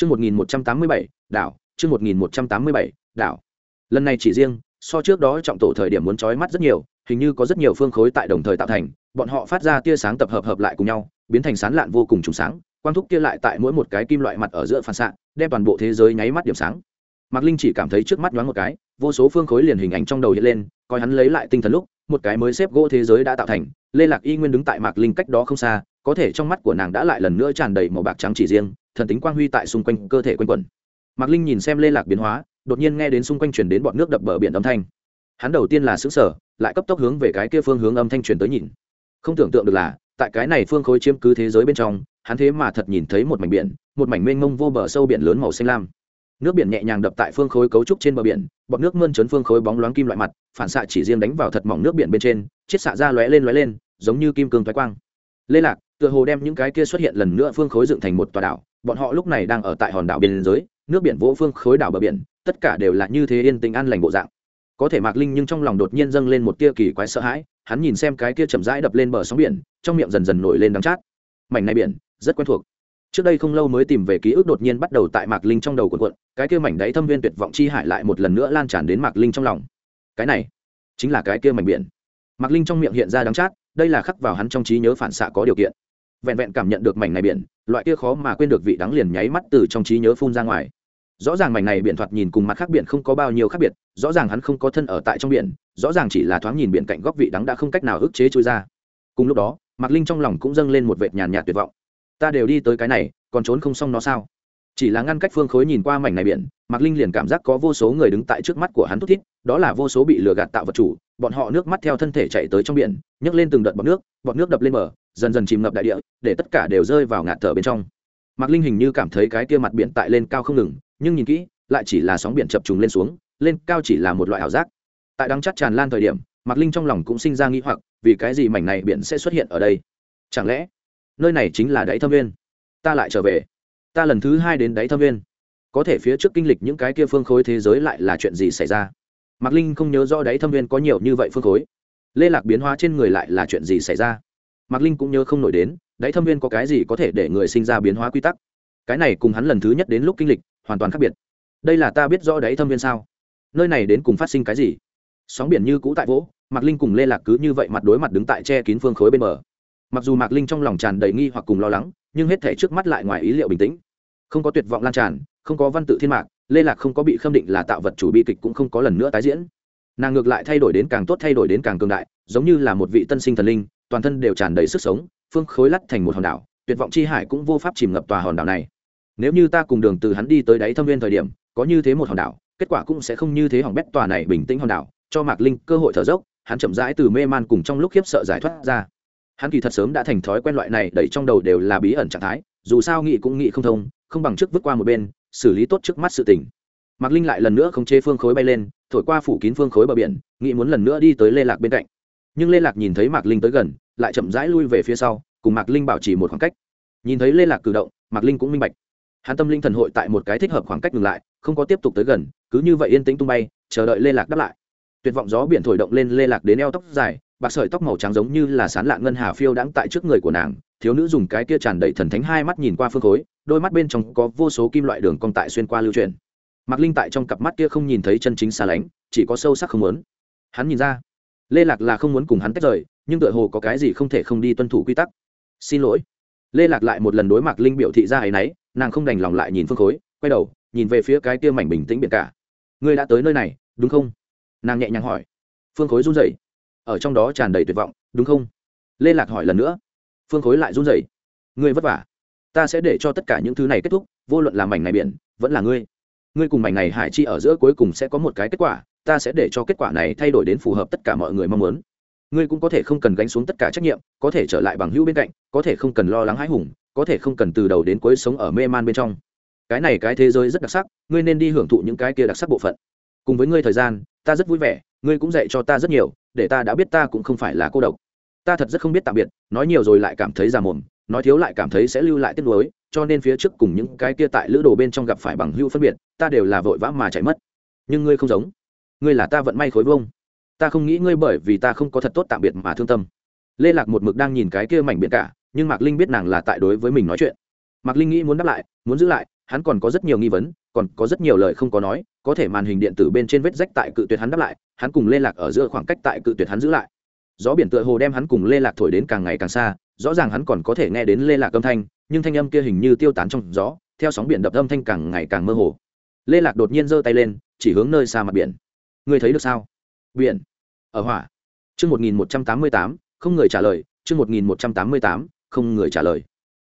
Chương 1187, đảo, chương 1187, đảo. Lần này chỉ riêng, so trước đó trọng tổ thời điểm muốn chói mắt rất nhiều, hình như có rất nhiều phương khối tại đồng thời tạo thành, bọn họ phát ra tia sáng tập hợp hợp lại cùng nhau, biến thành sáng lạn vô cùng trùng sáng, quang thúc kia lại tại mỗi một cái kim loại mặt ở giữa phản xạ, đem toàn bộ thế giới nháy mắt điểm sáng. Mạc Linh chỉ cảm thấy trước mắt nhoáng một cái, vô số phương khối liền hình ảnh trong đầu hiện lên, coi hắn lấy lại tinh thần lúc, một cái mới xếp gỗ thế giới đã tạo thành, Lê Lạc Y Nguyên đứng tại Mạc Linh cách đó không xa, có thể trong mắt của nàng đã lại lần nữa tràn đầy màu bạc trắng chỉ riêng, thần tính quang huy tại xung quanh cơ thể quanh quẩn. Mạc linh nhìn xem lê lạc biến hóa đột nhiên nghe đến xung quanh chuyển đến bọn nước đập bờ biển âm thanh. Hắn đầu tiên là xứ sở lại cấp tốc hướng về cái kia phương hướng âm thanh truyền tới nhìn. Không tưởng tượng được là tại cái này phương khối chiếm cứ thế giới bên trong hắn thế mà thật nhìn thấy một mảnh biển một mảnh mênh mông vô bờ sâu biển lớn màu xanh lam. Nước biển nhẹ nhàng đập tại phương khối cấu trúc trên bờ biển bọt nước mơn trớn phương khối bóng loáng kim loại mặt phản xạ chỉ riêng đánh vào thật mỏng nước biển bên trên chiết xạ ra lóe lên lóe lên giống như kim cương thoái quang. Lê lạc tựa hồ đem những cái kia xuất hiện lần nữa phương khối dựng thành một tòa đảo, bọn họ lúc này đang ở tại hòn đảo biên giới, nước biển vỗ phương khối đảo bờ biển, tất cả đều là như thế yên tĩnh an lành bộ dạng. Có thể mạc linh nhưng trong lòng đột nhiên dâng lên một tia kỳ quái sợ hãi, hắn nhìn xem cái kia chậm rãi đập lên bờ sóng biển, trong miệng dần dần nổi lên đắng chát. Mảnh này biển, rất quen thuộc. Trước đây không lâu mới tìm về ký ức đột nhiên bắt đầu tại mạc linh trong đầu quần quận cái kia mảnh đáy thâm viên tuyệt vọng chi hại lại một lần nữa lan tràn đến mạc linh trong lòng. Cái này, chính là cái kia mảnh biển. Mạc linh trong miệng hiện ra đắng chát, đây là khắc vào hắn trong trí nhớ phản xạ có điều kiện vẹn vẹn cảm nhận được mảnh này biển, loại kia khó mà quên được vị đắng liền nháy mắt từ trong trí nhớ phun ra ngoài. Rõ ràng mảnh này biển thoạt nhìn cùng mặt khác biển không có bao nhiêu khác biệt, rõ ràng hắn không có thân ở tại trong biển, rõ ràng chỉ là thoáng nhìn biển cạnh góc vị đắng đã không cách nào ức chế trôi ra. Cùng lúc đó, mạc linh trong lòng cũng dâng lên một vệt nhàn nhạt tuyệt vọng. Ta đều đi tới cái này, còn trốn không xong nó sao? Chỉ là ngăn cách phương khối nhìn qua mảnh này biển, mạc linh liền cảm giác có vô số người đứng tại trước mắt của hắn thút thít, đó là vô số bị lừa gạt tạo vật chủ, bọn họ nước mắt theo thân thể chạy tới trong biển, nhấc lên từng đợt bọt nước bọt nước đập lên bờ, dần dần chìm ngập đại địa, để tất cả đều rơi vào ngạt thở bên trong. Mạc linh hình như cảm thấy cái kia mặt biển tại lên cao không ngừng, nhưng nhìn kỹ, lại chỉ là sóng biển chập trùng lên xuống, lên cao chỉ là một loại ảo giác. Tại đắng chắc tràn lan thời điểm, mạc linh trong lòng cũng sinh ra nghĩ hoặc, vì cái gì mảnh này biển sẽ xuất hiện ở đây? Chẳng lẽ, nơi này chính là đáy thâm viên ta lại trở về ta lần thứ hai đến đáy thâm viên. Có thể phía trước kinh lịch những cái kia phương khối thế giới lại là chuyện gì xảy ra? Mạc linh không nhớ rõ đáy thâm viên có nhiều như vậy phương khối. Lê lạc biến hóa trên người lại là chuyện gì xảy ra? Mạc linh cũng nhớ không nổi đến, đáy thâm viên có cái gì có thể để người sinh ra biến hóa quy tắc? Cái này cùng hắn lần thứ nhất đến lúc kinh lịch, hoàn toàn khác biệt. Đây là ta biết rõ đáy thâm viên sao? Nơi này đến cùng phát sinh cái gì? Sóng biển như cũ tại vỗ, mạc linh cùng lê lạc cứ như vậy mặt đối mặt đứng tại che kín phương khối bên bờ. Mặc dù mạc linh trong lòng tràn đầy nghi hoặc cùng lo lắng, nhưng hết thể trước mắt lại ngoài ý liệu bình tĩnh không có tuyệt vọng lan tràn, không có văn tự thiên mạc, lê lạc không có bị khâm định là tạo vật chủ bi kịch cũng không có lần nữa tái diễn. Nàng ngược lại thay đổi đến càng tốt, thay đổi đến càng cường đại, giống như là một vị tân sinh thần linh, toàn thân đều tràn đầy sức sống, phương khối lắt thành một hòn đảo, tuyệt vọng chi hải cũng vô pháp chìm ngập tòa hòn đảo này. Nếu như ta cùng đường từ hắn đi tới đáy thâm viên thời điểm, có như thế một hòn đảo, kết quả cũng sẽ không như thế hỏng bét tòa này bình tĩnh hòn đảo, cho mạc linh cơ hội thở dốc, hắn chậm rãi từ mê man cùng trong lúc khiếp sợ giải thoát ra. Hắn kỳ thật sớm đã thành thói quen loại này, đẩy trong đầu đều là bí ẩn trạng thái, dù sao nghĩ cũng nghĩ không thông không bằng trước vứt qua một bên, xử lý tốt trước mắt sự tình. Mạc linh lại lần nữa không chê phương khối bay lên, thổi qua phủ kín phương khối bờ biển, nghĩ muốn lần nữa đi tới lê lạc bên cạnh. Nhưng lê lạc nhìn thấy mạc linh tới gần, lại chậm rãi lui về phía sau, cùng mạc linh bảo trì một khoảng cách. Nhìn thấy lê lạc cử động, mạc linh cũng minh bạch. Hắn tâm linh thần hội tại một cái thích hợp khoảng cách ngừng lại, không có tiếp tục tới gần, cứ như vậy yên tĩnh tung bay, chờ đợi lê lạc đáp lại. Tuyệt vọng gió biển thổi động lên lê lạc đến eo tóc dài bạc sợi tóc màu trắng giống như là sán lạ ngân hà phiêu đãng tại trước người của nàng, thiếu nữ dùng cái kia tràn đầy thần thánh hai mắt nhìn qua phương khối, đôi mắt bên trong có vô số kim loại đường cong tại xuyên qua lưu truyền mạc linh tại trong cặp mắt kia không nhìn thấy chân chính xa lánh, chỉ có sâu sắc không muốn. Hắn nhìn ra, lê lạc là không muốn cùng hắn tách rời, nhưng tựa hồ có cái gì không thể không đi tuân thủ quy tắc. Xin lỗi. Lê lạc lại một lần đối mạc linh biểu thị ra ấ y n ấ y nàng không đành lòng lại nhìn phương khối, quay đầu, nhìn về phía cái kia mảnh bình tĩnh biển cả. Ngươi đã tới nơi này, đúng không? Nàng nhẹ nhàng hỏi. Phương khối run rẩy ở trong đó tràn đầy tuyệt vọng, đúng không? Lê lạc hỏi lần nữa. Phương khối lại run rẩy. Ngươi vất vả. Ta sẽ để cho tất cả những thứ này kết thúc, vô luận là mảnh này biển, vẫn là ngươi. Ngươi cùng mảnh này hải chi ở giữa cuối cùng sẽ có một cái kết quả, ta sẽ để cho kết quả này thay đổi đến phù hợp tất cả mọi người mong muốn. Ngươi cũng có thể không cần gánh xuống tất cả trách nhiệm, có thể trở lại bằng hữu bên cạnh, có thể không cần lo lắng hãi hùng, có thể không cần từ đầu đến cuối sống ở mê man bên trong. Cái này cái thế giới rất đặc sắc, ngươi nên đi hưởng thụ những cái kia đặc sắc bộ phận. Cùng với ngươi thời gian, ta rất vui vẻ, ngươi cũng dạy cho ta rất nhiều để ta đã biết ta cũng không phải là cô độc. Ta thật rất không biết tạm biệt, nói nhiều rồi lại cảm thấy già mồm, nói thiếu lại cảm thấy sẽ lưu lại tiếc nuối, cho nên phía trước cùng những cái kia tại lữ đồ bên trong gặp phải bằng hữu phân biệt, ta đều là vội vã mà chạy mất. Nhưng ngươi không giống. Ngươi là ta vận may khối vông ta không nghĩ ngươi bởi vì ta không có thật tốt tạm biệt mà thương tâm. Lê lạc một mực đang nhìn cái kia mảnh biển cả, nhưng mạc linh biết nàng là tại đối với mình nói chuyện. Mạc linh nghĩ muốn đáp lại, muốn giữ lại, hắn còn có rất nhiều nghi vấn còn có rất nhiều lời không có nói, có thể màn hình điện tử bên trên vết rách tại cự tuyệt hắn đáp lại, hắn cùng lê lạc ở giữa khoảng cách tại cự tuyệt hắn giữ lại. Gió biển tựa hồ đem hắn cùng lê lạc thổi đến càng ngày càng xa, rõ ràng hắn còn có thể nghe đến lê lạc âm thanh, nhưng thanh âm kia hình như tiêu tán trong gió, theo sóng biển đập âm thanh càng ngày càng mơ hồ. Lê lạc đột nhiên giơ tay lên, chỉ hướng nơi xa mặt biển. Ngươi thấy được sao? Biển. Ở hỏa. Chương một nghìn một trăm tám mươi tám, không người trả lời, chương một nghìn một trăm tám mươi tám, không người trả lời.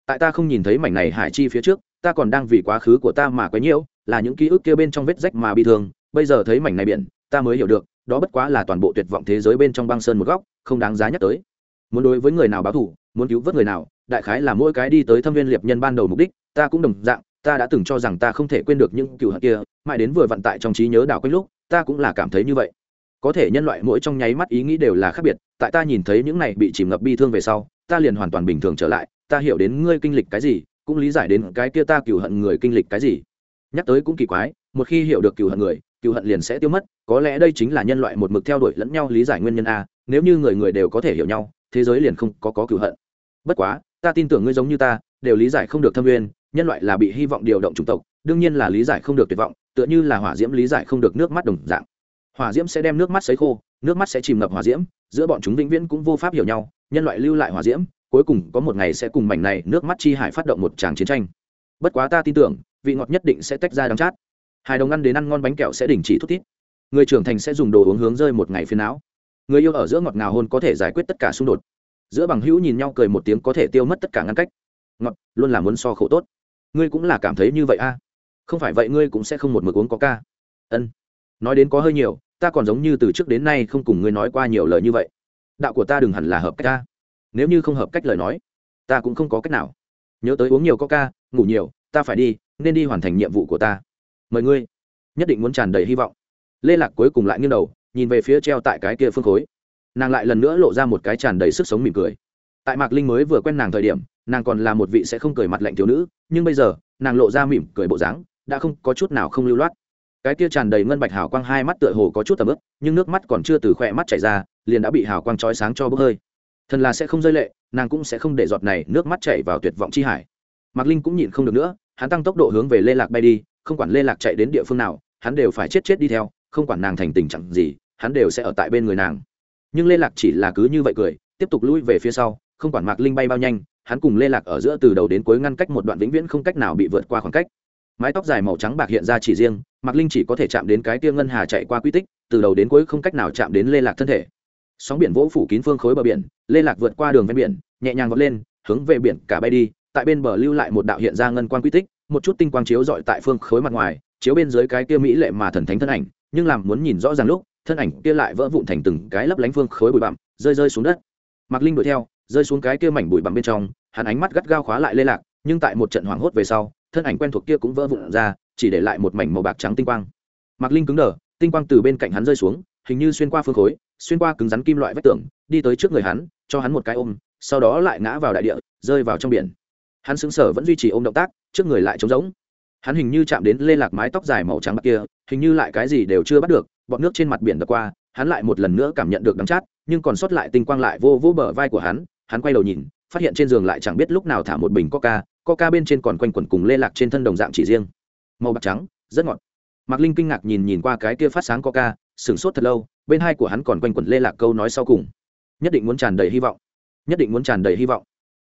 Tại ta không nhìn thấy mảnh này hải chi phía trước, ta còn đang vì quá khứ của ta mà quấy nhiễu là những ký ức kia bên trong vết rách mà bị thương, bây giờ thấy mảnh này biển, ta mới hiểu được, đó bất quá là toàn bộ tuyệt vọng thế giới bên trong băng sơn một góc, không đáng giá nhắc tới. Muốn đối với người nào báo thù, muốn cứu vớt người nào, đại khái là mỗi cái đi tới thâm viên liệt nhân ban đầu mục đích, ta cũng đồng dạng, ta đã từng cho rằng ta không thể quên được những cựu hận kia, mãi đến vừa vận tại trong trí nhớ đảo quanh lúc, ta cũng là cảm thấy như vậy. Có thể nhân loại mỗi trong nháy mắt ý nghĩ đều là khác biệt, tại ta nhìn thấy những này bị chìm ngập bi thương về sau, ta liền hoàn toàn bình thường trở lại, ta hiểu đến ngươi kinh lịch cái gì, cũng lý giải đến cái kia ta cựu hận người kinh lịch cái gì nhắc tới cũng kỳ quái, một khi hiểu được cựu hận người cựu hận liền sẽ tiêu mất, có lẽ đây chính là nhân loại một mực theo đuổi lẫn nhau lý giải nguyên nhân a, nếu như người người đều có thể hiểu nhau, thế giới liền không có có cựu hận. Bất quá, ta tin tưởng ngươi giống như ta, đều lý giải không được thâm nguyên nhân loại là bị hy vọng điều động chủng tộc, đương nhiên là lý giải không được tuyệt vọng, tựa như là hỏa diễm lý giải không được nước mắt đồng dạng. Hỏa diễm sẽ đem nước mắt sấy khô, nước mắt sẽ chìm ngập hỏa diễm, giữa bọn chúng vĩnh viễn cũng vô pháp hiểu nhau, nhân loại lưu lại hỏa diễm, cuối cùng có một ngày sẽ cùng mảnh này nước mắt chi hải phát động một tràng chiến tranh. Bất quá ta tin tưởng vị ngọt nhất định sẽ tách ra đắng chát. Hai đồng ăn đến ăn ngon bánh kẹo sẽ đình chỉ thút thít. Người trưởng thành sẽ dùng đồ uống hướng rơi một ngày phiền não. Người yêu ở giữa ngọt ngào hôn có thể giải quyết tất cả xung đột. Giữa bằng hữu nhìn nhau cười một tiếng có thể tiêu mất tất cả ngăn cách. Ngọt luôn là muốn so khổ tốt. Ngươi cũng là cảm thấy như vậy a à? không phải vậy ngươi cũng sẽ không một mực uống có ca. Ân. Nói đến có hơi nhiều ta còn giống như từ trước đến nay không cùng ngươi nói qua nhiều lời như vậy. Đạo của ta đừng hẳn là hợp cách ta. Nếu như không hợp cách lời nói ta cũng không có cách nào. Nhớ tới uống nhiều có ca, ngủ nhiều ta phải đi nên đi hoàn thành nhiệm vụ của ta. Mời ngươi. Nhất định muốn tràn đầy hy vọng. Lê lạc cuối cùng lại nghiêng đầu, nhìn về phía treo tại cái kia phương khối. Nàng lại lần nữa lộ ra một cái tràn đầy sức sống mỉm cười. Tại mạc linh mới vừa quen nàng thời điểm, nàng còn là một vị sẽ không cười mặt lạnh thiếu nữ, nhưng bây giờ, nàng lộ ra mỉm cười bộ dáng, đã không có chút nào không lưu loát. Cái kia tràn đầy ngân bạch hào quang hai mắt tựa hồ có chút tầm ướp nhưng nước mắt còn chưa từ khỏe mắt chảy ra, liền đã bị hào quang trói sáng cho bốc hơi. Thần là sẽ không rơi lệ, nàng cũng sẽ không để giọt này nước mắt chảy vào tuyệt vọng chi hải. Mạc linh cũng nhìn không được nữa hắn tăng tốc độ hướng về lê lạc bay đi, không quản lê lạc chạy đến địa phương nào, hắn đều phải chết chết đi theo, không quản nàng thành tình trạng gì, hắn đều sẽ ở tại bên người nàng. Nhưng lê lạc chỉ là cứ như vậy cười, tiếp tục lui về phía sau, không quản mạc linh bay bao nhanh, hắn cùng lê lạc ở giữa từ đầu đến cuối ngăn cách một đoạn vĩnh viễn không cách nào bị vượt qua khoảng cách. Mái tóc dài màu trắng bạc hiện ra chỉ riêng, mạc linh chỉ có thể chạm đến cái tia ngân hà chạy qua quy tích, từ đầu đến cuối không cách nào chạm đến lê lạc thân thể. Sóng biển vỗ phủ kín phương khối bờ biển, lê lạc vượt qua đường ven biển, nhẹ nhàng vọt lên, hướng về biển cả bay đi tại bên bờ lưu lại một đạo hiện ra ngân quan quy tích, một chút tinh quang chiếu dọi tại phương khối mặt ngoài, chiếu bên dưới cái kia mỹ lệ mà thần thánh thân ảnh, nhưng làm muốn nhìn rõ ràng lúc, thân ảnh kia lại vỡ vụn thành từng cái lấp lánh phương khối bụi bặm, rơi rơi xuống đất. Mạc linh đuổi theo, rơi xuống cái kia mảnh bụi bặm bên trong, hắn ánh mắt gắt gao khóa lại lê lạc, nhưng tại một trận hoảng hốt về sau, thân ảnh quen thuộc kia cũng vỡ vụn ra, chỉ để lại một mảnh màu bạc trắng tinh quang. Mạc linh cứng đờ, tinh quang từ bên cạnh hắn rơi xuống, hình như xuyên qua phương khối, xuyên qua cứng rắn kim loại vách tường, đi tới trước người hắn, cho hắn một cái ôm, sau đó lại ngã vào đại địa, rơi vào trong biển hắn xứng sở vẫn duy trì ôm động tác, trước người lại trống rỗng. Hắn hình như chạm đến lê lạc mái tóc dài màu trắng bạc kia, hình như lại cái gì đều chưa bắt được, bọt nước trên mặt biển đập qua, hắn lại một lần nữa cảm nhận được đắng chát, nhưng còn sót lại tinh quang lại vô vô bờ vai của hắn hắn quay đầu nhìn, phát hiện trên giường lại chẳng biết lúc nào thả một bình coca coca bên trên còn quanh quẩn cùng lê lạc trên thân đồng dạng chỉ riêng. Màu bạc trắng, rất ngọt. Mạc linh kinh ngạc nhìn nhìn qua cái kia phát sáng coca, sửng sốt thật lâu, bên hai của hắn còn quanh quẩn lê lạc câu nói sau cùng. Nhất định muốn tràn đầy hy vọng. Nhất định muốn tràn đầy hy vọng.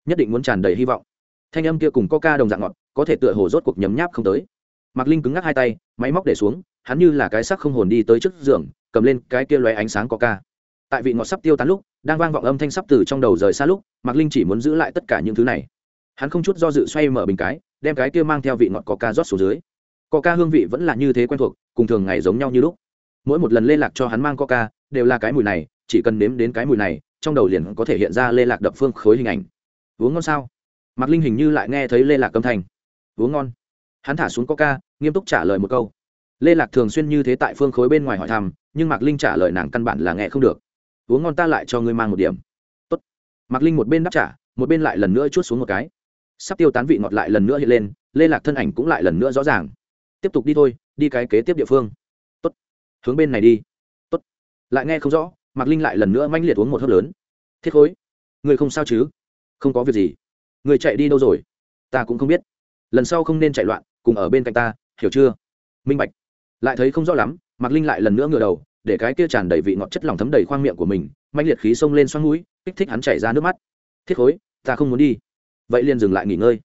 Nhất định muốn tràn đầy hy vọng thanh âm kia cùng coca đồng dạng ngọt, có thể tựa hồ rốt cuộc nhấm nháp không tới. Mạc linh cứng ngắc hai tay, máy móc để xuống, hắn như là cái sắc không hồn đi tới trước giường, cầm lên cái kia lóe ánh sáng coca. Tại vị ngọt sắp tiêu tán lúc, đang vang vọng âm thanh sắp từ trong đầu rời xa lúc, mạc linh chỉ muốn giữ lại tất cả những thứ này. Hắn không chút do dự xoay mở bình cái, đem cái kia mang theo vị ngọt coca rót xuống dưới. Coca hương vị vẫn là như thế quen thuộc, cùng thường ngày giống nhau như lúc. Mỗi một lần lê lạc cho hắn mang coca, đều là cái mùi này, chỉ cần nếm đến cái mùi này, trong đầu liền có thể hiện ra lê lạc đập phương khối hình ảnh. Uống ngon sao? Mạc linh hình như lại nghe thấy lê lạc câm thanh. Uống ngon. Hắn thả xuống coca, nghiêm túc trả lời một câu. Lê lạc thường xuyên như thế tại phương khối bên ngoài hỏi thăm, nhưng mạc linh trả lời nàng căn bản là nghe không được. Uống ngon ta lại cho ngươi mang một điểm. Tốt. mạc linh một bên đáp trả, một bên lại lần nữa chút xuống một cái. Sắp tiêu tán vị ngọt lại lần nữa hiện lên, lê lạc thân ảnh cũng lại lần nữa rõ ràng. Tiếp tục đi thôi, đi cái kế tiếp địa phương. Tốt. hướng bên này đi. Tốt. lại nghe không rõ, mạc linh lại lần nữa manh liệt uống một hớp lớn. Thiết khối, người không sao chứ? Không có việc gì người chạy đi đâu rồi? Ta cũng không biết. Lần sau không nên chạy loạn, cùng ở bên cạnh ta, hiểu chưa? Minh bạch. Lại thấy không rõ lắm, mạc linh lại lần nữa ngửa đầu, để cái kia tràn đầy vị ngọt chất lỏng thấm đầy khoang miệng của mình mạnh liệt khí xông lên xoắn mũi, kích thích hắn chảy ra nước mắt. Thiết khối, ta không muốn đi. Vậy liền dừng lại nghỉ ngơi.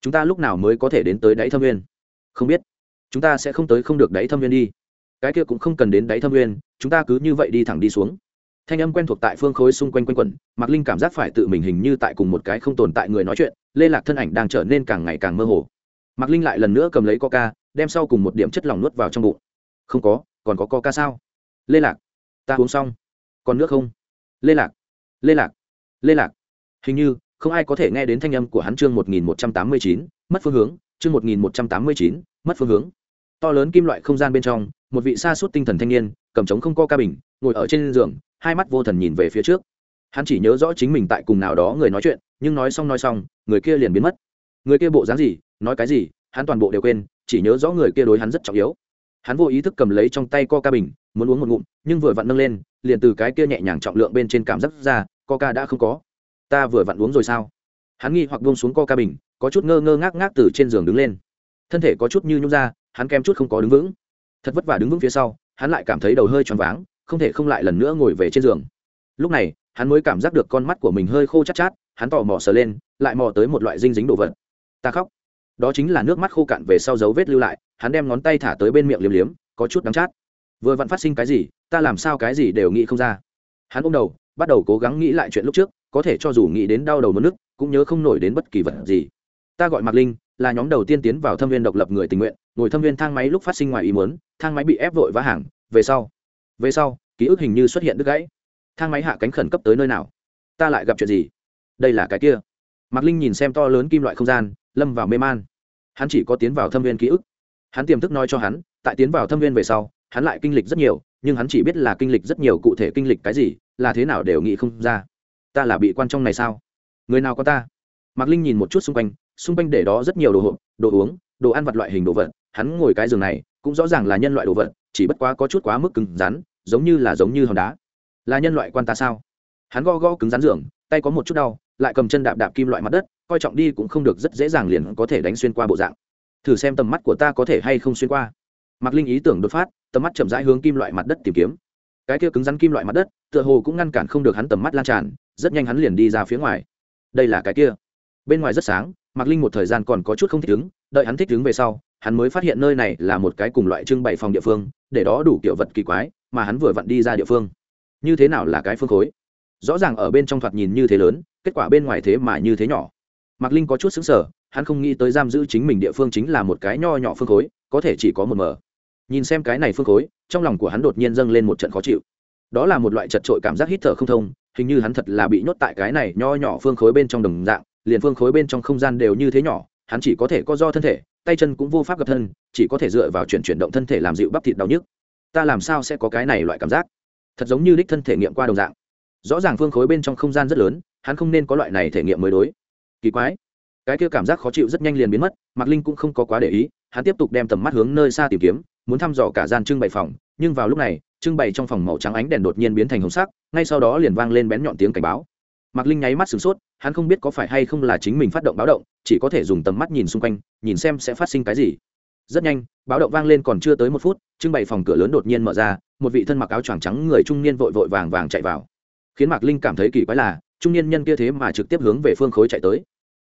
Chúng ta lúc nào mới có thể đến tới đáy thâm nguyên? Không biết. Chúng ta sẽ không tới không được đáy thâm nguyên đi. Cái kia cũng không cần đến đáy thâm nguyên, chúng ta cứ như vậy đi thẳng đi xuống thanh âm quen thuộc tại phương khối xung quanh quanh quẩn, mạc linh cảm giác phải tự mình hình như tại cùng một cái không tồn tại người nói chuyện, lê lạc thân ảnh đang trở nên càng ngày càng mơ hồ. Mạc linh lại lần nữa cầm lấy coca, đem sau cùng một điểm chất lỏng nuốt vào trong bụng. Không có, còn có coca sao? Lê lạc, ta uống xong. Còn nước không? Lê lạc lê lạc lê lạc. Hình như, không ai có thể nghe đến thanh âm của hắn chương một nghìn một trăm tám mươi chín, mất phương hướng, chương một nghìn một trăm tám mươi chín, mất phương hướng. To lớn kim loại không gian bên trong, một vị xa suốt tinh thần thanh niên, cầm trống không co ca bình, ngồi ở trên giường hai mắt vô thần nhìn về phía trước. Hắn chỉ nhớ rõ chính mình tại cùng nào đó người nói chuyện, nhưng nói xong nói xong, người kia liền biến mất. Người kia bộ dáng gì, nói cái gì, hắn toàn bộ đều quên, chỉ nhớ rõ người kia đối hắn rất trọng yếu. Hắn vô ý thức cầm lấy trong tay co ca bình, muốn uống một ngụm, nhưng vừa vặn nâng lên, liền từ cái kia nhẹ nhàng trọng lượng bên trên cảm giác ra co ca đã không có. Ta vừa vặn uống rồi sao? Hắn nghi hoặc buông xuống co ca bình, có chút ngơ ngơ ngác ngác từ trên giường đứng lên. Thân thể có chút như nhung ra, hắn kém chút không có đứng vững. Thật vất vả đứng vững phía sau, hắn lại cảm thấy đầu hơi choáng váng không thể không lại lần nữa ngồi về trên giường. Lúc này, hắn mới cảm giác được con mắt của mình hơi khô chát chát, hắn tò mò sờ lên, lại mò tới một loại dinh dính đồ vật. Ta khóc. Đó chính là nước mắt khô cạn về sau dấu vết lưu lại, hắn đem ngón tay thả tới bên miệng liếm liếm, có chút đắng chát. Vừa vặn phát sinh cái gì, ta làm sao cái gì đều nghĩ không ra. Hắn ôm đầu, bắt đầu cố gắng nghĩ lại chuyện lúc trước, có thể cho dù nghĩ đến đau đầu mất nước, cũng nhớ không nổi đến bất kỳ vật gì. Ta gọi mạc linh, là nhóm đầu tiên tiến vào thâm viên độc lập người tình nguyện, ngồi thâm viên thang máy lúc phát sinh ngoài ý muốn, thang máy bị ép vội vã hàng, về sau. Về sau ký ức hình như xuất hiện đứt gãy. Thang máy hạ cánh khẩn cấp tới nơi nào? Ta lại gặp chuyện gì? Đây là cái kia. Mạc linh nhìn xem to lớn kim loại không gian, lâm vào mê man. Hắn chỉ có tiến vào thâm viên ký ức. Hắn tiềm thức nói cho hắn, tại tiến vào thâm viên về sau, hắn lại kinh lịch rất nhiều, nhưng hắn chỉ biết là kinh lịch rất nhiều cụ thể kinh lịch cái gì, là thế nào đều nghĩ không ra. Ta là bị quan trong này sao? Người nào có ta? Mạc linh nhìn một chút xung quanh xung quanh để đó rất nhiều đồ hộp, đồ uống, đồ ăn vặt loại hình đồ vật. Hắn ngồi cái giường này, cũng rõ ràng là nhân loại đồ vật, chỉ bất quá có chút quá mức cứng rắn giống như là giống như hòn đá. Là nhân loại quan ta sao? Hắn go go cứng rắn giường, tay có một chút đau, lại cầm chân đạp đạp kim loại mặt đất, coi trọng đi cũng không được rất dễ dàng liền có thể đánh xuyên qua bộ dạng. Thử xem tầm mắt của ta có thể hay không xuyên qua. Mạc linh ý tưởng đột phát, tầm mắt chậm rãi hướng kim loại mặt đất tìm kiếm. Cái kia cứng rắn kim loại mặt đất, tựa hồ cũng ngăn cản không được hắn tầm mắt lan tràn, rất nhanh hắn liền đi ra phía ngoài. Đây là cái kia. Bên ngoài rất sáng, mạc linh một thời gian còn có chút không thích ứng, đợi hắn thích ứng về sau, hắn mới phát hiện nơi này là một cái cùng loại trưng bày phòng địa phương, để đó đủ kiểu vật kỳ quái mà hắn vừa vặn đi ra địa phương. Như thế nào là cái phương khối? Rõ ràng ở bên trong thoạt nhìn như thế lớn, kết quả bên ngoài thế mà như thế nhỏ. Mạc linh có chút xứng sở hắn không nghĩ tới giam giữ chính mình địa phương chính là một cái nho nhỏ phương khối, có thể chỉ có một mờ. Nhìn xem cái này phương khối, trong lòng của hắn đột nhiên dâng lên một trận khó chịu. Đó là một loại chật trội cảm giác hít thở không thông, hình như hắn thật là bị nhốt tại cái này nho nhỏ phương khối bên trong đồng dạng, liền phương khối bên trong không gian đều như thế nhỏ, hắn chỉ có thể co do thân thể, tay chân cũng vô pháp gặp thân, chỉ có thể dựa vào chuyển chuyển động thân thể làm dịu bắp thịt đau nhức ta làm sao sẽ có cái này loại cảm giác? Thật giống như đích thân thể nghiệm qua đồng dạng. Rõ ràng phương khối bên trong không gian rất lớn, hắn không nên có loại này thể nghiệm mới đối. Kỳ quái. Cái kia cảm giác khó chịu rất nhanh liền biến mất, mạc linh cũng không có quá để ý, hắn tiếp tục đem tầm mắt hướng nơi xa tìm kiếm, muốn thăm dò cả gian trưng bày phòng, nhưng vào lúc này, trưng bày trong phòng màu trắng ánh đèn đột nhiên biến thành hồng sắc, ngay sau đó liền vang lên bén nhọn tiếng cảnh báo. Mạc linh nháy mắt sửng sốt, hắn không biết có phải hay không là chính mình phát động báo động, chỉ có thể dùng tầm mắt nhìn xung quanh, nhìn xem sẽ phát sinh cái gì rất nhanh, báo động vang lên còn chưa tới một phút, trưng bày phòng cửa lớn đột nhiên mở ra, một vị thân mặc áo choàng trắng người trung niên vội vội vàng vàng chạy vào. Khiến mạc linh cảm thấy kỳ quái là, trung niên nhân kia thế mà trực tiếp hướng về phương khối chạy tới.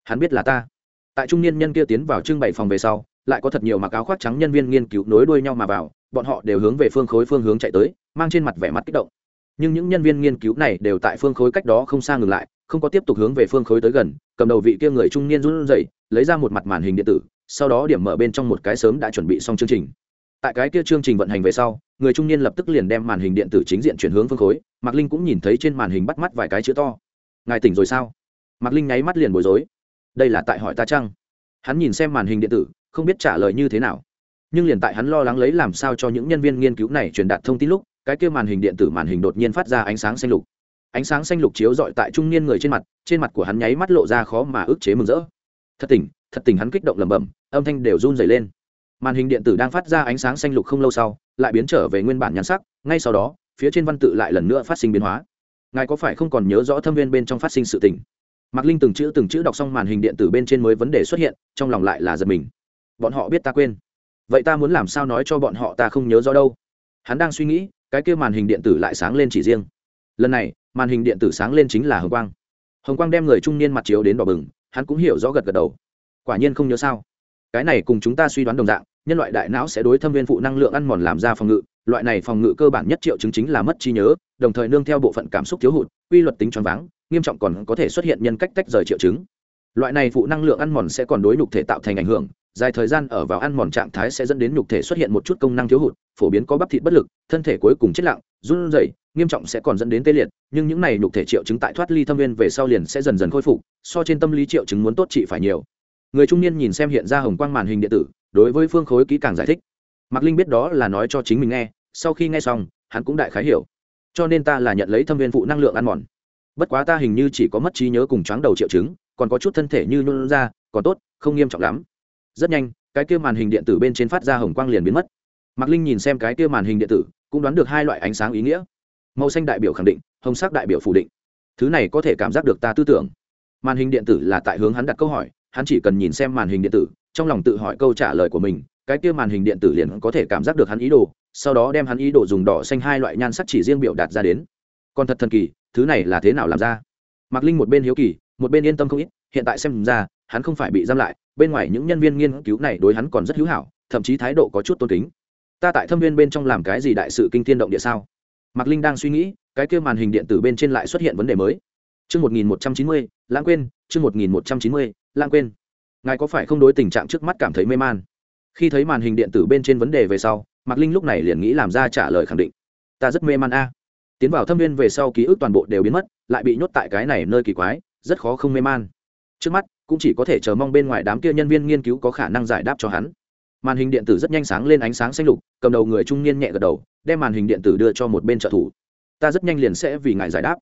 Hắn biết là ta. Tại trung niên nhân kia tiến vào trưng bày phòng về sau, lại có thật nhiều mặc áo khoác trắng nhân viên nghiên cứu nối đuôi nhau mà vào, bọn họ đều hướng về phương khối phương hướng chạy tới, mang trên mặt vẻ mặt kích động. Nhưng những nhân viên nghiên cứu này đều tại phương khối cách đó không xa ngừng lại, không có tiếp tục hướng về phương khối tới gần, cầm đầu vị kia người trung niên run rẩy, lấy ra một mặt màn hình điện tử sau đó điểm mở bên trong một cái sớm đã chuẩn bị xong chương trình. Tại cái kia chương trình vận hành về sau, người trung niên lập tức liền đem màn hình điện tử chính diện chuyển hướng phương khối, mạc linh cũng nhìn thấy trên màn hình bắt mắt vài cái chữ to. Ngài tỉnh rồi sao? Mạc linh nháy mắt liền bối rối. Đây là tại hỏi ta chăng? Hắn nhìn xem màn hình điện tử, không biết trả lời như thế nào. Nhưng liền tại hắn lo lắng lấy làm sao cho những nhân viên nghiên cứu này truyền đạt thông tin lúc, cái kia màn hình điện tử màn hình đột nhiên phát ra ánh sáng xanh lục. Ánh sáng xanh lục chiếu dọi tại trung niên người trên mặt trên mặt của hắn nháy mắt lộ ra khó mà ức chế mừng rỡ. Thật tỉnh thật tỉnh. Hắn kích động lẩm bẩm âm thanh đều run dày lên. Màn hình điện tử đang phát ra ánh sáng xanh lục không lâu sau, lại biến trở về nguyên bản nhắn sắc, ngay sau đó, phía trên văn tự lại lần nữa phát sinh biến hóa. Ngài có phải không còn nhớ rõ thâm viên bên trong phát sinh sự tình? Mạc linh từng chữ từng chữ đọc xong màn hình điện tử bên trên mới vấn đề xuất hiện, trong lòng lại là giật mình. Bọn họ biết ta quên. Vậy ta muốn làm sao nói cho bọn họ ta không nhớ rõ đâu? Hắn đang suy nghĩ, cái kia màn hình điện tử lại sáng lên chỉ riêng. Lần này, màn hình điện tử sáng lên chính là hồng quang. Hồng quang đem người trung niên mặt chiếu đến đỏ bừng, hắn cũng hiểu rõ gật gật đầu. Quả nhiên không nhớ sao? Cái này cùng chúng ta suy đoán đồng dạng, nhân loại đại não sẽ đối thâm viên phụ năng lượng ăn mòn làm ra phòng ngự, loại này phòng ngự cơ bản nhất triệu chứng chính là mất trí nhớ, đồng thời nương theo bộ phận cảm xúc thiếu hụt, quy luật tính choáng váng, nghiêm trọng còn có thể xuất hiện nhân cách tách rời triệu chứng. Loại này phụ năng lượng ăn mòn sẽ còn đối nhục thể tạo thành ảnh hưởng, dài thời gian ở vào ăn mòn trạng thái sẽ dẫn đến nhục thể xuất hiện một chút công năng thiếu hụt, phổ biến có bắp thịt bất lực, thân thể cuối cùng chết lặng, run rẩy, nghiêm trọng sẽ còn dẫn đến tê liệt, nhưng những này nhục thể triệu chứng tại thoát ly thâm viên về sau liền sẽ dần dần khôi phục, so trên tâm lý triệu chứng muốn tốt trị phải nhiều người trung niên nhìn xem hiện ra hồng quang màn hình điện tử, đối với phương khối kỹ càng giải thích. Mạc linh biết đó là nói cho chính mình nghe, sau khi nghe xong, hắn cũng đại khái hiểu. Cho nên ta là nhận lấy thâm viên phụ năng lượng ăn mòn. Bất quá ta hình như chỉ có mất trí nhớ cùng chóng đầu triệu chứng, còn có chút thân thể như nôn ra, còn tốt, không nghiêm trọng lắm. Rất nhanh, cái kia màn hình điện tử bên trên phát ra hồng quang liền biến mất. Mạc linh nhìn xem cái kia màn hình điện tử, cũng đoán được hai loại ánh sáng ý nghĩa. Màu xanh đại biểu khẳng định, hồng sắc đại biểu phủ định. Thứ này có thể cảm giác được ta tư tưởng. Màn hình điện tử là tại hướng hắn đặt câu hỏi hắn chỉ cần nhìn xem màn hình điện tử trong lòng tự hỏi câu trả lời của mình cái kia màn hình điện tử liền có thể cảm giác được hắn ý đồ sau đó đem hắn ý đồ dùng đỏ xanh hai loại nhan sắc chỉ riêng biểu đạt ra đến. Còn thật thần kỳ thứ này là thế nào làm ra? Mạc linh một bên hiếu kỳ một bên yên tâm không ít hiện tại xem ra hắn không phải bị giam lại bên ngoài những nhân viên nghiên cứu này đối hắn còn rất hữu hảo thậm chí thái độ có chút tôn kính. Ta tại thâm viên bên trong làm cái gì đại sự kinh thiên động địa sao? Mạc linh đang suy nghĩ cái kia màn hình điện tử bên trên lại xuất hiện vấn đề mới. Trước 1190, lãng quên, chương 1190, lãng quên. Ngài có phải không đối tình trạng trước mắt cảm thấy mê man? Khi thấy màn hình điện tử bên trên vấn đề về sau, Mạc Linh lúc này liền nghĩ làm ra trả lời khẳng định. Ta rất mê man a. Tiến vào thâm viên về sau ký ức toàn bộ đều biến mất, lại bị nhốt tại cái này nơi kỳ quái, rất khó không mê man. Trước mắt, cũng chỉ có thể chờ mong bên ngoài đám kia nhân viên nghiên cứu có khả năng giải đáp cho hắn. Màn hình điện tử rất nhanh sáng lên ánh sáng xanh lục, cầm đầu người trung niên nhẹ gật đầu, đem màn hình điện tử đưa cho một bên trợ thủ. Ta rất nhanh liền sẽ vì ngài giải đáp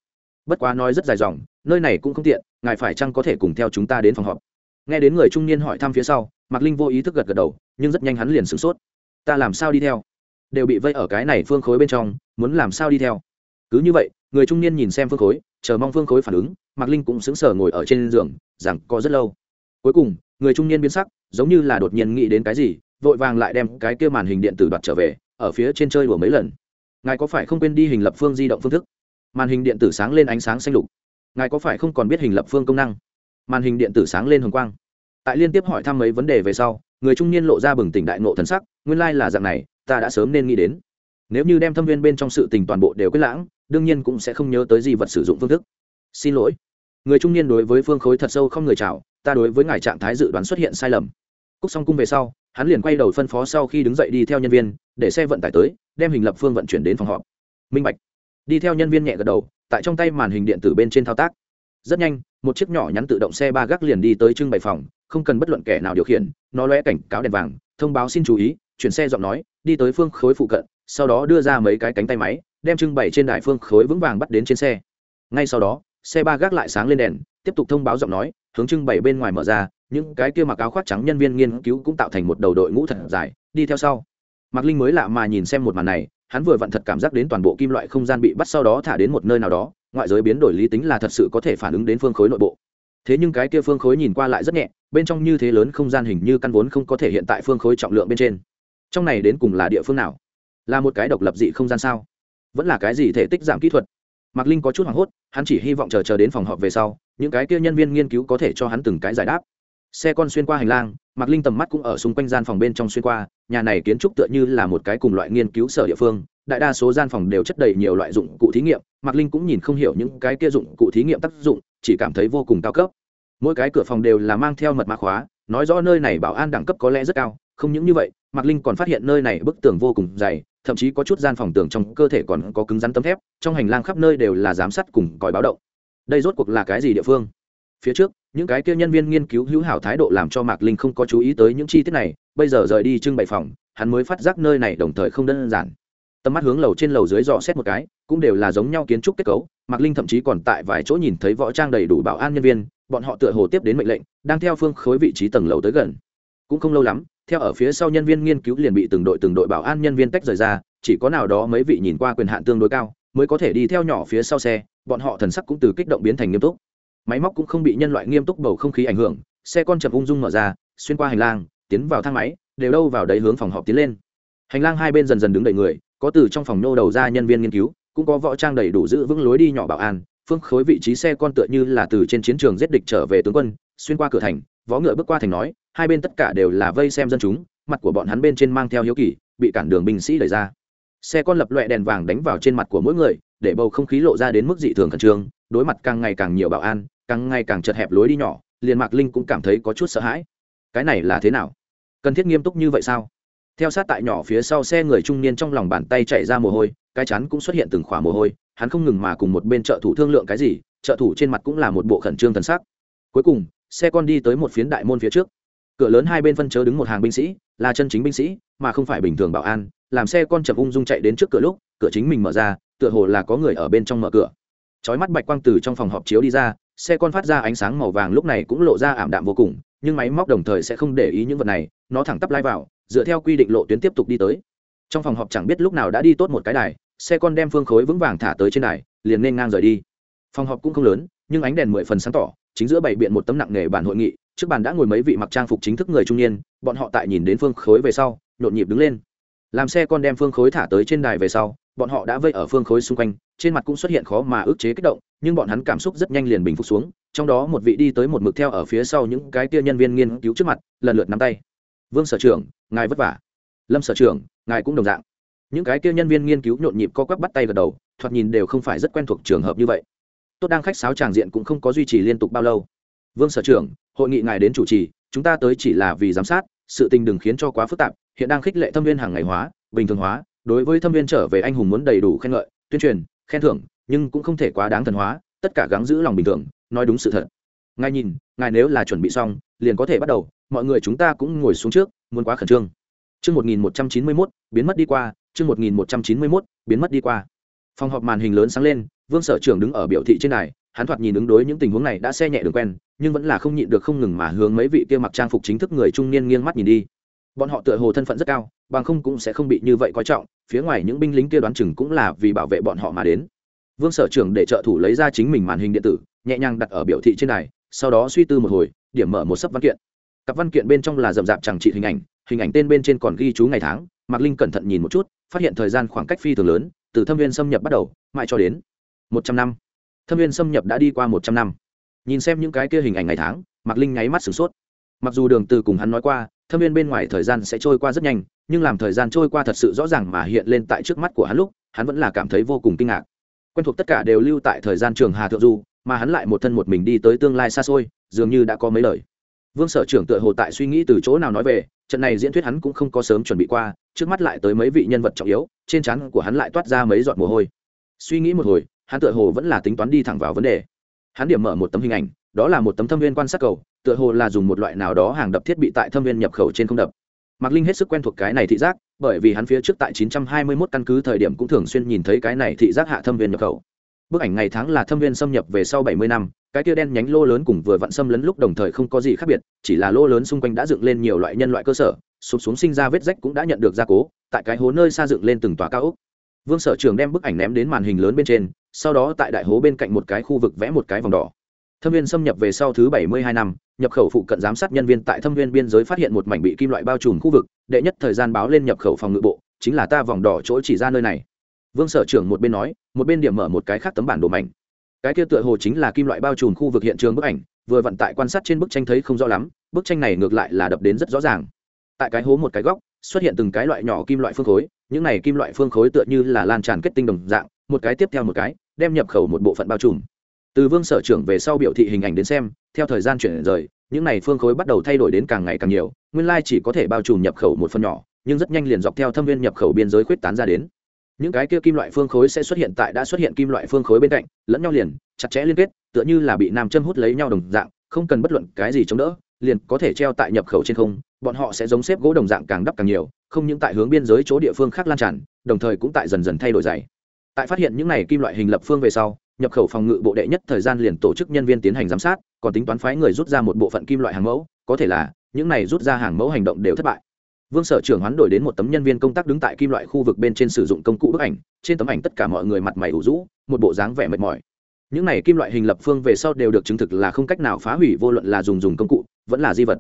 bất quá nói rất dài dòng, nơi này cũng không tiện, ngài phải chăng có thể cùng theo chúng ta đến phòng họp? Nghe đến người trung niên hỏi thăm phía sau, mạc linh vô ý thức gật gật đầu, nhưng rất nhanh hắn liền sửng sốt. Ta làm sao đi theo? Đều bị vây ở cái này phương khối bên trong, muốn làm sao đi theo? Cứ như vậy, người trung niên nhìn xem phương khối, chờ mong phương khối phản ứng, mạc linh cũng sững sờ ngồi ở trên giường, rằng có rất lâu. Cuối cùng, người trung niên biến sắc, giống như là đột nhiên nghĩ đến cái gì, vội vàng lại đem cái kia màn hình điện tử đoạt trở về, ở phía trên chơi đùa mấy lần. Ngài có phải không quên đi hình lập phương di động phương thức? Màn hình điện tử sáng lên ánh sáng xanh lục. Ngài có phải không còn biết hình lập phương công năng? Màn hình điện tử sáng lên hồng quang. Tại liên tiếp hỏi thăm mấy vấn đề về sau, người trung niên lộ ra bừng tỉnh đại nộ thần sắc, nguyên lai là dạng này, ta đã sớm nên nghĩ đến. Nếu như đem thâm viên bên trong sự tình toàn bộ đều quyết lãng, đương nhiên cũng sẽ không nhớ tới gì vật sử dụng phương thức. Xin lỗi. Người trung niên đối với phương khối thật sâu không người chào, ta đối với ngài trạng thái dự đoán xuất hiện sai lầm. Cúc xong cung về sau, hắn liền quay đầu phân phó sau khi đứng dậy đi theo nhân viên, để xe vận tải tới, đem hình lập phương vận chuyển đến phòng họp. Minh bạch đi theo nhân viên nhẹ gật đầu, tại trong tay màn hình điện tử bên trên thao tác. Rất nhanh, một chiếc nhỏ nhắn tự động xe ba gác liền đi tới trưng bày phòng, không cần bất luận kẻ nào điều khiển, nó lóe cảnh cáo đèn vàng, thông báo xin chú ý, chuyển xe giọng nói, đi tới phương khối phụ cận, sau đó đưa ra mấy cái cánh tay máy, đem trưng bày trên đài phương khối vững vàng bắt đến trên xe. Ngay sau đó, xe ba gác lại sáng lên đèn, tiếp tục thông báo giọng nói, hướng trưng bày bên ngoài mở ra, những cái kia mặc áo khoác trắng nhân viên nghiên cứu cũng tạo thành một đầu đội ngũ thật dài, đi theo sau. Mạc linh mới lạ mà nhìn xem một màn này hắn vừa vặn thật cảm giác đến toàn bộ kim loại không gian bị bắt sau đó thả đến một nơi nào đó, ngoại giới biến đổi lý tính là thật sự có thể phản ứng đến phương khối nội bộ. Thế nhưng cái kia phương khối nhìn qua lại rất nhẹ, bên trong như thế lớn không gian hình như căn vốn không có thể hiện tại phương khối trọng lượng bên trên. Trong này đến cùng là địa phương nào? Là một cái độc lập dị không gian sao? Vẫn là cái gì thể tích giảm kỹ thuật? Mạc linh có chút hoảng hốt, hắn chỉ hy vọng chờ chờ đến phòng họp về sau, những cái kia nhân viên nghiên cứu có thể cho hắn từng cái giải đáp xe con xuyên qua hành lang, mạc linh tầm mắt cũng ở xung quanh gian phòng bên trong xuyên qua, nhà này kiến trúc tựa như là một cái cùng loại nghiên cứu sở địa phương, đại đa số gian phòng đều chất đầy nhiều loại dụng cụ thí nghiệm, mạc linh cũng nhìn không hiểu những cái kia dụng cụ thí nghiệm tác dụng, chỉ cảm thấy vô cùng cao cấp. Mỗi cái cửa phòng đều là mang theo mật mã khóa, nói rõ nơi này bảo an đẳng cấp có lẽ rất cao, không những như vậy, mạc linh còn phát hiện nơi này bức tường vô cùng dày, thậm chí có chút gian phòng tường trong cơ thể còn có cứng rắn tấm thép, trong hành lang khắp nơi đều là giám sát cùng còi báo động. Đây rốt cuộc là cái gì địa phương? Phía trước những cái kia nhân viên nghiên cứu hữu hảo thái độ làm cho mạc linh không có chú ý tới những chi tiết này, bây giờ rời đi trưng bày phòng, hắn mới phát giác nơi này đồng thời không đơn giản. Tầm mắt hướng lầu trên lầu dưới dò xét một cái, cũng đều là giống nhau kiến trúc kết cấu, mạc linh thậm chí còn tại vài chỗ nhìn thấy võ trang đầy đủ bảo an nhân viên, bọn họ tựa hồ tiếp đến mệnh lệnh, đang theo phương khối vị trí tầng lầu tới gần. Cũng không lâu lắm, theo ở phía sau nhân viên nghiên cứu liền bị từng đội từng đội bảo an nhân viên tách rời ra, chỉ có nào đó mấy vị nhìn qua quyền hạn tương đối cao, mới có thể đi theo nhỏ phía sau xe, bọn họ thần sắc cũng từ kích động biến thành nghiêm túc máy móc cũng không bị nhân loại nghiêm túc bầu không khí ảnh hưởng, xe con chậm ung dung mở ra, xuyên qua hành lang, tiến vào thang máy, đều đâu vào đấy hướng phòng họp tiến lên. Hành lang hai bên dần dần đứng đầy người, có từ trong phòng nô đầu ra nhân viên nghiên cứu, cũng có võ trang đầy đủ giữ vững lối đi nhỏ bảo an, phương khối vị trí xe con tựa như là từ trên chiến trường giết địch trở về tướng quân, xuyên qua cửa thành võ ngựa bước qua thành nói, hai bên tất cả đều là vây xem dân chúng, mặt của bọn hắn bên trên mang theo hiếu kỳ, bị cản đường binh sĩ đẩy ra. Xe con lập loẹ đèn vàng đánh vào trên mặt của mỗi người, để bầu không khí lộ ra đến mức dị thường khẩn trương, đối mặt càng ngày càng nhiều bảo an càng ngày càng chật hẹp lối đi nhỏ, liền mạc linh cũng cảm thấy có chút sợ hãi. Cái này là thế nào? Cần thiết nghiêm túc như vậy sao? Theo sát tại nhỏ phía sau xe người trung niên trong lòng bàn tay chạy ra mồ hôi, cái chắn cũng xuất hiện từng khỏa mồ hôi, hắn không ngừng mà cùng một bên trợ thủ thương lượng cái gì, trợ thủ trên mặt cũng là một bộ khẩn trương thần sắc. Cuối cùng, xe con đi tới một phiến đại môn phía trước. Cửa lớn hai bên phân chớ đứng một hàng binh sĩ, là chân chính binh sĩ, mà không phải bình thường bảo an. Làm xe con chập ung dung chạy đến trước cửa lúc, cửa chính mình mở ra, tựa hồ là có người ở bên trong mở cửa. Chói mắt bạch quang từ trong phòng họp chiếu đi ra xe con phát ra ánh sáng màu vàng lúc này cũng lộ ra ảm đạm vô cùng, nhưng máy móc đồng thời sẽ không để ý những vật này, nó thẳng tắp lai vào, dựa theo quy định lộ tuyến tiếp tục đi tới. Trong phòng họp chẳng biết lúc nào đã đi tốt một cái đài, xe con đem phương khối vững vàng thả tới trên đài, liền nên ngang rời đi. Phòng họp cũng không lớn, nhưng ánh đèn mười phần sáng tỏ, chính giữa bảy biện một tấm nặng nghề bản hội nghị, trước bàn đã ngồi mấy vị mặc trang phục chính thức người trung niên, bọn họ tại nhìn đến phương khối về sau, nhộn nhịp đứng lên. Làm xe con đem phương khối thả tới trên đài về sau bọn họ đã vây ở phương khối xung quanh, trên mặt cũng xuất hiện khó mà ức chế kích động, nhưng bọn hắn cảm xúc rất nhanh liền bình phục xuống, trong đó một vị đi tới một mực theo ở phía sau những cái tia nhân viên nghiên cứu trước mặt, lần lượt nắm tay. Vương sở trưởng, ngài vất vả. Lâm sở trưởng, ngài cũng đồng dạng. Những cái kia nhân viên nghiên cứu nhộn nhịp co quắp bắt tay gật đầu, thoạt nhìn đều không phải rất quen thuộc trường hợp như vậy. Tốt đang khách sáo tràng diện cũng không có duy trì liên tục bao lâu. Vương sở trưởng, hội nghị ngài đến chủ trì, chúng ta tới chỉ là vì giám sát, sự tình đừng khiến cho quá phức tạp, hiện đang khích lệ thâm viên hàng ngày hóa, bình thường hóa đối với thâm viên trở về anh hùng muốn đầy đủ khen ngợi tuyên truyền khen thưởng nhưng cũng không thể quá đáng thần hóa tất cả gắng giữ lòng bình thường nói đúng sự thật ngài nhìn ngài nếu là chuẩn bị xong liền có thể bắt đầu mọi người chúng ta cũng ngồi xuống trước muốn quá khẩn trương Chương 1191, biến mất đi qua, chương 1191, biến mất đi qua. Phòng họp màn hình lớn sáng lên, Vương Sở trưởng đứng ở biểu thị trên này, hắn thoạt nhìn ứng đối những tình huống này đã xe nhẹ đường quen, nhưng vẫn là không nhịn được không ngừng mà hướng mấy vị kia mặc trang phục chính thức người trung niên nghiêng mắt nhìn đi. Bọn họ tựa hồ thân phận rất cao, bằng không cũng sẽ không bị như vậy coi trọng, phía ngoài những binh lính kia đoán chừng cũng là vì bảo vệ bọn họ mà đến. Vương Sở trưởng để trợ thủ lấy ra chính mình màn hình điện tử, nhẹ nhàng đặt ở biểu thị trên này, sau đó suy tư một hồi, điểm mở một sấp văn kiện. Cặp văn kiện bên trong là rậm rạp chẳng trị hình ảnh, hình ảnh tên bên trên còn ghi chú ngày tháng mạc linh cẩn thận nhìn một chút phát hiện thời gian khoảng cách phi thường lớn từ thâm viên xâm nhập bắt đầu mãi cho đến một trăm năm thâm viên xâm nhập đã đi qua một trăm năm nhìn xem những cái kia hình ảnh ngày tháng mạc linh nháy mắt sửng sốt mặc dù đường từ cùng hắn nói qua thâm viên bên ngoài thời gian sẽ trôi qua rất nhanh, nhưng làm thời gian trôi qua thật sự rõ ràng mà hiện lên tại trước mắt của hắn lúc, hắn vẫn là cảm thấy vô cùng kinh ngạc. Quen thuộc tất cả đều lưu tại thời gian trường hà thượng du, mà hắn lại một thân một mình đi tới tương lai xa xôi, dường như đã có mấy lời. Vương sở trưởng tựa hồ tại suy nghĩ từ chỗ nào nói về, trận này diễn thuyết hắn cũng không có sớm chuẩn bị qua, trước mắt lại tới mấy vị nhân vật trọng yếu, trên trán của hắn lại toát ra mấy giọt mồ hôi. Suy nghĩ một hồi, hắn tựa hồ vẫn là tính toán đi thẳng vào vấn đề. Hắn điểm mở một tấm hình ảnh đó là một tấm thâm viên quan sát cầu, tựa hồ là dùng một loại nào đó hàng đập thiết bị tại thâm viên nhập khẩu trên không đập. Mạc linh hết sức quen thuộc cái này thị giác, bởi vì hắn phía trước tại 921 căn cứ thời điểm cũng thường xuyên nhìn thấy cái này thị giác hạ thâm viên nhập khẩu. Bức ảnh ngày tháng là thâm viên xâm nhập về sau 70 năm, cái kia đen nhánh lô lớn cùng vừa vặn xâm lấn lúc đồng thời không có gì khác biệt, chỉ là lô lớn xung quanh đã dựng lên nhiều loại nhân loại cơ sở, sụp xuống sinh ra vết rách cũng đã nhận được gia cố, tại cái hố nơi xa dựng lên từng tòa cao ốc. Vương sở trường đem bức ảnh ném đến màn hình lớn bên trên, sau đó tại đại hố bên cạnh một cái khu vực vẽ một cái vòng đỏ thâm viên xâm nhập về sau thứ bảy mươi hai năm, nhập khẩu phụ cận giám sát nhân viên tại thâm viên biên giới phát hiện một mảnh bị kim loại bao trùm khu vực, đệ nhất thời gian báo lên nhập khẩu phòng ngự bộ, chính là ta vòng đỏ chỗ chỉ ra nơi này. Vương sở trưởng một bên nói, một bên điểm mở một cái khác tấm bản đồ mảnh. Cái kia tựa hồ chính là kim loại bao trùm khu vực hiện trường bức ảnh, vừa vận tại quan sát trên bức tranh thấy không rõ lắm, bức tranh này ngược lại là đập đến rất rõ ràng. Tại cái hố một cái góc, xuất hiện từng cái loại nhỏ kim loại phương khối, những này kim loại phương khối tựa như là lan tràn kết tinh đồng dạng, một cái tiếp theo một cái, đem nhập khẩu một bộ phận bao trùm từ vương sở trưởng về sau biểu thị hình ảnh đến xem, theo thời gian chuyển rời, những này phương khối bắt đầu thay đổi đến càng ngày càng nhiều, nguyên lai chỉ có thể bao trùm nhập khẩu một phần nhỏ, nhưng rất nhanh liền dọc theo thâm viên nhập khẩu biên giới khuyết tán ra đến. Những cái kia kim loại phương khối sẽ xuất hiện tại đã xuất hiện kim loại phương khối bên cạnh, lẫn nhau liền, chặt chẽ liên kết, tựa như là bị nam châm hút lấy nhau đồng dạng, không cần bất luận cái gì chống đỡ, liền có thể treo tại nhập khẩu trên không, bọn họ sẽ giống xếp gỗ đồng dạng càng đắp càng nhiều, không những tại hướng biên giới chỗ địa phương khác lan tràn, đồng thời cũng tại dần dần thay đổi dày. Tại phát hiện những này kim loại hình lập phương về sau nhập khẩu phòng ngự bộ đệ nhất thời gian liền tổ chức nhân viên tiến hành giám sát, còn tính toán phái người rút ra một bộ phận kim loại hàng mẫu, có thể là, những này rút ra hàng mẫu hành động đều thất bại. Vương sở trưởng hoán đổi đến một tấm nhân viên công tác đứng tại kim loại khu vực bên trên sử dụng công cụ bức ảnh, trên tấm ảnh tất cả mọi người mặt mày ủ rũ, một bộ dáng vẻ mệt mỏi. Những này kim loại hình lập phương về sau đều được chứng thực là không cách nào phá hủy, vô luận là dùng dùng công cụ, vẫn là di vật.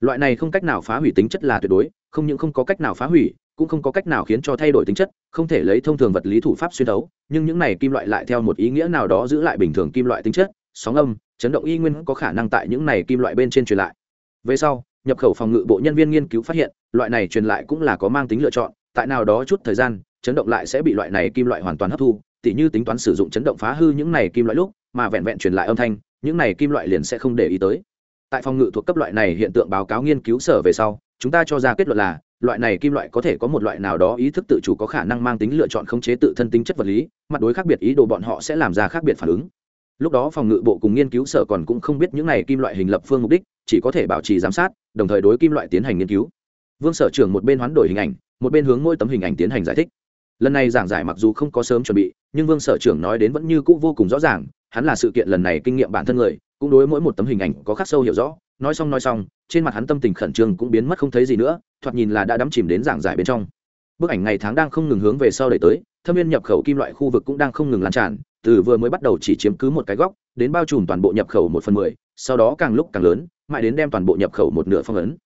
Loại này không cách nào phá hủy tính chất là tuyệt đối, không những không có cách nào phá hủy cũng không có cách nào khiến cho thay đổi tính chất, không thể lấy thông thường vật lý thủ pháp xuyên đấu nhưng những này kim loại lại theo một ý nghĩa nào đó giữ lại bình thường kim loại tính chất, sóng âm, chấn động y nguyên có khả năng tại những này kim loại bên trên truyền lại. Về sau, nhập khẩu phòng ngự bộ nhân viên nghiên cứu phát hiện, loại này truyền lại cũng là có mang tính lựa chọn, tại nào đó chút thời gian, chấn động lại sẽ bị loại này kim loại hoàn toàn hấp thu, tỉ như tính toán sử dụng chấn động phá hư những này kim loại lúc, mà vẹn vẹn truyền lại âm thanh, những này kim loại liền sẽ không để ý tới. Tại phòng ngự thuộc cấp loại này hiện tượng báo cáo nghiên cứu sở về sau, chúng ta cho ra kết luận là loại này kim loại có thể có một loại nào đó ý thức tự chủ có khả năng mang tính lựa chọn khống chế tự thân tính chất vật lý, mặt đối khác biệt ý đồ bọn họ sẽ làm ra khác biệt phản ứng. Lúc đó phòng ngự bộ cùng nghiên cứu sở còn cũng không biết những này kim loại hình lập phương mục đích, chỉ có thể bảo trì giám sát, đồng thời đối kim loại tiến hành nghiên cứu. Vương sở trưởng một bên hoán đổi hình ảnh, một bên hướng mỗi tấm hình ảnh tiến hành giải thích. Lần này giảng giải mặc dù không có sớm chuẩn bị, nhưng vương sở trưởng nói đến vẫn như cũ vô cùng rõ ràng, hắn là sự kiện lần này kinh nghiệm bản thân người, cũng đối mỗi một tấm hình ảnh có khắc sâu hiểu rõ nói xong nói xong, trên mặt hắn tâm tình khẩn trương cũng biến mất không thấy gì nữa, thoạt nhìn là đã đắm chìm đến giảng giải bên trong. Bức ảnh ngày tháng đang không ngừng hướng về sau đẩy tới, thâm viên nhập khẩu kim loại khu vực cũng đang không ngừng lan tràn, từ vừa mới bắt đầu chỉ chiếm cứ một cái góc, đến bao trùm toàn bộ nhập khẩu một phần mười, sau đó càng lúc càng lớn, mãi đến đem toàn bộ nhập khẩu một nửa phong ấn.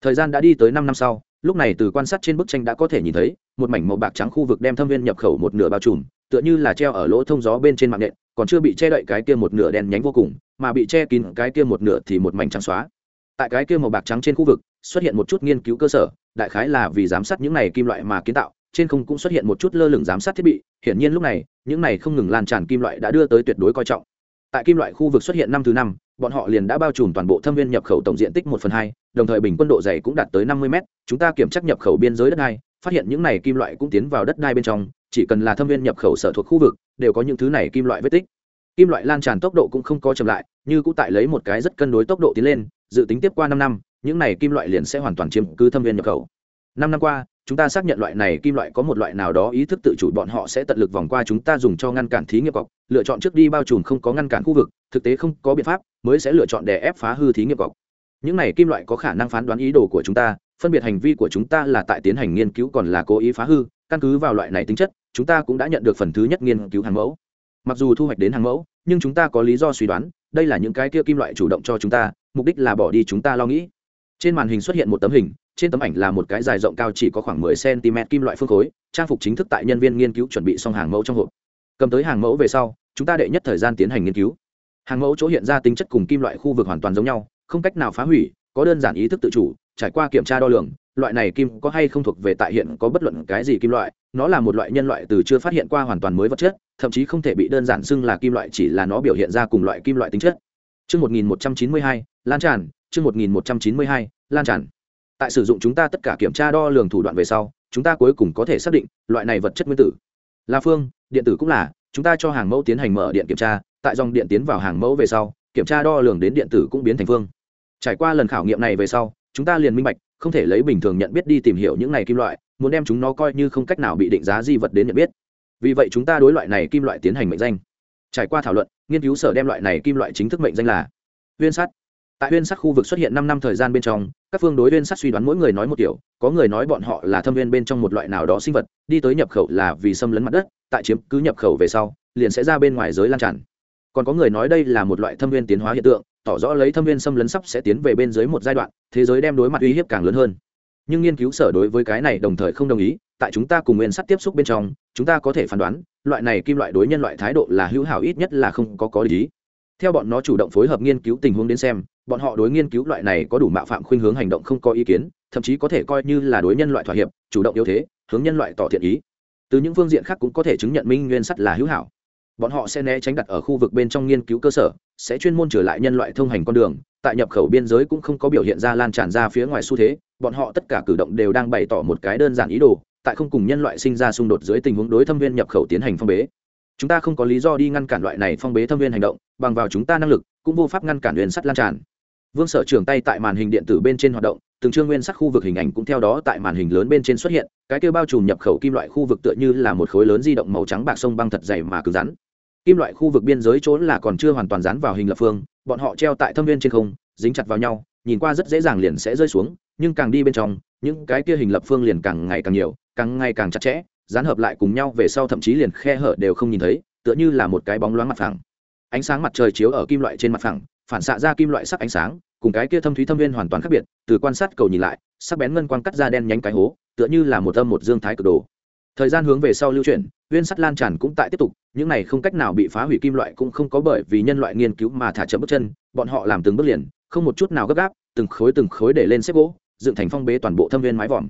Thời gian đã đi tới năm năm sau, lúc này từ quan sát trên bức tranh đã có thể nhìn thấy, một mảnh màu bạc trắng khu vực đem thâm viên nhập khẩu một nửa bao trùm, tựa như là treo ở lỗ thông gió bên trên mạng nện còn chưa bị che đậy cái kia một nửa đen nhánh vô cùng, mà bị che kín cái kia một nửa thì một mảnh trắng xóa. Tại cái kia màu bạc trắng trên khu vực, xuất hiện một chút nghiên cứu cơ sở, đại khái là vì giám sát những này kim loại mà kiến tạo, trên không cũng xuất hiện một chút lơ lửng giám sát thiết bị, hiển nhiên lúc này, những này không ngừng lan tràn kim loại đã đưa tới tuyệt đối coi trọng. Tại kim loại khu vực xuất hiện năm thứ năm, bọn họ liền đã bao trùm toàn bộ thâm viên nhập khẩu tổng diện tích một phần hai, đồng thời bình quân độ dày cũng đạt tới năm mươi mét, chúng ta kiểm tra nhập khẩu biên giới đất đai, phát hiện những này kim loại cũng tiến vào đất đai bên trong chỉ cần là thâm viên nhập khẩu sở thuộc khu vực, đều có những thứ này kim loại vết tích. Kim loại lan tràn tốc độ cũng không có chậm lại, như cũng tại lấy một cái rất cân đối tốc độ tiến lên, dự tính tiếp qua năm năm, những này kim loại liền sẽ hoàn toàn chiếm cứ thâm viên nhập khẩu. Năm năm qua, chúng ta xác nhận loại này kim loại có một loại nào đó ý thức tự chủ bọn họ sẽ tận lực vòng qua chúng ta dùng cho ngăn cản thí nghiệm cọc, lựa chọn trước đi bao trùm không có ngăn cản khu vực, thực tế không có biện pháp, mới sẽ lựa chọn để ép phá hư thí nghiệm cọc. Những này kim loại có khả năng phán đoán ý đồ của chúng ta, phân biệt hành vi của chúng ta là tại tiến hành nghiên cứu còn là cố ý phá hư, căn cứ vào loại này tính chất chúng ta cũng đã nhận được phần thứ nhất nghiên cứu hàng mẫu. Mặc dù thu hoạch đến hàng mẫu, nhưng chúng ta có lý do suy đoán, đây là những cái kia kim loại chủ động cho chúng ta, mục đích là bỏ đi chúng ta lo nghĩ. Trên màn hình xuất hiện một tấm hình, trên tấm ảnh là một cái dài rộng cao chỉ có khoảng 10 cm kim loại phương khối, trang phục chính thức tại nhân viên nghiên cứu chuẩn bị xong hàng mẫu trong hộp. Cầm tới hàng mẫu về sau, chúng ta đệ nhất thời gian tiến hành nghiên cứu. Hàng mẫu chỗ hiện ra tính chất cùng kim loại khu vực hoàn toàn giống nhau, không cách nào phá hủy, có đơn giản ý thức tự chủ, trải qua kiểm tra đo lường, loại này kim có hay không thuộc về tại hiện có bất luận cái gì kim loại nó là một loại nhân loại từ chưa phát hiện qua hoàn toàn mới vật chất thậm chí không thể bị đơn giản xưng là kim loại chỉ là nó biểu hiện ra cùng loại kim loại tính chất Chương 1192, lan tràn, chương 1192, lan tràn. Tại sử dụng chúng ta tất cả kiểm tra đo lường thủ đoạn về sau, chúng ta cuối cùng có thể xác định loại này vật chất nguyên tử là phương, điện tử cũng là, chúng ta cho hàng mẫu tiến hành mở điện kiểm tra, tại dòng điện tiến vào hàng mẫu về sau, kiểm tra đo lường đến điện tử cũng biến thành phương. Trải qua lần khảo nghiệm này về sau, chúng ta liền minh bạch, không thể lấy bình thường nhận biết đi tìm hiểu những này kim loại, muốn đem chúng nó coi như không cách nào bị định giá di vật đến nhận biết. Vì vậy chúng ta đối loại này kim loại tiến hành mệnh danh. Trải qua thảo luận, nghiên cứu sở đem loại này kim loại chính thức mệnh danh là huyên sắt tại huyên sắt khu vực xuất hiện năm năm thời gian bên trong các phương đối huyên sắt suy đoán mỗi người nói một kiểu có người nói bọn họ là thâm viên bên trong một loại nào đó sinh vật đi tới nhập khẩu là vì xâm lấn mặt đất tại chiếm cứ nhập khẩu về sau liền sẽ ra bên ngoài giới lan tràn còn có người nói đây là một loại thâm viên tiến hóa hiện tượng tỏ rõ lấy thâm viên xâm lấn sắp sẽ tiến về bên dưới một giai đoạn thế giới đem đối mặt uy hiếp càng lớn hơn nhưng nghiên cứu sở đối với cái này đồng thời không đồng ý, tại chúng ta cùng nguyên sắt tiếp xúc bên trong, chúng ta có thể phán đoán, loại này kim loại đối nhân loại thái độ là hữu hảo ít nhất là không có có lý. Theo bọn nó chủ động phối hợp nghiên cứu tình huống đến xem, bọn họ đối nghiên cứu loại này có đủ mạo phạm khuynh hướng hành động không có ý kiến, thậm chí có thể coi như là đối nhân loại thỏa hiệp, chủ động yếu thế, hướng nhân loại tỏ thiện ý. Từ những phương diện khác cũng có thể chứng nhận minh nguyên sắt là hữu hảo bọn họ sẽ né tránh đặt ở khu vực bên trong nghiên cứu cơ sở, sẽ chuyên môn trở lại nhân loại thông hành con đường, tại nhập khẩu biên giới cũng không có biểu hiện ra lan tràn ra phía ngoài xu thế, bọn họ tất cả cử động đều đang bày tỏ một cái đơn giản ý đồ, tại không cùng nhân loại sinh ra xung đột dưới tình huống đối thâm viên nhập khẩu tiến hành phong bế. Chúng ta không có lý do đi ngăn cản loại này phong bế thâm viên hành động, bằng vào chúng ta năng lực, cũng vô pháp ngăn cản huyền sắt lan tràn. Vương sở trưởng tay tại màn hình điện tử bên trên hoạt động, từng chương nguyên sắc khu vực hình ảnh cũng theo đó tại màn hình lớn bên trên xuất hiện, cái kêu bao trùm nhập khẩu kim loại khu vực tựa như là một khối lớn di động màu trắng bạc sông băng thật dày mà cứng rắn kim loại khu vực biên giới trốn là còn chưa hoàn toàn dán vào hình lập phương, bọn họ treo tại thâm viên trên không, dính chặt vào nhau, nhìn qua rất dễ dàng liền sẽ rơi xuống, nhưng càng đi bên trong, những cái kia hình lập phương liền càng ngày càng nhiều, càng ngày càng chặt chẽ, dán hợp lại cùng nhau về sau thậm chí liền khe hở đều không nhìn thấy, tựa như là một cái bóng loáng mặt phẳng. Ánh sáng mặt trời chiếu ở kim loại trên mặt phẳng, phản xạ ra kim loại sắc ánh sáng, cùng cái kia thâm thúy thâm viên hoàn toàn khác biệt, từ quan sát cầu nhìn lại, sắc bén ngân quang cắt ra đen nhánh cái hố, tựa như là một âm một dương thái cực đồ thời gian hướng về sau lưu chuyển viên sắt lan tràn cũng tại tiếp tục, những này không cách nào bị phá hủy kim loại cũng không có bởi vì nhân loại nghiên cứu mà thả chậm bước chân, bọn họ làm từng bước liền, không một chút nào gấp gáp, từng khối từng khối để lên xếp gỗ, dựng thành phong bế toàn bộ thâm viên mái vòm.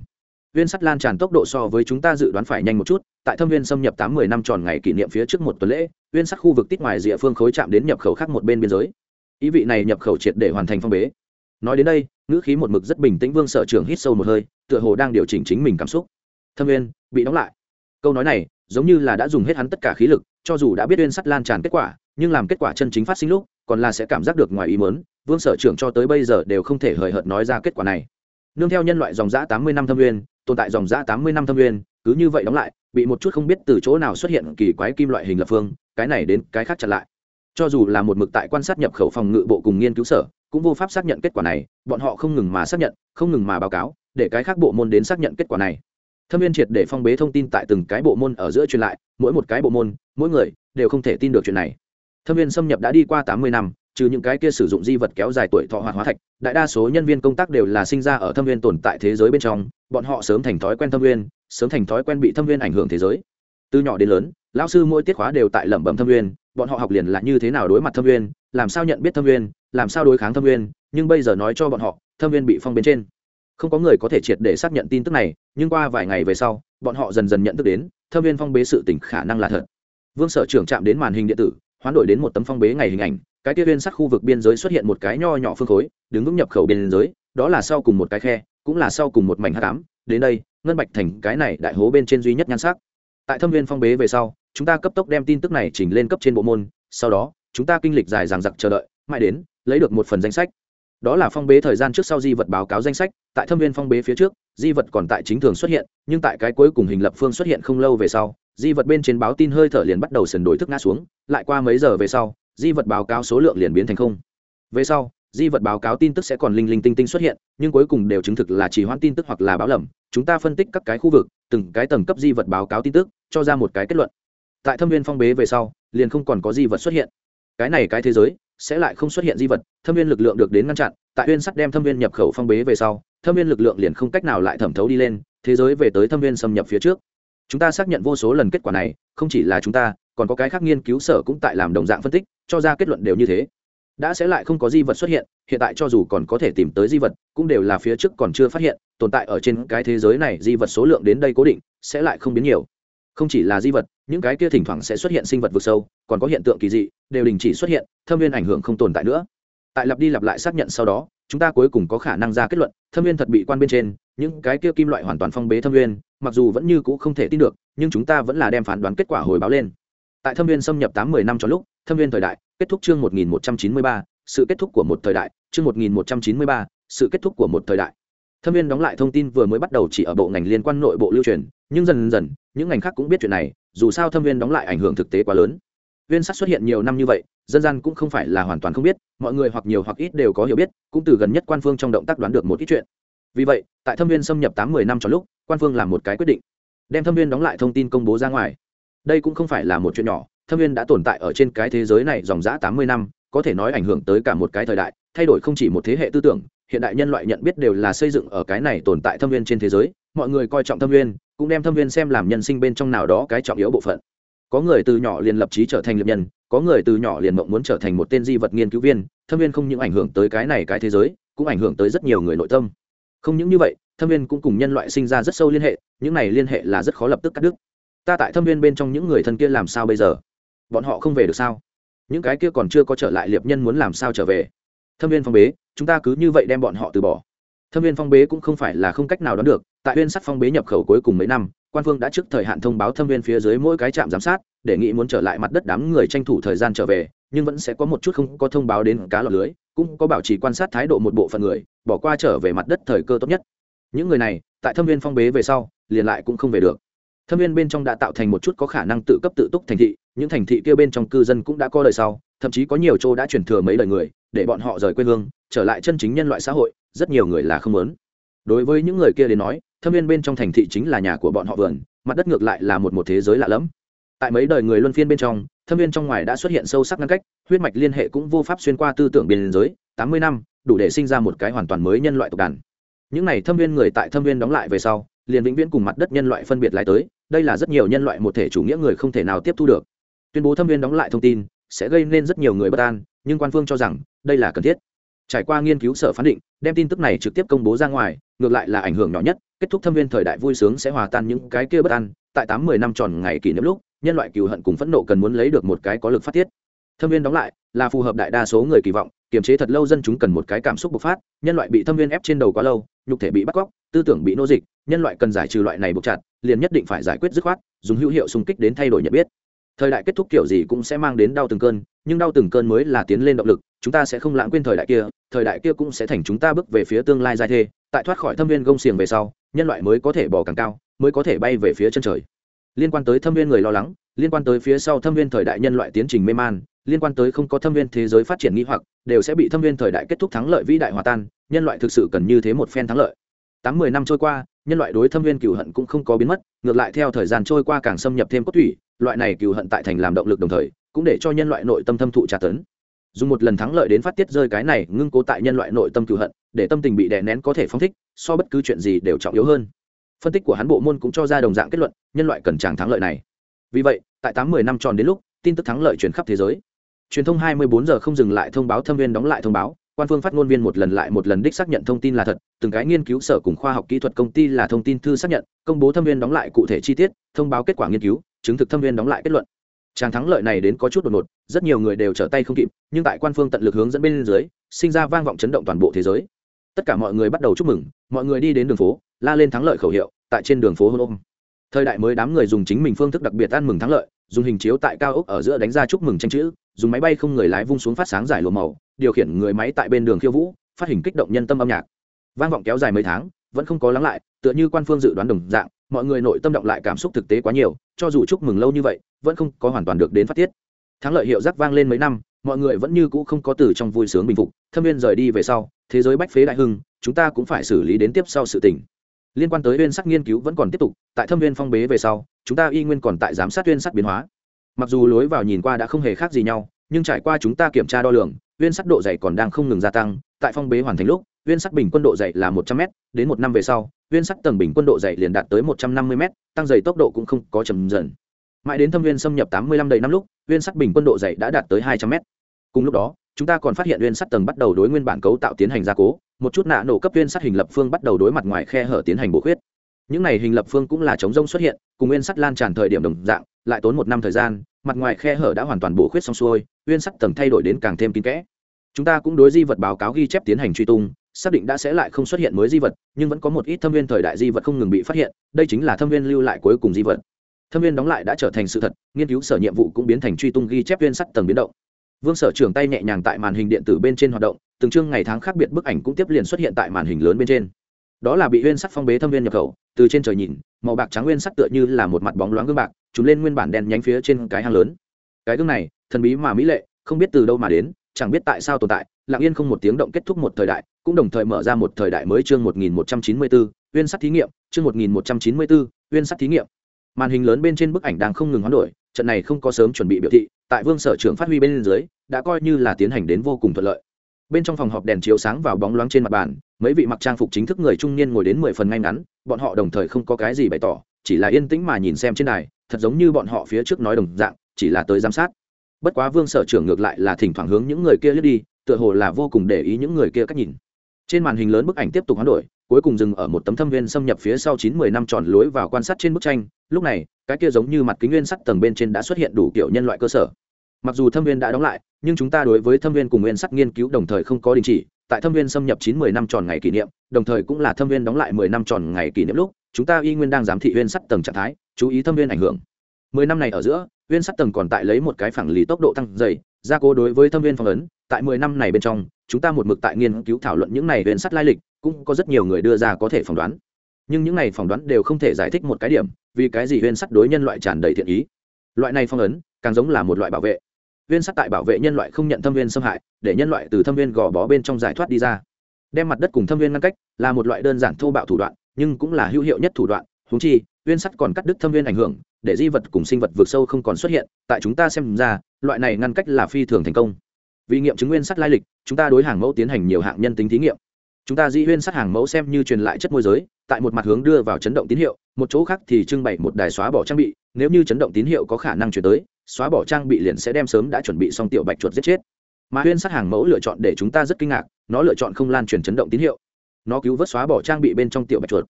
Viên sắt lan tràn tốc độ so với chúng ta dự đoán phải nhanh một chút, tại thâm viên xâm nhập tám mươi năm tròn ngày kỷ niệm phía trước một tuần lễ viên sắt khu vực tít ngoài địa phương khối chạm đến nhập khẩu khác một bên biên giới. Ý vị này nhập khẩu triệt để hoàn thành phong bế. Nói đến đây, ngữ khí một mực rất bình tĩnh vương sở trưởng hít sâu một hơi, tựa hồ đang điều chỉnh chính mình cảm xúc. Thâm viên, bị đóng lại câu nói này, giống như là đã dùng hết hắn tất cả khí lực, cho dù đã biết uyên sắt lan tràn kết quả, nhưng làm kết quả chân chính phát sinh lúc, còn là sẽ cảm giác được ngoài ý mớn vương sở trưởng cho tới bây giờ đều không thể hời hợt nói ra kết quả này. Nương theo nhân loại dòng giã tám mươi năm thâm uyên tồn tại dòng giã tám mươi năm thâm uyên cứ như vậy đóng lại, bị một chút không biết từ chỗ nào xuất hiện kỳ quái kim loại hình lập phương, cái này đến cái khác chặn lại. Cho dù là một mực tại quan sát nhập khẩu phòng ngự bộ cùng nghiên cứu sở, cũng vô pháp xác nhận kết quả này, bọn họ không ngừng mà xác nhận, không ngừng mà báo cáo, để cái khác bộ môn đến xác nhận kết quả này thâm viên triệt để phong bế thông tin tại từng cái bộ môn ở giữa truyền lại, mỗi một cái bộ môn, mỗi người đều không thể tin được chuyện này. Thâm viên xâm nhập đã đi qua tám mươi năm, trừ những cái kia sử dụng di vật kéo dài tuổi thọ hoạt hóa thạch, đại đa số nhân viên công tác đều là sinh ra ở thâm viên tồn tại thế giới bên trong, bọn họ sớm thành thói quen thâm viên, sớm thành thói quen bị thâm viên ảnh hưởng thế giới. Từ nhỏ đến lớn, lão sư mỗi tiết khóa đều tại lẩm bẩm thâm viên, bọn họ học liền là như thế nào đối mặt thâm viên, làm sao nhận biết thâm viên, làm sao đối kháng thâm viên, nhưng bây giờ nói cho bọn họ, thâm viên bị phong bên trên không có người có thể triệt để xác nhận tin tức này, nhưng qua vài ngày về sau, bọn họ dần dần nhận thức đến, thâm viên phong bế sự tỉnh khả năng là thật. Vương sở trưởng chạm đến màn hình điện tử, hoán đổi đến một tấm phong bế ngày hình ảnh, cái kia viên sắc khu vực biên giới xuất hiện một cái nho nhỏ phương khối, đứng vững nhập khẩu biên giới, đó là sau cùng một cái khe, cũng là sau cùng một mảnh hát cám đến đây, ngân bạch thành, cái này đại hố bên trên duy nhất nhan sắc. Tại thâm viên phong bế về sau, chúng ta cấp tốc đem tin tức này chỉnh lên cấp trên bộ môn, sau đó, chúng ta kinh lịch dài dằng dặc chờ đợi, mãi đến, lấy được một phần danh sách đó là phong bế thời gian trước sau di vật báo cáo danh sách, tại thâm viên phong bế phía trước, di vật còn tại chính thường xuất hiện, nhưng tại cái cuối cùng hình lập phương xuất hiện không lâu về sau, di vật bên trên báo tin hơi thở liền bắt đầu sần đổi thức ngã xuống, lại qua mấy giờ về sau, di vật báo cáo số lượng liền biến thành không. Về sau, di vật báo cáo tin tức sẽ còn linh linh tinh tinh xuất hiện, nhưng cuối cùng đều chứng thực là chỉ hoãn tin tức hoặc là báo lầm. Chúng ta phân tích các cái khu vực, từng cái tầng cấp di vật báo cáo tin tức, cho ra một cái kết luận. Tại thâm viên phong bế về sau, liền không còn có di vật xuất hiện. Cái này cái thế giới sẽ lại không xuất hiện di vật, thâm viên lực lượng được đến ngăn chặn, tại huyên sắt đem thâm viên nhập khẩu phong bế về sau, thâm viên lực lượng liền không cách nào lại thẩm thấu đi lên, thế giới về tới thâm viên xâm nhập phía trước. Chúng ta xác nhận vô số lần kết quả này, không chỉ là chúng ta, còn có cái khác nghiên cứu sở cũng tại làm đồng dạng phân tích, cho ra kết luận đều như thế. Đã sẽ lại không có di vật xuất hiện hiện tại cho dù còn có thể tìm tới di vật, cũng đều là phía trước còn chưa phát hiện, tồn tại ở trên cái thế giới này di vật số lượng đến đây cố định, sẽ lại không biến nhiều. Không chỉ là di vật, những cái kia thỉnh thoảng sẽ xuất hiện sinh vật vực sâu, còn có hiện tượng kỳ dị đều đình chỉ xuất hiện, thâm viên ảnh hưởng không tồn tại nữa. Tại lặp đi lặp lại xác nhận sau đó, chúng ta cuối cùng có khả năng ra kết luận, thâm viên thật bị quan bên trên, những cái kia kim loại hoàn toàn phong bế thâm viên, mặc dù vẫn như c ũ không thể tin được, nhưng chúng ta vẫn là đem phán đoán kết quả hồi báo lên. Tại thâm viên xâm nhập tám mươi năm cho lúc, thâm viên thời đại, kết thúc chương một nghìn một trăm chín mươi ba, sự kết thúc của một thời đại, chương một nghìn một trăm chín mươi ba, sự kết thúc của một thời đại. Thâm viên đóng lại thông tin vừa mới bắt đầu chỉ ở bộ ngành liên quan nội bộ lưu truyền, nhưng dần dần, những ngành khác cũng biết chuyện này, dù sao thâm viên đóng lại ảnh hưởng thực tế quá lớn viên sắt xuất hiện nhiều năm như vậy, dân gian cũng không phải là hoàn toàn không biết, mọi người hoặc nhiều hoặc ít đều có hiểu biết, cũng từ gần nhất quan phương trong động tác đoán được một ít chuyện. Vì vậy, tại thâm viên xâm nhập tám mươi năm cho lúc, quan phương làm một cái quyết định, đem thâm viên đóng lại thông tin công bố ra ngoài. Đây cũng không phải là một chuyện nhỏ, thâm viên đã tồn tại ở trên cái thế giới này dòng dã tám mươi năm, có thể nói ảnh hưởng tới cả một cái thời đại, thay đổi không chỉ một thế hệ tư tưởng, hiện đại nhân loại nhận biết đều là xây dựng ở cái này tồn tại thâm viên trên thế giới, mọi người coi trọng thâm viên, cũng đem thâm viên xem làm nhân sinh bên trong nào đó cái trọng yếu bộ phận có người từ nhỏ liền lập trí trở thành liệp nhân, có người từ nhỏ liền mộng muốn trở thành một tên di vật nghiên cứu viên, thâm viên không những ảnh hưởng tới cái này cái thế giới, cũng ảnh hưởng tới rất nhiều người nội tâm. Không những như vậy, thâm viên cũng cùng nhân loại sinh ra rất sâu liên hệ, những này liên hệ là rất khó lập tức cắt đứt. Ta tại thâm viên bên trong những người thân kia làm sao bây giờ? Bọn họ không về được sao? Những cái kia còn chưa có trở lại liệp nhân muốn làm sao trở về? Thâm viên phong bế, chúng ta cứ như vậy đem bọn họ từ bỏ. Thâm viên phong bế cũng không phải là không cách nào đoán được, tại huyên sắt phong bế nhập khẩu cuối cùng mấy năm quan phương đã trước thời hạn thông báo thâm viên phía dưới mỗi cái trạm giám sát đề nghị muốn trở lại mặt đất đám người tranh thủ thời gian trở về, nhưng vẫn sẽ có một chút không có thông báo đến cá lọc lưới, cũng có bảo trì quan sát thái độ một bộ phận người, bỏ qua trở về mặt đất thời cơ tốt nhất. Những người này, tại thâm viên phong bế về sau, liền lại cũng không về được. Thâm viên bên trong đã tạo thành một chút có khả năng tự cấp tự túc thành thị, những thành thị kia bên trong cư dân cũng đã có đời sau, thậm chí có nhiều chỗ đã chuyển thừa mấy đời người, để bọn họ rời quê hương, trở lại chân chính nhân loại xã hội, rất nhiều người là không lớn đối với những người kia đến nói, thâm viên bên trong thành thị chính là nhà của bọn họ vườn, mặt đất ngược lại là một một thế giới lạ lẫm. Tại mấy đời người luân phiên bên trong, thâm viên trong ngoài đã xuất hiện sâu sắc ngăn cách, huyết mạch liên hệ cũng vô pháp xuyên qua tư tưởng biên giới, tám mươi năm, đủ để sinh ra một cái hoàn toàn mới nhân loại tộc đàn. Những này thâm viên người tại thâm viên đóng lại về sau, liền vĩnh viễn cùng mặt đất nhân loại phân biệt lại tới, đây là rất nhiều nhân loại một thể chủ nghĩa người không thể nào tiếp thu được. Tuyên bố thâm viên đóng lại thông tin, sẽ gây nên rất nhiều người bất an, nhưng quan phương cho rằng, đây là cần thiết trải qua nghiên cứu sở phán định, đem tin tức này trực tiếp công bố ra ngoài, ngược lại là ảnh hưởng nhỏ nhất, kết thúc thâm viên thời đại vui sướng sẽ hòa tan những cái kia bất an, tại tám mười năm tròn ngày kỷ niệm lúc, nhân loại cừu hận cùng phẫn nộ cần muốn lấy được một cái có lực phát tiết. Thâm viên đóng lại, là phù hợp đại đa số người kỳ vọng, kiềm chế thật lâu dân chúng cần một cái cảm xúc bộc phát, nhân loại bị thâm viên ép trên đầu quá lâu, nhục thể bị bắt cóc, tư tưởng bị nô dịch, nhân loại cần giải trừ loại này buộc chặt, liền nhất định phải giải quyết dứt khoát, dùng hữu hiệu xung kích đến thay đổi nhận biết. Thời đại kết thúc kiểu gì cũng sẽ mang đến đau từng cơn nhưng đau từng cơn mới là tiến lên động lực, chúng ta sẽ không lãng quên thời đại kia, thời đại kia cũng sẽ thành chúng ta bước về phía tương lai dài thê, tại thoát khỏi thâm viên gông xiềng về sau, nhân loại mới có thể bỏ càng cao, mới có thể bay về phía chân trời. Liên quan tới thâm viên người lo lắng, liên quan tới phía sau thâm viên thời đại nhân loại tiến trình mê man, liên quan tới không có thâm viên thế giới phát triển nghi hoặc, đều sẽ bị thâm viên thời đại kết thúc thắng lợi vĩ đại hòa tan, nhân loại thực sự cần như thế một phen thắng lợi. Tám mươi năm trôi qua nhân loại đối thâm viên cựu hận cũng không có biến mất, ngược lại theo thời gian trôi qua càng xâm nhập thêm cốt thủy, loại này cựu hận tại thành làm động lực đồng thời, cũng để cho nhân loại nội tâm thâm thụ tra tấn. Dùng một lần thắng lợi đến phát tiết rơi cái này ngưng cố tại nhân loại nội tâm cựu hận, để tâm tình bị đè nén có thể phóng thích, so bất cứ chuyện gì đều trọng yếu hơn. Phân tích của hắn bộ môn cũng cho ra đồng dạng kết luận, nhân loại cần tràng thắng lợi này. Vì vậy, tại tám mươi năm tròn đến lúc, tin tức thắng lợi chuyển khắp thế giới. Truyền thông 24 giờ không dừng lại thông báo thâm viên đóng lại thông báo quan phương phát ngôn viên một lần lại một lần đích xác nhận thông tin là thật, từng cái nghiên cứu sở cùng khoa học kỹ thuật công ty là thông tin thư xác nhận, công bố thâm viên đóng lại cụ thể chi tiết, thông báo kết quả nghiên cứu, chứng thực thâm viên đóng lại kết luận. Tràng thắng lợi này đến có chút đột ngột, rất nhiều người đều trở tay không kịp, nhưng tại quan phương tận lực hướng dẫn bên dưới, sinh ra vang vọng chấn động toàn bộ thế giới. Tất cả mọi người bắt đầu chúc mừng, mọi người đi đến đường phố, la lên thắng lợi khẩu hiệu, tại trên đường phố hôn ôm. Thời đại mới đám người dùng chính mình phương thức đặc biệt ăn mừng thắng lợi, dùng hình chiếu tại cao ốc ở giữa đánh ra chúc mừng tranh chữ, dùng máy bay không người lái vung xuống phát sáng giải lùa màu điều khiển người máy tại bên đường khiêu vũ, phát hình kích động nhân tâm âm nhạc. Vang vọng kéo dài mấy tháng, vẫn không có lắng lại, tựa như quan phương dự đoán đồng dạng, mọi người nội tâm động lại cảm xúc thực tế quá nhiều, cho dù chúc mừng lâu như vậy, vẫn không có hoàn toàn được đến phát tiết. Thắng lợi hiệu giác vang lên mấy năm, mọi người vẫn như cũ không có từ trong vui sướng bình phục, thâm viên rời đi về sau, thế giới bách phế đại hưng, chúng ta cũng phải xử lý đến tiếp sau sự tình. Liên quan tới uyên sắc nghiên cứu vẫn còn tiếp tục, tại thâm viên phong bế về sau, chúng ta y nguyên còn tại giám sát uyên sắc biến hóa. Mặc dù lối vào nhìn qua đã không hề khác gì nhau, nhưng trải qua chúng ta kiểm tra đo lường Viên sắt độ dày còn đang không ngừng gia tăng, tại phong bế hoàn thành lúc, viên sắt bình quân độ dày là một trăm m đến một năm về sau, viên sắt tầng bình quân độ dày liền đạt tới một trăm năm mươi m tăng dày tốc độ cũng không có chầm dần. Mãi đến thâm viên xâm nhập tám mươi lăm đầy năm lúc, viên sắt bình quân độ dày đã đạt tới hai trăm m cùng lúc đó, chúng ta còn phát hiện viên sắt tầng bắt đầu đối nguyên bản cấu tạo tiến hành gia cố, một chút nạ nổ cấp viên sắt hình lập phương bắt đầu đối mặt ngoài khe hở tiến hành bổ khuyết những này hình lập phương cũng là chống rông xuất hiện, cùng nguyên sắt lan tràn thời điểm đồng dạng, lại tốn một năm thời gian, mặt ngoài khe hở đã hoàn toàn bổ khuyết xong xuôi uyên sắt tầng thay đổi đến càng thêm kín kẽ. Chúng ta cũng đối di vật báo cáo ghi chép tiến hành truy tung, xác định đã sẽ lại không xuất hiện mới di vật, nhưng vẫn có một ít thâm viên thời đại di vật không ngừng bị phát hiện, đây chính là thâm viên lưu lại cuối cùng di vật. Thâm viên đóng lại đã trở thành sự thật, nghiên cứu sở nhiệm vụ cũng biến thành truy tung ghi chép viên sắt tầng biến động. Vương sở trưởng tay nhẹ nhàng tại màn hình điện tử bên trên hoạt động, từng chương ngày tháng khác biệt bức ảnh cũng tiếp liền xuất hiện tại màn hình lớn bên trên đó là bị huyên sắt phong bế thâm viên nhập khẩu từ trên trời nhìn màu bạc trắng nguyên sắt tựa như là một mặt bóng loáng gương bạc chúng lên nguyên bản đen nhánh phía trên cái hang lớn. Cái gương này thần bí mà mỹ lệ không biết từ đâu mà đến chẳng biết tại sao tồn tại lặng yên không một tiếng động kết thúc một thời đại cũng đồng thời mở ra một thời đại mới chương 1194, uyên sắt thí nghiệm chương 1194, uyên sắt thí nghiệm. Màn hình lớn bên trên bức ảnh đang không ngừng hoán đổi trận này không có sớm chuẩn bị biểu thị tại vương sở trưởng phát huy bên dưới đã coi như là tiến hành đến vô cùng thuận lợi. Bên trong phòng họp đèn chiếu sáng vào bóng loáng trên mặt bàn mấy vị mặc trang phục chính thức người trung niên ngồi đến mười phần ngay ngắn, bọn họ đồng thời không có cái gì bày tỏ, chỉ là yên tĩnh mà nhìn xem trên đài, thật giống như bọn họ phía trước nói đồng dạng, chỉ là tới giám sát. Bất quá vương sở trưởng ngược lại là thỉnh thoảng hướng những người kia lướt đi, tựa hồ là vô cùng để ý những người kia cách nhìn. Trên màn hình lớn bức ảnh tiếp tục hoán đổi, cuối cùng dừng ở một tấm thâm viên xâm nhập phía sau chín mười năm tròn lối vào quan sát trên bức tranh. Lúc này, cái kia giống như mặt kính nguyên sắt tầng bên trên đã xuất hiện đủ kiểu nhân loại cơ sở. Mặc dù thâm viên đã đóng lại, nhưng chúng ta đối với thâm viên cùng nguyên sắt nghiên cứu đồng thời không có đình chỉ tại thâm viên xâm nhập chín mười năm tròn ngày kỷ niệm, đồng thời cũng là thâm viên đóng lại mười năm tròn ngày kỷ niệm lúc, chúng ta y nguyên đang giám thị viên sắt tầng trạng thái, chú ý thâm viên ảnh hưởng. Mười năm này ở giữa, viên sắt tầng còn tại lấy một cái phẳng lì tốc độ tăng dày, gia cố đối với thâm viên phong ấn, tại mười năm này bên trong, chúng ta một mực tại nghiên cứu thảo luận những này viên sắt lai lịch, cũng có rất nhiều người đưa ra có thể phỏng đoán. Nhưng những này phỏng đoán đều không thể giải thích một cái điểm, vì cái gì viên sắt đối nhân loại tràn đầy thiện ý. Loại này phong ấn, càng giống là một loại bảo vệ viên sắt tại bảo vệ nhân loại không nhận thâm viên xâm hại, để nhân loại từ thâm viên gò bó bên trong giải thoát đi ra. Đem mặt đất cùng thâm viên ngăn cách là một loại đơn giản thô bạo thủ đoạn, nhưng cũng là hữu hiệu nhất thủ đoạn. Húng chi, viên sắt còn cắt đứt thâm viên ảnh hưởng, để di vật cùng sinh vật vượt sâu không còn xuất hiện. Tại chúng ta xem ra, loại này ngăn cách là phi thường thành công. Vì nghiệm chứng nguyên sắt lai lịch, chúng ta đối hàng mẫu tiến hành nhiều hạng nhân tính thí nghiệm. Chúng ta di nguyên sắt hàng mẫu xem như truyền lại chất môi giới, tại một mặt hướng đưa vào chấn động tín hiệu, một chỗ khác thì trưng bày một đài xóa bỏ trang bị, nếu như chấn động tín hiệu có khả năng chuyển tới xóa bỏ trang bị liền sẽ đem sớm đã chuẩn bị xong tiểu bạch chuột giết chết. Mà huyên sát hàng mẫu lựa chọn để chúng ta rất kinh ngạc, nó lựa chọn không lan truyền chấn động tín hiệu. Nó cứu vớt xóa bỏ trang bị bên trong tiểu bạch chuột.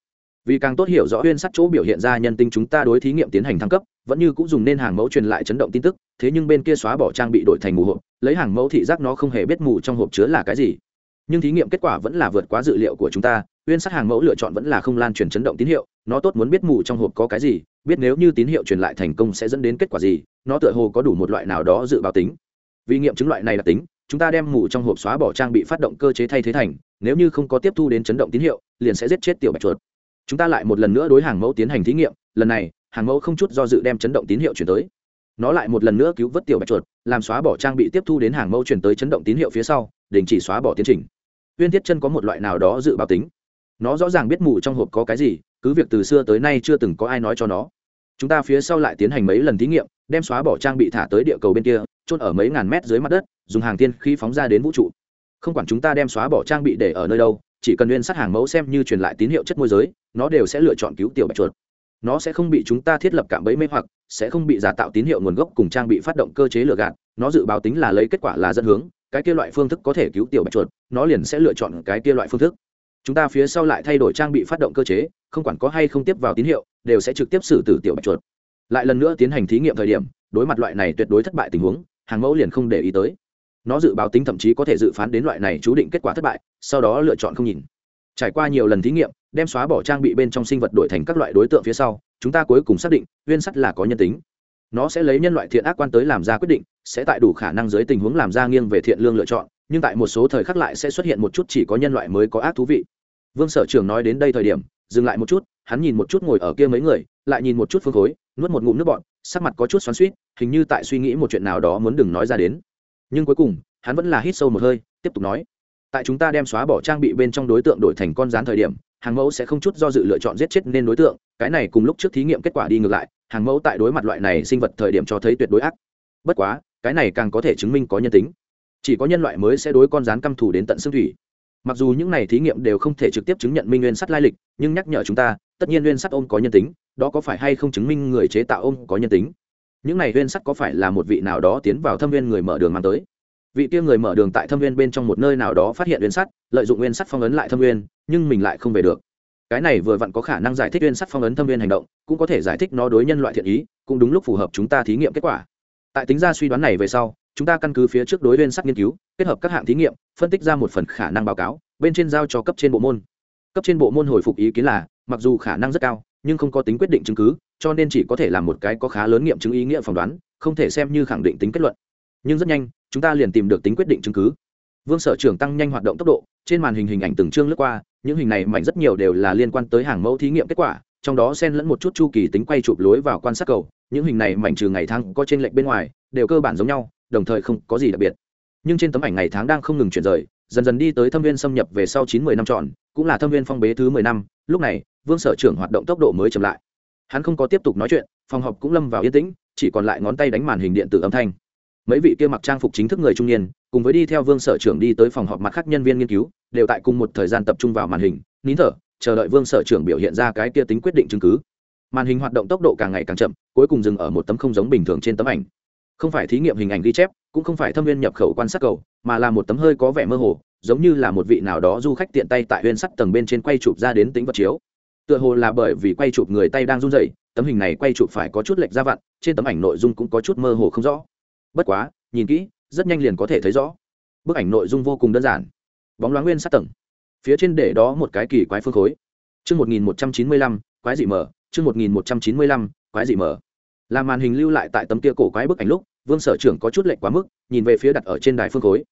Vì càng tốt hiểu rõ huyên sát chỗ biểu hiện ra nhân tinh chúng ta đối thí nghiệm tiến hành thăng cấp, vẫn như cũng dùng nên hàng mẫu truyền lại chấn động tin tức, thế nhưng bên kia xóa bỏ trang bị đổi thành mù hộp, lấy hàng mẫu thị giác nó không hề biết mù trong hộp chứa là cái gì. Nhưng thí nghiệm kết quả vẫn là vượt quá dự liệu của chúng ta, huyên sát hàng mẫu lựa chọn vẫn là không lan truyền chấn động tín hiệu, nó tốt muốn biết mù trong hộp có cái gì biết nếu như tín hiệu truyền lại thành công sẽ dẫn đến kết quả gì, nó tựa hồ có đủ một loại nào đó dự báo tính. Vì nghiệm chứng loại này là tính, chúng ta đem mù trong hộp xóa bỏ trang bị phát động cơ chế thay thế thành, nếu như không có tiếp thu đến chấn động tín hiệu, liền sẽ giết chết tiểu bạch chuột. Chúng ta lại một lần nữa đối hàng mẫu tiến hành thí nghiệm, lần này, hàng mẫu không chút do dự đem chấn động tín hiệu chuyển tới. Nó lại một lần nữa cứu vớt tiểu bạch chuột, làm xóa bỏ trang bị tiếp thu đến hàng mẫu chuyển tới chấn động tín hiệu phía sau, đình chỉ xóa bỏ tiến trình. Uyên thiết chân có một loại nào đó dự báo tính. Nó rõ ràng biết mù trong hộp có cái gì cứ việc từ xưa tới nay chưa từng có ai nói cho nó. Chúng ta phía sau lại tiến hành mấy lần thí nghiệm, đem xóa bỏ trang bị thả tới địa cầu bên kia trôn ở mấy ngàn mét dưới mặt đất, dùng hàng tiên khi phóng ra đến vũ trụ. Không quản chúng ta đem xóa bỏ trang bị để ở nơi đâu, chỉ cần nguyên sát hàng mẫu xem như truyền lại tín hiệu chất môi giới, nó đều sẽ lựa chọn cứu tiểu bạch chuột. Nó sẽ không bị chúng ta thiết lập cạm bẫy mê hoặc, sẽ không bị giả tạo tín hiệu nguồn gốc cùng trang bị phát động cơ chế lừa gạt, nó dự báo tính là lấy kết quả là dẫn hướng, cái kia loại phương thức có thể cứu tiểu bạch chuột, nó liền sẽ lựa chọn cái kia loại phương thức. Chúng ta phía sau lại thay đổi trang bị phát động cơ chế không quản có hay không tiếp vào tín hiệu, đều sẽ trực tiếp xử tử tiểu bạch chuột. Lại lần nữa tiến hành thí nghiệm thời điểm, đối mặt loại này tuyệt đối thất bại tình huống, hàng mẫu liền không để ý tới. Nó dự báo tính thậm chí có thể dự phán đến loại này chú định kết quả thất bại, sau đó lựa chọn không nhìn. Trải qua nhiều lần thí nghiệm, đem xóa bỏ trang bị bên trong sinh vật đổi thành các loại đối tượng phía sau, chúng ta cuối cùng xác định, viên sắt là có nhân tính. Nó sẽ lấy nhân loại thiện ác quan tới làm ra quyết định, sẽ tại đủ khả năng dưới tình huống làm ra nghiêng về thiện lương lựa chọn, nhưng tại một số thời khắc lại sẽ xuất hiện một chút chỉ có nhân loại mới có ác thú vị. Vương sở trường nói đến đây thời điểm dừng lại một chút, hắn nhìn một chút ngồi ở kia mấy người, lại nhìn một chút phương khối, nuốt một ngụm nước bọn sắc mặt có chút xoắn suýt hình như tại suy nghĩ một chuyện nào đó muốn đừng nói ra đến. Nhưng cuối cùng, hắn vẫn là hít sâu một hơi, tiếp tục nói, tại chúng ta đem xóa bỏ trang bị bên trong đối tượng đổi thành con rán thời điểm, hàng mẫu sẽ không chút do dự lựa chọn giết chết nên đối tượng, cái này cùng lúc trước thí nghiệm kết quả đi ngược lại, hàng mẫu tại đối mặt loại này sinh vật thời điểm cho thấy tuyệt đối ác. Bất quá, cái này càng có thể chứng minh có nhân tính. Chỉ có nhân loại mới sẽ đối con rán căm thù đến tận xương thủy mặc dù những này thí nghiệm đều không thể trực tiếp chứng nhận minh nguyên sắt lai lịch, nhưng nhắc nhở chúng ta, tất nhiên nguyên sắt ôm có nhân tính, đó có phải hay không chứng minh người chế tạo ôm có nhân tính? Những này nguyên sắt có phải là một vị nào đó tiến vào thâm viên người mở đường mang tới? Vị kia người mở đường tại thâm viên bên trong một nơi nào đó phát hiện nguyên sắt, lợi dụng nguyên sắt phong ấn lại thâm viên, nhưng mình lại không về được. Cái này vừa vặn có khả năng giải thích nguyên sắt phong ấn thâm viên hành động, cũng có thể giải thích nó đối nhân loại thiện ý, cũng đúng lúc phù hợp chúng ta thí nghiệm kết quả. Tại tính ra suy đoán này về sau, chúng ta căn cứ phía trước đối nguyên sắt nghiên cứu kết hợp các hạng thí nghiệm, phân tích ra một phần khả năng báo cáo, bên trên giao cho cấp trên bộ môn. Cấp trên bộ môn hồi phục ý kiến là, mặc dù khả năng rất cao, nhưng không có tính quyết định chứng cứ, cho nên chỉ có thể làm một cái có khá lớn nghiệm chứng ý nghĩa phỏng đoán, không thể xem như khẳng định tính kết luận. Nhưng rất nhanh, chúng ta liền tìm được tính quyết định chứng cứ. Vương sở trưởng tăng nhanh hoạt động tốc độ, trên màn hình hình ảnh từng chương lướt qua, những hình này mạnh rất nhiều đều là liên quan tới hàng mẫu thí nghiệm kết quả, trong đó xen lẫn một chút chu kỳ tính quay chụp lối vào quan sát cầu, những hình này mảnh trừ ngày tháng có trên lệnh bên ngoài, đều cơ bản giống nhau, đồng thời không có gì đặc biệt nhưng trên tấm ảnh ngày tháng đang không ngừng chuyển rời, dần dần đi tới thâm viên xâm nhập về sau chín mươi năm trọn cũng là thâm viên phong bế thứ mười năm, lúc này, vương sở trưởng hoạt động tốc độ mới chậm lại. Hắn không có tiếp tục nói chuyện, phòng họp cũng lâm vào yên tĩnh, chỉ còn lại ngón tay đánh màn hình điện tử âm thanh. Mấy vị kia mặc trang phục chính thức người trung niên, cùng với đi theo vương sở trưởng đi tới phòng họp mặt khác nhân viên nghiên cứu, đều tại cùng một thời gian tập trung vào màn hình, nín thở, chờ đợi vương sở trưởng biểu hiện ra cái kia tính quyết định chứng cứ. Màn hình hoạt động tốc độ càng ngày càng chậm, cuối cùng dừng ở một tấm không giống bình thường trên tấm ảnh. Không phải thí nghiệm hình ảnh ghi chép cũng không phải thâm viên nhập khẩu quan sát cầu, mà là một tấm hơi có vẻ mơ hồ, giống như là một vị nào đó du khách tiện tay tại huyên sắt tầng bên trên quay chụp ra đến tính vật chiếu. Tựa hồ là bởi vì quay chụp người tay đang run rẩy, tấm hình này quay chụp phải có chút lệch ra vặn, trên tấm ảnh nội dung cũng có chút mơ hồ không rõ. Bất quá, nhìn kỹ, rất nhanh liền có thể thấy rõ. Bức ảnh nội dung vô cùng đơn giản. Bóng loáng nguyên sát tầng. Phía trên để đó một cái kỳ quái phương khối. Chương một nghìn một trăm chín mươi lăm, quái dị mở. Chương một nghìn một trăm chín mươi lăm, quái dị mở. Làm màn hình lưu lại tại tấm kia cổ quái bức ảnh lúc vương sở trưởng có chút lệch quá mức, nhìn về phía đặt ở trên đài phương khối.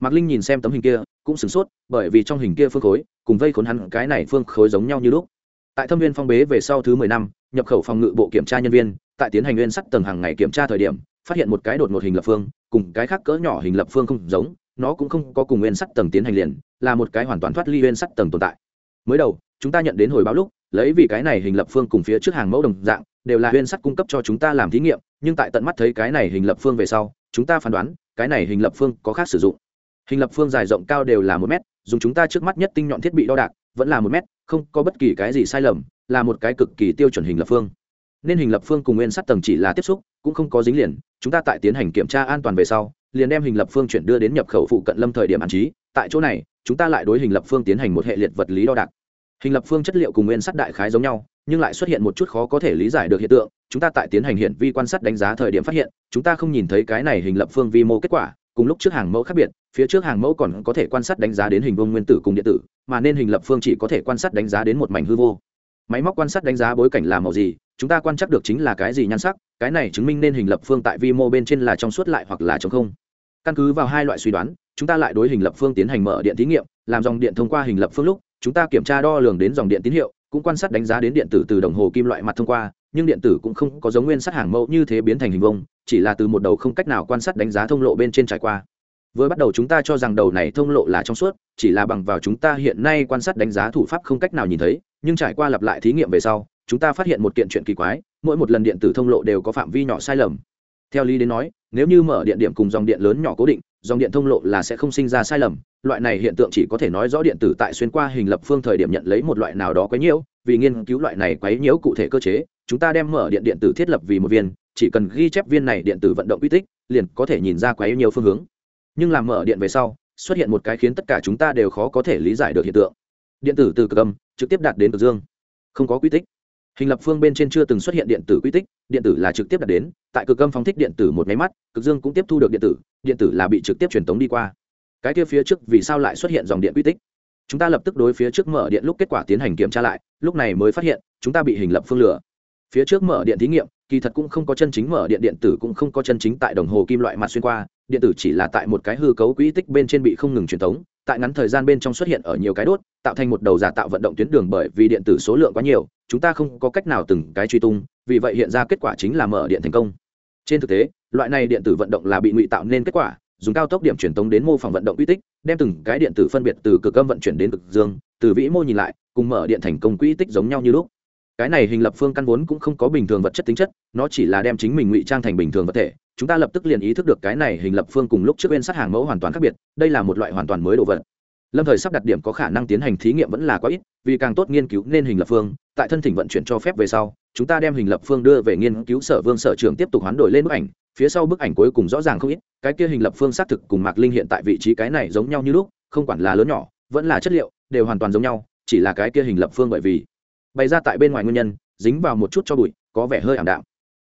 Mạc linh nhìn xem tấm hình kia, cũng sửng sốt, bởi vì trong hình kia phương khối, cùng vây khốn hắn cái này phương khối giống nhau như lúc. Tại thâm viên phong bế về sau thứ mười năm, nhập khẩu phòng ngự bộ kiểm tra nhân viên, tại tiến hành nguyên sắc tầng hàng ngày kiểm tra thời điểm, phát hiện một cái đột ngột hình lập phương, cùng cái khác cỡ nhỏ hình lập phương không giống, nó cũng không có cùng nguyên sắc tầng tiến hành liền, là một cái hoàn toàn thoát ly nguyên sắc tầng tồn tại. Mới đầu, chúng ta nhận đến hồi báo lúc, lấy vì cái này hình lập phương cùng phía trước hàng mẫu đồng dạng, đều là nguyên sắc cung cấp cho chúng ta làm thí nghiệm nhưng tại tận mắt thấy cái này hình lập phương về sau, chúng ta phán đoán, cái này hình lập phương có khác sử dụng. Hình lập phương dài rộng cao đều là một mét, dùng chúng ta trước mắt nhất tinh nhọn thiết bị đo đạc, vẫn là một mét, không có bất kỳ cái gì sai lầm, là một cái cực kỳ tiêu chuẩn hình lập phương. Nên hình lập phương cùng nguyên sắt tầng chỉ là tiếp xúc, cũng không có dính liền, chúng ta tại tiến hành kiểm tra an toàn về sau, liền đem hình lập phương chuyển đưa đến nhập khẩu phụ cận lâm thời điểm an trí, tại chỗ này, chúng ta lại đối hình lập phương tiến hành một hệ liệt vật lý đo đạc. Hình lập phương chất liệu cùng nguyên sắt đại khái giống nhau nhưng lại xuất hiện một chút khó có thể lý giải được hiện tượng, chúng ta tại tiến hành hiện vi quan sát đánh giá thời điểm phát hiện, chúng ta không nhìn thấy cái này hình lập phương vi mô kết quả, cùng lúc trước hàng mẫu khác biệt, phía trước hàng mẫu còn có thể quan sát đánh giá đến hình vông nguyên tử cùng điện tử, mà nên hình lập phương chỉ có thể quan sát đánh giá đến một mảnh hư vô. Máy móc quan sát đánh giá bối cảnh là màu gì, chúng ta quan trắc được chính là cái gì nhan sắc, cái này chứng minh nên hình lập phương tại vi mô bên trên là trong suốt lại hoặc là trong không. Căn cứ vào hai loại suy đoán, chúng ta lại đối hình lập phương tiến hành mở điện thí nghiệm, làm dòng điện thông qua hình lập phương lúc, chúng ta kiểm tra đo lường đến dòng điện tín hiệu cũng quan sát đánh giá đến điện tử từ đồng hồ kim loại mặt thông qua, nhưng điện tử cũng không có giống nguyên sắt hàng mẫu như thế biến thành hình vông chỉ là từ một đầu không cách nào quan sát đánh giá thông lộ bên trên trải qua. Vừa bắt đầu chúng ta cho rằng đầu này thông lộ là trong suốt, chỉ là bằng vào chúng ta hiện nay quan sát đánh giá thủ pháp không cách nào nhìn thấy, nhưng trải qua lặp lại thí nghiệm về sau, chúng ta phát hiện một kiện chuyện kỳ quái, mỗi một lần điện tử thông lộ đều có phạm vi nhỏ sai lầm theo lý đến nói, nếu như mở điện điểm cùng dòng điện lớn nhỏ cố định, dòng điện thông lộ là sẽ không sinh ra sai lầm, loại này hiện tượng chỉ có thể nói rõ điện tử tại xuyên qua hình lập phương thời điểm nhận lấy một loại nào đó quấy nhiễu, vì nghiên cứu loại này quấy nhiễu cụ thể cơ chế, chúng ta đem mở điện điện tử thiết lập vì một viên, chỉ cần ghi chép viên này điện tử vận động uy tích, liền có thể nhìn ra quấy nhiều phương hướng. Nhưng làm mở điện về sau, xuất hiện một cái khiến tất cả chúng ta đều khó có thể lý giải được hiện tượng. Điện tử từ cực âm, trực tiếp đạt đến cực dương. Không có quy tích hình lập phương bên trên chưa từng xuất hiện điện tử quy tích, điện tử là trực tiếp đạt đến, tại cực âm phóng thích điện tử một máy mắt, cực dương cũng tiếp thu được điện tử điện tử là bị trực tiếp truyền tống đi qua. Cái kia phía trước vì sao lại xuất hiện dòng điện quy tích? Chúng ta lập tức đối phía trước mở điện lúc kết quả tiến hành kiểm tra lại, lúc này mới phát hiện, chúng ta bị hình lập phương lửa phía trước mở điện thí nghiệm, kỳ thật cũng không có chân chính mở điện điện tử cũng không có chân chính tại đồng hồ kim loại mặt xuyên qua, điện tử chỉ là tại một cái hư cấu quỹ tích bên trên bị không ngừng truyền thống tại ngắn thời gian bên trong xuất hiện ở nhiều cái đốt, tạo thành một đầu giả tạo vận động tuyến đường bởi vì điện tử số lượng quá nhiều, chúng ta không có cách nào từng cái truy tung, vì vậy hiện ra kết quả chính là mở điện thành công. Trên thực tế, loại này điện tử vận động là bị ngụy tạo nên kết quả, dùng cao tốc điểm truyền tống đến mô phỏng vận động quỹ tích, đem từng cái điện tử phân biệt từ cực âm vận chuyển đến cực dương, từ vĩ mô nhìn lại, cùng mở điện thành công quỹ tích giống nhau như lúc cái này hình lập phương căn vốn cũng không có bình thường vật chất tính chất, nó chỉ là đem chính mình ngụy trang thành bình thường vật thể. Chúng ta lập tức liền ý thức được cái này hình lập phương cùng lúc trước bên sát hàng mẫu hoàn toàn khác biệt, đây là một loại hoàn toàn mới đồ vật. Lâm thời sắp đặt điểm có khả năng tiến hành thí nghiệm vẫn là quá ít, vì càng tốt nghiên cứu nên hình lập phương, tại thân thỉnh vận chuyển cho phép về sau, chúng ta đem hình lập phương đưa về nghiên cứu sở vương sở trường tiếp tục hoán đổi lên bức ảnh. Phía sau bức ảnh cuối cùng rõ ràng không ít, cái kia hình lập phương xác thực cùng mạc linh hiện tại vị trí cái này giống nhau như lúc, không quản là lớn nhỏ, vẫn là chất liệu, đều hoàn toàn giống nhau, chỉ là cái kia hình lập phương bởi vì bày ra tại bên ngoài nguyên nhân, dính vào một chút cho bụi, có vẻ hơi ảm đạm.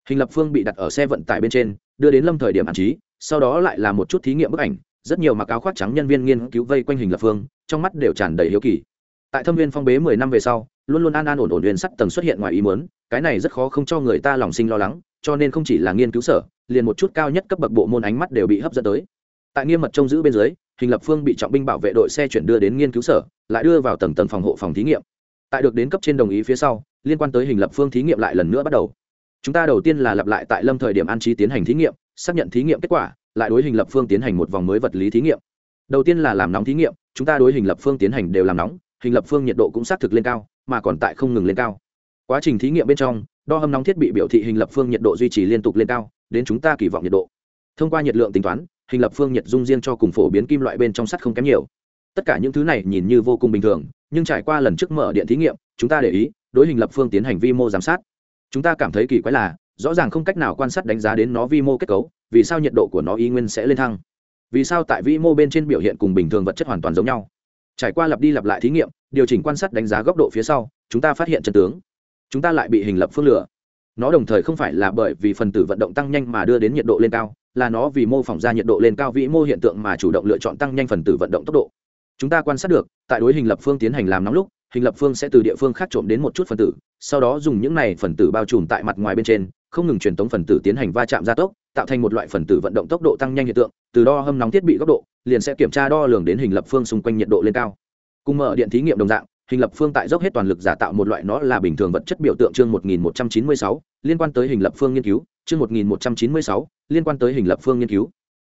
Hình lập phương bị đặt ở xe vận tải bên trên, đưa đến lâm thời điểm hạn chế, sau đó lại là một chút thí nghiệm bức ảnh, rất nhiều mặc áo khoác trắng nhân viên nghiên cứu vây quanh hình lập phương, trong mắt đều tràn đầy hiếu kỳ. Tại thâm viên phong bế mười năm về sau, luôn luôn an an ổn ổn huyền sắt tầng xuất hiện ngoài ý muốn, cái này rất khó không cho người ta lòng sinh lo lắng, cho nên không chỉ là nghiên cứu sở, liền một chút cao nhất cấp bậc bộ môn ánh mắt đều bị hấp dẫn tới. Tại nghiêm mật trông giữ bên dưới, hình lập phương bị trọng binh bảo vệ đội xe chuyển đưa đến nghiên cứu sở, lại đưa vào tầng tầng phòng hộ phòng thí nghiệm tại được đến cấp trên đồng ý phía sau, liên quan tới hình lập phương thí nghiệm lại lần nữa bắt đầu. Chúng ta đầu tiên là lặp lại tại lâm thời điểm an trí tiến hành thí nghiệm, xác nhận thí nghiệm kết quả, lại đối hình lập phương tiến hành một vòng mới vật lý thí nghiệm. Đầu tiên là làm nóng thí nghiệm, chúng ta đối hình lập phương tiến hành đều làm nóng, hình lập phương nhiệt độ cũng xác thực lên cao, mà còn tại không ngừng lên cao. Quá trình thí nghiệm bên trong, đo hâm nóng thiết bị biểu thị hình lập phương nhiệt độ duy trì liên tục lên cao, đến chúng ta kỳ vọng nhiệt độ. Thông qua nhiệt lượng tính toán, hình lập phương nhiệt dung riêng cho cùng phổ biến kim loại bên trong sắt không kém nhiều. Tất cả những thứ này nhìn như vô cùng bình thường nhưng trải qua lần trước mở điện thí nghiệm, chúng ta để ý, đối hình lập phương tiến hành vi mô giám sát. Chúng ta cảm thấy kỳ quái là, rõ ràng không cách nào quan sát đánh giá đến nó vi mô kết cấu, vì sao nhiệt độ của nó y nguyên sẽ lên thăng? Vì sao tại vi mô bên trên biểu hiện cùng bình thường vật chất hoàn toàn giống nhau? Trải qua lặp đi lặp lại thí nghiệm, điều chỉnh quan sát đánh giá góc độ phía sau, chúng ta phát hiện chân tướng. Chúng ta lại bị hình lập phương lửa nó đồng thời không phải là bởi vì phần tử vận động tăng nhanh mà đưa đến nhiệt độ lên cao, là nó vì mô phỏng ra nhiệt độ lên cao vĩ mô hiện tượng mà chủ động lựa chọn tăng nhanh phần tử vận động tốc độ chúng ta quan sát được tại đối hình lập phương tiến hành làm nóng lúc hình lập phương sẽ từ địa phương khác trộm đến một chút phần tử sau đó dùng những này phần tử bao trùm tại mặt ngoài bên trên không ngừng truyền tống phần tử tiến hành va chạm gia tốc tạo thành một loại phần tử vận động tốc độ tăng nhanh hiện tượng từ đo hâm nóng thiết bị góc độ liền sẽ kiểm tra đo lường đến hình lập phương xung quanh nhiệt độ lên cao. Cùng mở điện thí nghiệm đồng dạng hình lập phương tại dốc hết toàn lực giả tạo một loại nó là bình thường vật chất biểu tượng chương 1196, liên quan tới hình lập phương nghiên cứu chương 1196, liên quan tới hình lập phương nghiên cứu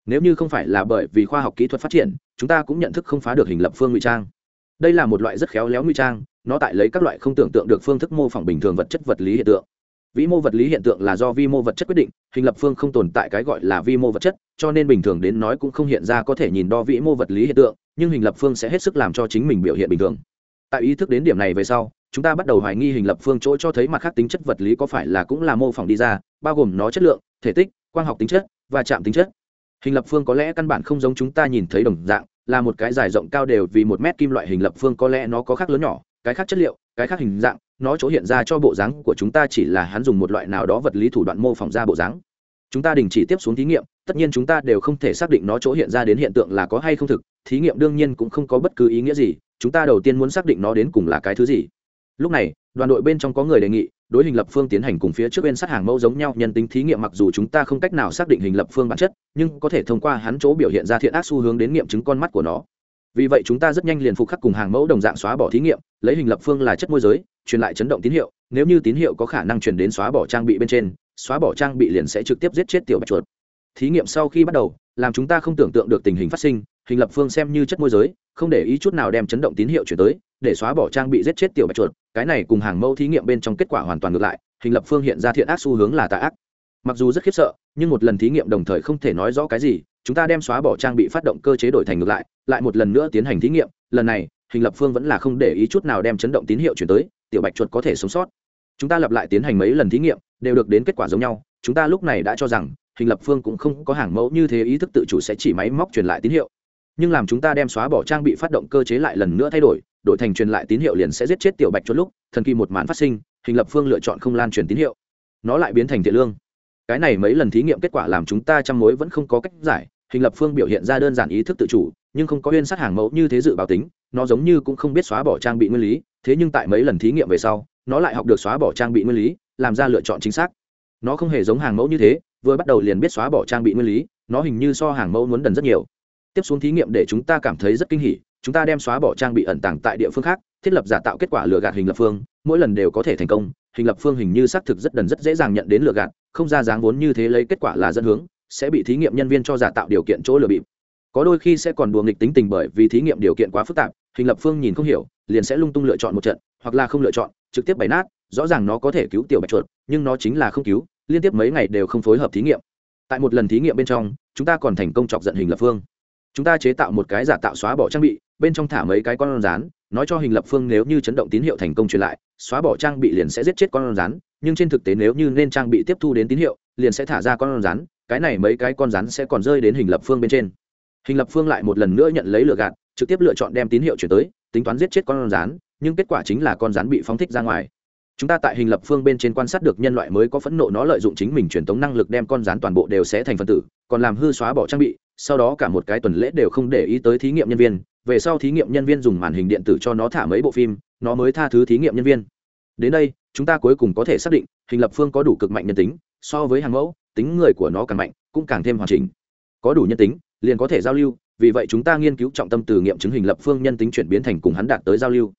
nếu như không phải là bởi vì khoa học kỹ thuật phát triển, chúng ta cũng nhận thức không phá được hình lập phương ngụy trang. Đây là một loại rất khéo léo ngụy trang, nó tại lấy các loại không tưởng tượng được phương thức mô phỏng bình thường vật chất vật lý hiện tượng. Vĩ mô vật lý hiện tượng là do vi mô vật chất quyết định, hình lập phương không tồn tại cái gọi là vi mô vật chất, cho nên bình thường đến nói cũng không hiện ra có thể nhìn đo vĩ mô vật lý hiện tượng, nhưng hình lập phương sẽ hết sức làm cho chính mình biểu hiện bình thường. Tại ý thức đến điểm này về sau, chúng ta bắt đầu hoài nghi hình lập phương chỗ cho thấy mặt khác tính chất vật lý có phải là cũng là mô phỏng đi ra, bao gồm nó chất lượng, thể tích, quang học tính chất và chạm tính chất hình lập phương có lẽ căn bản không giống chúng ta nhìn thấy đồng dạng, là một cái dài rộng cao đều vì một mét kim loại hình lập phương có lẽ nó có khác lớn nhỏ, cái khác chất liệu, cái khác hình dạng, nó chỗ hiện ra cho bộ dáng của chúng ta chỉ là hắn dùng một loại nào đó vật lý thủ đoạn mô phỏng ra bộ dáng. Chúng ta đình chỉ tiếp xuống thí nghiệm, tất nhiên chúng ta đều không thể xác định nó chỗ hiện ra đến hiện tượng là có hay không thực, thí nghiệm đương nhiên cũng không có bất cứ ý nghĩa gì, chúng ta đầu tiên muốn xác định nó đến cùng là cái thứ gì lúc này, đoàn đội bên trong có người đề nghị, đối hình lập phương tiến hành cùng phía trước bên sát hàng mẫu giống nhau nhân tính thí nghiệm mặc dù chúng ta không cách nào xác định hình lập phương bản chất, nhưng có thể thông qua hắn chỗ biểu hiện ra thiện ác xu hướng đến nghiệm chứng con mắt của nó. Vì vậy chúng ta rất nhanh liền phục khắc cùng hàng mẫu đồng dạng xóa bỏ thí nghiệm, lấy hình lập phương là chất môi giới, truyền lại chấn động tín hiệu, nếu như tín hiệu có khả năng truyền đến xóa bỏ trang bị bên trên, xóa bỏ trang bị liền sẽ trực tiếp giết chết tiểu bạch chuột. Thí nghiệm sau khi bắt đầu, làm chúng ta không tưởng tượng được tình hình phát sinh hình lập phương xem như chất môi giới, không để ý chút nào đem chấn động tín hiệu chuyển tới, để xóa bỏ trang bị giết chết tiểu bạch chuột. Cái này cùng hàng mẫu thí nghiệm bên trong kết quả hoàn toàn ngược lại, hình lập phương hiện ra thiện ác xu hướng là tà ác. Mặc dù rất khiếp sợ, nhưng một lần thí nghiệm đồng thời không thể nói rõ cái gì, chúng ta đem xóa bỏ trang bị phát động cơ chế đổi thành ngược lại lại một lần nữa tiến hành thí nghiệm. Lần này, hình lập phương vẫn là không để ý chút nào đem chấn động tín hiệu chuyển tới, tiểu bạch chuột có thể sống sót. Chúng ta lặp lại tiến hành mấy lần thí nghiệm, đều được đến kết quả giống nhau. Chúng ta lúc này đã cho rằng, hình lập phương cũng không có hàng mẫu như thế ý thức tự chủ sẽ chỉ máy móc truyền lại tín hiệu nhưng làm chúng ta đem xóa bỏ trang bị phát động cơ chế lại lần nữa thay đổi đổi thành truyền lại tín hiệu liền sẽ giết chết tiểu bạch chốt lúc, thần kỳ một màn phát sinh, hình lập phương lựa chọn không lan truyền tín hiệu. Nó lại biến thành thiện lương. Cái này mấy lần thí nghiệm kết quả làm chúng ta chăm mối vẫn không có cách giải, hình lập phương biểu hiện ra đơn giản ý thức tự chủ, nhưng không có huyên sát hàng mẫu như thế dự báo tính, nó giống như cũng không biết xóa bỏ trang bị nguyên lý, thế nhưng tại mấy lần thí nghiệm về sau, nó lại học được xóa bỏ trang bị nguyên lý, làm ra lựa chọn chính xác. Nó không hề giống hàng mẫu như thế, vừa bắt đầu liền biết xóa bỏ trang bị nguyên lý, nó hình như so hàng mẫu muốn đần rất nhiều tiếp xuống thí nghiệm để chúng ta cảm thấy rất kinh hỉ, chúng ta đem xóa bỏ trang bị ẩn tàng tại địa phương khác, thiết lập giả tạo kết quả lừa gạt hình lập phương, mỗi lần đều có thể thành công, hình lập phương hình như xác thực rất đần rất dễ dàng nhận đến lừa gạt, không ra dáng vốn như thế lấy kết quả là dẫn hướng, sẽ bị thí nghiệm nhân viên cho giả tạo điều kiện chỗ lừa bịp. Có đôi khi sẽ còn đùa nghịch tính tình bởi vì thí nghiệm điều kiện quá phức tạp, hình lập phương nhìn không hiểu, liền sẽ lung tung lựa chọn một trận, hoặc là không lựa chọn, trực tiếp bày nát, rõ ràng nó có thể cứu tiểu bạch chuột, nhưng nó chính là không cứu, liên tiếp mấy ngày đều không phối hợp thí nghiệm. Tại một lần thí nghiệm bên trong, chúng ta còn thành công chọc giận hình lập phương chúng ta chế tạo một cái giả tạo xóa bỏ trang bị, bên trong thả mấy cái con rán nói cho hình lập phương nếu như chấn động tín hiệu thành công truyền lại, xóa bỏ trang bị liền sẽ giết chết con rán nhưng trên thực tế nếu như nên trang bị tiếp thu đến tín hiệu, liền sẽ thả ra con rán cái này mấy cái con rắn sẽ còn rơi đến hình lập phương bên trên. Hình lập phương lại một lần nữa nhận lấy lựa gạt, trực tiếp lựa chọn đem tín hiệu chuyển tới, tính toán giết chết con rắn, nhưng kết quả chính là con rắn bị phóng thích ra ngoài chúng ta tại hình lập phương bên trên quan sát được nhân loại mới có phẫn nộ nó lợi dụng chính mình truyền tống năng lực đem con rắn toàn bộ đều sẽ thành phân tử, còn làm hư xóa bỏ trang bị, sau đó cả một cái tuần lễ đều không để ý tới thí nghiệm nhân viên. Về sau thí nghiệm nhân viên dùng màn hình điện tử cho nó thả mấy bộ phim, nó mới tha thứ thí nghiệm nhân viên. Đến đây, chúng ta cuối cùng có thể xác định, hình lập phương có đủ cực mạnh nhân tính, so với hàng mẫu, tính người của nó càng mạnh, cũng càng thêm hoàn chỉnh. Có đủ nhân tính, liền có thể giao lưu, vì vậy chúng ta nghiên cứu trọng tâm từ nghiệm chứng hình lập phương nhân tính chuyển biến thành cùng hắn đạt tới giao lưu.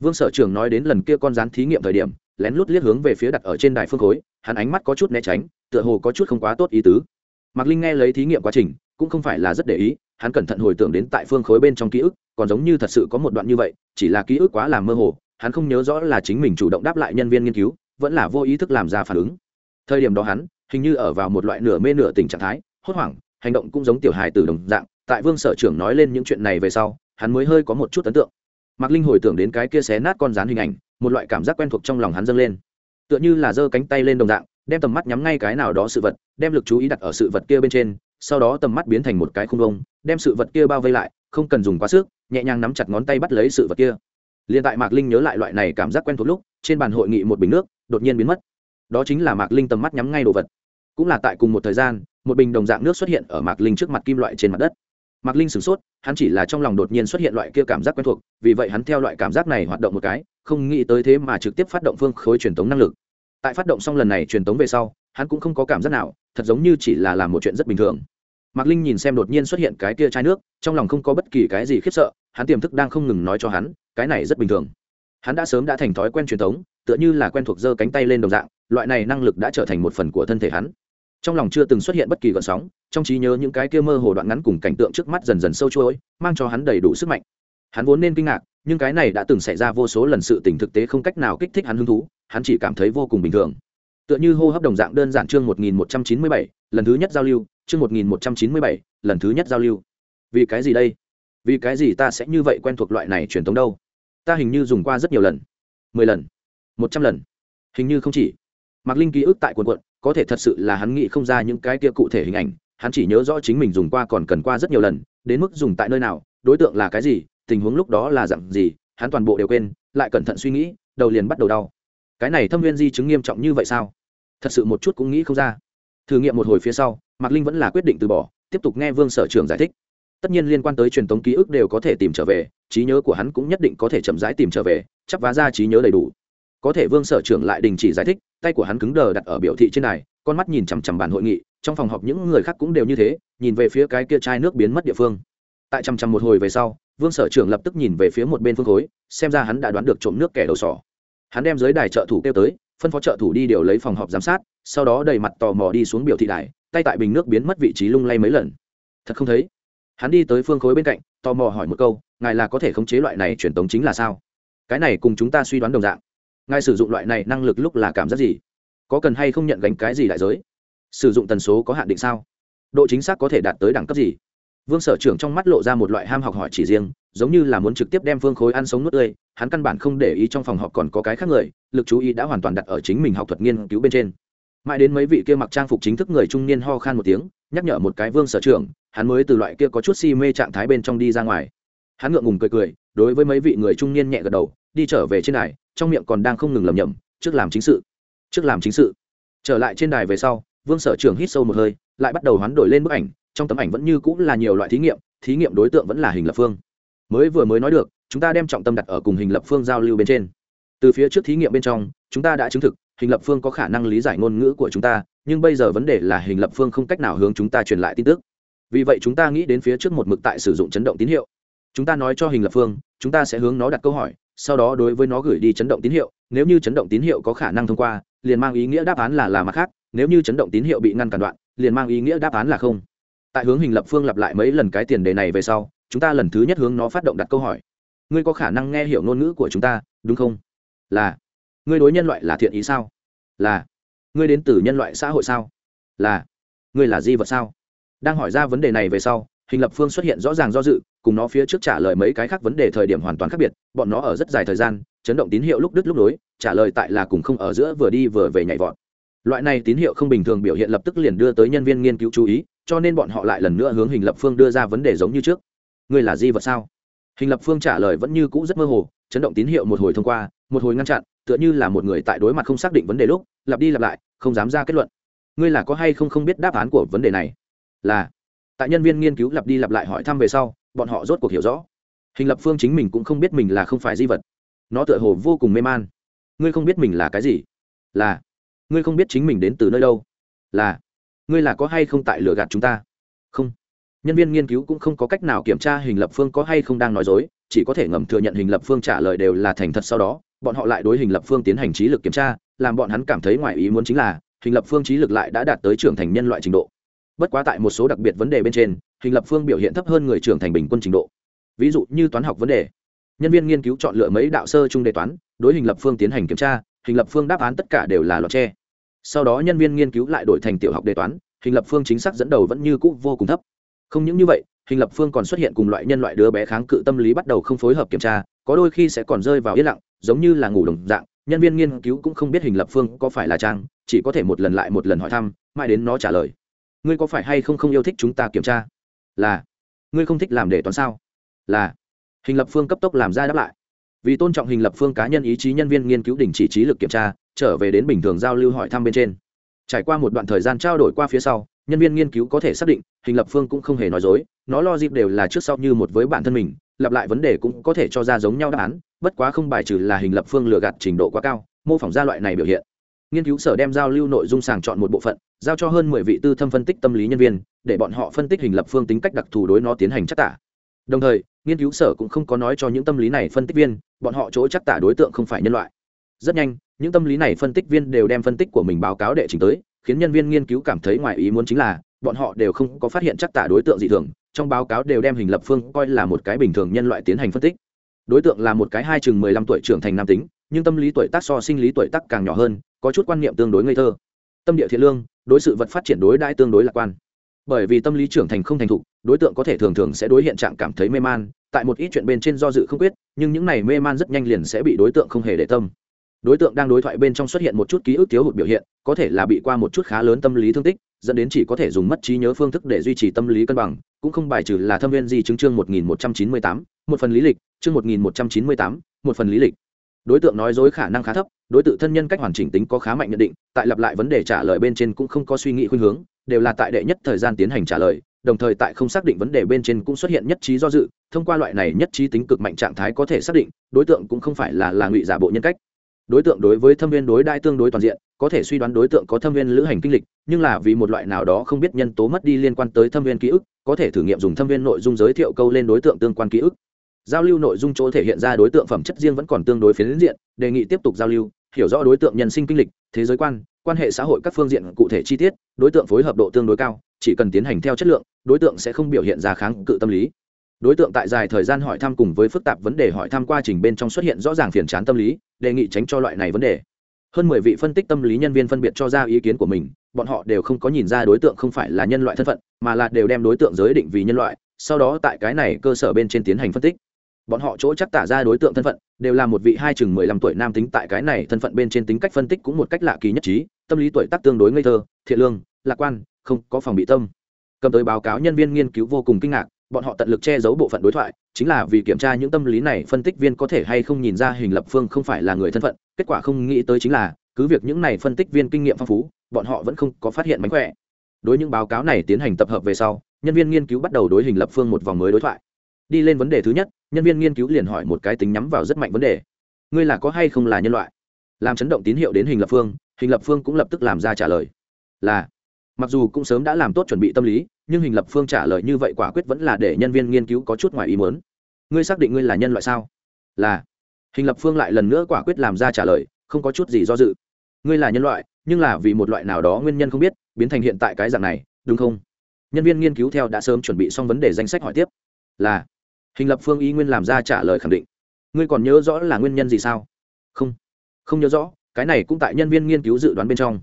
Vương sở trường nói đến lần kia con rắn thí nghiệm thời điểm lén lút liếc hướng về phía đặt ở trên đài phương khối, hắn ánh mắt có chút né tránh, tựa hồ có chút không quá tốt ý tứ. Mạc linh nghe lấy thí nghiệm quá trình, cũng không phải là rất để ý, hắn cẩn thận hồi tưởng đến tại phương khối bên trong ký ức, còn giống như thật sự có một đoạn như vậy, chỉ là ký ức quá là mơ hồ, hắn không nhớ rõ là chính mình chủ động đáp lại nhân viên nghiên cứu, vẫn là vô ý thức làm ra phản ứng. Thời điểm đó hắn, hình như ở vào một loại nửa mê nửa tình trạng thái, hốt hoảng, hành động cũng giống tiểu hài từ đồng dạng, tại vương sở trưởng nói lên những chuyện này về sau, hắn mới hơi có một chút ấn tượng mạc linh hồi tưởng đến cái kia xé nát con rán hình ảnh, một loại cảm giác quen thuộc trong lòng hắn dâng lên. Tựa như là giơ cánh tay lên đồng dạng, đem tầm mắt nhắm ngay cái nào đó sự vật, đem lực chú ý đặt ở sự vật kia bên trên, sau đó tầm mắt biến thành một cái khung vông, đem sự vật kia bao vây lại, không cần dùng quá sức, nhẹ nhàng nắm chặt ngón tay bắt lấy sự vật kia. Liền tại mạc linh nhớ lại loại này cảm giác quen thuộc lúc, trên bàn hội nghị một bình nước, đột nhiên biến mất. Đó chính là mạc linh tầm mắt nhắm ngay đồ vật. Cũng là tại cùng một thời gian, một bình đồng dạng nước xuất hiện ở mạc linh trước mặt kim loại trên mặt đất mạc linh sửng sốt, hắn chỉ là trong lòng đột nhiên xuất hiện loại kia cảm giác quen thuộc, vì vậy hắn theo loại cảm giác này hoạt động một cái, không nghĩ tới thế mà trực tiếp phát động phương khối truyền tống năng lực. Tại phát động xong lần này truyền tống về sau, hắn cũng không có cảm giác nào, thật giống như chỉ là làm một chuyện rất bình thường. Mạc linh nhìn xem đột nhiên xuất hiện cái kia chai nước, trong lòng không có bất kỳ cái gì khiếp sợ, hắn tiềm thức đang không ngừng nói cho hắn, cái này rất bình thường. Hắn đã sớm đã thành thói quen truyền thống tựa như là quen thuộc giơ cánh tay lên đồng dạng, loại này năng lực đã trở thành một phần của thân thể hắn trong lòng chưa từng xuất hiện bất kỳ gợn sóng, trong trí nhớ những cái kia mơ hồ đoạn ngắn cùng cảnh tượng trước mắt dần dần sâu trôi mang cho hắn đầy đủ sức mạnh. Hắn vốn nên kinh ngạc, nhưng cái này đã từng xảy ra vô số lần sự tình thực tế không cách nào kích thích hắn hứng thú, hắn chỉ cảm thấy vô cùng bình thường. Tựa như hô hấp đồng dạng đơn giản chương một nghìn một trăm chín mươi bảy, lần thứ nhất giao lưu, chương một nghìn một trăm chín mươi bảy, lần thứ nhất giao lưu. Vì cái gì đây? Vì cái gì ta sẽ như vậy quen thuộc loại này truyền thống đâu? Ta hình như dùng qua rất nhiều lần. mười lần, một trăm lần. Hình như không chỉ. Mạc linh ký ức tại quần quận có thể thật sự là hắn nghĩ không ra những cái kia cụ thể hình ảnh, hắn chỉ nhớ rõ chính mình dùng qua còn cần qua rất nhiều lần, đến mức dùng tại nơi nào, đối tượng là cái gì, tình huống lúc đó là dặn gì, hắn toàn bộ đều quên, lại cẩn thận suy nghĩ, đầu liền bắt đầu đau. Cái này thâm viên di chứng nghiêm trọng như vậy sao? Thật sự một chút cũng nghĩ không ra. Thử nghiệm một hồi phía sau, mạc linh vẫn là quyết định từ bỏ, tiếp tục nghe vương sở trường giải thích. Tất nhiên liên quan tới truyền thống ký ức đều có thể tìm trở về, trí nhớ của hắn cũng nhất định có thể chậm rãi tìm trở về, chắc vá ra trí nhớ đầy đủ có thể vương sở trưởng lại đình chỉ giải thích, tay của hắn cứng đờ đặt ở biểu thị trên này, con mắt nhìn chằm chằm bàn hội nghị, trong phòng họp những người khác cũng đều như thế, nhìn về phía cái kia chai nước biến mất địa phương. Tại chằm chằm một hồi về sau, vương sở trưởng lập tức nhìn về phía một bên phương khối, xem ra hắn đã đoán được trộm nước kẻ đầu sỏ. Hắn đem dưới đài trợ thủ kêu tới, phân phó trợ thủ đi điều lấy phòng họp giám sát, sau đó đầy mặt tò mò đi xuống biểu thị đài, tay tại bình nước biến mất vị trí lung lay mấy lần. Thật không thấy. Hắn đi tới phương khối bên cạnh, tò mò hỏi một câu, ngài là có thể khống chế loại này truyền tống chính là sao? Cái này cùng chúng ta suy đoán đồng dạng ngài sử dụng loại này năng lực lúc là cảm giác gì? Có cần hay không nhận gánh cái gì đại giới? Sử dụng tần số có hạn định sao? Độ chính xác có thể đạt tới đẳng cấp gì? Vương sở trưởng trong mắt lộ ra một loại ham học hỏi chỉ riêng, giống như là muốn trực tiếp đem phương khối ăn sống nuốt tươi, hắn căn bản không để ý trong phòng họp còn có cái khác người, lực chú ý đã hoàn toàn đặt ở chính mình học thuật nghiên cứu bên trên. Mãi đến mấy vị kia mặc trang phục chính thức người trung niên ho khan một tiếng, nhắc nhở một cái vương sở trưởng, hắn mới từ loại kia có chút si mê trạng thái bên trong đi ra ngoài. Hắn ngượng ngùng cười cười, đối với mấy vị người trung niên nhẹ gật đầu đi trở về trên đài, trong miệng còn đang không ngừng lầm nhầm trước làm chính sự, trước làm chính sự. Trở lại trên đài về sau, vương sở trưởng hít sâu một hơi, lại bắt đầu hoán đổi lên bức ảnh, trong tấm ảnh vẫn như cũng là nhiều loại thí nghiệm thí nghiệm đối tượng vẫn là hình lập phương. Mới vừa mới nói được, chúng ta đem trọng tâm đặt ở cùng hình lập phương giao lưu bên trên. Từ phía trước thí nghiệm bên trong, chúng ta đã chứng thực, hình lập phương có khả năng lý giải ngôn ngữ của chúng ta, nhưng bây giờ vấn đề là hình lập phương không cách nào hướng chúng ta truyền lại tin tức. Vì vậy chúng ta nghĩ đến phía trước một mực tại sử dụng chấn động tín hiệu. Chúng ta nói cho hình lập phương, chúng ta sẽ hướng nó đặt câu hỏi sau đó đối với nó gửi đi chấn động tín hiệu, nếu như chấn động tín hiệu có khả năng thông qua, liền mang ý nghĩa đáp án là là mặt khác, nếu như chấn động tín hiệu bị ngăn cản đoạn, liền mang ý nghĩa đáp án là không. Tại hướng hình lập phương lặp lại mấy lần cái tiền đề này về sau, chúng ta lần thứ nhất hướng nó phát động đặt câu hỏi. Ngươi có khả năng nghe hiểu ngôn ngữ của chúng ta, đúng không? Là. Ngươi đối nhân loại là thiện ý sao? Là. Ngươi đến từ nhân loại xã hội sao? Là. Ngươi là di vật sao? Đang hỏi ra vấn đề này về sau, hình lập phương xuất hiện rõ ràng do dự cùng nó phía trước trả lời mấy cái khác vấn đề thời điểm hoàn toàn khác biệt bọn nó ở rất dài thời gian chấn động tín hiệu lúc đứt lúc nối, trả lời tại là cùng không ở giữa vừa đi vừa về nhảy vọt. Loại này tín hiệu không bình thường biểu hiện lập tức liền đưa tới nhân viên nghiên cứu chú ý cho nên bọn họ lại lần nữa hướng hình lập phương đưa ra vấn đề giống như trước. Ngươi là di vật sao? Hình lập phương trả lời vẫn như cũ rất mơ hồ chấn động tín hiệu một hồi thông qua một hồi ngăn chặn tựa như là một người tại đối mặt không xác định vấn đề lúc lặp đi lặp lại không dám ra kết luận. Ngươi là có hay không không biết đáp án của vấn đề này? Là. Tại nhân viên nghiên cứu lặp đi lặp lại hỏi thăm về sau bọn họ rốt cuộc hiểu rõ. Hình lập phương chính mình cũng không biết mình là không phải di vật. Nó tựa hồ vô cùng mê man. Ngươi không biết mình là cái gì? Là, ngươi không biết chính mình đến từ nơi đâu? Là, ngươi là có hay không tại lừa gạt chúng ta? Không. Nhân viên nghiên cứu cũng không có cách nào kiểm tra hình lập phương có hay không đang nói dối, chỉ có thể ngầm thừa nhận hình lập phương trả lời đều là thành thật sau đó, bọn họ lại đối hình lập phương tiến hành trí lực kiểm tra, làm bọn hắn cảm thấy ngoài ý muốn chính là, hình lập phương trí lực lại đã đạt tới trưởng thành nhân loại trình độ bất quá tại một số đặc biệt vấn đề bên trên, hình lập phương biểu hiện thấp hơn người trưởng thành bình quân trình độ. Ví dụ như toán học vấn đề. Nhân viên nghiên cứu chọn lựa mấy đạo sơ chung đề toán, đối hình lập phương tiến hành kiểm tra, hình lập phương đáp án tất cả đều là lọt tre sau đó nhân viên nghiên cứu lại đổi thành tiểu học đề toán, hình lập phương chính xác dẫn đầu vẫn như cũ vô cùng thấp. Không những như vậy, hình lập phương còn xuất hiện cùng loại nhân loại đứa bé kháng cự tâm lý bắt đầu không phối hợp kiểm tra, có đôi khi sẽ còn rơi vào yên lặng, giống như là ngủ đồng dạng, nhân viên nghiên cứu cũng không biết hình lập phương có phải là trang, chỉ có thể một lần lại một lần hỏi thăm, mãi đến nó trả lời ngươi có phải hay không không yêu thích chúng ta kiểm tra? Là. Ngươi không thích làm đề toán sao? Là. Hình lập phương cấp tốc làm ra đáp lại. Vì tôn trọng hình lập phương cá nhân ý chí nhân viên nghiên cứu đình chỉ trí lực kiểm tra, trở về đến bình thường giao lưu hỏi thăm bên trên. Trải qua một đoạn thời gian trao đổi qua phía sau, nhân viên nghiên cứu có thể xác định, hình lập phương cũng không hề nói dối, nó lo dịp đều là trước sau như một với bản thân mình, lặp lại vấn đề cũng có thể cho ra giống nhau đáp án, bất quá không bài trừ là hình lập phương lừa gạt trình độ quá cao, mô phỏng ra loại này biểu hiện nghiên cứu sở đem giao lưu nội dung sàng chọn một bộ phận, giao cho hơn mười vị tư thâm phân tích tâm lý nhân viên, để bọn họ phân tích hình lập phương tính cách đặc thù đối nó tiến hành chắc tả. Đồng thời, nghiên cứu sở cũng không có nói cho những tâm lý này phân tích viên, bọn họ chỗ chắc tả đối tượng không phải nhân loại. Rất nhanh, những tâm lý này phân tích viên đều đem phân tích của mình báo cáo đệ trình tới, khiến nhân viên nghiên cứu cảm thấy ngoài ý muốn chính là, bọn họ đều không có phát hiện chắc tả đối tượng dị thường, trong báo cáo đều đem hình lập phương coi là một cái bình thường nhân loại tiến hành phân tích. Đối tượng là một cái hai chừng mười lăm tuổi trưởng thành nam tính, nhưng tâm lý tuổi tác so sinh lý tuổi tác càng nhỏ hơn có chút quan niệm tương đối ngây thơ. Tâm địa thiện lương, đối sự vật phát triển đối đãi tương đối lạc quan. Bởi vì tâm lý trưởng thành không thành thục, đối tượng có thể thường thường sẽ đối hiện trạng cảm thấy mê man, tại một ít chuyện bên trên do dự không quyết, nhưng những này mê man rất nhanh liền sẽ bị đối tượng không hề để tâm. Đối tượng đang đối thoại bên trong xuất hiện một chút ký ức thiếu hụt biểu hiện, có thể là bị qua một chút khá lớn tâm lý thương tích, dẫn đến chỉ có thể dùng mất trí nhớ phương thức để duy trì tâm lý cân bằng, cũng không bài trừ là thâm viên di chứng chương một nghìn một trăm chín mươi tám, một phần lý lịch, chương một nghìn một trăm chín mươi tám, một phần lý lịch đối tượng nói dối khả năng khá thấp, đối tượng thân nhân cách hoàn chỉnh tính có khá mạnh nhận định, tại lặp lại vấn đề trả lời bên trên cũng không có suy nghĩ khuynh hướng, đều là tại đệ nhất thời gian tiến hành trả lời, đồng thời tại không xác định vấn đề bên trên cũng xuất hiện nhất trí do dự, thông qua loại này nhất trí tính cực mạnh trạng thái có thể xác định, đối tượng cũng không phải là là ngụy giả bộ nhân cách. Đối tượng đối với thâm viên đối đai tương đối toàn diện, có thể suy đoán đối tượng có thâm viên lữ hành kinh lịch, nhưng là vì một loại nào đó không biết nhân tố mất đi liên quan tới thâm viên ký ức, có thể thử nghiệm dùng thâm viên nội dung giới thiệu câu lên đối tượng tương quan ký ức giao lưu nội dung chỗ thể hiện ra đối tượng phẩm chất riêng vẫn còn tương đối phiến diện, đề nghị tiếp tục giao lưu, hiểu rõ đối tượng nhân sinh kinh lịch, thế giới quan quan hệ xã hội các phương diện cụ thể chi tiết, đối tượng phối hợp độ tương đối cao, chỉ cần tiến hành theo chất lượng, đối tượng sẽ không biểu hiện ra kháng cự tâm lý. Đối tượng tại dài thời gian hỏi thăm cùng với phức tạp vấn đề hỏi thăm quá trình bên trong xuất hiện rõ ràng phiền chán tâm lý, đề nghị tránh cho loại này vấn đề. Hơn mười vị phân tích tâm lý nhân viên phân biệt cho ra ý kiến của mình, bọn họ đều không có nhìn ra đối tượng không phải là nhân loại thân phận, mà là đều đem đối tượng giới định vì nhân loại, sau đó tại cái này cơ sở bên trên tiến hành phân tích bọn họ chỗ chắc tả ra đối tượng thân phận, đều là một vị hai chừng mười lăm tuổi nam tính tại cái này thân phận bên trên tính cách phân tích cũng một cách lạ kỳ nhất trí, tâm lý tuổi tác tương đối ngây thơ, thiện lương, lạc quan, không có phòng bị tâm. Cầm tới báo cáo nhân viên nghiên cứu vô cùng kinh ngạc, bọn họ tận lực che giấu bộ phận đối thoại, chính là vì kiểm tra những tâm lý này phân tích viên có thể hay không nhìn ra hình lập phương không phải là người thân phận, kết quả không nghĩ tới chính là, cứ việc những này phân tích viên kinh nghiệm phong phú, bọn họ vẫn không có phát hiện mánh khỏe. Đối những báo cáo này tiến hành tập hợp về sau, nhân viên nghiên cứu bắt đầu đối hình lập phương một vòng mới đối thoại đi lên vấn đề thứ nhất, nhân viên nghiên cứu liền hỏi một cái tính nhắm vào rất mạnh vấn đề. Ngươi là có hay không là nhân loại? Làm chấn động tín hiệu đến hình lập phương, hình lập phương cũng lập tức làm ra trả lời. Là. Mặc dù cũng sớm đã làm tốt chuẩn bị tâm lý, nhưng hình lập phương trả lời như vậy quả quyết vẫn là để nhân viên nghiên cứu có chút ngoài ý muốn. Ngươi xác định ngươi là nhân loại sao? Là. Hình lập phương lại lần nữa quả quyết làm ra trả lời, không có chút gì do dự. Ngươi là nhân loại, nhưng là vì một loại nào đó nguyên nhân không biết, biến thành hiện tại cái dạng này, đúng không? Nhân viên nghiên cứu theo đã sớm chuẩn bị xong vấn đề danh sách hỏi tiếp. Là hình lập phương y nguyên làm ra trả lời khẳng định. Ngươi còn nhớ rõ là nguyên nhân gì sao? Không. Không nhớ rõ, cái này cũng tại nhân viên nghiên cứu dự đoán bên trong.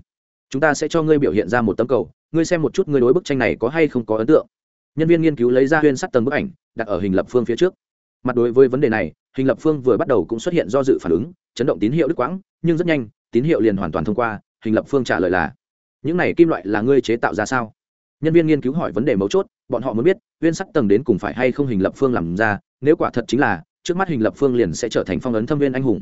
Chúng ta sẽ cho ngươi biểu hiện ra một tấm cầu, ngươi xem một chút ngươi đối bức tranh này có hay không có ấn tượng. Nhân viên nghiên cứu lấy ra huyên sắt tầng bức ảnh, đặt ở hình lập phương phía trước. Mặt đối với vấn đề này, hình lập phương vừa bắt đầu cũng xuất hiện do dự phản ứng, chấn động tín hiệu đứt quãng, nhưng rất nhanh, tín hiệu liền hoàn toàn thông qua, hình lập phương trả lời là, những này kim loại là ngươi chế tạo ra sao? Nhân viên nghiên cứu hỏi vấn đề mấu chốt, bọn họ muốn biết viên sắt tầng đến cùng phải hay không hình lập phương làm ra, nếu quả thật chính là, trước mắt hình lập phương liền sẽ trở thành phong ấn thâm viên anh hùng.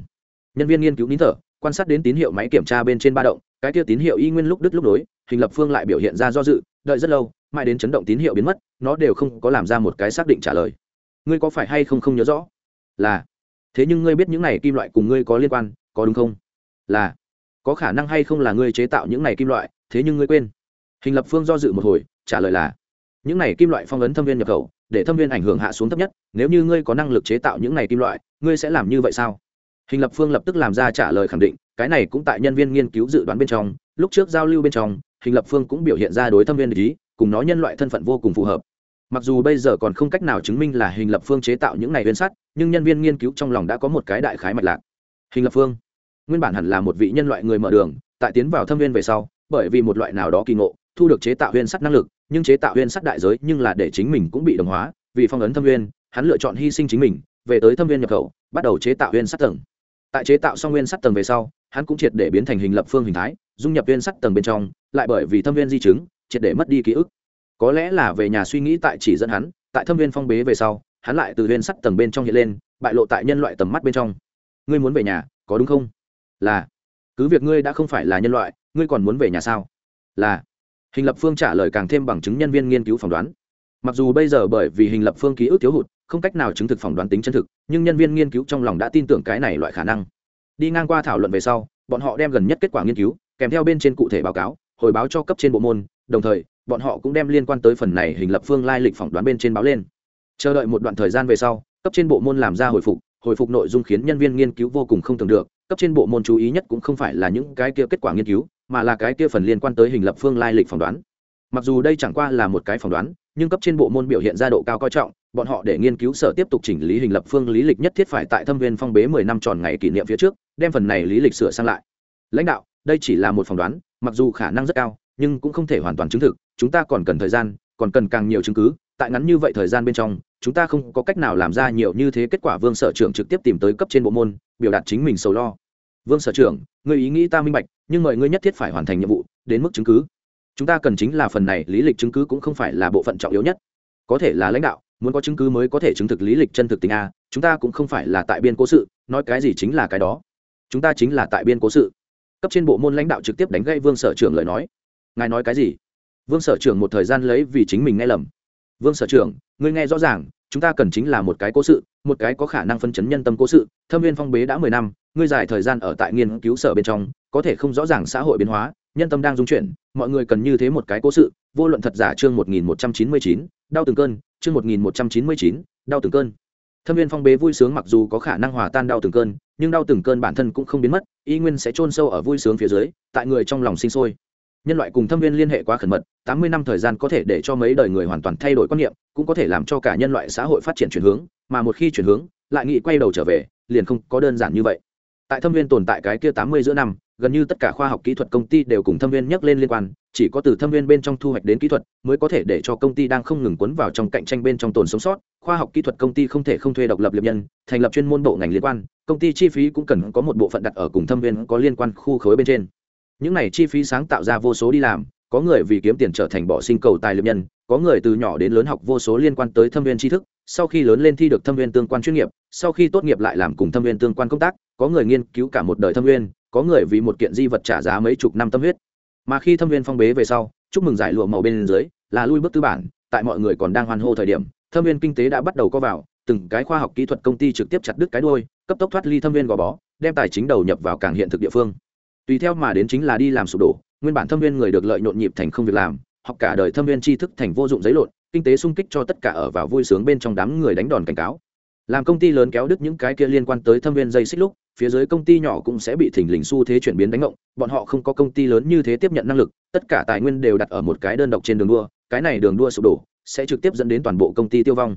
Nhân viên nghiên cứu nín thở, quan sát đến tín hiệu máy kiểm tra bên trên ba động, cái kia tín hiệu y nguyên lúc đứt lúc đối hình lập phương lại biểu hiện ra do dự, đợi rất lâu, mãi đến chấn động tín hiệu biến mất, nó đều không có làm ra một cái xác định trả lời. Ngươi có phải hay không không nhớ rõ? Là. Thế nhưng ngươi biết những này kim loại cùng ngươi có liên quan, có đúng không? Là. Có khả năng hay không là ngươi chế tạo những này kim loại, thế nhưng ngươi quên hình lập phương do dự một hồi, trả lời là, những này kim loại phong ấn thâm viên nhập khẩu, để thâm viên ảnh hưởng hạ xuống thấp nhất, nếu như ngươi có năng lực chế tạo những này kim loại, ngươi sẽ làm như vậy sao? Hình lập phương lập tức làm ra trả lời khẳng định, cái này cũng tại nhân viên nghiên cứu dự đoán bên trong, lúc trước giao lưu bên trong, hình lập phương cũng biểu hiện ra đối thâm viên lý cùng nói nhân loại thân phận vô cùng phù hợp. Mặc dù bây giờ còn không cách nào chứng minh là hình lập phương chế tạo những này viên sắt, nhưng nhân viên nghiên cứu trong lòng đã có một cái đại khái mạch lạc. Hình lập phương, nguyên bản hẳn là một vị nhân loại người mở đường, tại tiến vào thâm viên về sau, bởi vì một loại nào đó kỳ ngộ thu được chế tạo huyên sắt năng lực, nhưng chế tạo huyên sắt đại giới nhưng là để chính mình cũng bị đồng hóa, vì phong ấn thâm viên hắn lựa chọn hy sinh chính mình, về tới thâm viên nhập khẩu, bắt đầu chế tạo huyên sắt tầng. Tại chế tạo xong nguyên sắt tầng về sau, hắn cũng triệt để biến thành hình lập phương hình thái, dung nhập viên sắt tầng bên trong, lại bởi vì thâm viên di chứng, triệt để mất đi ký ức. Có lẽ là về nhà suy nghĩ tại chỉ dẫn hắn, tại thâm viên phong bế về sau, hắn lại từ viên sắt tầng bên trong hiện lên, bại lộ tại nhân loại tầm mắt bên trong. Ngươi muốn về nhà, có đúng không? Là. Cứ việc ngươi đã không phải là nhân loại, ngươi còn muốn về nhà sao? Là hình lập phương trả lời càng thêm bằng chứng nhân viên nghiên cứu phỏng đoán. Mặc dù bây giờ bởi vì hình lập phương ký ức thiếu hụt, không cách nào chứng thực phỏng đoán tính chân thực, nhưng nhân viên nghiên cứu trong lòng đã tin tưởng cái này loại khả năng. Đi ngang qua thảo luận về sau, bọn họ đem gần nhất kết quả nghiên cứu, kèm theo bên trên cụ thể báo cáo, hồi báo cho cấp trên bộ môn, đồng thời, bọn họ cũng đem liên quan tới phần này hình lập phương lai lịch phỏng đoán bên trên báo lên. Chờ đợi một đoạn thời gian về sau, cấp trên bộ môn làm ra hồi phục hồi phục nội dung khiến nhân viên nghiên cứu vô cùng không tưởng được cấp trên bộ môn chú ý nhất cũng không phải là những cái kia kết quả nghiên cứu, mà là cái kia phần liên quan tới hình lập phương lai lịch phỏng đoán. Mặc dù đây chẳng qua là một cái phỏng đoán, nhưng cấp trên bộ môn biểu hiện ra độ cao coi trọng, bọn họ để nghiên cứu sở tiếp tục chỉnh lý hình lập phương lý lịch nhất thiết phải tại thâm viên phong bế mười năm tròn ngày kỷ niệm phía trước, đem phần này lý lịch sửa sang lại. Lãnh đạo, đây chỉ là một phỏng đoán, mặc dù khả năng rất cao, nhưng cũng không thể hoàn toàn chứng thực, chúng ta còn cần thời gian, còn cần càng nhiều chứng cứ, tại ngắn như vậy thời gian bên trong, chúng ta không có cách nào làm ra nhiều như thế kết quả vương sở trưởng trực tiếp tìm tới cấp trên bộ môn biểu đạt chính mình sầu lo. Vương sở trưởng người ý nghĩ ta minh bạch, nhưng mời ngươi nhất thiết phải hoàn thành nhiệm vụ, đến mức chứng cứ. Chúng ta cần chính là phần này lý lịch chứng cứ cũng không phải là bộ phận trọng yếu nhất. Có thể là lãnh đạo, muốn có chứng cứ mới có thể chứng thực lý lịch chân thực tình a, chúng ta cũng không phải là tại biên cố sự, nói cái gì chính là cái đó. Chúng ta chính là tại biên cố sự. Cấp trên bộ môn lãnh đạo trực tiếp đánh gây vương sở trưởng lời nói. Ngài nói cái gì? Vương sở trưởng một thời gian lấy vì chính mình nghe lầm. Vương sở trưởng, ngươi nghe rõ ràng chúng ta cần chính là một cái cố sự, một cái có khả năng phân chấn nhân tâm cố sự. Thâm viên phong bế đã mười năm, ngươi dài thời gian ở tại nghiên cứu sở bên trong, có thể không rõ ràng xã hội biến hóa, nhân tâm đang dung chuyển, mọi người cần như thế một cái cố sự. Vô luận thật giả chương một nghìn một trăm chín mươi chín, đau từng cơn, chương một nghìn một trăm chín mươi chín, đau từng cơn. Thâm viên phong bế vui sướng mặc dù có khả năng hòa tan đau từng cơn, nhưng đau từng cơn bản thân cũng không biến mất, y nguyên sẽ chôn sâu ở vui sướng phía dưới, tại người trong lòng sinh sôi nhân loại cùng thâm viên liên hệ quá khẩn mật, tám mươi năm thời gian có thể để cho mấy đời người hoàn toàn thay đổi quan niệm, cũng có thể làm cho cả nhân loại xã hội phát triển chuyển hướng, mà một khi chuyển hướng, lại nghĩ quay đầu trở về, liền không có đơn giản như vậy. Tại thâm viên tồn tại cái kia tám mươi giữa năm, gần như tất cả khoa học kỹ thuật công ty đều cùng thâm viên nhắc lên liên quan, chỉ có từ thâm viên bên trong thu hoạch đến kỹ thuật mới có thể để cho công ty đang không ngừng cuốn vào trong cạnh tranh bên trong tồn sống sót. Khoa học kỹ thuật công ty không thể không thuê độc lập liệp nhân, thành lập chuyên môn bộ ngành liên quan, công ty chi phí cũng cần có một bộ phận đặt ở cùng thâm viên có liên quan khu khối bên trên những này chi phí sáng tạo ra vô số đi làm, có người vì kiếm tiền trở thành bỏ sinh cầu tài liệu nhân, có người từ nhỏ đến lớn học vô số liên quan tới thâm viên tri thức, sau khi lớn lên thi được thâm viên tương quan chuyên nghiệp, sau khi tốt nghiệp lại làm cùng thâm viên tương quan công tác, có người nghiên cứu cả một đời thâm viên, có người vì một kiện di vật trả giá mấy chục năm tâm huyết. Mà khi thâm viên phong bế về sau, chúc mừng giải lụa màu bên dưới, là lui bước tư bản, tại mọi người còn đang hoan hô thời điểm, thâm viên kinh tế đã bắt đầu có vào, từng cái khoa học kỹ thuật công ty trực tiếp chặt đứt cái đôi cấp tốc thoát ly thâm viên gò bó, đem tài chính đầu nhập vào cảng hiện thực địa phương tùy theo mà đến chính là đi làm sụp đổ, nguyên bản thâm viên người được lợi nhộn nhịp thành không việc làm, học cả đời thâm viên tri thức thành vô dụng giấy lộn, kinh tế sung kích cho tất cả ở vào vui sướng bên trong đám người đánh đòn cảnh cáo. Làm công ty lớn kéo đứt những cái kia liên quan tới thâm viên dây xích lúc, phía dưới công ty nhỏ cũng sẽ bị thỉnh lình xu thế chuyển biến đánh ngộng, bọn họ không có công ty lớn như thế tiếp nhận năng lực, tất cả tài nguyên đều đặt ở một cái đơn độc trên đường đua, cái này đường đua sụp đổ, sẽ trực tiếp dẫn đến toàn bộ công ty tiêu vong.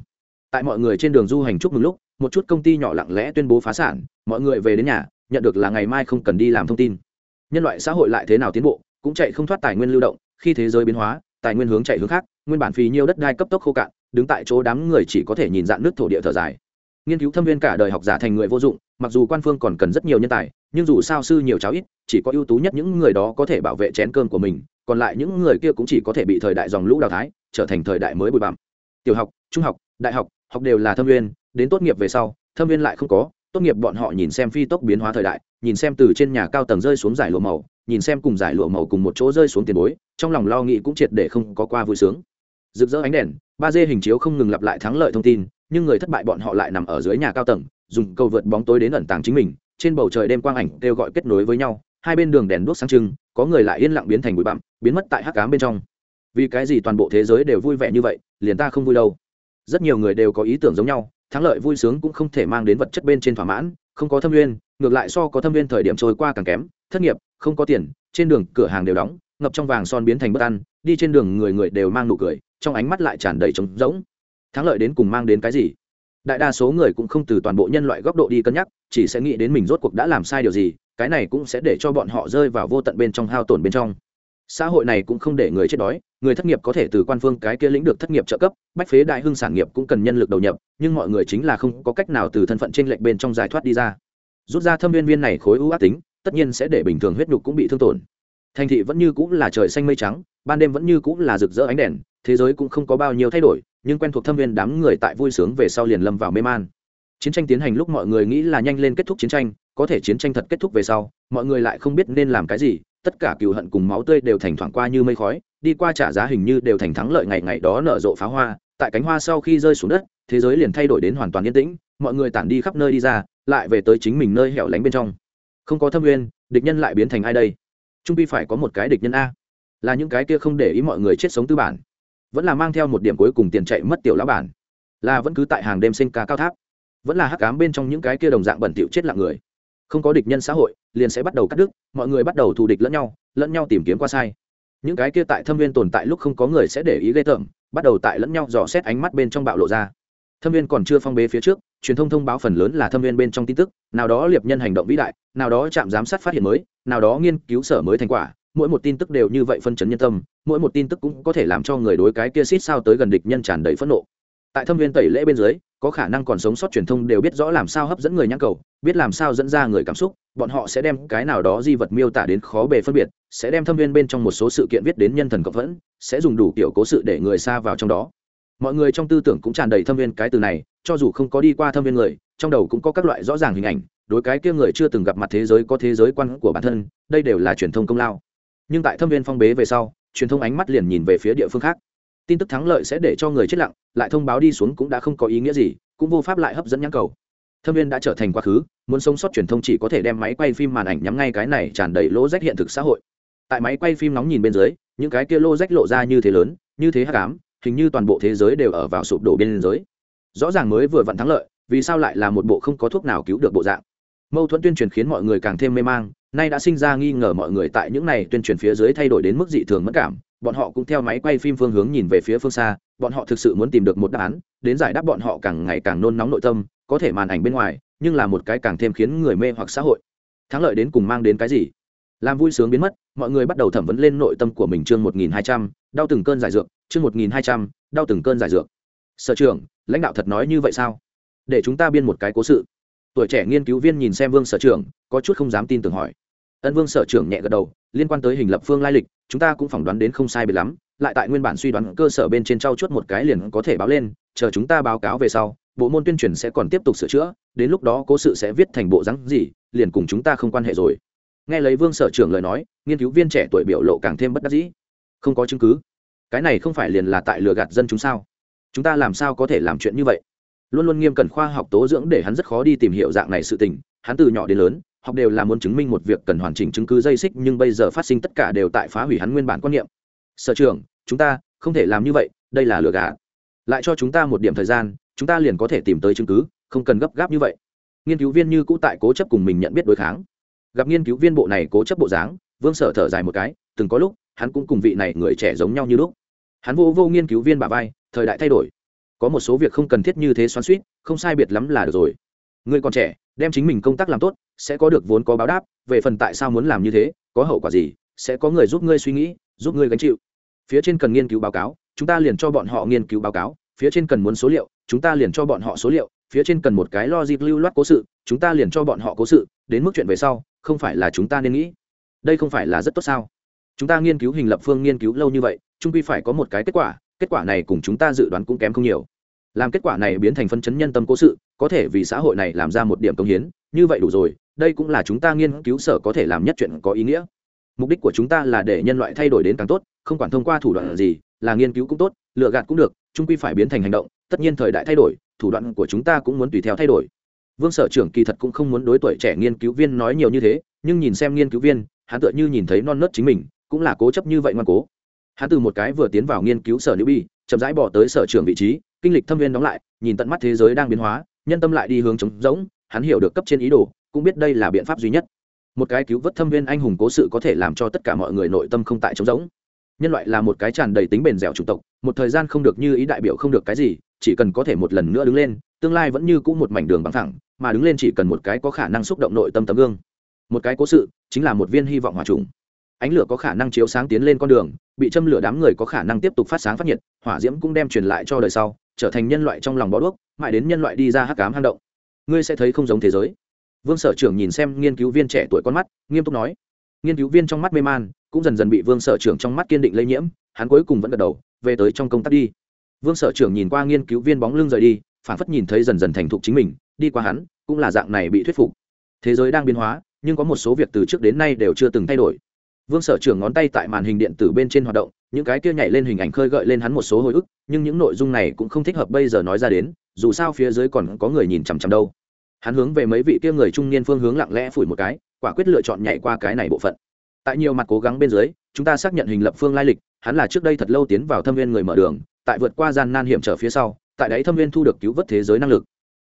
Tại mọi người trên đường du hành chúc mừng lúc, một chút công ty nhỏ lặng lẽ tuyên bố phá sản, mọi người về đến nhà, nhận được là ngày mai không cần đi làm thông tin nhân loại xã hội lại thế nào tiến bộ, cũng chạy không thoát tài nguyên lưu động, khi thế giới biến hóa, tài nguyên hướng chạy hướng khác, nguyên bản phì nhiêu đất đai cấp tốc khô cạn, đứng tại chỗ đám người chỉ có thể nhìn dạng nước thổ địa thở dài. Nghiên cứu thâm viên cả đời học giả thành người vô dụng, mặc dù quan phương còn cần rất nhiều nhân tài, nhưng dù sao sư nhiều cháu ít, chỉ có ưu tú nhất những người đó có thể bảo vệ chén cơm của mình, còn lại những người kia cũng chỉ có thể bị thời đại dòng lũ đào thái trở thành thời đại mới bụi bặm. Tiểu học, trung học, đại học học đều là thâm viên, đến tốt nghiệp về sau, thâm viên lại không có tốt nghiệp bọn họ nhìn xem phi tốc biến hóa thời đại, nhìn xem từ trên nhà cao tầng rơi xuống giải lụa màu, nhìn xem cùng giải lụa màu cùng một chỗ rơi xuống tiền bối, trong lòng lo nghĩ cũng triệt để không có qua vui sướng. Rực rỡ ánh đèn, ba d hình chiếu không ngừng lặp lại thắng lợi thông tin, nhưng người thất bại bọn họ lại nằm ở dưới nhà cao tầng, dùng cầu vượt bóng tối đến ẩn tàng chính mình, trên bầu trời đêm quang ảnh kêu gọi kết nối với nhau, hai bên đường đèn đuốc sáng trưng, có người lại yên lặng biến thành bụi bặm, biến mất tại hắc cám bên trong. Vì cái gì toàn bộ thế giới đều vui vẻ như vậy, liền ta không vui đâu. Rất nhiều người đều có ý tưởng giống nhau thắng lợi vui sướng cũng không thể mang đến vật chất bên trên thỏa mãn, không có thâm viên ngược lại so có thâm viên thời điểm trôi qua càng kém, thất nghiệp, không có tiền, trên đường cửa hàng đều đóng, ngập trong vàng son biến thành bất ăn đi trên đường người người đều mang nụ cười, trong ánh mắt lại tràn đầy trống rỗng. Thắng lợi đến cùng mang đến cái gì? Đại đa số người cũng không từ toàn bộ nhân loại góc độ đi cân nhắc, chỉ sẽ nghĩ đến mình rốt cuộc đã làm sai điều gì, cái này cũng sẽ để cho bọn họ rơi vào vô tận bên trong hao tổn bên trong xã hội này cũng không để người chết đói, người thất nghiệp có thể từ quan phương cái kia lĩnh được thất nghiệp trợ cấp, bách phế đại hưng sản nghiệp cũng cần nhân lực đầu nhập, nhưng mọi người chính là không có cách nào từ thân phận t r ê n lệch bên trong giải thoát đi ra. Rút ra thâm viên viên này khối ưu ác tính, tất nhiên sẽ để bình thường huyết nhục cũng bị thương tổn. Thành thị vẫn như cũng là trời xanh mây trắng, ban đêm vẫn như cũng là rực rỡ ánh đèn, thế giới cũng không có bao nhiêu thay đổi, nhưng quen thuộc thâm viên đám người tại vui sướng về sau liền lâm vào mê man. Chiến tranh tiến hành lúc mọi người nghĩ là nhanh lên kết thúc chiến tranh, có thể chiến tranh thật kết thúc về sau, mọi người lại không biết nên làm cái gì tất cả cừu hận cùng máu tươi đều thành thoảng qua như mây khói, đi qua trả giá hình như đều thành thắng lợi ngày ngày đó nở rộ pháo hoa, tại cánh hoa sau khi rơi xuống đất, thế giới liền thay đổi đến hoàn toàn yên tĩnh, mọi người tản đi khắp nơi đi ra, lại về tới chính mình nơi hẻo lánh bên trong. Không có thâm nguyên địch nhân lại biến thành ai đây? Trung pi phải có một cái địch nhân a. Là những cái kia không để ý mọi người chết sống tư bản. Vẫn là mang theo một điểm cuối cùng tiền chạy mất tiểu lão bản. Là vẫn cứ tại hàng đêm sinh ca cao tháp. Vẫn là hắc cám bên trong những cái kia đồng dạng bẩn thỉu chết lặng người không có địch nhân xã hội, liền sẽ bắt đầu cắt đứt, mọi người bắt đầu thù địch lẫn nhau lẫn nhau tìm kiếm qua sai. Những cái kia tại thâm viên tồn tại lúc không có người sẽ để ý ghê tởm, bắt đầu tại lẫn nhau dò xét ánh mắt bên trong bạo lộ ra. Thâm viên còn chưa phong bế phía trước, truyền thông thông báo phần lớn là thâm viên bên trong tin tức, nào đó liệp nhân hành động vĩ đại, nào đó chạm giám sát phát hiện mới, nào đó nghiên cứu sở mới thành quả, mỗi một tin tức đều như vậy phân chấn nhân tâm, mỗi một tin tức cũng có thể làm cho người đối cái kia xít sao tới gần địch nhân tràn đầy phẫn nộ. Tại thâm viên tẩy lễ bên dưới có khả năng còn sống sót truyền thông đều biết rõ làm sao hấp dẫn người nhãn cầu, biết làm sao dẫn ra người cảm xúc, bọn họ sẽ đem cái nào đó di vật miêu tả đến khó bề phân biệt, sẽ đem thâm viên bên trong một số sự kiện viết đến nhân thần cộng vẫn, sẽ dùng đủ kiểu cố sự để người xa vào trong đó. Mọi người trong tư tưởng cũng tràn đầy thâm viên cái từ này, cho dù không có đi qua thâm viên người, trong đầu cũng có các loại rõ ràng hình ảnh, đối cái kia người chưa từng gặp mặt thế giới có thế giới quan của bản thân, đây đều là truyền thông công lao. Nhưng tại thâm viên phong bế về sau, truyền thông ánh mắt liền nhìn về phía địa phương khác tin tức thắng lợi sẽ để cho người chết lặng, lại thông báo đi xuống cũng đã không có ý nghĩa gì, cũng vô pháp lại hấp dẫn nhãn cầu. Thâm viên đã trở thành quá khứ, muốn sống sót truyền thông chỉ có thể đem máy quay phim màn ảnh nhắm ngay cái này tràn đầy lỗ rách hiện thực xã hội. Tại máy quay phim nóng nhìn bên dưới, những cái kia lô rách lộ ra như thế lớn, như thế hắc ám, hình như toàn bộ thế giới đều ở vào sụp đổ bên giới rõ ràng mới vừa vặn thắng lợi, vì sao lại là một bộ không có thuốc nào cứu được bộ dạng? Mâu thuẫn tuyên truyền khiến mọi người càng thêm mê mang, nay đã sinh ra nghi ngờ mọi người tại những này tuyên truyền phía dưới thay đổi đến mức dị thường mất cảm bọn họ cũng theo máy quay phim phương hướng nhìn về phía phương xa, bọn họ thực sự muốn tìm được một đáp án, đến giải đáp bọn họ càng ngày càng nôn nóng nội tâm, có thể màn ảnh bên ngoài, nhưng là một cái càng thêm khiến người mê hoặc xã hội. Thắng lợi đến cùng mang đến cái gì? Làm vui sướng biến mất, mọi người bắt đầu thẩm vấn lên nội tâm của mình chương một nghìn hai trăm, đau từng cơn giải dược, chương một nghìn hai trăm, đau từng cơn giải dược. Sở trưởng, lãnh đạo thật nói như vậy sao? Để chúng ta biên một cái cố sự. Tuổi trẻ nghiên cứu viên nhìn xem vương sở trưởng, có chút không dám tin tưởng hỏi. Ân vương sở trưởng nhẹ gật đầu liên quan tới hình lập phương lai lịch, chúng ta cũng phỏng đoán đến không sai biệt lắm, lại tại nguyên bản suy đoán cơ sở bên trên trao chuốt một cái liền có thể báo lên, chờ chúng ta báo cáo về sau, bộ môn tuyên truyền sẽ còn tiếp tục sửa chữa, đến lúc đó cố sự sẽ viết thành bộ rắn gì, liền cùng chúng ta không quan hệ rồi. Nghe lấy vương sở trưởng lời nói, nghiên cứu viên trẻ tuổi biểu lộ càng thêm bất đắc dĩ. Không có chứng cứ. Cái này không phải liền là tại lừa gạt dân chúng sao? Chúng ta làm sao có thể làm chuyện như vậy? Luôn luôn nghiêm cẩn khoa học tố dưỡng để hắn rất khó đi tìm hiểu dạng này sự tình, hắn từ nhỏ đến lớn học đều là muốn chứng minh một việc cần hoàn chỉnh chứng cứ dây xích, nhưng bây giờ phát sinh tất cả đều tại phá hủy hắn nguyên bản quan niệm. Sở trường chúng ta không thể làm như vậy, đây là lừa gạt. Lại cho chúng ta một điểm thời gian, chúng ta liền có thể tìm tới chứng cứ, không cần gấp gáp như vậy. Nghiên cứu viên như cũ tại cố chấp cùng mình nhận biết đối kháng. Gặp nghiên cứu viên bộ này cố chấp bộ dáng, vương sở thở dài một cái, từng có lúc, hắn cũng cùng vị này người trẻ giống nhau như lúc. Hắn vô vô nghiên cứu viên bà vai, thời đại thay đổi. Có một số việc không cần thiết như thế xoắn suýt không sai biệt lắm là được rồi. Người còn trẻ đem chính mình công tác làm tốt, sẽ có được vốn có báo đáp, về phần tại sao muốn làm như thế, có hậu quả gì, sẽ có người giúp ngươi suy nghĩ, giúp ngươi gánh chịu. Phía trên cần nghiên cứu báo cáo, chúng ta liền cho bọn họ nghiên cứu báo cáo, phía trên cần muốn số liệu, chúng ta liền cho bọn họ số liệu, phía trên cần một cái lo dịp lưu loát cố sự, chúng ta liền cho bọn họ cố sự, đến mức chuyện về sau, không phải là chúng ta nên nghĩ. Đây không phải là rất tốt sao? Chúng ta nghiên cứu hình lập phương nghiên cứu lâu như vậy, trung quy phải có một cái kết quả kết quả này cùng chúng ta dự đoán cũng kém không nhiều làm kết quả này biến thành phân chấn nhân tâm cố sự, có thể vì xã hội này làm ra một điểm công hiến, như vậy đủ rồi, đây cũng là chúng ta nghiên cứu sở có thể làm nhất chuyện có ý nghĩa. Mục đích của chúng ta là để nhân loại thay đổi đến càng tốt, không quản thông qua thủ đoạn gì, là nghiên cứu cũng tốt, lựa gạt cũng được trung quy phải biến thành hành động, tất nhiên thời đại thay đổi, thủ đoạn của chúng ta cũng muốn tùy theo thay đổi. Vương sở trưởng kỳ thật cũng không muốn đối tuổi trẻ nghiên cứu viên nói nhiều như thế, nhưng nhìn xem nghiên cứu viên, hắn tựa như nhìn thấy non nớt chính mình, cũng là cố chấp như vậy ngoan cố. Hắn từ một cái vừa tiến vào nghiên cứu sở nữ bi chậm rãi bỏ tới sở trưởng vị trí kinh lịch thâm viên đóng lại, nhìn tận mắt thế giới đang biến hóa, nhân tâm lại đi hướng trống rỗng, hắn hiểu được cấp trên ý đồ, cũng biết đây là biện pháp duy nhất. Một cái cứu vớt thâm viên anh hùng cố sự có thể làm cho tất cả mọi người nội tâm không tại trống rỗng. Nhân loại là một cái tràn đầy tính bền dẻo chủng tộc, một thời gian không được như ý đại biểu không được cái gì, chỉ cần có thể một lần nữa đứng lên, tương lai vẫn như cũ một mảnh đường bằng thẳng, mà đứng lên chỉ cần một cái có khả năng xúc động nội tâm tấm gương. Một cái cố sự chính là một viên hy vọng hòa trùng. Ánh lửa có khả năng chiếu sáng tiến lên con đường, bị châm lửa đám người có khả năng tiếp tục phát sáng phát nhiệt, hỏa diễm cũng đem truyền lại cho đời sau trở thành nhân loại trong lòng bó đuốc, mãi đến nhân loại đi ra hắc cám hang động. Ngươi sẽ thấy không giống thế giới. Vương sở trưởng nhìn xem nghiên cứu viên trẻ tuổi con mắt, nghiêm túc nói. Nghiên cứu viên trong mắt mê man, cũng dần dần bị vương sở trưởng trong mắt kiên định lây nhiễm, hắn cuối cùng vẫn gật đầu, về tới trong công tác đi. Vương sở trưởng nhìn qua nghiên cứu viên bóng lưng rời đi, phản phất nhìn thấy dần dần thành thục chính mình, đi qua hắn, cũng là dạng này bị thuyết phục. Thế giới đang biến hóa, nhưng có một số việc từ trước đến nay đều chưa từng thay đổi. Vương sở trưởng ngón tay tại màn hình điện tử bên trên hoạt động những cái kia nhảy lên hình ảnh khơi gợi lên hắn một số hồi ức, nhưng những nội dung này cũng không thích hợp bây giờ nói ra đến, dù sao phía dưới còn có người nhìn chằm chằm đâu. Hắn hướng về mấy vị kia người trung niên phương hướng lặng lẽ phủi một cái, quả quyết lựa chọn nhảy qua cái này bộ phận. Tại nhiều mặt cố gắng bên dưới, chúng ta xác nhận hình lập phương lai lịch, hắn là trước đây thật lâu tiến vào thâm viên người mở đường, tại vượt qua gian nan hiểm trở phía sau, tại đấy thâm viên thu được cứu vớt thế giới năng lực.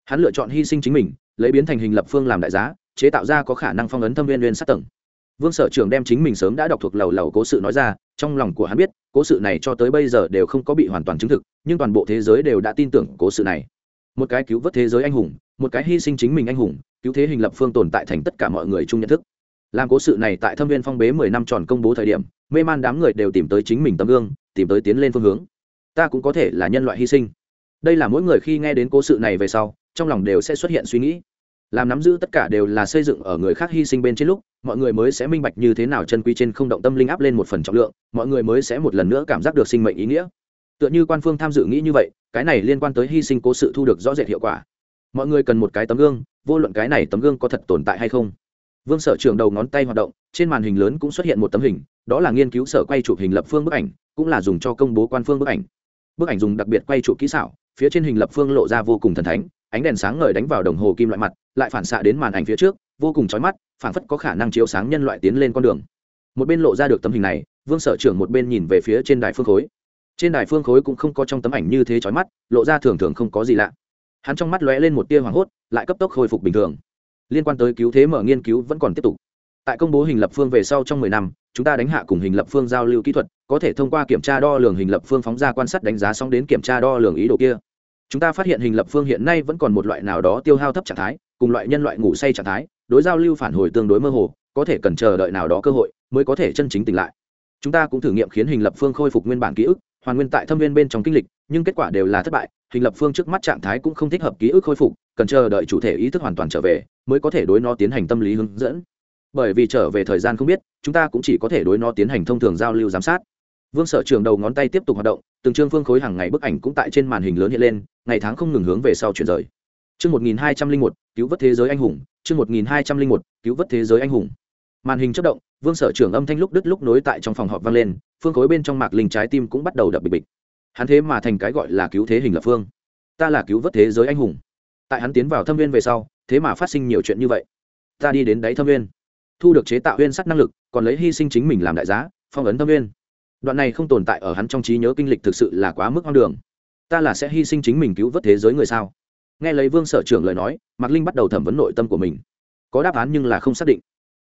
Hắn lựa chọn hy sinh chính mình, lấy biến thành hình lập phương làm đại giá, chế tạo ra có khả năng phong ấn thâm viên liên sát tầng vương sở trường đem chính mình sớm đã đọc thuộc lầu lầu cố sự nói ra, trong lòng của hắn biết, cố sự này cho tới bây giờ đều không có bị hoàn toàn chứng thực, nhưng toàn bộ thế giới đều đã tin tưởng cố sự này. Một cái cứu vớt thế giới anh hùng, một cái hy sinh chính mình anh hùng, cứu thế hình lập phương tồn tại thành tất cả mọi người chung nhận thức. Làm cố sự này tại thâm viên phong bế mười năm tròn công bố thời điểm, mê man đám người đều tìm tới chính mình tấm gương, tìm tới tiến lên phương hướng. Ta cũng có thể là nhân loại hy sinh. Đây là mỗi người khi nghe đến cố sự này về sau, trong lòng đều sẽ xuất hiện suy nghĩ làm nắm giữ tất cả đều là xây dựng ở người khác hy sinh bên trên lúc, mọi người mới sẽ minh bạch như thế nào chân quy trên không động tâm linh áp lên một phần trọng lượng, mọi người mới sẽ một lần nữa cảm giác được sinh mệnh ý nghĩa. Tựa như quan phương tham dự nghĩ như vậy, cái này liên quan tới hy sinh cố sự thu được rõ rệt hiệu quả. Mọi người cần một cái tấm gương, vô luận cái này tấm gương có thật tồn tại hay không. Vương sở trường đầu ngón tay hoạt động, trên màn hình lớn cũng xuất hiện một tấm hình, đó là nghiên cứu sở quay chụp hình lập phương bức ảnh, cũng là dùng cho công bố quan phương bức ảnh. Bức ảnh dùng đặc biệt quay chụp kỹ xảo, phía trên hình lập phương lộ ra vô cùng thần thánh ánh đèn sáng ngời đánh vào đồng hồ kim loại mặt, lại phản xạ đến màn ảnh phía trước, vô cùng chói mắt phản phất có khả năng chiếu sáng nhân loại tiến lên con đường. Một bên lộ ra được tấm hình này, vương sở trưởng một bên nhìn về phía trên đài phương khối. Trên đài phương khối cũng không có trong tấm ảnh như thế chói mắt, lộ ra thường thường không có gì lạ. Hắn trong mắt lóe lên một tia hoảng hốt, lại cấp tốc khôi phục bình thường. Liên quan tới cứu thế mở nghiên cứu vẫn còn tiếp tục. Tại công bố hình lập phương về sau trong mười năm, chúng ta đánh hạ cùng hình lập phương giao lưu kỹ thuật, có thể thông qua kiểm tra đo lường hình lập phương phóng ra quan sát đánh giá xong đến kiểm tra đo lường ý đồ kia chúng ta phát hiện hình lập phương hiện nay vẫn còn một loại nào đó tiêu hao thấp trạng thái, cùng loại nhân loại ngủ say trạng thái, đối giao lưu phản hồi tương đối mơ hồ, có thể cần chờ đợi nào đó cơ hội mới có thể chân chính tỉnh lại. Chúng ta cũng thử nghiệm khiến hình lập phương khôi phục nguyên bản ký ức, hoàn nguyên tại thâm viên bên trong kinh lịch, nhưng kết quả đều là thất bại, hình lập phương trước mắt trạng thái cũng không thích hợp ký ức khôi phục, cần chờ đợi chủ thể ý thức hoàn toàn trở về, mới có thể đối nó tiến hành tâm lý hướng dẫn. Bởi vì trở về thời gian không biết, chúng ta cũng chỉ có thể đối nó tiến hành thông thường giao lưu giám sát. Vương sở trường đầu ngón tay tiếp tục hoạt động từng chương phương khối hàng ngày bức ảnh cũng tại trên màn hình lớn hiện lên, ngày tháng không ngừng hướng về sau chuyển rời. Chương một nghìn hai trăm linh một, cứu vớt thế giới anh hùng. Chương một nghìn hai trăm linh một, cứu vớt thế giới anh hùng. Màn hình chớp động, vương sở trưởng âm thanh lúc đứt lúc nối tại trong phòng họp vang lên, phương khối bên trong mạc linh trái tim cũng bắt đầu đập bịch bịch. Hắn thế mà thành cái gọi là cứu thế hình lập phương. Ta là cứu vớt thế giới anh hùng. Tại hắn tiến vào thâm viên về sau, thế mà phát sinh nhiều chuyện như vậy. Ta đi đến đáy thâm viên. Thu được chế tạo nguyên sắt năng lực, còn lấy hy sinh chính mình làm đại giá, phong ấn thâm viên đoạn này không tồn tại ở hắn trong trí nhớ kinh lịch thực sự là quá mức hoang đường. Ta là sẽ hy sinh chính mình cứu vớt thế giới người sao? Nghe lấy vương sở trưởng lời nói mạc linh bắt đầu thẩm vấn nội tâm của mình. Có đáp án nhưng là không xác định.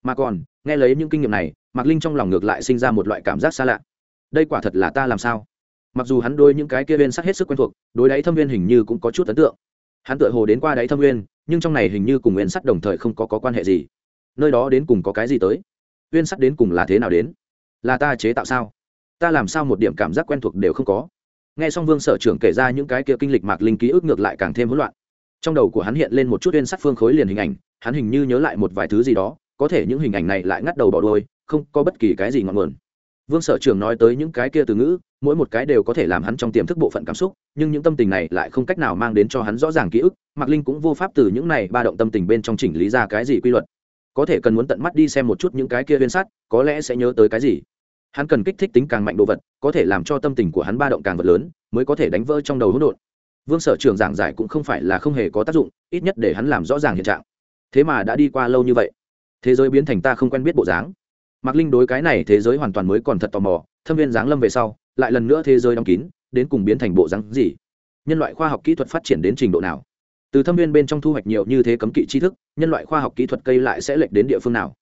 Mà còn nghe lấy những kinh nghiệm này mạc linh trong lòng ngược lại sinh ra một loại cảm giác xa lạ. Đây quả thật là ta làm sao? Mặc dù hắn đôi những cái kia viên sắc hết sức quen thuộc đối đáy thâm viên hình như cũng có chút ấn tượng. Hắn tựa hồ đến qua đáy thâm viên nhưng trong này hình như cùng nguyên sắt đồng thời không có, có quan hệ gì. Nơi đó đến cùng có cái gì tới? Nguyên sắt đến cùng là thế nào đến? Là ta chế tạo sao? Ta làm sao một điểm cảm giác quen thuộc đều không có. Nghe xong vương sở trưởng kể ra những cái kia kinh lịch mạc linh ký ức ngược lại càng thêm hỗn loạn. Trong đầu của hắn hiện lên một chút viên sắt phương khối liền hình ảnh, hắn hình như nhớ lại một vài thứ gì đó, có thể những hình ảnh này lại ngắt đầu bỏ đôi không có bất kỳ cái gì ngọn nguồn. Vương sở trưởng nói tới những cái kia từ ngữ, mỗi một cái đều có thể làm hắn trong tiềm thức bộ phận cảm xúc, nhưng những tâm tình này lại không cách nào mang đến cho hắn rõ ràng ký ức, mạc linh cũng vô pháp từ những này ba động tâm tình bên trong chỉnh lý ra cái gì quy luật. Có thể cần muốn tận mắt đi xem một chút những cái kia viên sắt, có lẽ sẽ nhớ tới cái gì hắn cần kích thích tính càng mạnh đồ vật, có thể làm cho tâm tình của hắn ba động càng vật lớn, mới có thể đánh vỡ trong đầu hỗn độn. Vương sở trường giảng giải cũng không phải là không hề có tác dụng, ít nhất để hắn làm rõ ràng hiện trạng. Thế mà đã đi qua lâu như vậy, thế giới biến thành ta không quen biết bộ dáng. Mạc linh đối cái này thế giới hoàn toàn mới còn thật tò mò, thâm viên giáng lâm về sau, lại lần nữa thế giới đóng kín, đến cùng biến thành bộ dáng gì? Nhân loại khoa học kỹ thuật phát triển đến trình độ nào? Từ thâm viên bên trong thu hoạch nhiều như thế cấm kỵ tri thức, nhân loại khoa học kỹ thuật cây lại sẽ lệch đến địa phương nào?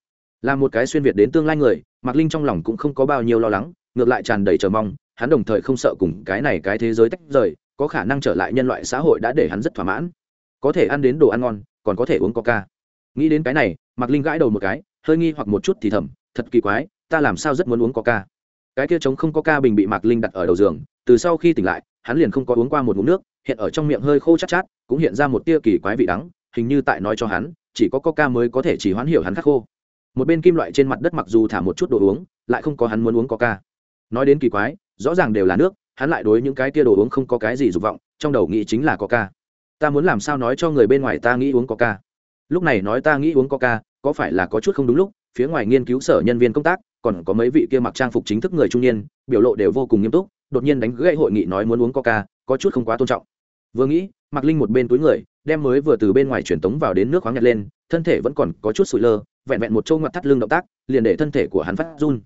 Là một cái xuyên việt đến tương lai người, mạc linh trong lòng cũng không có bao nhiêu lo lắng, ngược lại tràn đầy chờ mong, hắn đồng thời không sợ cùng cái này cái thế giới tách rời, có khả năng trở lại nhân loại xã hội đã để hắn rất thỏa mãn. Có thể ăn đến đồ ăn ngon, còn có thể uống coca. Nghĩ đến cái này, mạc linh gãi đầu một cái, hơi nghi hoặc một chút thì thầm, thật kỳ quái, ta làm sao rất muốn uống coca? Cái kia trống không có bình bị mạc linh đặt ở đầu giường, từ sau khi tỉnh lại, hắn liền không có uống qua một ngụm nước, hiện ở trong miệng hơi khô chát chát, cũng hiện ra một tia kỳ quái vị đắng, hình như tại nói cho hắn, chỉ có coca mới có thể chỉ hoán hiểu hắn khắc khô một bên kim loại trên mặt đất mặc dù thả một chút đồ uống, lại không có hắn muốn uống coca. Nói đến kỳ quái, rõ ràng đều là nước, hắn lại đối những cái tia đồ uống không có cái gì dục vọng, trong đầu nghĩ chính là coca. Ta muốn làm sao nói cho người bên ngoài ta nghĩ uống coca? Lúc này nói ta nghĩ uống coca, có phải là có chút không đúng lúc, phía ngoài nghiên cứu sở nhân viên công tác, còn có mấy vị kia mặc trang phục chính thức người trung niên, biểu lộ đều vô cùng nghiêm túc, đột nhiên đánh gãy hội nghị nói muốn uống coca, có chút không quá tôn trọng. Vừa nghĩ mặc linh một bên túi người, đem mới vừa từ bên ngoài truyền tống vào đến nước khoáng nhặt lên thân thể vẫn còn có chút sụi lơ, vẹn vẹn một chỗ ngoặt thắt lưng động tác, liền để thân thể của hắn phát run.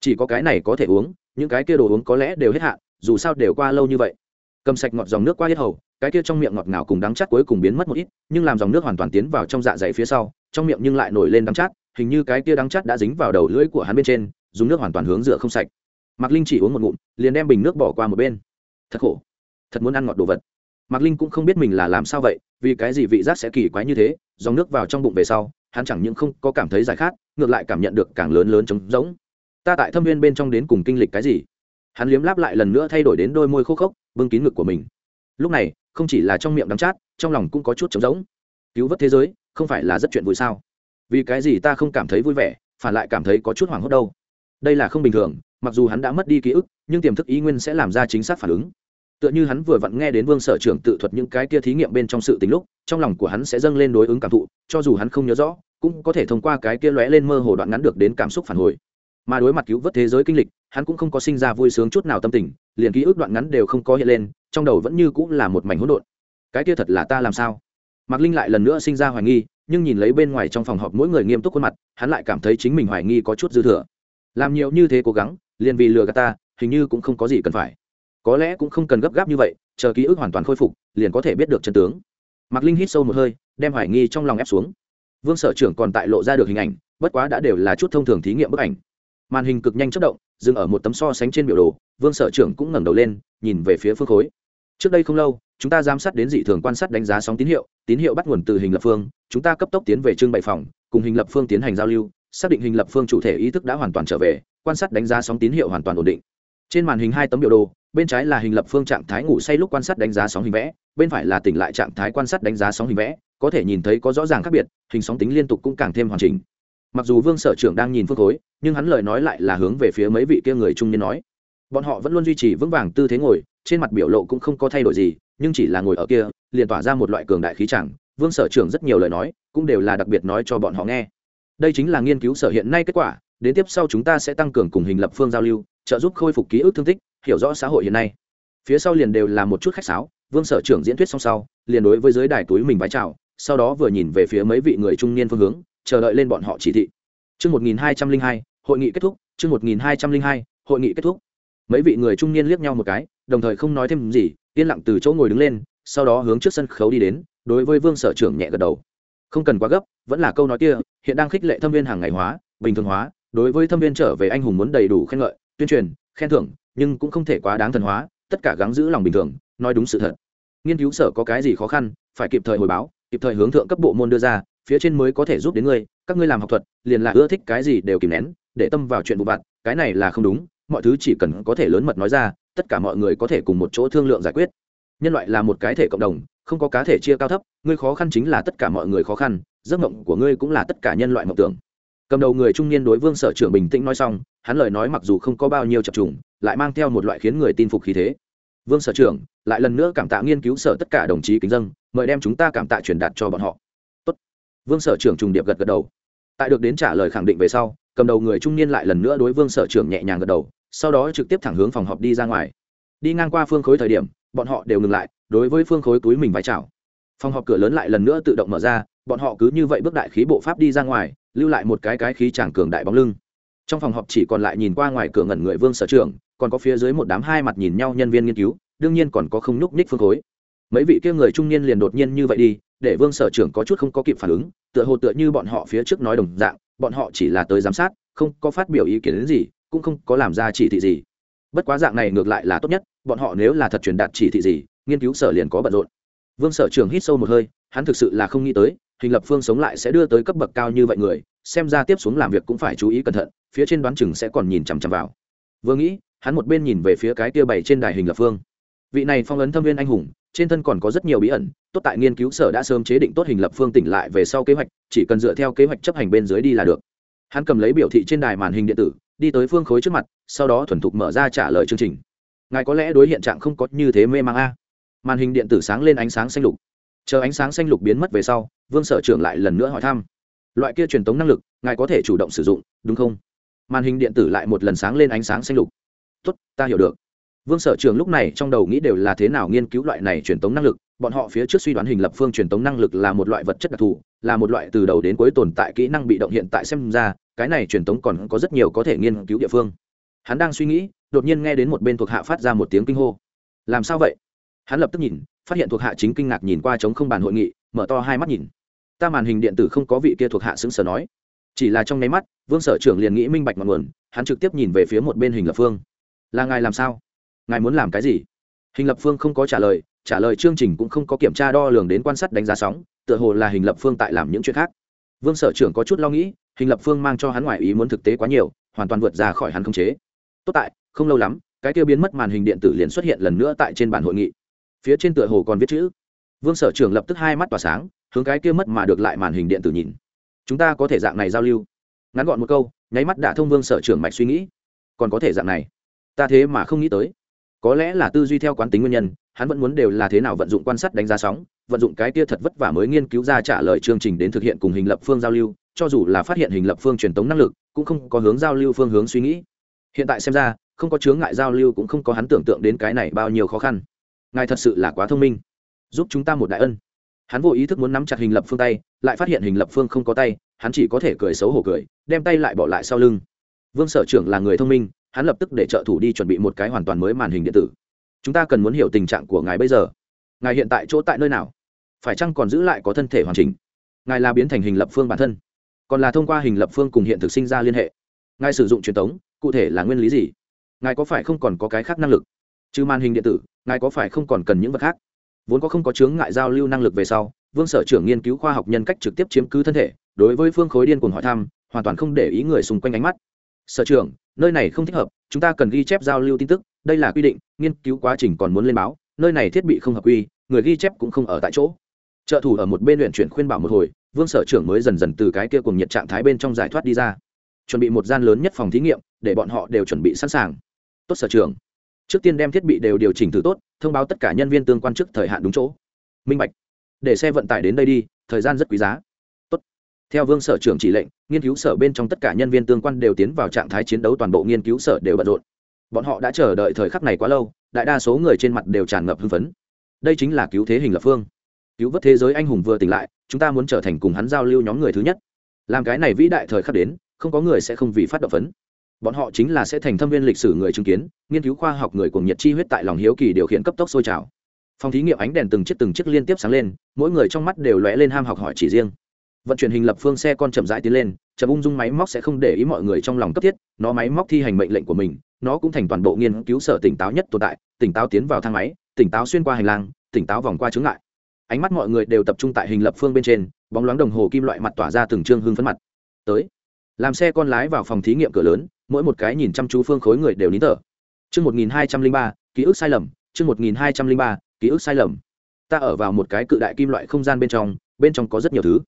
Chỉ có cái này có thể uống, những cái kia đồ uống có lẽ đều hết hạn, dù sao đều qua lâu như vậy. Cầm sạch ngọt dòng nước qua hết hầu, cái kia trong miệng ngọt ngào cùng đắng chát cuối cùng biến mất một ít, nhưng làm dòng nước hoàn toàn tiến vào trong dạ dày phía sau, trong miệng nhưng lại nổi lên đắng chát, hình như cái kia đắng chát đã dính vào đầu lưỡi của hắn bên trên, dùng nước hoàn toàn hướng rửa không sạch. Mạc linh chỉ uống một ngụm, liền đem bình nước bỏ qua một bên. Thật khổ. Thật muốn ăn ngọt đồ vật mạc linh cũng không biết mình là làm sao vậy, vì cái gì vị giác sẽ kỳ quái như thế, dòng nước vào trong bụng về sau, hắn chẳng những không có cảm thấy giải khát, ngược lại cảm nhận được càng lớn lớn trống rỗng. Ta tại thâm viên bên trong đến cùng kinh lịch cái gì? Hắn liếm láp lại lần nữa thay đổi đến đôi môi khô khốc, bưng kín ngực của mình. Lúc này, không chỉ là trong miệng đắng chát, trong lòng cũng có chút trống rỗng. Cứu vớt thế giới, không phải là rất chuyện vui sao? Vì cái gì ta không cảm thấy vui vẻ, phản lại cảm thấy có chút hoảng hốt đâu? Đây là không bình thường, mặc dù hắn đã mất đi ký ức, nhưng tiềm thức ý nguyên sẽ làm ra chính xác phản ứng tựa như hắn vừa vặn nghe đến vương sở trưởng tự thuật những cái kia thí nghiệm bên trong sự tính lúc, trong lòng của hắn sẽ dâng lên đối ứng cảm thụ, cho dù hắn không nhớ rõ, cũng có thể thông qua cái kia lóe lên mơ hồ đoạn ngắn được đến cảm xúc phản hồi. Mà đối mặt cứu vớt thế giới kinh lịch, hắn cũng không có sinh ra vui sướng chút nào tâm tình, liền ký ức đoạn ngắn đều không có hiện lên, trong đầu vẫn như cũng là một mảnh hỗn độn. Cái kia thật là ta làm sao? Mạc linh lại lần nữa sinh ra hoài nghi, nhưng nhìn lấy bên ngoài trong phòng họp mỗi người nghiêm túc khuôn mặt, hắn lại cảm thấy chính mình hoài nghi có chút dư thừa. Làm nhiều như thế cố gắng, liền vì lừa gạt ta, hình như cũng không có gì cần phải có lẽ cũng không cần gấp gáp như vậy, chờ ký ức hoàn toàn khôi phục, liền có thể biết được chân tướng. Mạc linh hít sâu một hơi, đem hoài nghi trong lòng ép xuống. Vương sở trưởng còn tại lộ ra được hình ảnh, bất quá đã đều là chút thông thường thí nghiệm bức ảnh. Màn hình cực nhanh chất động, dừng ở một tấm so sánh trên biểu đồ, vương sở trưởng cũng ngẩng đầu lên, nhìn về phía phương khối. Trước đây không lâu, chúng ta giám sát đến dị thường quan sát đánh giá sóng tín hiệu tín hiệu bắt nguồn từ hình lập phương, chúng ta cấp tốc tiến về trưng bày phòng, cùng hình lập phương tiến hành giao lưu, xác định hình lập phương chủ thể ý thức đã hoàn toàn trở về, quan sát đánh giá sóng tín hiệu hoàn toàn ổn định. Trên màn hình hai tấm biểu đồ bên trái là hình lập phương trạng thái ngủ say lúc quan sát đánh giá sóng hình vẽ, bên phải là tỉnh lại trạng thái quan sát đánh giá sóng hình vẽ, có thể nhìn thấy có rõ ràng khác biệt, hình sóng tính liên tục cũng càng thêm hoàn chỉnh. Mặc dù vương sở trưởng đang nhìn phương khối, nhưng hắn lời nói lại là hướng về phía mấy vị kia người trung niên nói. Bọn họ vẫn luôn duy trì vững vàng tư thế ngồi, trên mặt biểu lộ cũng không có thay đổi gì, nhưng chỉ là ngồi ở kia, liền tỏa ra một loại cường đại khí chẳng, vương sở trưởng rất nhiều lời nói, cũng đều là đặc biệt nói cho bọn họ nghe. Đây chính là nghiên cứu sở hiện nay kết quả, đến tiếp sau chúng ta sẽ tăng cường cùng hình lập phương giao lưu trợ giúp khôi phục ký ức thương tích hiểu rõ xã hội hiện nay phía sau liền đều là một chút khách sáo vương sở trưởng diễn thuyết xong sau liền đối với giới đài túi mình vái chào sau đó vừa nhìn về phía mấy vị người trung niên phương hướng chờ đợi lên bọn họ chỉ thị Chương 1202, hội nghị kết thúc, chương 1202, hội nghị kết thúc. Mấy vị người trung niên liếc nhau một cái, đồng thời không nói thêm gì, yên lặng từ chỗ ngồi đứng lên, sau đó hướng trước sân khấu đi đến, đối với Vương sở trưởng nhẹ gật đầu. Không cần quá gấp, vẫn là câu nói kia, hiện đang khích lệ thâm viên hàng ngày hóa, bình thường hóa, đối với thâm viên trở về anh hùng muốn đầy đủ khen ngợi, tuyên truyền, khen thưởng, nhưng cũng không thể quá đáng thần hóa, tất cả gắng giữ lòng bình thường, nói đúng sự thật. Nghiên cứu sở có cái gì khó khăn, phải kịp thời hồi báo, kịp thời hướng thượng cấp bộ môn đưa ra, phía trên mới có thể giúp đến ngươi các ngươi làm học thuật liền là ưa thích cái gì đều kìm nén để tâm vào chuyện vụ vặt cái này là không đúng mọi thứ chỉ cần có thể lớn mật nói ra tất cả mọi người có thể cùng một chỗ thương lượng giải quyết nhân loại là một cái thể cộng đồng không có cá thể chia cao thấp ngươi khó khăn chính là tất cả mọi người khó khăn giấc mộng của ngươi cũng là tất cả nhân loại mộng tưởng cầm đầu người trung niên đối vương sở trưởng bình tĩnh nói xong, hắn lời nói mặc dù không có bao nhiêu chập trùng, lại mang theo một loại khiến người tin phục khí thế. Vương sở trưởng, lại lần nữa cảm tạ nghiên cứu sở tất cả đồng chí kính dân, mời đem chúng ta cảm tạ truyền đạt cho bọn họ. Tốt. Vương sở trưởng trùng điệp gật gật đầu. Tại được đến trả lời khẳng định về sau, cầm đầu người trung niên lại lần nữa đối vương sở trưởng nhẹ nhàng gật đầu, sau đó trực tiếp thẳng hướng phòng họp đi ra ngoài. Đi ngang qua phương khối thời điểm, bọn họ đều ngừng lại, đối với phương khối túi mình vái chào. Phòng họp cửa lớn lại lần nữa tự động mở ra, bọn họ cứ như vậy bước đại khí bộ pháp đi ra ngoài lưu lại một cái cái khí chàng cường đại bóng lưng. Trong phòng họp chỉ còn lại nhìn qua ngoài cửa ngẩn người vương sở trưởng còn có phía dưới một đám hai mặt nhìn nhau nhân viên nghiên cứu, đương nhiên còn có không nhúc nhích phương khối. Mấy vị kia người trung niên liền đột nhiên như vậy đi, để vương sở trưởng có chút không có kịp phản ứng, tựa hồ tựa như bọn họ phía trước nói đồng dạng, bọn họ chỉ là tới giám sát, không có phát biểu ý kiến đến gì, cũng không có làm ra chỉ thị gì. Bất quá dạng này ngược lại là tốt nhất, bọn họ nếu là thật truyền đạt chỉ thị gì, nghiên cứu sở liền có bận rộn. Vương sở trưởng hít sâu một hơi, hắn thực sự là không nghĩ tới hình lập phương sống lại sẽ đưa tới cấp bậc cao như vậy người, xem ra tiếp xuống làm việc cũng phải chú ý cẩn thận, phía trên đoán chừng sẽ còn nhìn chằm chằm vào. Vừa nghĩ, hắn một bên nhìn về phía cái kia bày trên đài hình lập phương. Vị này phong ấn thâm viên anh hùng, trên thân còn có rất nhiều bí ẩn, tốt tại nghiên cứu sở đã sớm chế định tốt hình lập phương tỉnh lại về sau kế hoạch, chỉ cần dựa theo kế hoạch chấp hành bên dưới đi là được. Hắn cầm lấy biểu thị trên đài màn hình điện tử, đi tới phương khối trước mặt, sau đó thuần thục mở ra trả lời chương trình. Ngài có lẽ đối hiện trạng không có như thế mê mang a. Màn hình điện tử sáng lên ánh sáng xanh lục. Chờ ánh sáng xanh lục biến mất về sau vương sở trưởng lại lần nữa hỏi thăm. Loại kia truyền tống năng lực, ngài có thể chủ động sử dụng, đúng không? Màn hình điện tử lại một lần sáng lên ánh sáng xanh lục. Tốt, ta hiểu được. Vương sở trường lúc này trong đầu nghĩ đều là thế nào nghiên cứu loại này truyền tống năng lực. Bọn họ phía trước suy đoán hình lập phương truyền tống năng lực là một loại vật chất đặc thù, là một loại từ đầu đến cuối tồn tại kỹ năng bị động hiện tại xem ra, cái này truyền tống còn có rất nhiều có thể nghiên cứu địa phương. Hắn đang suy nghĩ, đột nhiên nghe đến một bên thuộc hạ phát ra một tiếng kinh hô. Làm sao vậy? Hắn lập tức nhìn, phát hiện thuộc hạ chính kinh ngạc nhìn qua chống không bàn hội nghị, mở to hai mắt nhìn ta màn hình điện tử không có vị kia thuộc hạ xứng sở nói. Chỉ là trong nháy mắt, vương sở trưởng liền nghĩ minh bạch ngọn nguồn, hắn trực tiếp nhìn về phía một bên hình lập phương. Là ngài làm sao? Ngài muốn làm cái gì? Hình lập phương không có trả lời trả lời chương trình cũng không có kiểm tra đo lường đến quan sát đánh giá sóng, tựa hồ là hình lập phương tại làm những chuyện khác. Vương sở trưởng có chút lo nghĩ, hình lập phương mang cho hắn ngoại ý muốn thực tế quá nhiều, hoàn toàn vượt ra khỏi hắn không chế. Tốt tại, không lâu lắm, cái kia biến mất màn hình điện tử liền xuất hiện lần nữa tại trên bản hội nghị. Phía trên tựa hồ còn viết chữ. Vương sở trưởng lập tức hai mắt tỏa sáng hướng cái kia mất mà được lại màn hình điện tử nhìn. Chúng ta có thể dạng này giao lưu. Ngắn gọn một câu, nháy mắt đã thông vương sở trưởng mạch suy nghĩ. Còn có thể dạng này. Ta thế mà không nghĩ tới. Có lẽ là tư duy theo quán tính nguyên nhân, hắn vẫn muốn đều là thế nào vận dụng quan sát đánh giá sóng, vận dụng cái kia thật vất vả mới nghiên cứu ra trả lời chương trình đến thực hiện cùng hình lập phương giao lưu, cho dù là phát hiện hình lập phương truyền tống năng lực, cũng không có hướng giao lưu phương hướng suy nghĩ. Hiện tại xem ra, không có chướng ngại giao lưu cũng không có hắn tưởng tượng đến cái này bao nhiêu khó khăn. Ngài thật sự là quá thông minh. Giúp chúng ta một đại ân hắn vô ý thức muốn nắm chặt hình lập phương tay, lại phát hiện hình lập phương không có tay, hắn chỉ có thể cười xấu hổ cười, đem tay lại bỏ lại sau lưng. Vương sở trưởng là người thông minh, hắn lập tức để trợ thủ đi chuẩn bị một cái hoàn toàn mới màn hình điện tử. Chúng ta cần muốn hiểu tình trạng của ngài bây giờ. Ngài hiện tại chỗ tại nơi nào? Phải chăng còn giữ lại có thân thể hoàn chỉnh? Ngài là biến thành hình lập phương bản thân, còn là thông qua hình lập phương cùng hiện thực sinh ra liên hệ. Ngài sử dụng truyền thống, cụ thể là nguyên lý gì? Ngài có phải không còn có cái khác năng lực? Trừ màn hình điện tử, ngài có phải không còn cần những vật khác? Vốn có không có chướng ngại giao lưu năng lực về sau, vương sở trưởng nghiên cứu khoa học nhân cách trực tiếp chiếm cứ thân thể, đối với phương khối điên cuồng hỏi thăm, hoàn toàn không để ý người xung quanh ánh mắt. Sở trưởng, nơi này không thích hợp, chúng ta cần ghi chép giao lưu tin tức, đây là quy định, nghiên cứu quá trình còn muốn lên báo, nơi này thiết bị không hợp quy, người ghi chép cũng không ở tại chỗ. Trợ thủ ở một bên luyện chuyển khuyên bảo một hồi, vương sở trưởng mới dần dần từ cái kia cùng nhiệt trạng thái bên trong giải thoát đi ra. Chuẩn bị một gian lớn nhất phòng thí nghiệm, để bọn họ đều chuẩn bị sẵn sàng. Tốt sở trưởng trước tiên đem thiết bị đều điều chỉnh thử tốt, thông báo tất cả nhân viên tương quan chức thời hạn đúng chỗ. Minh bạch. Để xe vận tải đến đây đi, thời gian rất quý giá. Tốt. Theo vương sở trưởng chỉ lệnh, nghiên cứu sở bên trong tất cả nhân viên tương quan đều tiến vào trạng thái chiến đấu toàn bộ nghiên cứu sở đều bận rộn. Bọn họ đã chờ đợi thời khắc này quá lâu, đại đa số người trên mặt đều tràn ngập hưng phấn. Đây chính là cứu thế hình lập phương. Cứu vớt thế giới anh hùng vừa tỉnh lại, chúng ta muốn trở thành cùng hắn giao lưu nhóm người thứ nhất. Làm cái này vĩ đại thời khắc đến, không có người sẽ không vì phát động phấn bọn họ chính là sẽ thành thâm viên lịch sử người chứng kiến, nghiên cứu khoa học người cùng nhiệt chi huyết tại lòng hiếu kỳ điều khiển cấp tốc sôi trào. Phòng thí nghiệm ánh đèn từng chiếc từng chiếc liên tiếp sáng lên, mỗi người trong mắt đều lóe lên ham học hỏi chỉ riêng. Vận chuyển hình lập phương xe con chậm rãi tiến lên, chậm ung dung máy móc sẽ không để ý mọi người trong lòng cấp thiết, nó máy móc thi hành mệnh lệnh của mình, nó cũng thành toàn bộ nghiên cứu sở tỉnh táo nhất tồn tại, tỉnh táo tiến vào thang máy, tỉnh táo xuyên qua hành lang, tỉnh táo vòng qua chướng ngại. Ánh mắt mọi người đều tập trung tại hình lập phương bên trên, bóng loáng đồng hồ kim loại mặt tỏa ra từng trương hương phấn mặt. Tới làm xe con lái vào phòng thí nghiệm cửa lớn, mỗi một cái nhìn chăm chú phương khối người đều nín thở. Chương một nghìn hai trăm linh ba, ký ức sai lầm, chương một nghìn hai trăm linh ba, ký ức sai lầm. Ta ở vào một cái cự đại kim loại không gian bên trong bên trong có rất nhiều thứ.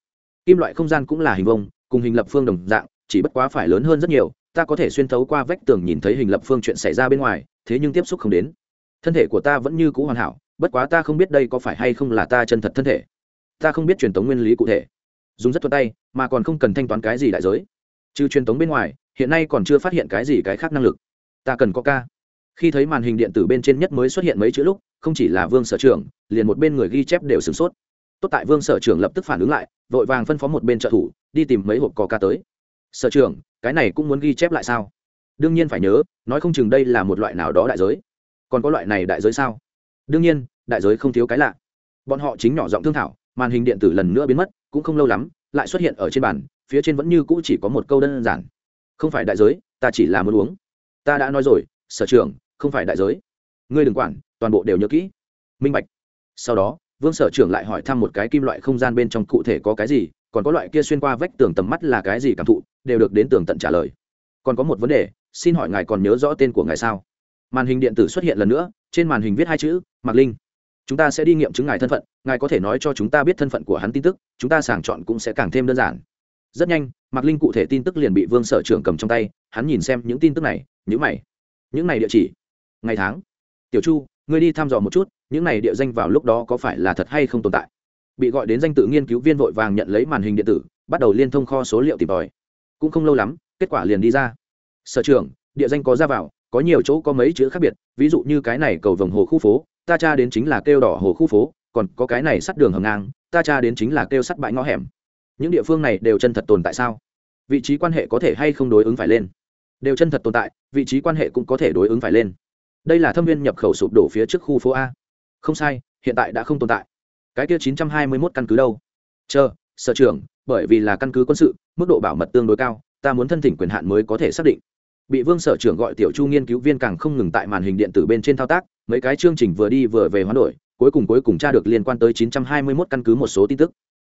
Kim loại không gian cũng là hình vông cùng hình lập phương đồng dạng, chỉ bất quá phải lớn hơn rất nhiều, ta có thể xuyên thấu qua vách tường nhìn thấy hình lập phương chuyện xảy ra bên ngoài, thế nhưng tiếp xúc không đến. Thân thể của ta vẫn như c ũ hoàn hảo, bất quá ta không biết đây có phải hay không là ta chân thật thân thể. Ta không biết truyền thống nguyên lý cụ thể. Dùng rất thuận tay, mà còn không cần thanh toán cái gì đại giới trừ truyền thống bên ngoài, hiện nay còn chưa phát hiện cái gì cái khác năng lực. Ta cần có ca. Khi thấy màn hình điện tử bên trên nhất mới xuất hiện mấy chữ lúc, không chỉ là vương sở trưởng, liền một bên người ghi chép đều sửng sốt. Tốt tại vương sở trưởng lập tức phản ứng lại, vội vàng phân phó một bên trợ thủ, đi tìm mấy hộp có ca tới. Sở trưởng, cái này cũng muốn ghi chép lại sao? Đương nhiên phải nhớ, nói không chừng đây là một loại nào đó đại giới. Còn có loại này đại giới sao? Đương nhiên, đại giới không thiếu cái lạ. Bọn họ chính nhỏ giọng thương thảo, màn hình điện tử lần nữa biến mất, cũng không lâu lắm lại xuất hiện ở trên bàn, phía trên vẫn như cũ chỉ có một câu đơn giản. Không phải đại giới, ta chỉ là muốn uống. Ta đã nói rồi, sở trường không phải đại giới. Ngươi đừng quản, toàn bộ đều nhớ kỹ. Minh bạch. Sau đó, vương sở trưởng lại hỏi thăm một cái kim loại không gian bên trong cụ thể có cái gì, còn có loại kia xuyên qua vách tường tầm mắt là cái gì cảm thụ, đều được đến tường tận trả lời. Còn có một vấn đề, xin hỏi ngài còn nhớ rõ tên của ngài sao? Màn hình điện tử xuất hiện lần nữa, trên màn hình viết hai chữ, mạc linh chúng ta sẽ đi nghiệm chứng ngài thân phận, ngài có thể nói cho chúng ta biết thân phận của hắn tin tức, chúng ta sàng chọn cũng sẽ càng thêm đơn giản. Rất nhanh, mạc linh cụ thể tin tức liền bị vương sở trưởng cầm trong tay, hắn nhìn xem những tin tức này những mày. Những này địa chỉ? Ngày tháng. Tiểu chu, ngươi đi thăm dò một chút, những này địa danh vào lúc đó có phải là thật hay không tồn tại? Bị gọi đến danh tự nghiên cứu viên vội vàng nhận lấy màn hình điện tử, bắt đầu liên thông kho số liệu tìm tòi. Cũng không lâu lắm, kết quả liền đi ra. Sở trưởng, địa danh có ra vào, có nhiều chỗ có mấy chữ khác biệt, ví dụ như cái này cầu vồng hồ khu phố ta tra đến chính là kêu đỏ hồ khu phố, còn có cái này sắt đường hầm ngang, ta tra đến chính là kêu sắt bãi ngõ hẻm. Những địa phương này đều chân thật tồn tại sao? Vị trí quan hệ có thể hay không đối ứng phải lên? Đều chân thật tồn tại, vị trí quan hệ cũng có thể đối ứng phải lên. Đây là thâm viên nhập khẩu sụp đổ phía trước khu phố a. Không sai, hiện tại đã không tồn tại. Cái kia chín trăm hai mươi 921 căn cứ đâu? Chờ, sở trưởng, bởi vì là căn cứ quân sự, mức độ bảo mật tương đối cao, ta muốn thân thỉnh quyền hạn mới có thể xác định bị vương sở trưởng gọi tiểu chu nghiên cứu viên càng không ngừng tại màn hình điện tử bên trên thao tác, mấy cái chương trình vừa đi vừa về hoán đổi, cuối cùng cuối cùng tra được liên quan tới 921 căn cứ một số tin tức.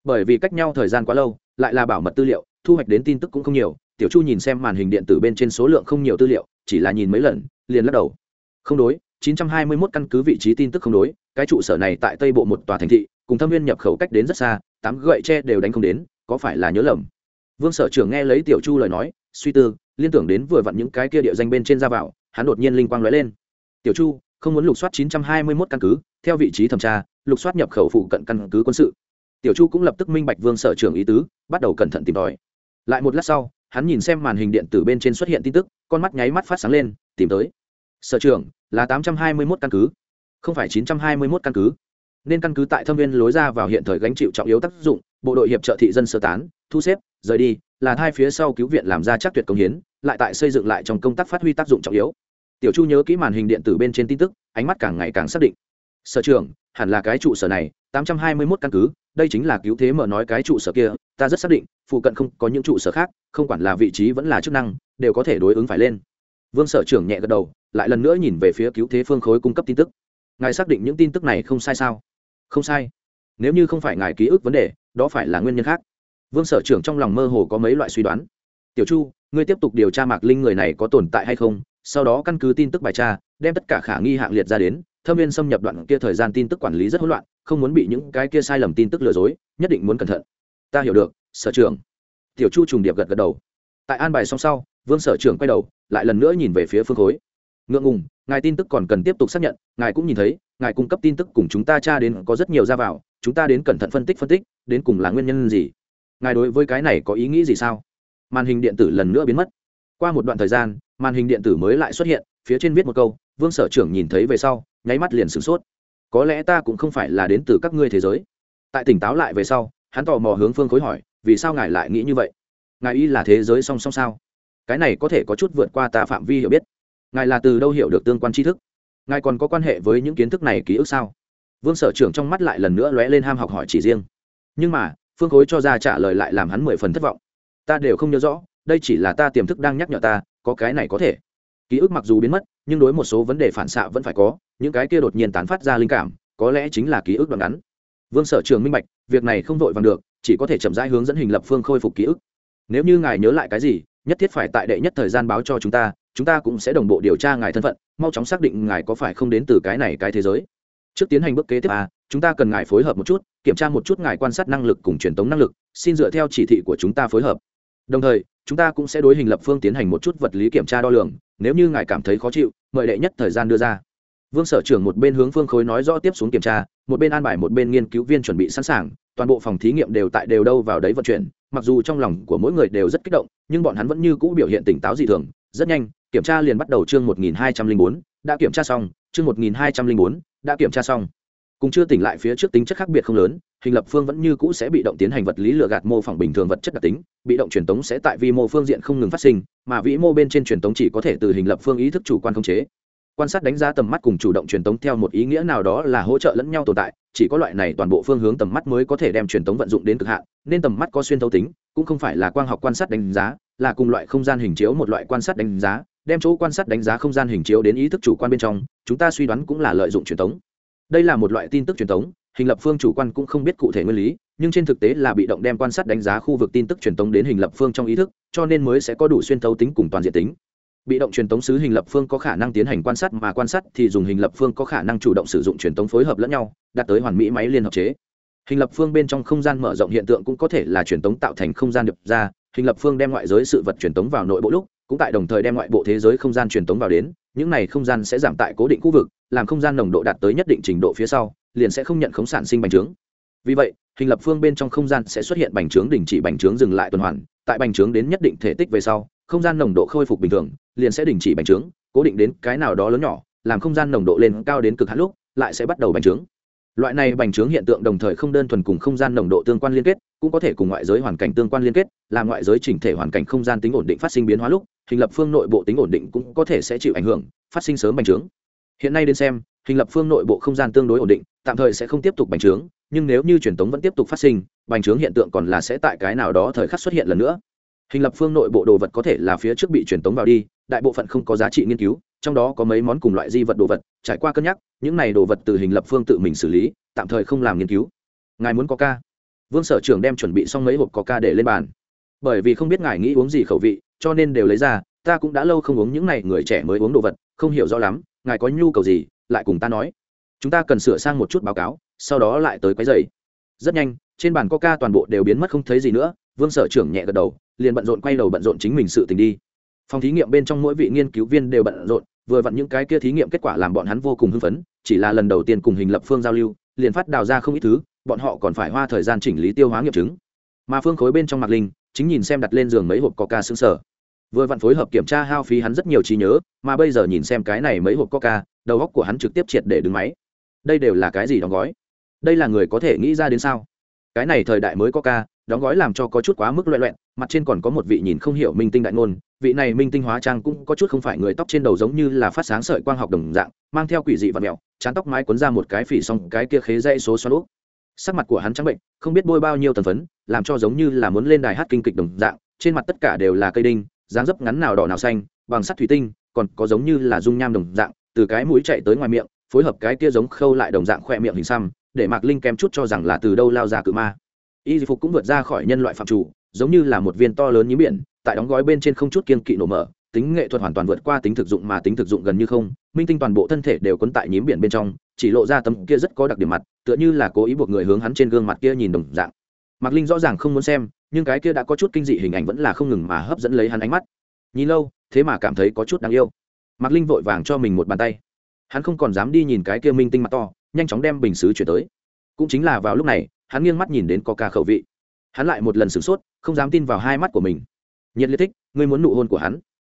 Bởi vì cách nhau thời gian quá lâu, lại là bảo mật tư liệu, thu hoạch đến tin tức cũng không nhiều, tiểu chu nhìn xem màn hình điện tử bên trên số lượng không nhiều tư liệu, chỉ là nhìn mấy lần, liền lắc đầu. Không đối 921 căn cứ vị trí tin tức không đối, cái trụ sở này tại tây bộ một tòa thành thị, cùng thâm viên nhập khẩu cách đến rất xa, tám gậy tre đều đánh không đến, có phải là nhớ lầm? Vương sở trưởng nghe lấy tiểu chu lời nói suy tư, liên tưởng đến vừa vặn những cái kia địa danh bên trên ra vào, hắn đột nhiên linh quang lóe lên. Tiểu chu, không muốn lục soát 921 căn cứ, theo vị trí thẩm tra, lục soát nhập khẩu phụ cận căn cứ quân sự. Tiểu chu cũng lập tức minh bạch vương sở trưởng ý tứ, bắt đầu cẩn thận tìm tòi. Lại một lát sau, hắn nhìn xem màn hình điện tử bên trên xuất hiện tin tức, con mắt nháy mắt phát sáng lên, tìm tới. Sở trưởng, là 821 căn cứ. Không phải 921 căn cứ. Nên căn cứ tại thâm viên lối ra vào hiện thời gánh chịu trọng yếu tác dụng, bộ đội hiệp trợ thị dân sơ tán thu xếp, rời đi, là hai phía sau cứu viện làm ra chắc tuyệt công hiến, lại tại xây dựng lại trong công tác phát huy tác dụng trọng yếu. Tiểu chu nhớ kỹ màn hình điện tử bên trên tin tức, ánh mắt càng ngày càng xác định. Sở trường hẳn là cái trụ sở này, tám trăm hai mươi 821 căn cứ, đây chính là cứu thế mở nói cái trụ sở kia, ta rất xác định, phụ cận không có những trụ sở khác, không quản là vị trí vẫn là chức năng, đều có thể đối ứng phải lên. Vương sở trưởng nhẹ gật đầu, lại lần nữa nhìn về phía cứu thế phương khối cung cấp tin tức. Ngài xác định những tin tức này không sai sao? Không sai. Nếu như không phải ngài ký ức vấn đề, đó phải là nguyên nhân khác vương sở trưởng trong lòng mơ hồ có mấy loại suy đoán. Tiểu chu, ngươi tiếp tục điều tra mạc linh người này có tồn tại hay không, sau đó căn cứ tin tức bài tra, đem tất cả khả nghi hạng liệt ra đến, thâm viên xâm nhập đoạn kia thời gian tin tức quản lý rất hỗn loạn, không muốn bị những cái kia sai lầm tin tức lừa dối, nhất định muốn cẩn thận. Ta hiểu được, sở trưởng. Tiểu chu trùng điệp gật gật đầu. Tại an bài xong sau, vương sở trưởng quay đầu, lại lần nữa nhìn về phía phương khối. Ngượng ngùng, ngài tin tức còn cần tiếp tục xác nhận, ngài cũng nhìn thấy, ngài cung cấp tin tức cùng chúng ta tra đến có rất nhiều ra vào, chúng ta đến cẩn thận phân tích phân tích, đến cùng là nguyên nhân gì? Ngài đối với cái này có ý nghĩ gì sao? Màn hình điện tử lần nữa biến mất. Qua một đoạn thời gian, màn hình điện tử mới lại xuất hiện, phía trên viết một câu, vương sở trưởng nhìn thấy về sau, nháy mắt liền sửng sốt. Có lẽ ta cũng không phải là đến từ các ngươi thế giới. Tại tỉnh táo lại về sau, hắn tò mò hướng phương khối hỏi, vì sao ngài lại nghĩ như vậy? Ngài y là thế giới song song sao? Cái này có thể có chút vượt qua ta phạm vi hiểu biết. Ngài là từ đâu hiểu được tương quan tri thức? Ngài còn có quan hệ với những kiến thức này ký ức sao? Vương sở trưởng trong mắt lại lần nữa lóe lên ham học hỏi chỉ riêng. Nhưng mà phương khối cho ra trả lời lại làm hắn mười phần thất vọng. Ta đều không nhớ rõ, đây chỉ là ta tiềm thức đang nhắc nhở ta, có cái này có thể. Ký ức mặc dù biến mất, nhưng đối một số vấn đề phản xạ vẫn phải có, những cái kia đột nhiên tán phát ra linh cảm, có lẽ chính là ký ức đoạn ngắn. Vương sở trường minh bạch, việc này không vội vàng được, chỉ có thể chậm rãi hướng dẫn hình lập phương khôi phục ký ức. Nếu như ngài nhớ lại cái gì, nhất thiết phải tại đệ nhất thời gian báo cho chúng ta chúng ta cũng sẽ đồng bộ điều tra ngài thân phận, mau chóng xác định ngài có phải không đến từ cái này cái thế giới. Trước tiến hành bước kế tiếp à chúng ta cần ngài phối hợp một chút, kiểm tra một chút ngài quan sát năng lực cùng truyền tống năng lực, xin dựa theo chỉ thị của chúng ta phối hợp. Đồng thời, chúng ta cũng sẽ đối hình lập phương tiến hành một chút vật lý kiểm tra đo lường, nếu như ngài cảm thấy khó chịu, mời đệ nhất thời gian đưa ra. Vương sở trưởng một bên hướng phương khối nói rõ tiếp xuống kiểm tra, một bên an bài một bên nghiên cứu viên chuẩn bị sẵn sàng, toàn bộ phòng thí nghiệm đều tại đều đâu vào đấy vận chuyển, mặc dù trong lòng của mỗi người đều rất kích động, nhưng bọn hắn vẫn như cũ biểu hiện tỉnh táo dị thường, rất nhanh, kiểm tra liền bắt đầu chương một nghìn hai trăm linh bốn, đã kiểm tra xong, chương một nghìn hai trăm linh bốn, đã kiểm tra xong cùng chưa tỉnh lại phía trước tính chất khác biệt không lớn, hình lập phương vẫn như cũ sẽ bị động tiến hành vật lý lừa gạt mô phỏng bình thường vật chất đặc tính, bị động truyền tống sẽ tại vi mô phương diện không ngừng phát sinh, mà vĩ mô bên trên truyền tống chỉ có thể từ hình lập phương ý thức chủ quan khống chế. Quan sát đánh giá tầm mắt cùng chủ động truyền tống theo một ý nghĩa nào đó là hỗ trợ lẫn nhau tồn tại, chỉ có loại này toàn bộ phương hướng tầm mắt mới có thể đem truyền tống vận dụng đến cực hạn, nên tầm mắt có xuyên thấu tính, cũng không phải là quang học quan sát đánh giá, là cùng loại không gian hình chiếu một loại quan sát đánh giá, đem chỗ quan sát đánh giá không gian hình chiếu đến ý thức chủ quan bên trong, chúng ta suy đoán cũng là lợi dụng truyền tống đây là một loại tin tức truyền tống hình lập phương chủ quan cũng không biết cụ thể nguyên lý, nhưng trên thực tế là bị động đem quan sát đánh giá khu vực tin tức truyền tống đến hình lập phương trong ý thức, cho nên mới sẽ có đủ xuyên thấu tính cùng toàn diện tính. Bị động truyền tống sứ hình lập phương có khả năng tiến hành quan sát mà quan sát thì dùng hình lập phương có khả năng chủ động sử dụng truyền tống phối hợp lẫn nhau, đạt tới hoàn mỹ máy liên hợp chế. Hình lập phương bên trong không gian mở rộng hiện tượng cũng có thể là truyền tống tạo thành không gian điệp ra, hình lập phương đem ngoại giới sự vật truyền tống vào nội bộ lúc, cũng tại đồng thời đem ngoại bộ thế giới không gian truyền tống vào đến những này không gian sẽ giảm tại cố định khu vực, làm không gian nồng độ đạt tới nhất định trình độ phía sau, liền sẽ không nhận khống sản sinh bành trướng. Vì vậy, hình lập phương bên trong không gian sẽ xuất hiện bành trướng đình chỉ bành trướng dừng lại tuần hoàn, tại bành trướng đến nhất định thể tích về sau, không gian nồng độ khôi phục bình thường, liền sẽ đình chỉ bành trướng, cố định đến cái nào đó lớn nhỏ, làm không gian nồng độ lên cao đến cực hạn lúc, lại sẽ bắt đầu bành trướng. Loại này bành trướng hiện tượng đồng thời không đơn thuần cùng không gian nồng độ tương quan liên kết, cũng có thể cùng ngoại giới hoàn cảnh tương quan liên kết, làm ngoại giới chỉnh thể hoàn cảnh không gian tính ổn định phát sinh biến hóa lúc hình lập phương nội bộ tính ổn định cũng có thể sẽ chịu ảnh hưởng, phát sinh sớm bành trướng. Hiện nay đến xem, hình lập phương nội bộ không gian tương đối ổn định, tạm thời sẽ không tiếp tục bành trướng, nhưng nếu như truyền tống vẫn tiếp tục phát sinh, bành trướng hiện tượng còn là sẽ tại cái nào đó thời khắc xuất hiện lần nữa. Hình lập phương nội bộ đồ vật có thể là phía trước bị truyền tống vào đi, đại bộ phận không có giá trị nghiên cứu, trong đó có mấy món cùng loại di vật đồ vật, trải qua cân nhắc, những này đồ vật từ hình lập phương tự mình xử lý, tạm thời không làm nghiên cứu. Ngài muốn có ca? Vương sở trưởng đem chuẩn bị xong mấy hộp có ca để lên bàn bởi vì không biết ngài nghĩ uống gì khẩu vị, cho nên đều lấy ra, ta cũng đã lâu không uống những này, người trẻ mới uống đồ vật, không hiểu rõ lắm, ngài có nhu cầu gì, lại cùng ta nói. Chúng ta cần sửa sang một chút báo cáo, sau đó lại tới quấy dày rất nhanh, trên bàn coca toàn bộ đều biến mất không thấy gì nữa, vương sở trưởng nhẹ gật đầu, liền bận rộn quay đầu bận rộn chính mình sự tình đi. Phòng thí nghiệm bên trong mỗi vị nghiên cứu viên đều bận rộn, vừa vặn những cái kia thí nghiệm kết quả làm bọn hắn vô cùng hưng phấn, chỉ là lần đầu tiên cùng hình lập phương giao lưu, liền phát đào ra không ít thứ, bọn họ còn phải hoa thời gian chỉnh lý tiêu hóa nghiệm chứng. Mà phương khối bên trong mặt linh chính nhìn xem đặt lên giường mấy hộp coca xương sở vừa vặn phối hợp kiểm tra hao phí hắn rất nhiều trí nhớ, mà bây giờ nhìn xem cái này mấy hộp coca, đầu góc của hắn trực tiếp triệt để đứng máy. Đây đều là cái gì đóng gói? Đây là người có thể nghĩ ra đến sao? Cái này thời đại mới coca, đóng gói làm cho có chút quá mức loẹ loẹn, mặt trên còn có một vị nhìn không hiểu minh tinh đại ngôn, vị này minh tinh hóa trang cũng có chút không phải người tóc trên đầu giống như là phát sáng sợi quang học đồng dạng, mang theo quỷ dị và mẹo chán tóc mái cuốn ra một cái phỉ xong cái kia khế dây số xoắn úp. Sắc mặt của hắn trắng bệnh, không biết bôi bao nhiêu tần phấn làm cho giống như là muốn lên đài hát kinh kịch đồng dạng, trên mặt tất cả đều là cây đinh, dáng dấp ngắn nào đỏ nào xanh, bằng sắt thủy tinh, còn có giống như là dung nham đồng dạng, từ cái mũi chạy tới ngoài miệng, phối hợp cái kia giống khâu lại đồng dạng khoe miệng hình xăm, để mạc linh kém chút cho rằng là từ đâu lao ra cự ma. Y phục cũng vượt ra khỏi nhân loại phạm chủ, giống như là một viên to lớn như biển, tại đóng gói bên trên không chút kiên kỵ nổ mở, tính nghệ thuật hoàn toàn vượt qua tính thực dụng mà tính thực dụng gần như không, minh tinh toàn bộ thân thể đều quấn tại nhím biển bên trong, chỉ lộ ra tấm kia rất có đặc điểm mặt, tựa như là cố ý buộc người hướng hắn trên gương mặt kia nhìn đồng dạng mạc linh rõ ràng không muốn xem, nhưng cái kia đã có chút kinh dị hình ảnh vẫn là không ngừng mà hấp dẫn lấy hắn ánh mắt. Nhìn lâu, thế mà cảm thấy có chút đáng yêu. Mạc linh vội vàng cho mình một bàn tay. Hắn không còn dám đi nhìn cái kia minh tinh mặt to, nhanh chóng đem bình xứ chuyển tới. Cũng chính là vào lúc này, hắn nghiêng mắt nhìn đến coca khẩu vị. Hắn lại một lần sửng sốt, không dám tin vào hai mắt của mình. Nhiệt liệt thích, ngươi muốn nụ hôn của hắn.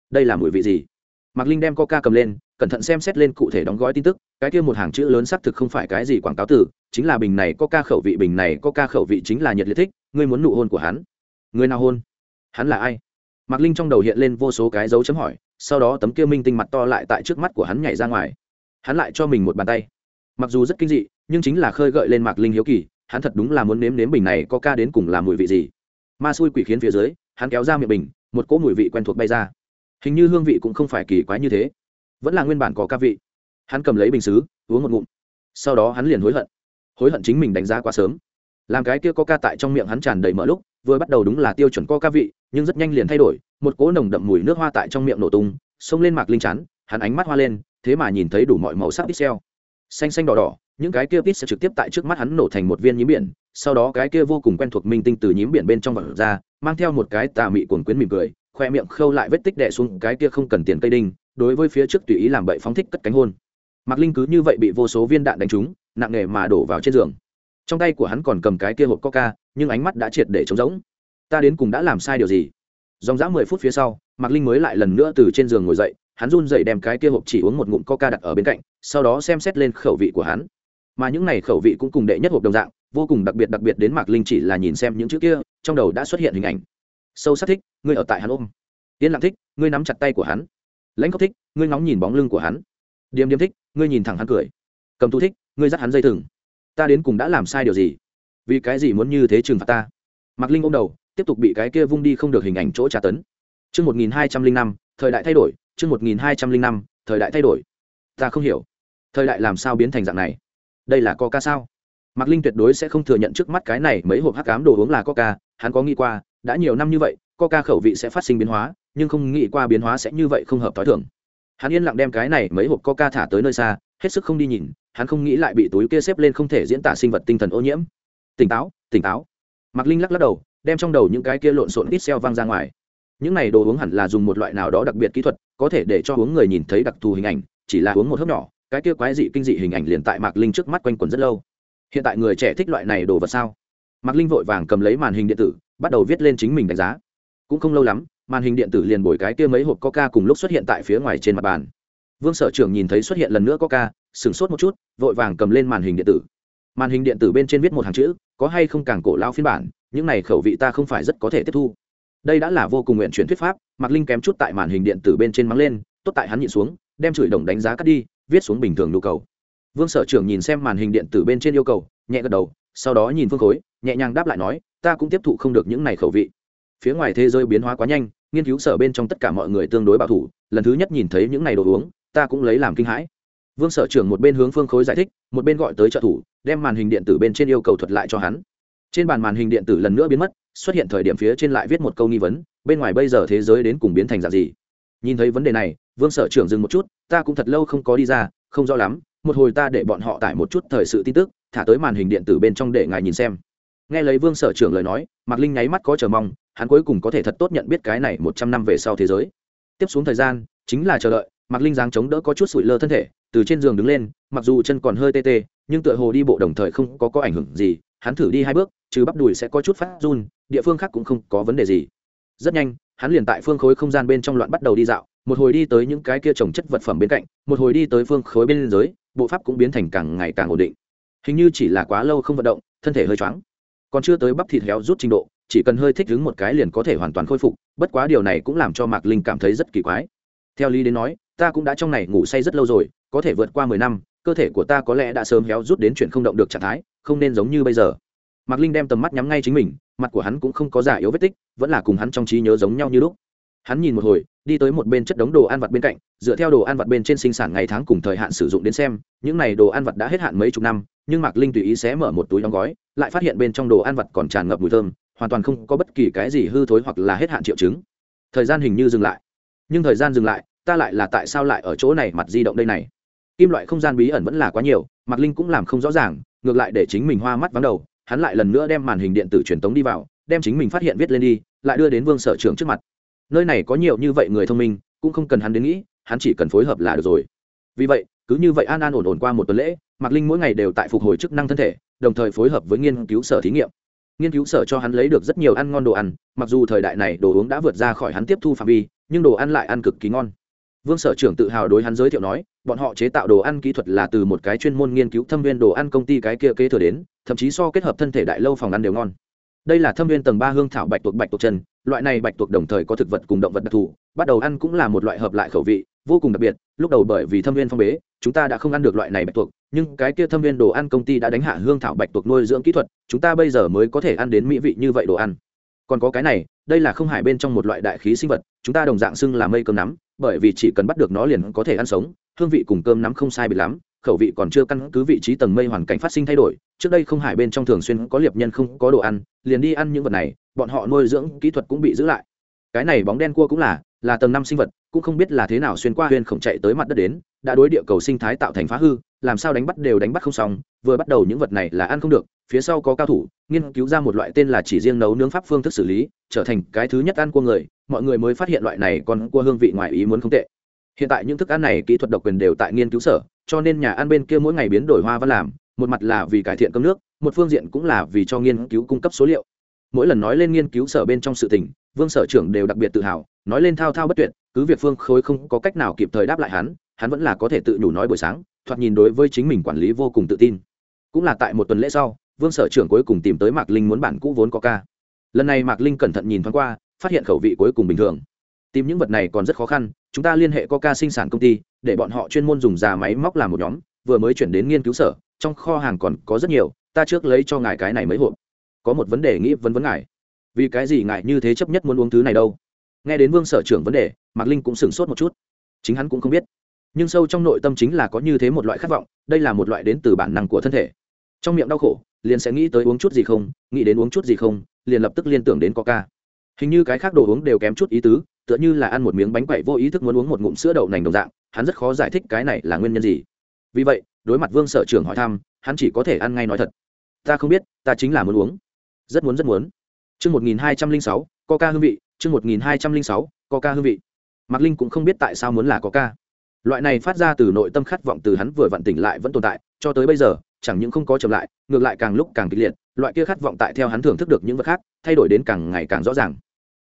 Đây là mùi vị gì? Mạc linh đem coca cầm lên, cẩn thận xem xét lên cụ thể đóng gói tin tức, cái kia một hàng chữ lớn xác thực không phải cái gì quảng cáo từ chính là bình này có ca khẩu vị, bình này có ca khẩu vị chính là nhiệt liệt thích, ngươi muốn nụ hôn của hắn. Người nào hôn? Hắn là ai? Mạc linh trong đầu hiện lên vô số cái dấu chấm hỏi, sau đó tấm kia minh tinh mặt to lại tại trước mắt của hắn nhảy ra ngoài. Hắn lại cho mình một bàn tay. Mặc dù rất kinh dị, nhưng chính là khơi gợi lên mạc linh hiếu kỳ, hắn thật đúng là muốn nếm nếm bình này có ca đến cùng làm mùi vị gì. Ma xui quỷ khiến phía dưới, hắn kéo ra miệng bình, một cỗ mùi vị quen thuộc bay ra. Hình như hương vị cũng không phải kỳ quái như thế. Vẫn là nguyên bản có ca vị. Hắn cầm lấy bình xứ, uống một ngụm. Sau đó hắn liền hối hận hối hận chính mình đánh giá quá sớm. Làm cái kia có ca tại trong miệng hắn tràn đầy mỡ lúc, vừa bắt đầu đúng là tiêu chuẩn có ca vị, nhưng rất nhanh liền thay đổi, một cỗ nồng đậm mùi nước hoa tại trong miệng nổ tung, xông lên mạc linh chắn hắn ánh mắt hoa lên, thế mà nhìn thấy đủ mọi màu sắc pixel. Xanh xanh đỏ đỏ, những cái kia pixel trực tiếp tại trước mắt hắn nổ thành một viên nhím biển, sau đó cái kia vô cùng quen thuộc minh tinh từ nhím biển bên trong vật ra, mang theo một cái tà mị cuồng quyến mỉm cười, khoe miệng khâu lại vết tích đè xuống cái kia không cần tiền cây đinh, đối với phía trước tùy ý làm bậy phóng thích cất cánh hôn. Mạc linh cứ như vậy bị vô số viên đạn đánh trúng nặng nề mà đổ vào trên giường. Trong tay của hắn còn cầm cái kia hộp coca, nhưng ánh mắt đã triệt để trống rỗng. Ta đến cùng đã làm sai điều gì? Dòng dã mười phút phía sau, mạc linh mới lại lần nữa từ trên giường ngồi dậy, hắn run dậy đem cái kia hộp chỉ uống một ngụm coca đặt ở bên cạnh, sau đó xem xét lên khẩu vị của hắn. Mà những này khẩu vị cũng cùng đệ nhất hộp đồng dạng, vô cùng đặc biệt đặc biệt đến mạc linh chỉ là nhìn xem những chữ kia, trong đầu đã xuất hiện hình ảnh. Sâu sắc thích, ngươi ở tại hắn ôm. Yên lặng thích, ngươi nắm chặt tay của hắn. Lãnh khóc thích, ngươi ngóng nhìn bóng lưng của hắn. Điềm điềm thích, ngươi nhìn thẳng hắn cười. Cầm tu thích ngươi dắt hắn dây thừng ta đến cùng đã làm sai điều gì vì cái gì muốn như thế trừng phạt ta mạc linh ôm đầu tiếp tục bị cái kia vung đi không được hình ảnh chỗ tra tấn Chương 1205, thời đại thay đổi, chương 1205, thời đại thay đổi. Ta không hiểu, thời đại làm sao biến thành dạng này? Đây là Coca sao? Mạc Linh tuyệt đối sẽ không thừa nhận trước mắt cái này mấy hộp hắc cám đồ uống là Coca, hắn có nghĩ qua, đã nhiều năm như vậy, Coca khẩu vị sẽ phát sinh biến hóa, nhưng không nghĩ qua biến hóa sẽ như vậy không hợp tối thường. Hắn yên lặng đem cái này mấy hộp Coca thả tới nơi xa, hết sức không đi nhìn, hắn không nghĩ lại bị túi kia xếp lên không thể diễn tả sinh vật tinh thần ô nhiễm. Tỉnh táo, tỉnh táo. Mạc Linh lắc lắc đầu, đem trong đầu những cái kia lộn xộn ít xeo văng ra ngoài. Những này đồ uống hẳn là dùng một loại nào đó đặc biệt kỹ thuật có thể để cho uống người nhìn thấy đặc thù hình ảnh chỉ là uống một hớp nhỏ cái kia quái dị kinh dị hình ảnh liền tại mạc linh trước mắt quanh quẩn rất lâu. Hiện tại người trẻ thích loại này đồ vật sao? Mạc linh vội vàng cầm lấy màn hình điện tử bắt đầu viết lên chính mình đánh giá. Cũng không lâu lắm màn hình điện tử liền bồi cái kia mấy hộp coca cùng lúc xuất hiện tại phía ngoài trên mặt bàn vương sở trưởng nhìn thấy xuất hiện lần nữa có ca, sửng sốt một chút vội vàng cầm lên màn hình điện tử. Màn hình điện tử bên trên viết một hàng chữ có hay không càng cổ lao phiên bản những này khẩu vị ta không phải rất có thể tiếp thu. Đây đã là vô cùng nguyện chuyển thuyết pháp mạc linh kém chút tại màn hình điện tử bên trên mắng lên tốt tại hắn nhịn xuống đem chửi đồng đánh giá cắt đi viết xuống bình thường nhu cầu. Vương sở trưởng nhìn xem màn hình điện tử bên trên yêu cầu nhẹ gật đầu sau đó nhìn phương khối nhẹ nhàng đáp lại nói ta cũng tiếp thụ không được những này khẩu vị. Phía ngoài thế giới biến hóa quá nhanh nghiên cứu sở bên trong tất cả mọi người tương đối bảo thủ lần thứ nhất nhìn thấy những này đồ uống ta cũng lấy làm kinh hãi. Vương sở trưởng một bên hướng phương khối giải thích, một bên gọi tới trợ thủ, đem màn hình điện tử bên trên yêu cầu thuật lại cho hắn. Trên bàn màn hình điện tử lần nữa biến mất, xuất hiện thời điểm phía trên lại viết một câu nghi vấn, bên ngoài bây giờ thế giới đến cùng biến thành dạng gì? Nhìn thấy vấn đề này, vương sở trưởng dừng một chút, ta cũng thật lâu không có đi ra, không rõ lắm, một hồi ta để bọn họ tải một chút thời sự tin tức, thả tới màn hình điện tử bên trong để ngài nhìn xem. Nghe lấy vương sở trưởng lời nói, mạc linh nháy mắt có chờ mong, hắn cuối cùng có thể thật tốt nhận biết cái này một trăm năm về sau thế giới. Tiếp xuống thời gian, chính là chờ đợi mạc linh giáng chống đỡ có chút sủi lơ thân thể, từ trên giường đứng lên, mặc dù chân còn hơi tê tê, nhưng tựa hồ đi bộ đồng thời không có có ảnh hưởng gì, hắn thử đi hai bước chứ bắp đùi sẽ có chút phát run, địa phương khác cũng không có vấn đề gì. Rất nhanh, hắn liền tại phương khối không gian bên trong loạn bắt đầu đi dạo, một hồi đi tới những cái kia trồng chất vật phẩm bên cạnh, một hồi đi tới phương khối bên dưới, bộ pháp cũng biến thành càng ngày càng ổn định. Hình như chỉ là quá lâu không vận động, thân thể hơi choáng. Còn chưa tới bắp thịt héo rút trình độ, chỉ cần hơi thích đứng một cái liền có thể hoàn toàn khôi phục, bất quá điều này cũng làm cho mạc linh cảm thấy rất kỳ quái. Theo lý đến nói ta cũng đã trong này ngủ say rất lâu rồi, có thể vượt qua mười năm, cơ thể của ta có lẽ đã sớm héo rút đến chuyện không động được trạng thái, không nên giống như bây giờ. Mạc linh đem tầm mắt nhắm ngay chính mình, mặt của hắn cũng không có giả yếu vết tích, vẫn là cùng hắn trong trí nhớ giống nhau như lúc. Hắn nhìn một hồi, đi tới một bên chất đống đồ ăn vặt bên cạnh, dựa theo đồ ăn vặt bên trên sinh sản ngày tháng cùng thời hạn sử dụng đến xem, những này đồ ăn vặt đã hết hạn mấy chục năm, nhưng mạc linh tùy ý xé mở một túi đóng gói, lại phát hiện bên trong đồ ăn vặt còn tràn ngập mùi thơm, hoàn toàn không có bất kỳ cái gì hư thối hoặc là hết hạn triệu chứng. Thời gian hình như dừng lại. Nhưng thời gian dừng lại ta lại là tại sao lại ở chỗ này mặt di động đây này? Kim loại không gian bí ẩn vẫn là quá nhiều, mạc linh cũng làm không rõ ràng, ngược lại để chính mình hoa mắt vắng đầu, hắn lại lần nữa đem màn hình điện tử truyền tống đi vào, đem chính mình phát hiện viết lên đi, lại đưa đến vương sở trưởng trước mặt. Nơi này có nhiều như vậy người thông minh, cũng không cần hắn đến nghĩ, hắn chỉ cần phối hợp là được rồi. Vì vậy, cứ như vậy an an ổn ổn qua một tuần lễ, mạc linh mỗi ngày đều tại phục hồi chức năng thân thể, đồng thời phối hợp với nghiên cứu sở thí nghiệm. Nghiên cứu sở cho hắn lấy được rất nhiều ăn ngon đồ ăn, mặc dù thời đại này đồ uống đã vượt ra khỏi hắn tiếp thu phạm vi, nhưng đồ ăn lại ăn cực kỳ ngon vương sở trưởng tự hào đối hắn giới thiệu nói, bọn họ chế tạo đồ ăn kỹ thuật là từ một cái chuyên môn nghiên cứu thâm viên đồ ăn công ty cái kia kế thừa đến, thậm chí so kết hợp thân thể đại lâu phòng ăn đều ngon. Đây là thâm viên tầng ba hương thảo bạch tuộc bạch tuộc chân, loại này bạch tuộc đồng thời có thực vật cùng động vật đặc thù, bắt đầu ăn cũng là một loại hợp lại khẩu vị, vô cùng đặc biệt, lúc đầu bởi vì thâm viên phong bế, chúng ta đã không ăn được loại này bạch tuộc, nhưng cái kia thâm viên đồ ăn công ty đã đánh hạ hương thảo bạch tuộc nuôi dưỡng kỹ thuật, chúng ta bây giờ mới có thể ăn đến mỹ vị như vậy đồ ăn. Còn có cái này, đây là không hải bên trong một loại đại khí sinh vật, chúng ta đồng dạng xưng là mây cơm nắm bởi vì chỉ cần bắt được nó liền có thể ăn sống, hương vị cùng cơm nắm không sai bị lắm, khẩu vị còn chưa căn cứ vị trí tầng mây hoàn cảnh phát sinh thay đổi, trước đây không hải bên trong thường xuyên có liệp nhân không có đồ ăn, liền đi ăn những vật này, bọn họ nuôi dưỡng kỹ thuật cũng bị giữ lại. Cái này bóng đen cua cũng là là tầng năm sinh vật, cũng không biết là thế nào xuyên qua huyên khổng chạy tới mặt đất đến, đã đối địa cầu sinh thái tạo thành phá hư, làm sao đánh bắt đều đánh bắt không xong, vừa bắt đầu những vật này là ăn không được, phía sau có cao thủ, nghiên cứu ra một loại tên là chỉ riêng nấu nướng pháp phương thức xử lý, trở thành cái thứ nhất ăn cua người mọi người mới phát hiện loại này còn cua hương vị ngoài ý muốn không tệ. Hiện tại những thức ăn này kỹ thuật độc quyền đều tại nghiên cứu sở, cho nên nhà ăn bên kia mỗi ngày biến đổi hoa văn làm, một mặt là vì cải thiện cơm nước, một phương diện cũng là vì cho nghiên cứu cung cấp số liệu. Mỗi lần nói lên nghiên cứu sở bên trong sự tình, vương sở trưởng đều đặc biệt tự hào, nói lên thao thao bất tuyệt, cứ việc phương khối không có cách nào kịp thời đáp lại hắn hắn vẫn là có thể tự nhủ nói buổi sáng, thoạt nhìn đối với chính mình quản lý vô cùng tự tin. Cũng là tại một tuần lễ sau, vương sở trưởng cuối cùng tìm tới mạc linh muốn bản cũ vốn có ca. Lần này mạc linh cẩn thận nhìn thoáng qua phát hiện khẩu vị cuối cùng bình thường. Tìm những vật này còn rất khó khăn, chúng ta liên hệ coca sinh sản công ty, để bọn họ chuyên môn dùng già máy móc làm một nhóm, vừa mới chuyển đến nghiên cứu sở, trong kho hàng còn có rất nhiều, ta trước lấy cho ngài cái này mấy hộp. Có một vấn đề nghĩ vấn vấn ngài. Vì cái gì ngài như thế chấp nhất muốn uống thứ này đâu? Nghe đến vương sở trưởng vấn đề, mạc linh cũng sửng sốt một chút. Chính hắn cũng không biết. Nhưng sâu trong nội tâm chính là có như thế một loại khát vọng, đây là một loại đến từ bản năng của thân thể. Trong miệng đau khổ, liền sẽ nghĩ tới uống chút gì không, nghĩ đến uống chút gì không, liền lập tức liên tưởng đến coca hình như cái khác đồ uống đều kém chút ý tứ, tựa như là ăn một miếng bánh quậy vô ý thức muốn uống một ngụm sữa đậu nành đồng dạng, hắn rất khó giải thích cái này là nguyên nhân gì. Vì vậy, đối mặt vương sở trưởng hỏi thăm, hắn chỉ có thể ăn ngay nói thật. Ta không biết, ta chính là muốn uống. Rất muốn rất muốn. Chương một nghìn hai trăm linh sáu, coca hương vị, chương một nghìn hai trăm linh sáu, coca hương vị. Mạc linh cũng không biết tại sao muốn là coca. Loại này phát ra từ nội tâm khát vọng từ hắn vừa vặn tỉnh lại vẫn tồn tại, cho tới bây giờ, chẳng những không có chậm lại, ngược lại càng lúc càng kịch liệt, loại kia khát vọng tại theo hắn thưởng thức được những vật khác, thay đổi đến càng ngày càng rõ ràng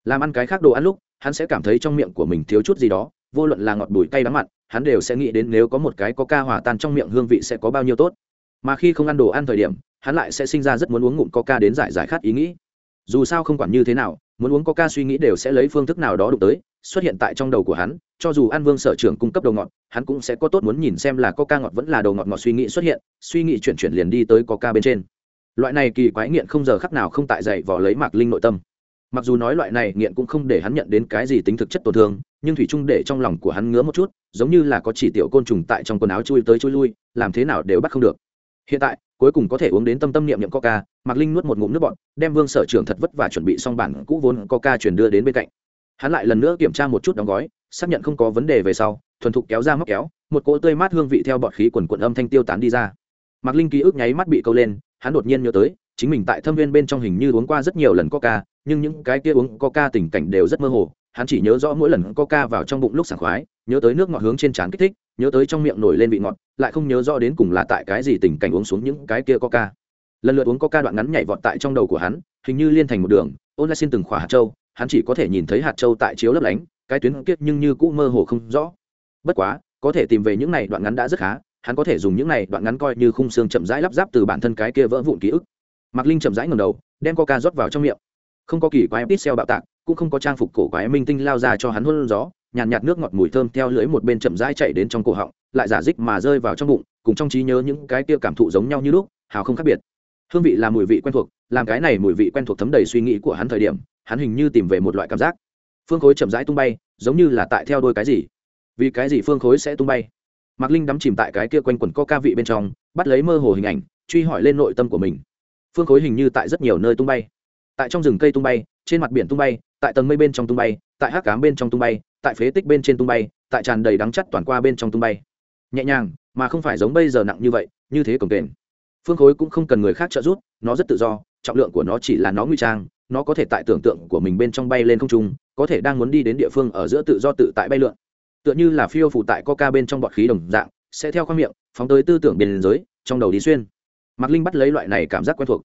làm ăn cái khác đồ ăn lúc, hắn sẽ cảm thấy trong miệng của mình thiếu chút gì đó, vô luận là ngọt bùi cay đắng mặn, hắn đều sẽ nghĩ đến nếu có một cái có ca hòa tan trong miệng hương vị sẽ có bao nhiêu tốt. Mà khi không ăn đồ ăn thời điểm, hắn lại sẽ sinh ra rất muốn uống ngụm coca đến giải giải khát ý nghĩ. Dù sao không quản như thế nào, muốn uống coca suy nghĩ đều sẽ lấy phương thức nào đó đụng tới, xuất hiện tại trong đầu của hắn, cho dù an vương sở trưởng cung cấp đầu ngọt, hắn cũng sẽ có tốt muốn nhìn xem là coca ngọt vẫn là đầu ngọt ngọt suy nghĩ xuất hiện, suy nghĩ chuyển chuyển liền đi tới coca bên trên. Loại này kỳ quái nghiện không giờ khắc nào không tại dậy vò lấy mạc linh nội tâm mặc dù nói loại này nghiện cũng không để hắn nhận đến cái gì tính thực chất tổn thương, nhưng thủy trung để trong lòng của hắn ngứa một chút, giống như là có chỉ tiểu côn trùng tại trong quần áo chui tới chui lui, làm thế nào đều bắt không được. Hiện tại, cuối cùng có thể uống đến tâm tâm niệm niệm coca, mạc linh nuốt một ngụm nước bọt, đem vương sở trưởng thật vất và chuẩn bị xong bản cũ vốn coca chuyển đưa đến bên cạnh. Hắn lại lần nữa kiểm tra một chút đóng gói, xác nhận không có vấn đề về sau, thuần thục kéo ra móc kéo, một cỗ tươi mát hương vị theo bọt khí quần quần âm thanh tiêu tán đi ra. Mạc linh ký ức nháy mắt bị câu lên, hắn đột nhiên nhớ tới chính mình tại thâm viên bên trong hình như uống qua rất nhiều lần coca, nhưng những cái kia uống coca tình cảnh đều rất mơ hồ. Hắn chỉ nhớ rõ mỗi lần coca vào trong bụng lúc sảng khoái, nhớ tới nước ngọt hướng trên trán kích thích, nhớ tới trong miệng nổi lên vị ngọt, lại không nhớ rõ đến cùng là tại cái gì tình cảnh uống xuống những cái kia coca. Lần lượt uống coca đoạn ngắn nhảy vọt tại trong đầu của hắn, hình như liên thành một đường, ôn lại xin từng khỏa hạt châu, hắn chỉ có thể nhìn thấy hạt châu tại chiếu lấp lánh, cái tuyến kiếp nhưng như cũ mơ hồ không rõ. Bất quá, có thể tìm về những này đoạn ngắn đã rất khá, hắn có thể dùng những này đoạn ngắn coi như khung xương chậm rãi lắp ráp từ bản thân cái kia vỡ vụn ký ức mạc linh chậm rãi ngầm đầu đem coca rót vào trong miệng. Không có kỳ quái tít xeo bạo tạc cũng không có trang phục cổ quái minh tinh lao ra cho hắn hôn gió nhàn nhạt, nhạt nước ngọt mùi thơm theo lưỡi một bên chậm rãi chạy đến trong cổ họng lại giả dích mà rơi vào trong bụng cùng trong trí nhớ những cái kia cảm thụ giống nhau như lúc hào không khác biệt. Hương vị là mùi vị quen thuộc làm cái này mùi vị quen thuộc thấm đầy suy nghĩ của hắn thời điểm hắn hình như tìm về một loại cảm giác. Phương khối chậm rãi tung bay giống như là tại theo đôi cái gì. Vì cái gì phương khối sẽ tung bay? Mạc linh đắm chìm tại cái kia quanh quẩn co ca vị bên trong bắt lấy mơ hồ hình ảnh truy hỏi lên nội tâm của mình phương khối hình như tại rất nhiều nơi tung bay. Tại trong rừng cây tung bay, trên mặt biển tung bay, tại tầng mây bên trong tung bay, tại hát cám bên trong tung bay, tại phế tích bên trên tung bay, tại tràn đầy đắng chắt toàn qua bên trong tung bay. Nhẹ nhàng, mà không phải giống bây giờ nặng như vậy, như thế cổng kềnh. Phương khối cũng không cần người khác trợ giúp, nó rất tự do, trọng lượng của nó chỉ là nó nguy trang, nó có thể tại tưởng tượng của mình bên trong bay lên không trung, có thể đang muốn đi đến địa phương ở giữa tự do tự tại bay lượn. Tựa như là phiêu phủ tại coca bên trong bọt khí đồng dạng, sẽ theo khoang miệng, phóng tới tư tưởng biên giới, trong đầu đi xuyên mạc linh bắt lấy loại này cảm giác quen thuộc.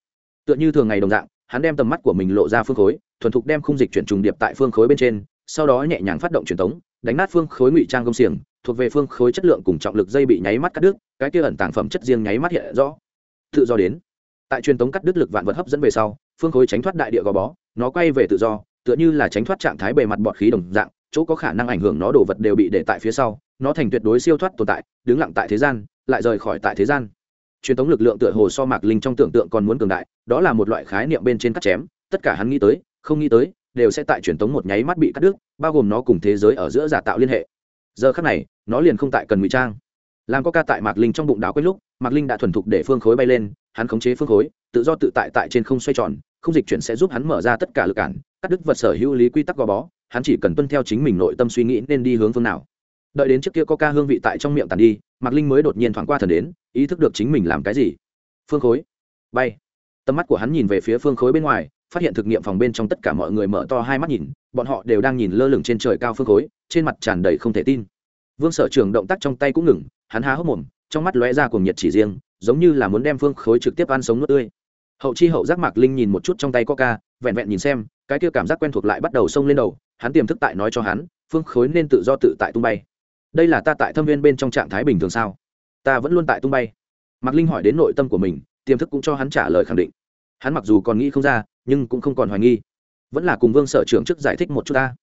Tựa như thường ngày đồng dạng, hắn đem tầm mắt của mình lộ ra phương khối, thuần thục đem khung dịch chuyển trùng điệp tại phương khối bên trên, sau đó nhẹ nhàng phát động truyền tống, đánh nát phương khối ngụy trang công xiềng, thuộc về phương khối chất lượng cùng trọng lực dây bị nháy mắt cắt đứt, cái kia ẩn tàng phẩm chất riêng nháy mắt hiện rõ. Tự do đến. Tại truyền tống cắt đứt lực vạn vật hấp dẫn về sau, phương khối tránh thoát đại địa gò bó, nó quay về tự do, tựa như là tránh thoát trạng thái bề mặt bọt khí đồng dạng, chỗ có khả năng ảnh hưởng nó đồ vật đều bị để tại phía sau, nó thành tuyệt đối siêu thoát tồn tại, đứng lặng tại thế gian, lại rời khỏi tại thế gian truyền thống lực lượng tựa hồ so mạc linh trong tưởng tượng còn muốn cường đại, đó là một loại khái niệm bên trên cắt chém, tất cả hắn nghĩ tới, không nghĩ tới, đều sẽ tại truyền thống một nháy mắt bị cắt đứt, bao gồm nó cùng thế giới ở giữa giả tạo liên hệ. Giờ khắc này, nó liền không tại cần ngụy trang. Làm có ca tại mạc linh trong bụng đảo quét lúc, mạc linh đã thuần thục để phương khối bay lên, hắn khống chế phương khối, tự do tự tại tại trên không xoay tròn, không dịch chuyển sẽ giúp hắn mở ra tất cả lực cản, cắt đứt vật sở hữu lý quy tắc gò bó, hắn chỉ cần tuân theo chính mình nội tâm suy nghĩ nên đi hướng phương nào đợi đến trước kia có ca hương vị tại trong miệng tàn đi, mạc linh mới đột nhiên thoáng qua thần đến, ý thức được chính mình làm cái gì. Phương khối, bay. Tầm mắt của hắn nhìn về phía phương khối bên ngoài, phát hiện thực nghiệm phòng bên trong tất cả mọi người mở to hai mắt nhìn, bọn họ đều đang nhìn lơ lửng trên trời cao phương khối, trên mặt tràn đầy không thể tin. Vương sở trường động tác trong tay cũng ngừng, hắn há hốc mồm, trong mắt lóe ra cùng nhiệt chỉ riêng, giống như là muốn đem phương khối trực tiếp ăn sống nước tươi. Hậu chi hậu giác mạc linh nhìn một chút trong tay coca vẹn vẹn nhìn xem, cái kia cảm giác quen thuộc lại bắt đầu xông lên đầu, hắn tiềm thức tại nói cho hắn, phương khối nên tự do tự tại tung bay đây là ta tại thâm viên bên trong trạng thái bình thường sao? Ta vẫn luôn tại tung bay. Mạc linh hỏi đến nội tâm của mình, tiềm thức cũng cho hắn trả lời khẳng định. Hắn mặc dù còn nghĩ không ra, nhưng cũng không còn hoài nghi. Vẫn là cùng vương sở trưởng trước giải thích một chút ta.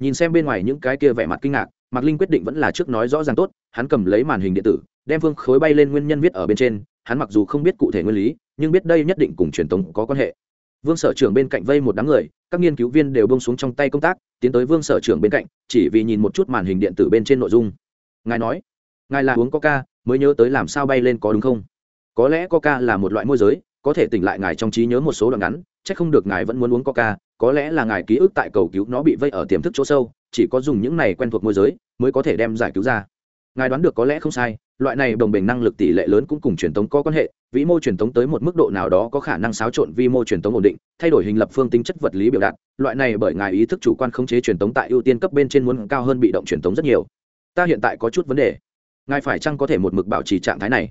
Nhìn xem bên ngoài những cái kia vẻ mặt kinh ngạc, mạc linh quyết định vẫn là trước nói rõ ràng tốt, hắn cầm lấy màn hình điện tử, đem phương khối bay lên nguyên nhân viết ở bên trên. Hắn mặc dù không biết cụ thể nguyên lý, nhưng biết đây nhất định cùng truyền thống có quan hệ vương sở trưởng bên cạnh vây một đám người, các nghiên cứu viên đều bông xuống trong tay công tác, tiến tới vương sở trưởng bên cạnh, chỉ vì nhìn một chút màn hình điện tử bên trên nội dung. Ngài nói, ngài là uống coca, mới nhớ tới làm sao bay lên có đúng không? Có lẽ coca là một loại môi giới, có thể tỉnh lại ngài trong trí nhớ một số đoạn ngắn c h ắ c không được ngài vẫn muốn uống coca, có lẽ là ngài ký ức tại cầu cứu nó bị vây ở tiềm thức chỗ sâu, chỉ có dùng những này quen thuộc môi giới mới có thể đem giải cứu ra ngài đoán được có lẽ không sai loại này đồng bình năng lực tỷ lệ lớn cũng cùng truyền thống có quan hệ vĩ mô truyền thống tới một mức độ nào đó có khả năng xáo trộn vi mô truyền thống ổn định thay đổi hình lập phương tính chất vật lý biểu đạt loại này bởi ngài ý thức chủ quan khống chế truyền thống tại ưu tiên cấp bên trên muốn cao hơn bị động truyền thống rất nhiều. Ta hiện tại có chút vấn đề. Ngài phải chăng có thể một mực bảo trì trạng thái này?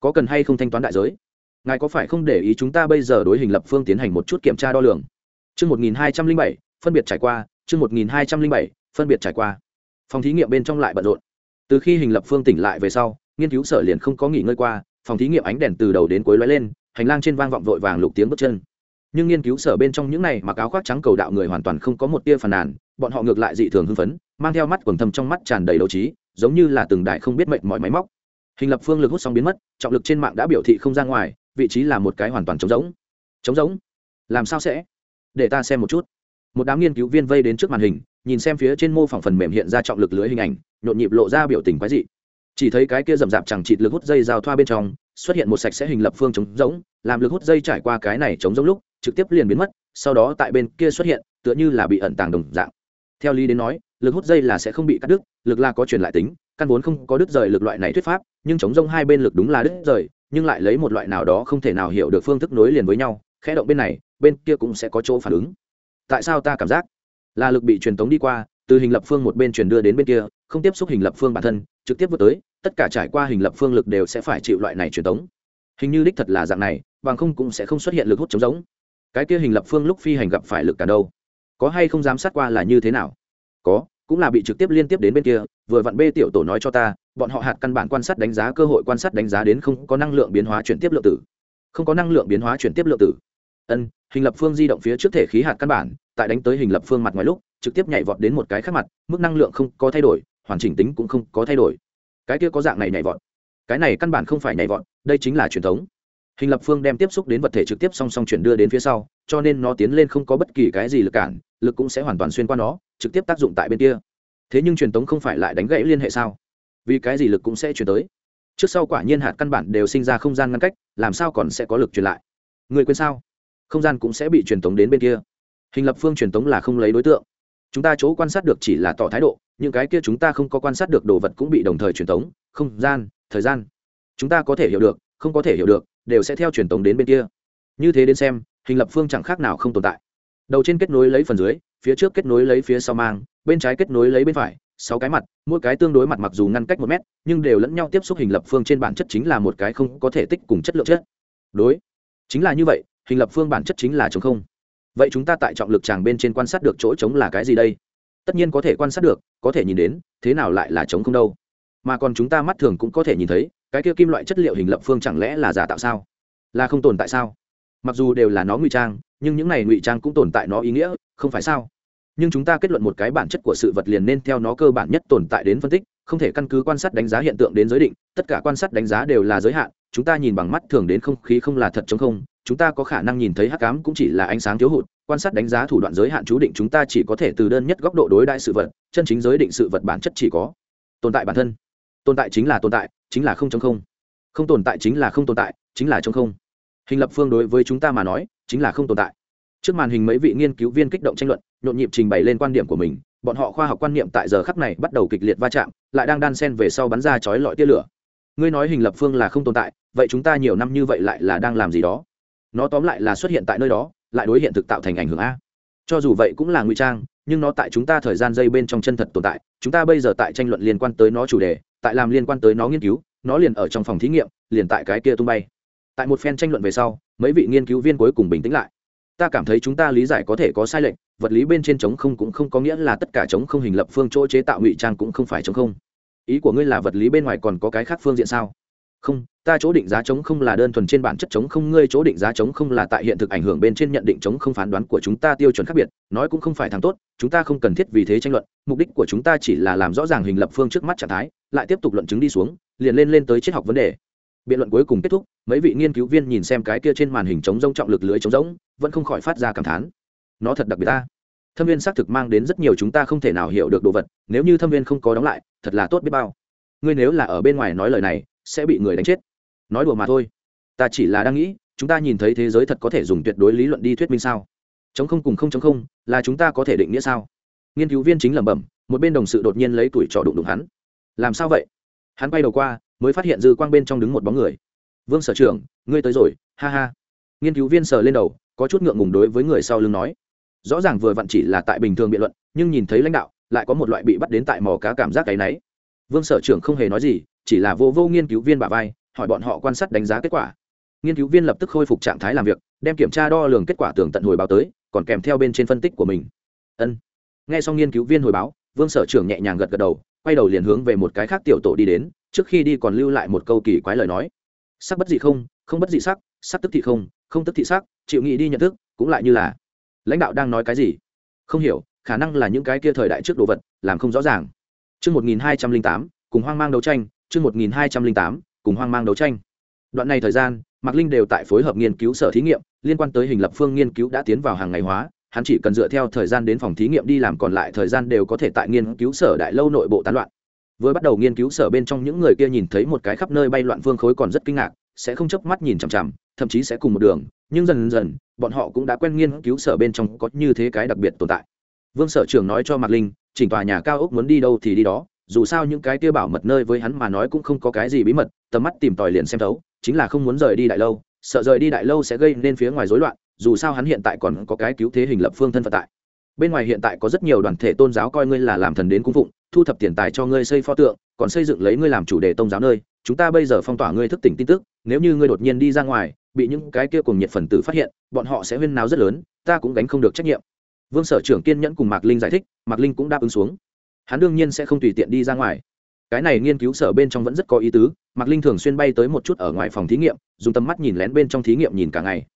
Có cần hay không thanh toán đại giới? Ngài có phải không để ý chúng ta bây giờ đối hình lập phương tiến hành một chút kiểm tra đo lường? Chương 1207, phân biệt trải qua, chương 1207, phân biệt trải qua. Phòng thí nghiệm bên trong lại bận rộn. Từ khi hình lập phương tỉnh lại về sau, nghiên cứu sở liền không có nghỉ ngơi qua, phòng thí nghiệm ánh đèn từ đầu đến cuối lóe lên, hành lang trên vang vọng vội vàng lục tiếng bước chân. Nhưng nghiên cứu sở bên trong những này mặc áo khoác trắng cầu đạo người hoàn toàn không có một tia phàn nàn, bọn họ ngược lại dị thường hưng phấn, mang theo mắt quần thâm trong mắt tràn đầy đấu trí, giống như là từng đại không biết mệnh mọi máy móc. Hình lập phương lực hút xong biến mất, trọng lực trên mạng đã biểu thị không ra ngoài, vị trí là một cái hoàn toàn trống rỗng. Trống rỗng? Làm sao sẽ? để ta xem một chút một đám nghiên cứu viên vây đến trước màn hình nhìn xem phía trên mô phỏng phần mềm hiện ra trọng lực lưới hình ảnh, nhộn nhịp lộ ra biểu tình quái dị. Chỉ thấy cái kia rậm rạp chẳng chịt lực hút dây giao thoa bên trong, xuất hiện một sạch sẽ hình lập phương chống rỗng, làm lực hút dây trải qua cái này chống rỗng lúc, trực tiếp liền biến mất, sau đó tại bên kia xuất hiện, tựa như là bị ẩn tàng đồng dạng. Theo lý đến nói, lực hút dây là sẽ không bị cắt đứt, lực là có truyền lại tính, căn vốn không có đứt rời lực loại này thuyết pháp, nhưng chống rông hai bên lực đúng là đứt rời, nhưng lại lấy một loại nào đó không thể nào hiểu được phương thức nối liền với nhau, khẽ động bên này, bên kia cũng sẽ có chỗ phản ứng. Tại sao ta cảm giác? Là lực bị truyền tống đi qua, từ hình lập phương một bên truyền đưa đến bên kia, không tiếp xúc hình lập phương bản thân, trực tiếp vượt tới, tất cả trải qua hình lập phương lực đều sẽ phải chịu loại này truyền tống. Hình như đích thật là dạng này, bằng không cũng sẽ không xuất hiện lực hút chống giống. Cái kia hình lập phương lúc phi hành gặp phải lực cả đâu. Có hay không giám sát qua là như thế nào? Có, cũng là bị trực tiếp liên tiếp đến bên kia, vừa vặn bê tiểu tổ nói cho ta, bọn họ hạt căn bản quan sát đánh giá cơ hội quan sát đánh giá đến không có năng lượng biến hóa chuyển tiếp lượng tử. Không có năng lượng biến hóa chuyển tiếp lượng tử ân, hình lập phương di động phía trước thể khí hạt căn bản, tại đánh tới hình lập phương mặt ngoài lúc, trực tiếp nhảy vọt đến một cái khác mặt, mức năng lượng không có thay đổi, hoàn chỉnh tính cũng không có thay đổi. Cái kia có dạng này nhảy vọt. Cái này căn bản không phải nhảy vọt, đây chính là truyền thống. Hình lập phương đem tiếp xúc đến vật thể trực tiếp song song chuyển đưa đến phía sau, cho nên nó tiến lên không có bất kỳ cái gì lực cản, lực cũng sẽ hoàn toàn xuyên qua nó, trực tiếp tác dụng tại bên kia. Thế nhưng truyền tống không phải lại đánh gãy liên hệ sao? Vì cái gì lực cũng sẽ chuyển tới? Trước sau quả nhiên hạt căn bản đều sinh ra không gian ngăn cách, làm sao còn sẽ có lực truyền lại? Người quên sao? Không gian cũng sẽ bị truyền tống đến bên kia. Hình lập phương truyền tống là không lấy đối tượng. Chúng ta chỗ quan sát được chỉ là tỏ thái độ, những cái kia chúng ta không có quan sát được đồ vật cũng bị đồng thời truyền tống. Không gian, thời gian. Chúng ta có thể hiểu được, không có thể hiểu được, đều sẽ theo truyền tống đến bên kia. Như thế đến xem, hình lập phương chẳng khác nào không tồn tại. Đầu trên kết nối lấy phần dưới, phía trước kết nối lấy phía sau mang, bên trái kết nối lấy bên phải, sáu cái mặt, mỗi cái tương đối mặt mặc dù ngăn cách một mét, nhưng đều lẫn nhau tiếp xúc hình lập phương trên bản chất chính là một cái không có thể tích cùng chất lượng chất. Đối. Chính là như vậy hình lập phương bản chất chính là chống không. Vậy chúng ta tại trọng lực tràng bên trên quan sát được chỗ trống là cái gì đây? Tất nhiên có thể quan sát được, có thể nhìn đến, thế nào lại là trống không đâu? Mà còn chúng ta mắt thường cũng có thể nhìn thấy, cái kia kim loại chất liệu hình lập phương chẳng lẽ là giả tạo sao? Là không tồn tại sao? Mặc dù đều là nó ngụy trang, nhưng những này ngụy trang cũng tồn tại nó ý nghĩa, không phải sao? Nhưng chúng ta kết luận một cái bản chất của sự vật liền nên theo nó cơ bản nhất tồn tại đến phân tích không thể căn cứ quan sát đánh giá hiện tượng đến giới định, tất cả quan sát đánh giá đều là giới hạn, chúng ta nhìn bằng mắt thường đến không khí không là thật chống không, chúng ta có khả năng nhìn thấy hắc ám cũng chỉ là ánh sáng thiếu hụt, quan sát đánh giá thủ đoạn giới hạn chú định chúng ta chỉ có thể từ đơn nhất góc độ đối đại sự vật, chân chính giới định sự vật bản chất chỉ có tồn tại bản thân. Tồn tại chính là tồn tại, chính là không chống không. Không tồn tại chính là không tồn tại, chính là chống không. Hình lập phương đối với chúng ta mà nói, chính là không tồn tại. Trước màn hình mấy vị nghiên cứu viên kích động tranh luận, nhộn nhịp trình bày lên quan điểm của mình bọn họ khoa học quan niệm tại giờ khắc này bắt đầu kịch liệt va chạm, lại đang đan sen về sau bắn ra chói lọi tia lửa. Ngươi nói hình lập phương là không tồn tại, vậy chúng ta nhiều năm như vậy lại là đang làm gì đó? Nó tóm lại là xuất hiện tại nơi đó, lại đối hiện thực tạo thành ảnh hưởng a. Cho dù vậy cũng là ngụy trang, nhưng nó tại chúng ta thời gian dây bên trong chân thật tồn tại. Chúng ta bây giờ tại tranh luận liên quan tới nó chủ đề, tại làm liên quan tới nó nghiên cứu, nó liền ở trong phòng thí nghiệm, liền tại cái kia tung bay. Tại một phen tranh luận về sau, mấy vị nghiên cứu viên cuối cùng bình tĩnh lại ta cảm thấy chúng ta lý giải có thể có sai lệch, vật lý bên trên chống không cũng không có nghĩa là tất cả chống không hình lập phương chỗ chế tạo ngụy trang cũng không phải chống không. Ý của ngươi là vật lý bên ngoài còn có cái khác phương diện sao? Không, ta chỗ định giá chống không là đơn thuần trên bản chất chống không, ngươi chỗ định giá chống không là tại hiện thực ảnh hưởng bên trên nhận định chống không phán đoán của chúng ta tiêu chuẩn khác biệt, nói cũng không phải thằng tốt, chúng ta không cần thiết vì thế tranh luận, mục đích của chúng ta chỉ là làm rõ ràng hình lập phương trước mắt trạng thái, lại tiếp tục luận chứng đi xuống, liền lên lên tới triết học vấn đề biện luận cuối cùng kết thúc, mấy vị nghiên cứu viên nhìn xem cái kia trên màn hình chống rông trọng lực lưới chống rỗng, vẫn không khỏi phát ra cảm thán. Nó thật đặc biệt ta. Thâm viên xác thực mang đến rất nhiều chúng ta không thể nào hiểu được đồ vật, nếu như thâm viên không có đóng lại, thật là tốt biết bao. Ngươi nếu là ở bên ngoài nói lời này, sẽ bị người đánh chết. Nói đùa mà thôi. Ta chỉ là đang nghĩ, chúng ta nhìn thấy thế giới thật có thể dùng tuyệt đối lý luận đi thuyết minh sao? Chống không cùng không chống không, là chúng ta có thể định nghĩa sao? Nghiên cứu viên chính lẩm bẩm, một bên đồng sự đột nhiên lấy tuổi trò đụng đụng hắn. Làm sao vậy? Hắn quay đầu qua mới phát hiện dư quang bên trong đứng một bóng người. Vương sở trưởng, ngươi tới rồi, ha ha. Nghiên cứu viên sờ lên đầu, có chút ngượng ngùng đối với người sau lưng nói. Rõ ràng vừa vặn chỉ là tại bình thường biện luận, nhưng nhìn thấy lãnh đạo, lại có một loại bị bắt đến tại mò cá cảm giác cái náy vương sở trưởng không hề nói gì, chỉ là vô vô nghiên cứu viên bà vai, hỏi bọn họ quan sát đánh giá kết quả. Nghiên cứu viên lập tức khôi phục trạng thái làm việc, đem kiểm tra đo lường kết quả tường tận hồi báo tới, còn kèm theo bên trên phân tích của mình. Ân. Nghe xong nghiên cứu viên hồi báo, vương sở trưởng nhẹ nhàng gật gật đầu, quay đầu liền hướng về một cái khác tiểu tổ đi đến trước khi đi còn lưu lại một câu kỳ quái lời nói. Sắc bất dị không không bất dị sắc sắc tức thị không không tức thị sắc, chịu nghĩ đi nhận thức, cũng lại như là. Lãnh đạo đang nói cái gì? Không hiểu, khả năng là những cái kia thời đại trước đồ vật, làm không rõ ràng. Chương một nghìn hai trăm linh tám, cùng hoang mang đấu tranh, chương một nghìn hai trăm linh tám, cùng hoang mang đấu tranh. Đoạn này thời gian, mạc linh đều tại phối hợp nghiên cứu sở thí nghiệm, liên quan tới hình lập phương nghiên cứu đã tiến vào hàng ngày hóa, hắn chỉ cần dựa theo thời gian đến phòng thí nghiệm đi làm còn lại thời gian đều có thể tại nghiên cứu sở đại lâu nội bộ tán loạn vừa bắt đầu nghiên cứu sở bên trong những người kia nhìn thấy một cái khắp nơi bay loạn phương khối còn rất kinh ngạc, sẽ không chớp mắt nhìn chằm chằm, thậm chí sẽ cùng một đường, nhưng dần dần, bọn họ cũng đã quen nghiên cứu sở bên trong có như thế cái đặc biệt tồn tại. Vương sở trưởng nói cho mạc linh, chỉnh tòa nhà cao ốc muốn đi đâu thì đi đó, dù sao những cái kia bảo mật nơi với hắn mà nói cũng không có cái gì bí mật, tầm mắt tìm tòi liền xem thấu, chính là không muốn rời đi đại lâu, sợ rời đi đại lâu sẽ gây nên phía ngoài rối loạn, dù sao hắn hiện tại còn có cái cứu thế hình lập phương thân phận tại. Bên ngoài hiện tại có rất nhiều đoàn thể tôn giáo coi ngươi là làm thần đến cung phụng thu thập tiền tài cho ngươi xây pho tượng, còn xây dựng lấy ngươi làm chủ đề tôn giáo nơi. Chúng ta bây giờ phong tỏa ngươi thức tỉnh tin tức, nếu như ngươi đột nhiên đi ra ngoài, bị những cái kia cùng nhiệt phần tử phát hiện, bọn họ sẽ huyên náo rất lớn, ta cũng gánh không được trách nhiệm. Vương sở trưởng kiên nhẫn cùng mạc linh giải thích, mạc linh cũng đáp ứng xuống. Hắn đương nhiên sẽ không tùy tiện đi ra ngoài. Cái này nghiên cứu sở bên trong vẫn rất có ý tứ, mạc linh thường xuyên bay tới một chút ở ngoài phòng thí nghiệm, dùng tầm mắt nhìn lén bên trong thí nghiệm nhìn cả ngày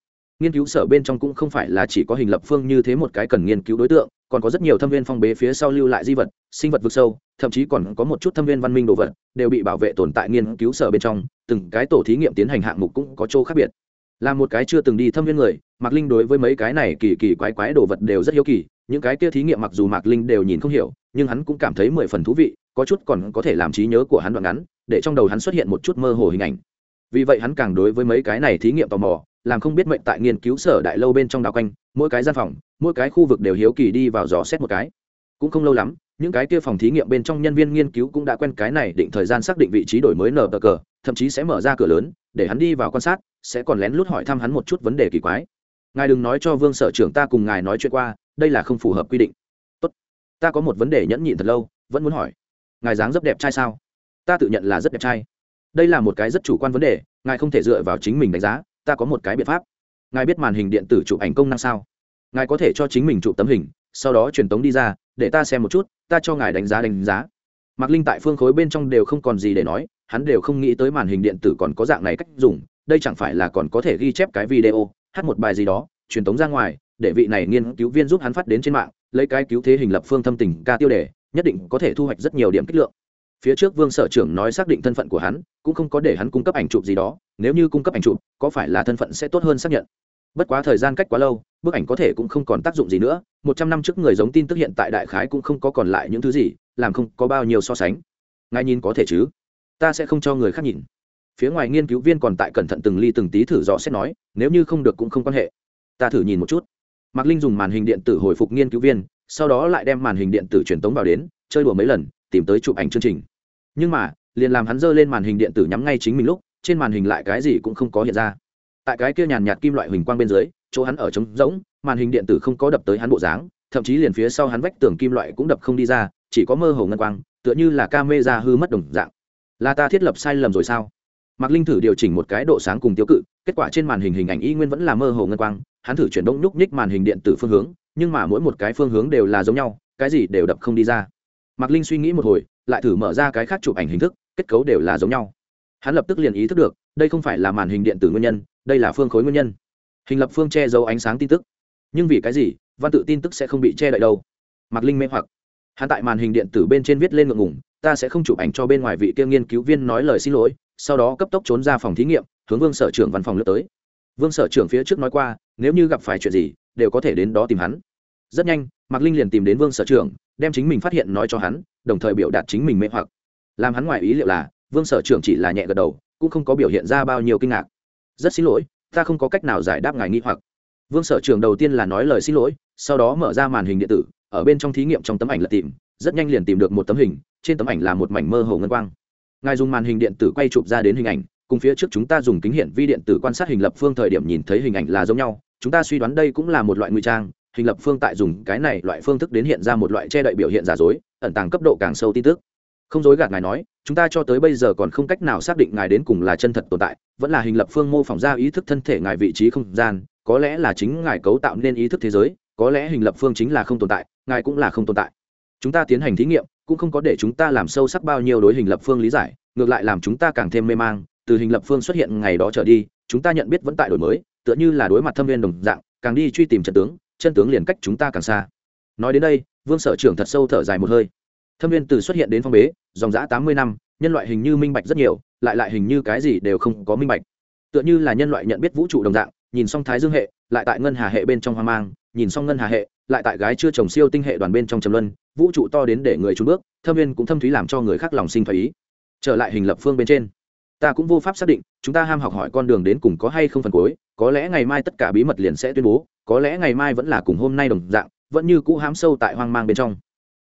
nghiên cứu sở bên trong cũng không phải là chỉ có hình lập phương như thế một cái cần nghiên cứu đối tượng, còn có rất nhiều thâm viên phong bế phía sau lưu lại di vật, sinh vật vực sâu, thậm chí còn có một chút thâm viên văn minh đồ vật, đều bị bảo vệ tồn tại nghiên cứu sở bên trong, từng cái tổ thí nghiệm tiến hành hạng mục cũng có chỗ khác biệt. Là một cái chưa từng đi thâm viên người, mạc linh đối với mấy cái này kỳ kỳ quái quái đồ vật đều rất hiếu kỳ, những cái kia thí nghiệm mặc dù mạc linh đều nhìn không hiểu, nhưng hắn cũng cảm thấy mười phần thú vị, có chút còn có thể làm trí nhớ của hắn đoạn ngắn, để trong đầu hắn xuất hiện một chút mơ hồ hình ảnh. Vì vậy hắn càng đối với mấy cái này thí nghiệm tò mò làm không biết mệnh tại nghiên cứu sở đại lâu bên trong đào quanh, mỗi cái gian phòng, mỗi cái khu vực đều hiếu kỳ đi vào dò xét một cái. Cũng không lâu lắm, những cái kia phòng thí nghiệm bên trong nhân viên nghiên cứu cũng đã quen cái này định thời gian xác định vị trí đổi mới nở cờ cờ, thậm chí sẽ mở ra cửa lớn, để hắn đi vào quan sát, sẽ còn lén lút hỏi thăm hắn một chút vấn đề kỳ quái. Ngài đừng nói cho vương sở trưởng ta cùng ngài nói chuyện qua, đây là không phù hợp quy định. Tốt, ta có một vấn đề nhẫn nhịn thật lâu, vẫn muốn hỏi. Ngài dáng rất đẹp trai sao? Ta tự nhận là rất đẹp trai. Đây là một cái rất chủ quan vấn đề, ngài không thể dựa vào chính mình đánh giá ta có một cái biện pháp. Ngài biết màn hình điện tử chụp ảnh công năng sao? Ngài có thể cho chính mình chụp tấm hình, sau đó truyền tống đi ra, để ta xem một chút, ta cho ngài đánh giá đánh giá. Mạc linh tại phương khối bên trong đều không còn gì để nói, hắn đều không nghĩ tới màn hình điện tử còn có dạng này cách dùng, đây chẳng phải là còn có thể ghi chép cái video, hát một bài gì đó, truyền tống ra ngoài, để vị này nghiên cứu viên giúp hắn phát đến trên mạng, lấy cái cứu thế hình lập phương thâm tình ca tiêu đề, nhất định có thể thu hoạch rất nhiều điểm kích lượng phía trước vương sở trưởng nói xác định thân phận của hắn, cũng không có để hắn cung cấp ảnh chụp gì đó, nếu như cung cấp ảnh chụp, có phải là thân phận sẽ tốt hơn xác nhận? Bất quá thời gian cách quá lâu, bức ảnh có thể cũng không còn tác dụng gì nữa, một trăm năm trước người giống tin tức hiện tại đại khái cũng không có còn lại những thứ gì, làm không có bao nhiêu so sánh. Ngài nhìn có thể chứ? Ta sẽ không cho người khác nhìn. Phía ngoài nghiên cứu viên còn tại cẩn thận từng ly từng tí thử dò xét nói, nếu như không được cũng không quan hệ. Ta thử nhìn một chút. Mạc linh dùng màn hình điện tử hồi phục nghiên cứu viên, sau đó lại đem màn hình điện tử truyền tống vào đến, chơi đùa mấy lần tìm tới chụp ảnh chương trình. Nhưng mà, liền làm hắn giơ lên màn hình điện tử nhắm ngay chính mình lúc, trên màn hình lại cái gì cũng không có hiện ra. Tại cái kia nhàn nhạt kim loại huỳnh quang bên dưới, chỗ hắn ở trống rỗng, màn hình điện tử không có đập tới hắn bộ dáng, thậm chí liền phía sau hắn vách tường kim loại cũng đập không đi ra, chỉ có mơ hồ ngân quang, tựa như là ca mê ra hư mất đồng dạng. Là ta thiết lập sai lầm rồi sao? Mạc linh thử điều chỉnh một cái độ sáng cùng tiêu cự, kết quả trên màn hình hình ảnh y nguyên vẫn là mơ hồ ngân quang, hắn thử chuyển động nhúc nhích màn hình điện tử phương hướng, nhưng mà mỗi một cái phương hướng đều là giống nhau, cái gì đều đập không đi ra mạc linh suy nghĩ một hồi, lại thử mở ra cái khác chụp ảnh hình thức, kết cấu đều là giống nhau. Hắn lập tức liền ý thức được, đây không phải là màn hình điện tử nguyên nhân, đây là phương khối nguyên nhân. Hình lập phương che giấu ánh sáng tin tức. Nhưng vì cái gì, văn tự tin tức sẽ không bị che đậy đâu? Mạc linh mê hoặc. Hắn tại màn hình điện tử bên trên viết lên ngượng ngủng ta sẽ không chụp ảnh cho bên ngoài vị kia nghiên cứu viên nói lời xin lỗi, sau đó cấp tốc trốn ra phòng thí nghiệm, hướng vương sở trưởng văn phòng lướt tới. Vương sở trưởng phía trước nói qua, nếu như gặp phải chuyện gì, đều có thể đến đó tìm hắn rất nhanh, mạc linh liền tìm đến vương sở trưởng, đem chính mình phát hiện nói cho hắn, đồng thời biểu đạt chính mình mê hoặc. Làm hắn ngoài ý liệu là, vương sở trưởng chỉ là nhẹ gật đầu, cũng không có biểu hiện ra bao nhiêu kinh ngạc. Rất xin lỗi, ta không có cách nào giải đáp ngài nghi hoặc. Vương sở trưởng đầu tiên là nói lời xin lỗi, sau đó mở ra màn hình điện tử, ở bên trong thí nghiệm trong tấm ảnh là tìm, rất nhanh liền tìm được một tấm hình, trên tấm ảnh là một mảnh mơ hồ ngân quang. Ngài dùng màn hình điện tử quay chụp ra đến hình ảnh, cùng phía trước chúng ta dùng kính hiển vi điện tử quan sát hình lập phương thời điểm nhìn thấy hình ảnh là giống nhau, chúng ta suy đoán đây cũng là một loại nguy trang hình lập phương tại dùng cái này loại phương thức đến hiện ra một loại che đậy biểu hiện giả dối, ẩn tàng cấp độ càng sâu tin tức. Không dối gạt ngài nói, chúng ta cho tới bây giờ còn không cách nào xác định ngài đến cùng là chân thật tồn tại, vẫn là hình lập phương mô phỏng ra ý thức thân thể ngài vị trí không gian, có lẽ là chính ngài cấu tạo nên ý thức thế giới, có lẽ hình lập phương chính là không tồn tại, ngài cũng là không tồn tại. Chúng ta tiến hành thí nghiệm, cũng không có để chúng ta làm sâu sắc bao nhiêu đối hình lập phương lý giải, ngược lại làm chúng ta càng thêm mê mang, từ hình lập phương xuất hiện ngày đó trở đi, chúng ta nhận biết vẫn tại đổi mới, tựa như là đối mặt thâm viên đồng dạng, càng đi truy tìm trận tướng chân tướng liền cách chúng ta càng xa. Nói đến đây, vương sở trưởng thật sâu thở dài một hơi. Thâm viên từ xuất hiện đến phong bế, dòng giã tám mươi năm, nhân loại hình như minh bạch rất nhiều, lại lại hình như cái gì đều không có minh bạch. Tựa như là nhân loại nhận biết vũ trụ đồng dạng, nhìn xong thái dương hệ, lại tại ngân hà hệ bên trong hoang mang, nhìn xong ngân hà hệ, lại tại gái chưa trồng siêu tinh hệ đoàn bên trong trầm luân, vũ trụ to đến để người trốn bước, thâm viên cũng thâm thúy làm cho người khác lòng sinh thoái ý. Trở lại hình lập phương bên trên ta cũng vô pháp xác định, chúng ta ham học hỏi con đường đến cùng có hay không phần cuối, có lẽ ngày mai tất cả bí mật liền sẽ tuyên bố, có lẽ ngày mai vẫn là cùng hôm nay đồng dạng, vẫn như cũ hám sâu tại hoang mang bên trong.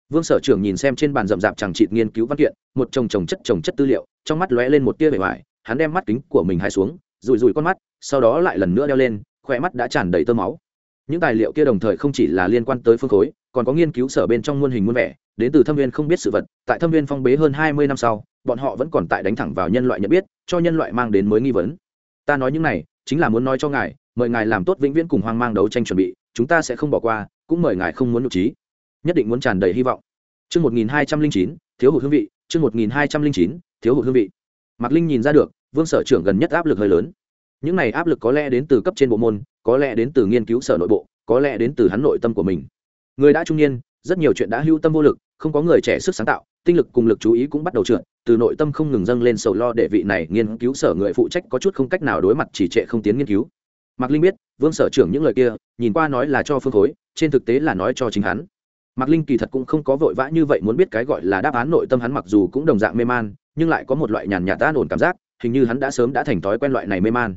Vương sở trưởng nhìn xem trên bàn rậm rạp chẳng chịt nghiên cứu văn kiện, một chồng chồng chất chồng chất tư liệu, trong mắt lóe lên một tia bề ngoài hắn đem mắt kính của mình hai xuống rùi rùi con mắt, sau đó lại lần nữa đeo lên khỏe mắt đã tràn đầy tơ máu. Những tài liệu kia đồng thời không chỉ là liên quan tới phương khối, còn có nghiên cứu sở bên trong muôn hình muôn vẻ, đến từ thâm viên không biết sự vật, tại thâm viên phong bế hơn hai mươi năm sau bọn họ vẫn còn tại đánh thẳng vào nhân loại nhận biết cho nhân loại mang đến mới nghi vấn ta nói những này chính là muốn nói cho ngài mời ngài làm tốt vĩnh viễn cùng hoang mang đấu tranh chuẩn bị chúng ta sẽ không bỏ qua cũng mời ngài không muốn nhục trí nhất định muốn tràn đầy hy vọng Chương 1209, thiếu hụt hương vị, chương 1209, thiếu hụt hương vị. Mạc Linh nhìn ra được, Vương Sở trưởng gần nhất áp lực hơi lớn. Những này áp lực có lẽ đến từ cấp trên bộ môn, có lẽ đến từ nghiên cứu sở nội bộ, có lẽ đến từ hắn nội tâm của mình. Người đã trung niên, rất nhiều chuyện đã hưu tâm vô lực, không có người trẻ sức sáng tạo, tinh lực cùng lực chú ý cũng bắt đầu trượt, từ nội tâm không ngừng dâng lên sầu lo để vị này nghiên cứu sở người phụ trách có chút không cách nào đối mặt chỉ trệ không tiến nghiên cứu. Mạc Linh biết, Vương Sở trưởng những lời kia, nhìn qua nói là cho Phương Khối, trên thực tế là nói cho chính hắn. Mạc linh kỳ thật cũng không có vội vã như vậy muốn biết cái gọi là đáp án nội tâm hắn mặc dù cũng đồng dạng mê man nhưng lại có một loại nhàn nhạt an ổn cảm giác hình như hắn đã sớm đã thành thói quen loại này mê man.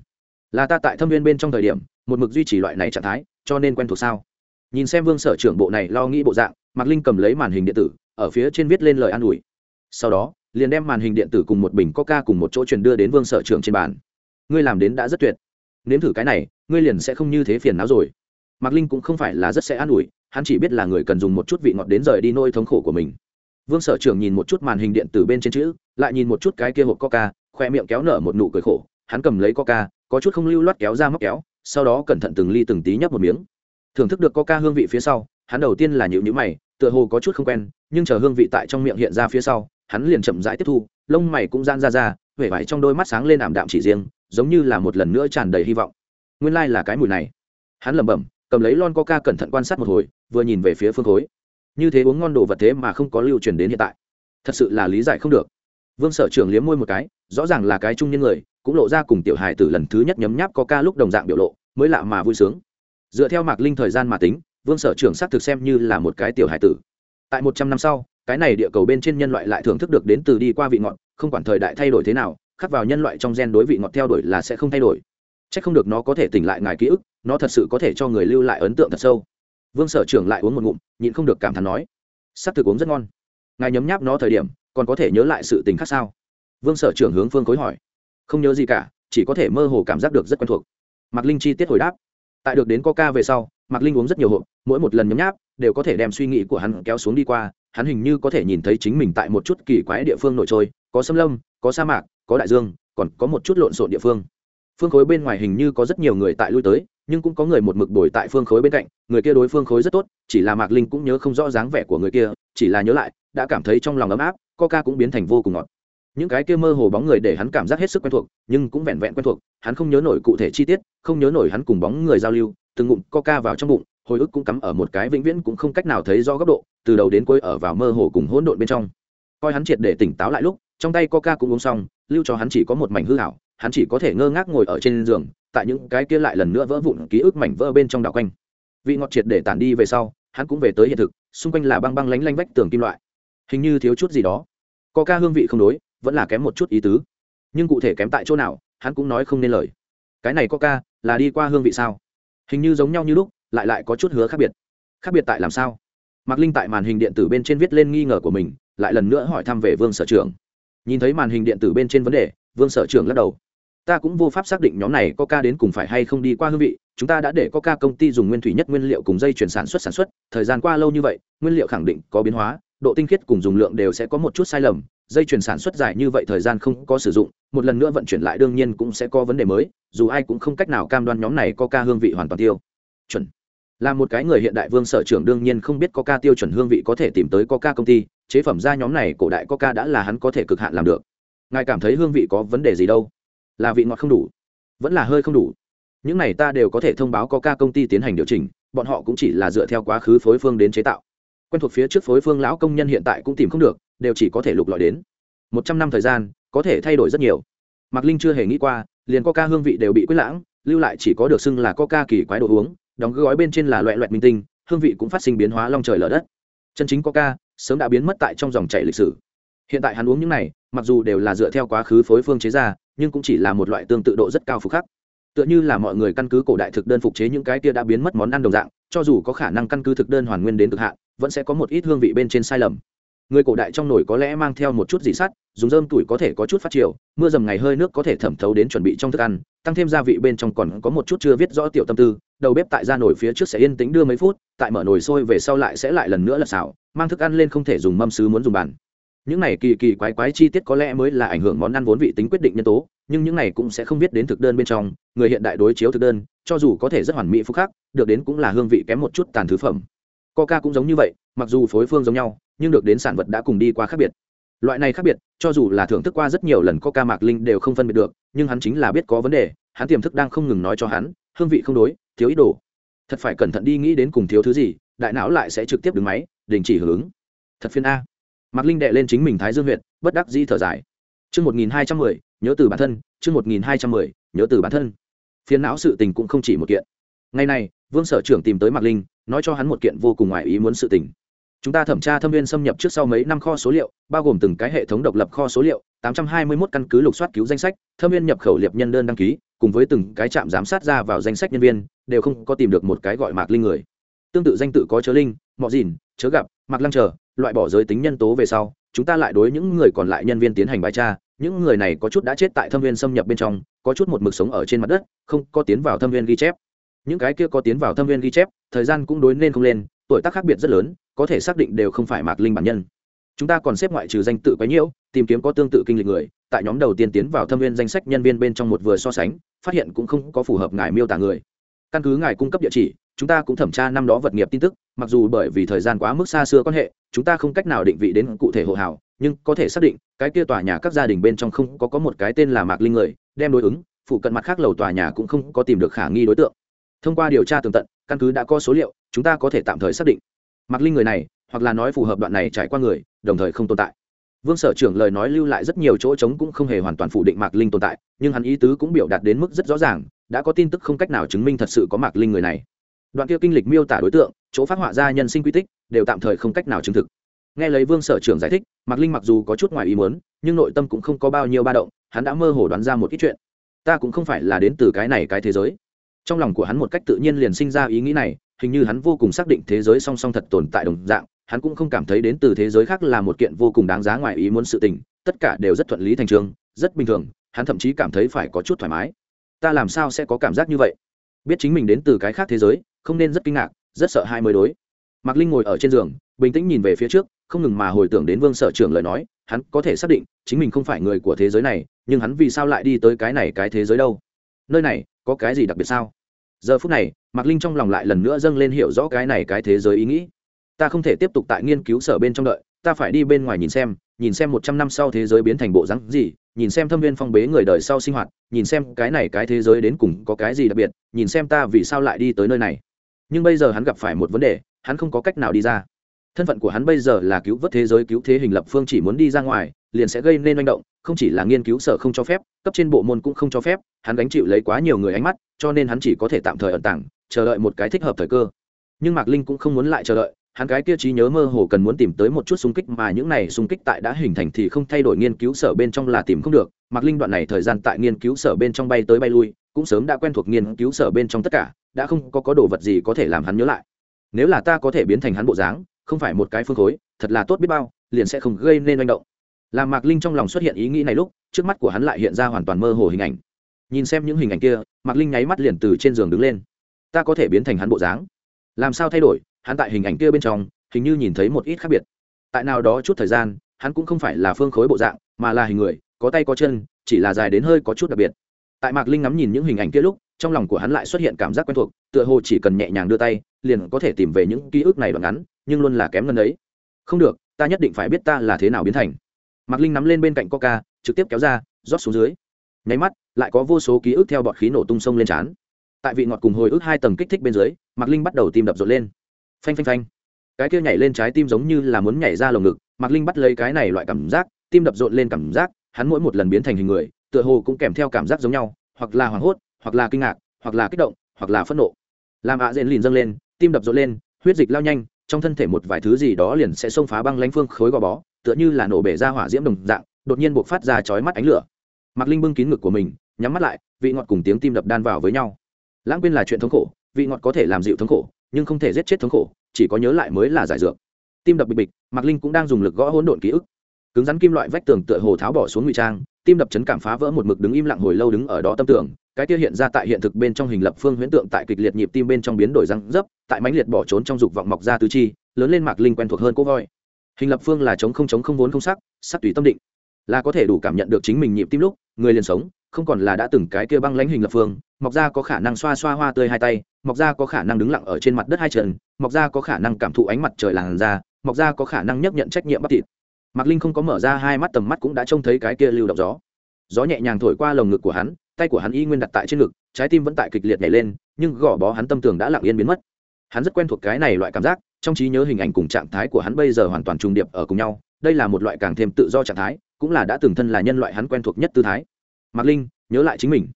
Là ta tại thâm viên bên trong thời điểm một mực duy trì loại này trạng thái cho nên quen thuộc sao? Nhìn xem vương sở trưởng bộ này lo nghĩ bộ dạng mạc linh cầm lấy màn hình điện tử, ở phía trên viết lên lời an ủi. Sau đó, liền đem màn hình điện tử cùng một bình coca cùng một chỗ truyền đưa đến vương sở trưởng trên bàn. Ngươi làm đến đã rất tuyệt. Nếm thử cái này, ngươi liền sẽ không như thế phiền não rồi. Mạc linh cũng không phải là rất sẽ an ủi, hắn chỉ biết là người cần dùng một chút vị ngọt đến rời đi nôi thống khổ của mình. Vương sở trưởng nhìn một chút màn hình điện tử bên trên chữ, lại nhìn một chút cái kia hộp coca, khoe miệng kéo nở một nụ cười khổ. Hắn cầm lấy coca, có chút không lưu loát kéo ra móc kéo, sau đó cẩn thận từng ly từng tí nhấp một miếng. Thưởng thức được coca hương vị phía sau hắn đầu tiên là nhịu nhữ mày, tựa hồ có chút không quen, nhưng chờ hương vị tại trong miệng hiện ra phía sau, hắn liền chậm rãi tiếp thu, lông mày cũng gian ra ra, vẻ vải trong đôi mắt sáng lên ảm đạm chỉ riêng, giống như là một lần nữa tràn đầy hy vọng. Nguyên lai、like、là cái mùi này. Hắn lẩm bẩm, cầm lấy lon coca cẩn thận quan sát một hồi, vừa nhìn về phía phương khối. Như thế uống ngon đồ vật thế mà không có lưu truyền đến hiện tại. Thật sự là lý giải không được. Vương sở trường liếm môi một cái, rõ ràng là cái chung nhân người, cũng lộ ra cùng tiểu hài từ lần thứ nhất nhấm nháp coca lúc đồng dạng biểu lộ, mới lạ mà vui sướng. Dựa theo mạc linh thời gian mà tính vương sở trưởng xác thực xem như là một cái tiểu hải tử. Tại một trăm năm sau, cái này địa cầu bên trên nhân loại lại thưởng thức được đến từ đi qua vị ngọt, không quản thời đại thay đổi thế nào, khắc vào nhân loại trong gen đối vị ngọt theo đuổi là sẽ không thay đổi. C h ắ c không được nó có thể tỉnh lại ngài ký ức, nó thật sự có thể cho người lưu lại ấn tượng thật sâu. Vương sở trưởng lại uống một ngụm, nhịn không được cảm thán nói s ắ c thực uống rất ngon. Ngài nhấm nháp nó thời điểm, còn có thể nhớ lại sự tình khác sao? Vương sở trưởng hướng phương khối hỏi, không nhớ gì cả, chỉ có thể mơ hồ cảm giác được rất quen thuộc. Mạc linh chi tiết hồi đáp, tại được đến coca về sau mạc linh uống rất nhiều hộp, mỗi một lần nhấm nháp, đều có thể đem suy nghĩ của hắn kéo xuống đi qua, hắn hình như có thể nhìn thấy chính mình tại một chút kỳ quái địa phương nổi trôi, có xâm lâm, có sa mạc, có đại dương, còn có một chút lộn xộn địa phương. Phương khối bên ngoài hình như có rất nhiều người tại lui tới, nhưng cũng có người một mực bồi tại phương khối bên cạnh, người kia đối phương khối rất tốt, chỉ là mạc linh cũng nhớ không rõ dáng vẻ của người kia, chỉ là nhớ lại, đã cảm thấy trong lòng ấm áp, coca cũng biến thành vô cùng ngọt. Những cái kia mơ hồ bóng người để hắn cảm giác hết sức quen thuộc, nhưng cũng vẹn vẹn quen thuộc, hắn không nhớ nổi cụ thể chi tiết, không nhớ nổi hắn cùng bóng người giao lưu từng ngụm coca vào trong bụng, hồi ức cũng cắm ở một cái vĩnh viễn cũng không cách nào thấy do góc độ, từ đầu đến cuối ở vào mơ hồ cùng hỗn độn bên trong. Coi hắn triệt để tỉnh táo lại lúc, trong tay coca cũng uống xong, lưu cho hắn chỉ có một mảnh hư hảo hắn chỉ có thể ngơ ngác ngồi ở trên giường, tại những cái kia lại lần nữa vỡ vụn ký ức mảnh vỡ bên trong đảo quanh. Vị ngọt triệt để tản đi về sau, hắn cũng về tới hiện thực, xung quanh là băng băng lánh lanh vách tường kim loại. Hình như thiếu chút gì đó. Coca hương vị không đối, vẫn là kém một chút ý tứ. Nhưng cụ thể kém tại chỗ nào, hắn cũng nói không nên lời. Cái này coca là đi qua hương vị sao? Hình như giống nhau như lúc, lại lại có chút hứa khác biệt. Khác biệt tại làm sao? Mạc linh tại màn hình điện tử bên trên viết lên nghi ngờ của mình, lại lần nữa hỏi thăm về vương sở trưởng. Nhìn thấy màn hình điện tử bên trên vấn đề, vương sở trưởng lắc đầu. Ta cũng vô pháp xác định nhóm này có ca đến cùng phải hay không đi qua hương vị, chúng ta đã để có ca công ty dùng nguyên thủy nhất nguyên liệu cùng dây chuyển sản xuất sản xuất, thời gian qua lâu như vậy, nguyên liệu khẳng định có biến hóa, độ tinh khiết cùng dùng lượng đều sẽ có một chút sai lầm dây chuyển sản xuất dài như vậy thời gian không có sử dụng, một lần nữa vận chuyển lại đương nhiên cũng sẽ có vấn đề mới, dù ai cũng không cách nào cam đoan nhóm này có ca hương vị hoàn toàn tiêu chuẩn. Là một cái người hiện đại vương sở trưởng đương nhiên không biết có ca tiêu chuẩn hương vị có thể tìm tới có ca công ty, chế phẩm ra nhóm này cổ đại có ca đã là hắn có thể cực hạn làm được. Ngài cảm thấy hương vị có vấn đề gì đâu? Là vị ngọt không đủ, vẫn là hơi không đủ. Những này ta đều có thể thông báo có ca công ty tiến hành điều chỉnh, bọn họ cũng chỉ là dựa theo quá khứ phối phương đến chế tạo. Quen thuộc phía trước phối phương lão công nhân hiện tại cũng tìm không được đều chỉ có thể lục lọi đến. Một trăm năm thời gian, có thể thay đổi rất nhiều. Mạc linh chưa hề nghĩ qua, liền coca hương vị đều bị quyết lãng, lưu lại chỉ có được xưng là coca kỳ quái đồ uống, đóng gói bên trên là loại loẹt minh tinh, hương vị cũng phát sinh biến hóa long trời lở đất. Chân chính coca sớm đã biến mất tại trong dòng chảy lịch sử. Hiện tại hắn uống những này, mặc dù đều là dựa theo quá khứ phối phương chế ra, nhưng cũng chỉ là một loại tương tự độ rất cao phục khắc. Tựa như là mọi người căn cứ cổ đại thực đơn phục chế những cái kia đã biến mất món ăn đồng dạng, cho dù có khả năng căn cứ thực đơn hoàn nguyên đến cực hạn, vẫn sẽ có một ít hương vị bên trên sai lầm người cổ đại trong nồi có lẽ mang theo một chút dị sắt, dùng dơm tuổi có thể có chút phát triển mưa dầm ngày hơi nước có thể thẩm thấu đến chuẩn bị trong thức ăn, tăng thêm gia vị bên trong còn có một chút chưa viết rõ tiểu tâm tư, đầu bếp tại ra nồi phía trước sẽ yên tĩnh đưa mấy phút, tại mở nồi sôi về sau lại sẽ lại lần nữa là xào, mang thức ăn lên không thể dùng mâm sứ muốn dùng bàn. Những này kỳ kỳ quái quái chi tiết có lẽ mới là ảnh hưởng món ăn vốn vị tính quyết định nhân tố, nhưng những này cũng sẽ không biết đến thực đơn bên trong, người hiện đại đối chiếu thực đơn, cho dù có thể rất hoàn mỹ phúc khác được đến cũng là hương vị kém một chút tàn thứ phẩm. Coca cũng giống như vậy, mặc dù phối phương giống nhau nhưng được đến sản vật đã cùng đi qua khác biệt. Loại này khác biệt, cho dù là thưởng thức qua rất nhiều lần có ca mạc linh đều không phân biệt được, nhưng hắn chính là biết có vấn đề, hắn tiềm thức đang không ngừng nói cho hắn, hương vị không đối, thiếu ý đồ. Thật phải cẩn thận đi nghĩ đến cùng thiếu thứ gì, đại não lại sẽ trực tiếp đứng máy, đình chỉ hưởng ứng. Thật phiên a. Mạc linh đệ lên chính mình thái dương huyện bất đắc dĩ thở dài. Chương một nghìn hai trăm mười, nhớ từ bản thân, chương một nghìn hai trăm mười, nhớ từ bản thân. Phiền não sự tình cũng không chỉ một kiện. Ngày này, vương sở trưởng tìm tới mạc linh, nói cho hắn một kiện vô cùng ngoài ý muốn sự tình chúng ta thẩm tra thâm viên xâm nhập trước sau mấy năm kho số liệu, bao gồm từng cái hệ thống độc lập kho số liệu 821 căn cứ lục soát cứu danh sách, thâm viên nhập khẩu liệp nhân đơn đăng ký, cùng với từng cái trạm giám sát ra vào danh sách nhân viên, đều không có tìm được một cái gọi mạc linh người. Tương tự danh tự có chớ linh, mọ dìn, chớ gặp, mạc lăng chờ, loại bỏ giới tính nhân tố về sau, chúng ta lại đối những người còn lại nhân viên tiến hành bài tra, những người này có chút đã chết tại thâm viên xâm nhập bên trong, có chút một mực sống ở trên mặt đất, không có tiến vào thâm viên ghi chép. Những cái kia có tiến vào thâm viên ghi chép, thời gian cũng đối nên không lên tuổi tác khác biệt rất lớn, có thể xác định đều không phải mạc linh bản nhân. Chúng ta còn xếp ngoại trừ danh tự quấy nhiễu, tìm kiếm có tương tự kinh lịch người, tại nhóm đầu tiên tiến vào thâm viên danh sách nhân viên bên trong một vừa so sánh, phát hiện cũng không có phù hợp ngài miêu tả người. Căn cứ ngài cung cấp địa chỉ, chúng ta cũng thẩm tra năm đó vật nghiệp tin tức, mặc dù bởi vì thời gian quá mức xa xưa quan hệ, chúng ta không cách nào định vị đến cụ thể hộ hảo, nhưng có thể xác định, cái kia tòa nhà các gia đình bên trong không có có một cái tên là mạc linh người, đem đối ứng, phụ cận mặt khác lầu tòa nhà cũng không có tìm được khả nghi đối tượng thông qua điều tra tường tận, căn cứ đã có số liệu, chúng ta có thể tạm thời xác định. Mạc linh người này, hoặc là nói phù hợp đoạn này trải qua người, đồng thời không tồn tại. Vương sở trưởng lời nói lưu lại rất nhiều chỗ trống cũng không hề hoàn toàn phủ định mạc linh tồn tại, nhưng hắn ý tứ cũng biểu đạt đến mức rất rõ ràng, đã có tin tức không cách nào chứng minh thật sự có mạc linh người này. Đoạn kia kinh lịch miêu tả đối tượng, chỗ phát họa ra nhân sinh quy tích, đều tạm thời không cách nào chứng thực. Nghe lấy vương sở trưởng giải thích, mạc linh mặc dù có chút ngoài ý muốn, nhưng nội tâm cũng không có bao nhiêu ba động, hắn đã mơ hồ đoán ra một ít chuyện. Ta cũng không phải là đến từ cái này cái thế giới trong lòng của hắn một cách tự nhiên liền sinh ra ý nghĩ này, hình như hắn vô cùng xác định thế giới song song thật tồn tại đồng dạng, hắn cũng không cảm thấy đến từ thế giới khác là một kiện vô cùng đáng giá ngoài ý muốn sự tình, tất cả đều rất thuận lý thành trường rất bình thường, hắn thậm chí cảm thấy phải có chút thoải mái. Ta làm sao sẽ có cảm giác như vậy? Biết chính mình đến từ cái khác thế giới, không nên rất kinh ngạc, rất sợ hai mới đối. Mạc linh ngồi ở trên giường, bình tĩnh nhìn về phía trước, không ngừng mà hồi tưởng đến vương sở trưởng lời nói, hắn có thể xác định, chính mình không phải người của thế giới này, nhưng hắn vì sao lại đi tới cái này cái thế giới đâu? Nơi này có cái gì đặc biệt sao? Giờ phút này, mạc linh trong lòng lại lần nữa dâng lên hiểu rõ cái này cái thế giới ý nghĩ. Ta không thể tiếp tục tại nghiên cứu sở bên trong đợi, ta phải đi bên ngoài nhìn xem nhìn xem một trăm năm sau thế giới biến thành bộ rắn gì, nhìn xem thâm viên phong bế người đời sau sinh hoạt, nhìn xem cái này cái thế giới đến cùng có cái gì đặc biệt, nhìn xem ta vì sao lại đi tới nơi này. Nhưng bây giờ hắn gặp phải một vấn đề, hắn không có cách nào đi ra. Thân phận của hắn bây giờ là cứu vớt thế giới, cứu thế hình lập phương chỉ muốn đi ra ngoài liền sẽ gây nên manh động, không chỉ là nghiên cứu sở không cho phép, cấp trên bộ môn cũng không cho phép, hắn gánh chịu lấy quá nhiều người ánh mắt, cho nên hắn chỉ có thể tạm thời ẩn tàng, chờ đợi một cái thích hợp thời cơ. Nhưng mạc linh cũng không muốn lại chờ đợi, hắn cái kia trí nhớ mơ hồ cần muốn tìm tới một chút xung kích mà những này xung kích tại đã hình thành thì không thay đổi nghiên cứu sở bên trong là tìm không được. Mạc linh đoạn này thời gian tại nghiên cứu sở bên trong bay tới bay lui, cũng sớm đã quen thuộc nghiên cứu sở bên trong tất cả, đã không có có đồ vật gì có thể làm hắn nhớ lại. Nếu là ta có thể biến thành hắn bộ dáng, không phải một cái phương khối, thật là tốt biết bao, liền sẽ không gây nên manh động làm mạc linh trong lòng xuất hiện ý nghĩ này lúc, trước mắt của hắn lại hiện ra hoàn toàn mơ hồ hình ảnh. Nhìn xem những hình ảnh kia, mạc linh nháy mắt liền từ trên giường đứng lên. Ta có thể biến thành hắn bộ dáng. Làm sao thay đổi, hắn tại hình ảnh kia bên trong, hình như nhìn thấy một ít khác biệt. Tại nào đó chút thời gian, hắn cũng không phải là phương khối bộ dạng, mà là hình người, có tay có chân, chỉ là dài đến hơi có chút đặc biệt. Tại mạc linh ngắm nhìn những hình ảnh kia lúc, trong lòng của hắn lại xuất hiện cảm giác quen thuộc, tựa hồ chỉ cần nhẹ nhàng đưa tay, liền có thể tìm về những ký ức này đoạn ngắn, nhưng luôn là kém ngân ấy. Không được, ta nhất định phải biết ta là thế nào biến thành mạc linh nắm lên bên cạnh coca, trực tiếp kéo ra, rót xuống dưới. Nháy mắt, lại có vô số ký ức theo bọt khí nổ tung sông lên trán. Tại vị ngọt cùng hồi ức hai tầng kích thích bên dưới, mạc linh bắt đầu tim đập rộn lên. Phanh phanh phanh. Cái kia nhảy lên trái tim giống như là muốn nhảy ra lồng ngực, mạc linh bắt lấy cái này loại cảm giác, tim đập rộn lên cảm giác, hắn mỗi một lần biến thành hình người, tựa hồ cũng kèm theo cảm giác giống nhau, hoặc là hoảng hốt, hoặc là kinh ngạc, hoặc là kích động, hoặc là phẫn nộ. Làm ạ dện lìn dâng lên, tim đập rộn lên, huyết dịch lao nhanh, trong thân thể một vài thứ gì đó liền sẽ xông phá băng lánh phương khối gò bó tựa như là nổ bể ra hỏa diễm đồng dạng, đột nhiên buộc phát ra chói mắt ánh lửa. Mạc linh bưng kín ngực của mình, nhắm mắt lại, vị ngọt cùng tiếng tim đập đan vào với nhau. Lãng quên là chuyện thống khổ, vị ngọt có thể làm dịu thống khổ, nhưng không thể giết chết thống khổ, chỉ có nhớ lại mới là giải dược. Tim đập bịch bịch, mạc linh cũng đang dùng lực gõ hỗn độn ký ức. Cứng rắn kim loại vách tường tựa hồ tháo bỏ xuống ngụy trang, tim đập chấn cảm phá vỡ một mực đứng im lặng hồi lâu đứng ở đó tâm tưởng, cái kia hiện ra tại hiện thực bên trong hình lập phương huyễn tượng tại kịch liệt nhịp tim bên trong biến đổi răng dấp, tại mãnh liệt bỏ trốn trong dục vọng mọc ra tứ chi, lớn lên mạc linh quen thuộc hơn cố voi hình lập phương là chống không chống không vốn không sắc sắc tùy tâm định. Là có thể đủ cảm nhận được chính mình nhịp tim lúc, người liền sống, không còn là đã từng cái kia băng lãnh hình lập phương. Mọc ra có khả năng xoa xoa hoa tươi hai tay, mọc ra có khả năng đứng lặng ở trên mặt đất hai chân, mọc ra có khả năng cảm thụ ánh mặt trời làn da, mọc ra có khả năng nhấp nhận trách nhiệm bắt thịt. Mạc linh không có mở ra hai mắt tầm mắt cũng đã trông thấy cái kia lưu động gió. Gió nhẹ nhàng thổi qua lồng ngực của hắn, tay của hắn y nguyên đặt tại trên ngực, trái tim vẫn tại kịch liệt nhảy lên, nhưng gò bó hắn tâm tường đã lặng yên biến mất. Hắn rất quen thuộc cái này loại cảm giác trong trí nhớ hình ảnh cùng trạng thái của hắn bây giờ hoàn toàn trùng điệp ở cùng nhau, đây là một loại càng thêm tự do trạng thái, cũng là đã từng thân là nhân loại hắn quen thuộc nhất tư thái. Mạc linh, nhớ lại chính mình.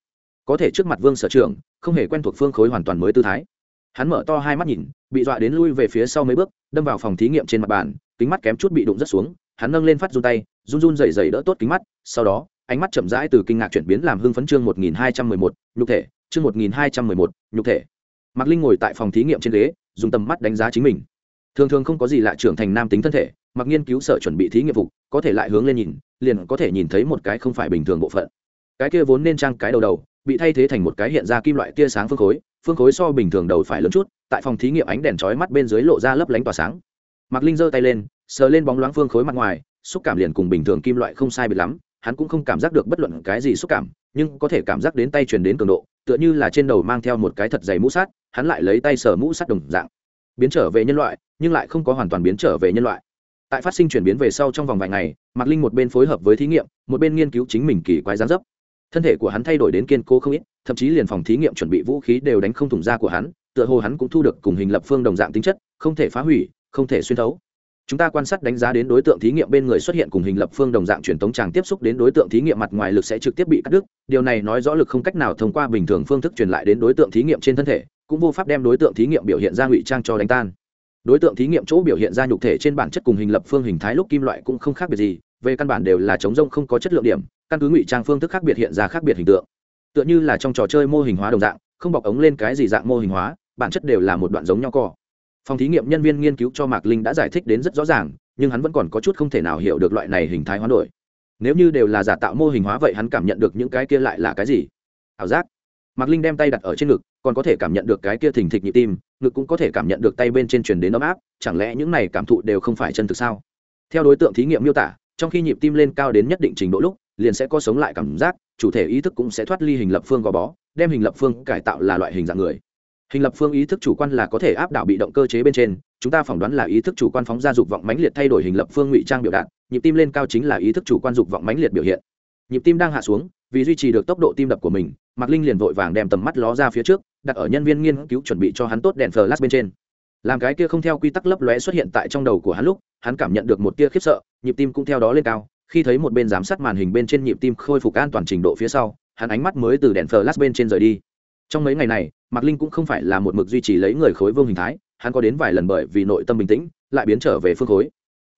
Có thể trước mặt vương sở trưởng, không hề quen thuộc phương khối hoàn toàn mới tư thái. Hắn mở to hai mắt nhìn, bị dọa đến lui về phía sau mấy bước, đâm vào phòng thí nghiệm trên mặt bàn, kính mắt kém chút bị đụng rất xuống, hắn nâng lên phát run tay, run run dày dày đỡ tốt kính mắt, sau đó, ánh mắt chậm rãi từ kinh ngạc chuyển biến làm hưng phấn chương một nghìn hai trăm mười một, nhục thể, chương một nghìn hai trăm mười một, nhục thể. Mạc linh ngồi tại phòng thí nghiệm trên ghế, dùng tầm mắt đánh giá chính mình thường thường không có gì lạ trưởng thành nam tính thân thể, mặc nghiên cứu sở chuẩn bị thí nghiệm phục, có thể lại hướng lên nhìn, liền có thể nhìn thấy một cái không phải bình thường bộ phận. Cái kia vốn nên trang cái đầu đầu, bị thay thế thành một cái hiện ra kim loại tia sáng phương khối phương khối so bình thường đầu phải lớn chút, tại phòng thí nghiệm ánh đèn chói mắt bên dưới lộ ra lấp lánh tỏa sáng. Mạc linh giơ tay lên, sờ lên bóng loáng phương khối mặt ngoài, xúc cảm liền cùng bình thường kim loại không sai biệt lắm, hắn cũng không cảm giác được bất luận cái gì xúc cảm, nhưng có thể cảm giác đến tay truyền đến cường độ, tựa như là trên đầu mang theo một cái thật dày mũ sắt hắn lại lấy tay sờ mũ sắt đồng dạng biến trở về nhân loại, nhưng lại không có hoàn toàn biến trở về nhân loại. Tại phát sinh chuyển biến về sau trong vòng vài ngày, mạc linh một bên phối hợp với thí nghiệm, một bên nghiên cứu chính mình kỳ quái gián dấp. Thân thể của hắn thay đổi đến kiên cố không ít, thậm chí liền phòng thí nghiệm chuẩn bị vũ khí đều đánh không thủng da của hắn, tựa hồ hắn cũng thu được cùng hình lập phương đồng dạng tính chất, không thể phá hủy, không thể xuyên thấu. Chúng ta quan sát đánh giá đến đối tượng thí nghiệm bên người xuất hiện cùng hình lập phương đồng dạng truyền tống tràng tiếp xúc đến đối tượng thí nghiệm mặt ngoài lực sẽ trực tiếp bị cắt đứt, điều này nói rõ lực không cách nào thông qua bình thường phương thức truyền lại đến đối tượng thí nghiệm trên thân thể cũng vô pháp đem đối tượng thí nghiệm biểu hiện ra ngụy trang cho đánh tan. Đối tượng thí nghiệm chỗ biểu hiện ra nhục thể trên bản chất cùng hình lập phương hình thái lúc kim loại cũng không khác biệt gì, về căn bản đều là chống rông không có chất lượng điểm, căn cứ ngụy trang phương thức khác biệt hiện ra khác biệt hình tượng. Tựa như là trong trò chơi mô hình hóa đồng dạng, không bọc ống lên cái gì dạng mô hình hóa, bản chất đều là một đoạn giống nhau co. Phòng thí nghiệm nhân viên nghiên cứu cho mạc linh đã giải thích đến rất rõ ràng, nhưng hắn vẫn còn có chút không thể nào hiểu được loại này hình thái hoán đổi. Nếu như đều là giả tạo mô hình hóa vậy hắn cảm nhận được những cái kia lại là cái gì? Ảo giác mạc linh đem tay đặt ở trên ngực, còn có thể cảm nhận được cái kia thình thịch nhịp tim, ngực cũng có thể cảm nhận được tay bên trên truyền đến ấm áp, chẳng lẽ những này cảm thụ đều không phải chân thực sao? Theo đối tượng thí nghiệm miêu tả, trong khi nhịp tim lên cao đến nhất định trình độ lúc, liền sẽ có sống lại cảm giác, chủ thể ý thức cũng sẽ thoát ly hình lập phương gò bó, đem hình lập phương cải tạo là loại hình dạng người. Hình lập phương ý thức chủ quan là có thể áp đảo bị động cơ chế bên trên, chúng ta phỏng đoán là ý thức chủ quan phóng ra dục vọng mãnh liệt thay đổi hình lập phương ngụy trang biểu đạt, nhịp tim lên cao chính là ý thức chủ quan dục vọng mãnh liệt biểu hiện. Nhịp tim đang hạ xuống vì duy trì được tốc độ tim đập của mình, mạc linh liền vội vàng đem tầm mắt ló ra phía trước, đặt ở nhân viên nghiên cứu chuẩn bị cho hắn tốt đèn flash bên trên. Làm cái kia không theo quy tắc lấp lóe xuất hiện tại trong đầu của hắn lúc, hắn cảm nhận được một tia khiếp sợ, nhịp tim cũng theo đó lên cao. Khi thấy một bên giám sát màn hình bên trên nhịp tim khôi phục an toàn trình độ phía sau, hắn ánh mắt mới từ đèn flash bên trên rời đi. Trong mấy ngày này, mạc linh cũng không phải là một mực duy trì lấy người khối vương hình thái, hắn có đến vài lần bởi vì nội tâm bình tĩnh, lại biến trở về phương khối.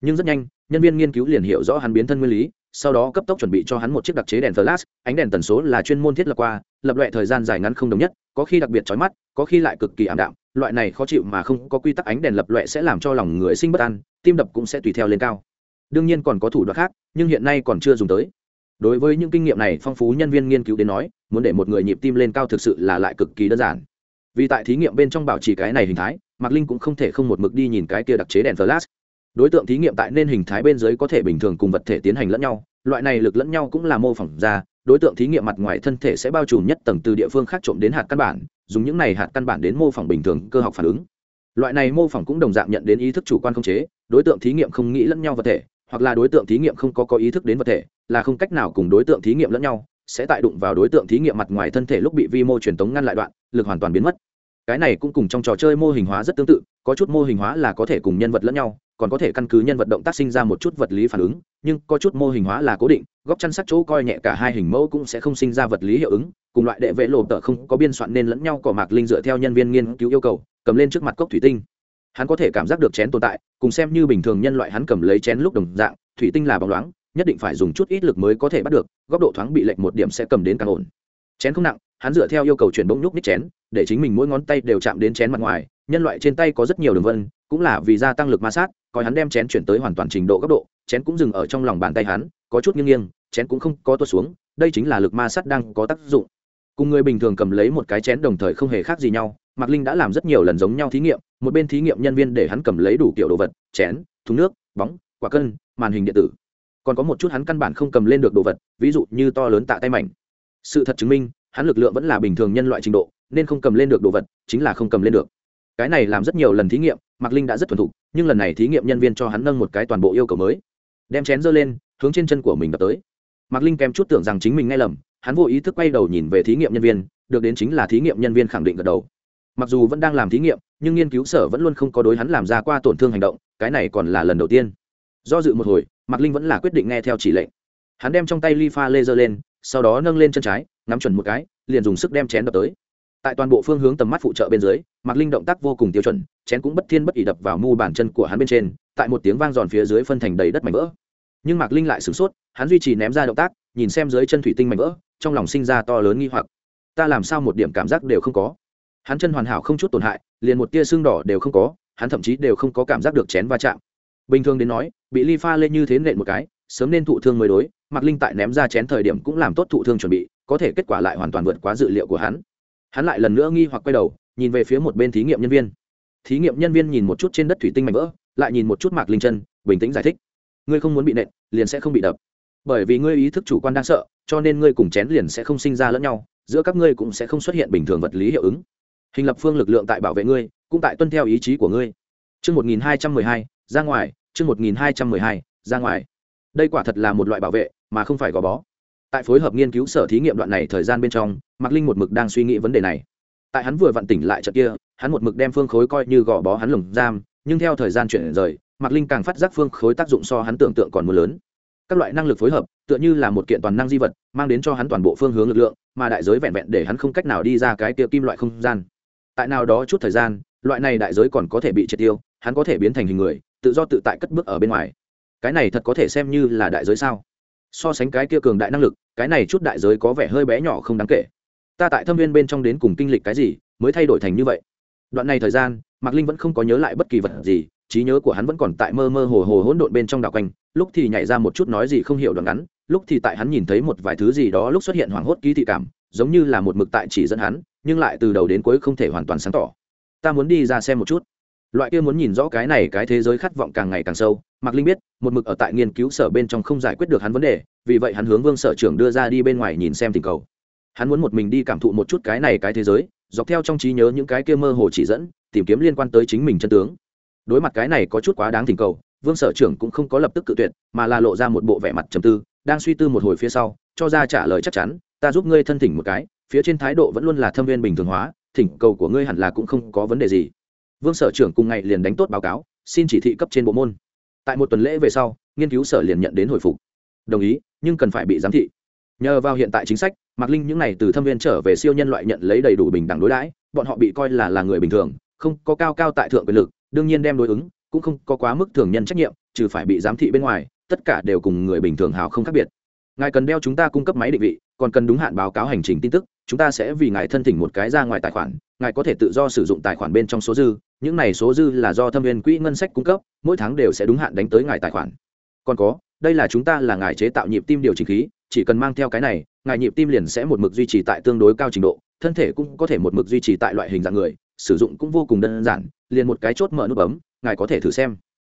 Nhưng rất nhanh, nhân viên nghiên cứu liền hiểu rõ hắn biến thân nguyên lý sau đó cấp tốc chuẩn bị cho hắn một chiếc đặc chế đèn flash, ánh đèn tần số là chuyên môn thiết lập qua, lập loại thời gian dài ngắn không đồng nhất, có khi đặc biệt chói mắt, có khi lại cực kỳ ảm đạm, loại này khó chịu mà không có quy tắc ánh đèn lập loại sẽ làm cho lòng người sinh bất an, tim đập cũng sẽ tùy theo lên cao. Đương nhiên còn có thủ đoạn khác, nhưng hiện nay còn chưa dùng tới. Đối với những kinh nghiệm này, phong phú nhân viên nghiên cứu đến nói, muốn để một người nhịp tim lên cao thực sự là lại cực kỳ đơn giản. Vì tại thí nghiệm bên trong bảo trì cái này hình thái, mạc linh cũng không thể không một mực đi nhìn cái kia đặc chế đèn flash đối tượng thí nghiệm tại nên hình thái bên dưới có thể bình thường cùng vật thể tiến hành lẫn nhau, loại này lực lẫn nhau cũng là mô phỏng ra, đối tượng thí nghiệm mặt ngoài thân thể sẽ bao trùm nhất tầng từ địa phương khác trộm đến hạt căn bản, dùng những này hạt căn bản đến mô phỏng bình thường cơ học phản ứng. Loại này mô phỏng cũng đồng dạng nhận đến ý thức chủ quan không chế, đối tượng thí nghiệm không nghĩ lẫn nhau vật thể, hoặc là đối tượng thí nghiệm không có có ý thức đến vật thể, là không cách nào cùng đối tượng thí nghiệm lẫn nhau, sẽ tại đụng vào đối tượng thí nghiệm mặt ngoài thân thể lúc bị vi mô truyền tống ngăn lại đoạn, lực hoàn toàn biến mất. Cái này cũng cùng trong trò chơi mô hình hóa rất tương tự, có chút mô hình hóa là có thể cùng nhân vật lẫn nhau còn có thể căn cứ nhân vật động tác sinh ra một chút vật lý phản ứng, nhưng có chút mô hình hóa là cố định, góc chăn sắc chỗ coi nhẹ cả hai hình mẫu cũng sẽ không sinh ra vật lý hiệu ứng, cùng loại đệ vệ lộ tợ không có biên soạn nên lẫn nhau cỏ mạc linh dựa theo nhân viên nghiên cứu yêu cầu, cầm lên trước mặt cốc thủy tinh. Hắn có thể cảm giác được chén tồn tại, cùng xem như bình thường nhân loại hắn cầm lấy chén lúc đồng dạng, thủy tinh là bóng loáng, nhất định phải dùng chút ít lực mới có thể bắt được, góc độ thoáng bị lệch một điểm sẽ cầm đến càng ổn. Chén không nặng, hắn dựa theo yêu cầu chuyển bỗng nhúc nít chén để chính mình mỗi ngón tay đều chạm đến chén mặt ngoài, nhân loại trên tay có rất nhiều đường vân, cũng là vì gia tăng lực ma sát, coi hắn đem chén chuyển tới hoàn toàn trình độ góc độ, chén cũng dừng ở trong lòng bàn tay hắn, có chút nghiêng nghiêng, chén cũng không có tuột xuống, đây chính là lực ma sát đang có tác dụng. Cùng người bình thường cầm lấy một cái chén đồng thời không hề khác gì nhau, mạc linh đã làm rất nhiều lần giống nhau thí nghiệm, một bên thí nghiệm nhân viên để hắn cầm lấy đủ kiểu đồ vật, chén, thùng nước, bóng, quả cân, màn hình điện tử. Còn có một chút hắn căn bản không cầm lên được đồ vật, ví dụ như to lớn tạ tay mảnh. Sự thật chứng minh hắn lực lượng vẫn là bình thường nhân loại trình độ, nên không cầm lên được đồ vật, chính là không cầm lên được. Cái này làm rất nhiều lần thí nghiệm, mạc linh đã rất thuần thục, nhưng lần này thí nghiệm nhân viên cho hắn nâng một cái toàn bộ yêu cầu mới. Đem chén dơ lên, hướng trên chân của mình đập tới. Mạc linh kèm chút tưởng rằng chính mình nghe lầm, hắn vô ý thức quay đầu nhìn về thí nghiệm nhân viên, được đến chính là thí nghiệm nhân viên khẳng định gật đầu. Mặc dù vẫn đang làm thí nghiệm, nhưng nghiên cứu sở vẫn luôn không có đối hắn làm ra qua tổn thương hành động, cái này còn là lần đầu tiên. Do dự một hồi, mạc linh vẫn là quyết định nghe theo chỉ lệnh. Hắn đem trong tay ly pha laser lên, sau đó nâng lên chân trái ngắm chuẩn một cái, liền dùng sức đem chén đập tới. Tại toàn bộ phương hướng tầm mắt phụ trợ bên dưới, mạc linh động tác vô cùng tiêu chuẩn, chén cũng bất thiên bất ỉ đập vào mu bàn chân của hắn bên trên, tại một tiếng vang giòn phía dưới phân thành đầy đất mảnh vỡ. Nhưng mạc linh lại sửng sốt, hắn duy trì ném ra động tác, nhìn xem dưới chân thủy tinh mảnh vỡ, trong lòng sinh ra to lớn nghi hoặc. Ta làm sao một điểm cảm giác đều không có? Hắn chân hoàn hảo không chút tổn hại, liền một tia xương đỏ đều không có, hắn thậm chí đều không có cảm giác được chén va chạm. Bình thường đến nói, bị ly pha lên như thế nện một cái, sớm nên thụ thương mới đối, mạc linh tại ném ra chén thời điểm cũng làm tốt thụ thương chuẩn bị có thể kết quả lại hoàn toàn vượt quá dự liệu của hắn. Hắn lại lần nữa nghi hoặc quay đầu nhìn về phía một bên thí nghiệm nhân viên. Thí nghiệm nhân viên nhìn một chút trên đất thủy tinh mảnh vỡ lại nhìn một chút mạc linh chân bình tĩnh giải thích. Ngươi không muốn bị nện liền sẽ không bị đập. Bởi vì ngươi ý thức chủ quan đang sợ cho nên ngươi cùng chén liền sẽ không sinh ra lẫn nhau giữa các ngươi cũng sẽ không xuất hiện bình thường vật lý hiệu ứng. Hình lập phương lực lượng tại bảo vệ ngươi cũng tại tuân theo ý chí của ngươi. Chương 1212, ra ngoài, chương 1212, ra ngoài. Đây quả thật là một loại bảo vệ, mà không phải gò bó. Tại phối hợp nghiên cứu sở thí nghiệm đoạn này thời gian bên trong, Mạc Linh một mực đang suy nghĩ vấn đề này. Tại hắn vừa vặn tỉnh lại trận kia, hắn một mực đem phương khối coi như gò bó hắn lồng giam, nhưng theo thời gian chuyển rời, Mạc Linh càng phát giác phương khối tác dụng so hắn tưởng tượng còn mưa lớn. Các loại năng lực phối hợp, tựa như là một kiện toàn năng di vật, mang đến cho hắn toàn bộ phương hướng lực lượng, mà đại giới vẹn vẹn để hắn không cách nào đi ra cái kia kim loại không gian. Tại nào đó chút thời gian, loại này đại giới còn có thể bị triệt tiêu, hắn có thể biến thành hình người, tự do tự tại cất bước ở bên ngoài. Cái này thật có thể xem như là đại giới sao? So sánh cái kia cường đại năng lực, cái này chút đại giới có vẻ hơi bé nhỏ không đáng kể. Ta tại thâm viên bên trong đến cùng kinh lịch cái gì, mới thay đổi thành như vậy. Đoạn này thời gian, Mạc Linh vẫn không có nhớ lại bất kỳ vật gì, trí nhớ của hắn vẫn còn tại mơ mơ hồ hồ hỗn độn bên trong đảo quanh, lúc thì nhảy ra một chút nói gì không hiểu đoạn ngắn, lúc thì tại hắn nhìn thấy một vài thứ gì đó lúc xuất hiện hoảng hốt ký thị cảm, giống như là một mực tại chỉ dẫn hắn, nhưng lại từ đầu đến cuối không thể hoàn toàn sáng tỏ. Ta muốn đi ra xem một chút. Loại kia muốn nhìn rõ cái này cái thế giới khát vọng càng ngày càng sâu, Mạc Linh biết, một mực ở tại nghiên cứu sở bên trong không giải quyết được hắn vấn đề, vì vậy hắn hướng Vương sở trưởng đưa ra đi bên ngoài nhìn xem tình cầu. Hắn muốn một mình đi cảm thụ một chút cái này cái thế giới, dọc theo trong trí nhớ những cái kia mơ hồ chỉ dẫn, tìm kiếm liên quan tới chính mình chân tướng đối mặt cái này có chút quá đáng tình cầu vương sở trưởng cũng không có lập tức cự tuyệt mà là lộ ra một bộ vẻ mặt trầm tư đang suy tư một hồi phía sau cho ra trả lời chắc chắn ta giúp ngươi thân thỉnh một cái phía trên thái độ vẫn luôn là thâm viên bình thường hóa thỉnh cầu của ngươi hẳn là cũng không có vấn đề gì vương sở trưởng cùng ngày liền đánh tốt báo cáo, xin chỉ thị cấp trên bộ môn. Tại một tuần lễ về sau, nghiên cứu sở liền nhận đến hồi phục. Đồng ý, nhưng cần phải bị giám thị. Nhờ vào hiện tại chính sách, mạc linh những n à y từ thâm viên trở về siêu nhân loại nhận lấy đầy đủ bình đẳng đối đãi, bọn họ bị coi là là người bình thường, không có cao cao tại thượng quyền lực, đương nhiên đem đối ứng, cũng không có quá mức thường nhân trách nhiệm, trừ phải bị giám thị bên ngoài, tất cả đều cùng người bình thường hào không khác biệt. Ngài cần đeo chúng ta cung cấp máy định vị, còn cần đúng hạn báo cáo hành trình tin tức chúng ta sẽ vì ngài thân thỉnh một cái ra ngoài tài khoản, ngài có thể tự do sử dụng tài khoản bên trong số dư, những này số dư là do thâm viên quỹ ngân sách cung cấp, mỗi tháng đều sẽ đúng hạn đánh tới ngài tài khoản. Còn có, đây là chúng ta là ngài chế tạo nhịp tim điều chỉnh khí, chỉ cần mang theo cái này, ngài nhịp tim liền sẽ một mực duy trì tại tương đối cao trình độ, thân thể cũng có thể một mực duy trì tại loại hình dạng người, sử dụng cũng vô cùng đơn giản, liền một cái chốt mở nút bấm, ngài có thể thử xem.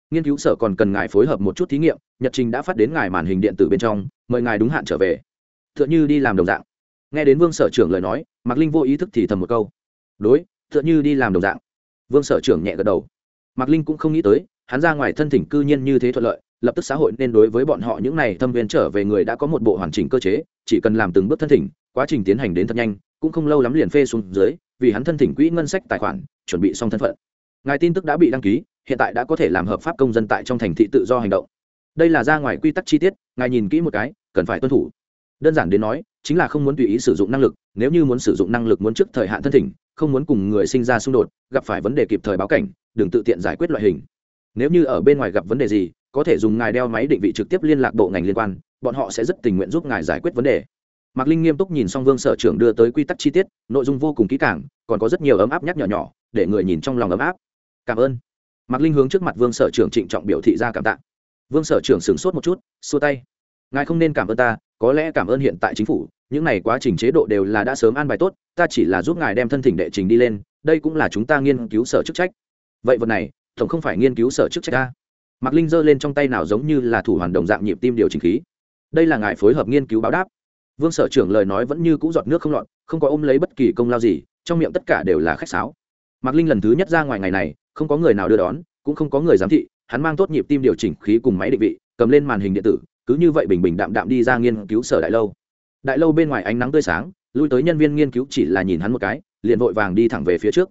Nghiên cứu sở còn cần ngài phối hợp một chút thí nghiệm, nhật trình đã phát đến ngài màn hình điện tử bên trong, mời ngài đúng hạn trở về. T h ư ợ n h ư đi làm đồng dạng nghe đến vương sở trưởng lời nói, mạc linh vô ý thức thì thầm một câu. Đối t h ư ợ n đi làm đồng dạng. Vương sở trưởng nhẹ gật đầu. Mạc linh cũng không nghĩ tới, hắn ra ngoài thân thỉnh cư nhiên như thế thuận lợi, lập tức xã hội nên đối với bọn họ những n à y thâm viên trở về người đã có một bộ hoàn chỉnh cơ chế, chỉ cần làm từng bước thân thỉnh, quá trình tiến hành đến thật nhanh, cũng không lâu lắm liền phê xuống dưới, vì hắn thân thỉnh quỹ ngân sách tài khoản, chuẩn bị xong thân phận. Ngài tin tức đã bị đăng ký, hiện tại đã có thể làm hợp pháp công dân tại trong thành thị tự do hành động. Đây là ra ngoài quy tắc chi tiết, ngài nhìn kỹ một cái, cần phải tuân thủ đơn giản đến nói, chính là không muốn tùy ý sử dụng năng lực, nếu như muốn sử dụng năng lực muốn trước thời hạn thân thỉnh, không muốn cùng người sinh ra xung đột, gặp phải vấn đề kịp thời báo cảnh, đừng tự tiện giải quyết loại hình. Nếu như ở bên ngoài gặp vấn đề gì, có thể dùng ngài đeo máy định vị trực tiếp liên lạc bộ ngành liên quan, bọn họ sẽ rất tình nguyện giúp ngài giải quyết vấn đề. Mạc linh nghiêm túc nhìn xong vương sở trưởng đưa tới quy tắc chi tiết, nội dung vô cùng kỹ càng, còn có rất nhiều ấm áp nhắc nhỏ nhỏ, để người nhìn trong lòng ấm áp. Cảm ơn. Mạc linh hướng trước mặt vương sở trưởng trịnh trọng biểu thị ra cảm tạ. Vương sở trưởng sửng sốt một chút, xua tay. Ngài không nên cảm ơn ta có lẽ cảm ơn hiện tại chính phủ, những này quá trình chế độ đều là đã sớm an bài tốt, ta chỉ là giúp ngài đem thân thỉnh đệ trình đi lên, đây cũng là chúng ta nghiên cứu sở chức trách. Vậy vật này, tổng không phải nghiên cứu sở chức trách ta mạc linh giơ lên trong tay nào giống như là thủ hoàn đồng dạng nhịp tim điều chỉnh khí. Đây là ngài phối hợp nghiên cứu báo đáp. Vương sở trưởng lời nói vẫn như cũ giọt nước không lọt, không có ôm lấy bất kỳ công lao gì, trong miệng tất cả đều là khách sáo. Mạc linh lần thứ nhất ra ngoài ngày này, không có người nào đưa đón, cũng không có người giám thị, hắn mang tốt nhịp tim điều chỉnh khí cùng máy định vị, cầm lên màn hình điện tử cứ như vậy bình bình đạm đạm đi ra nghiên cứu sở đại lâu. Đại lâu bên ngoài ánh nắng tươi sáng, lui tới nhân viên nghiên cứu chỉ là nhìn hắn một cái, liền vội vàng đi thẳng về phía trước.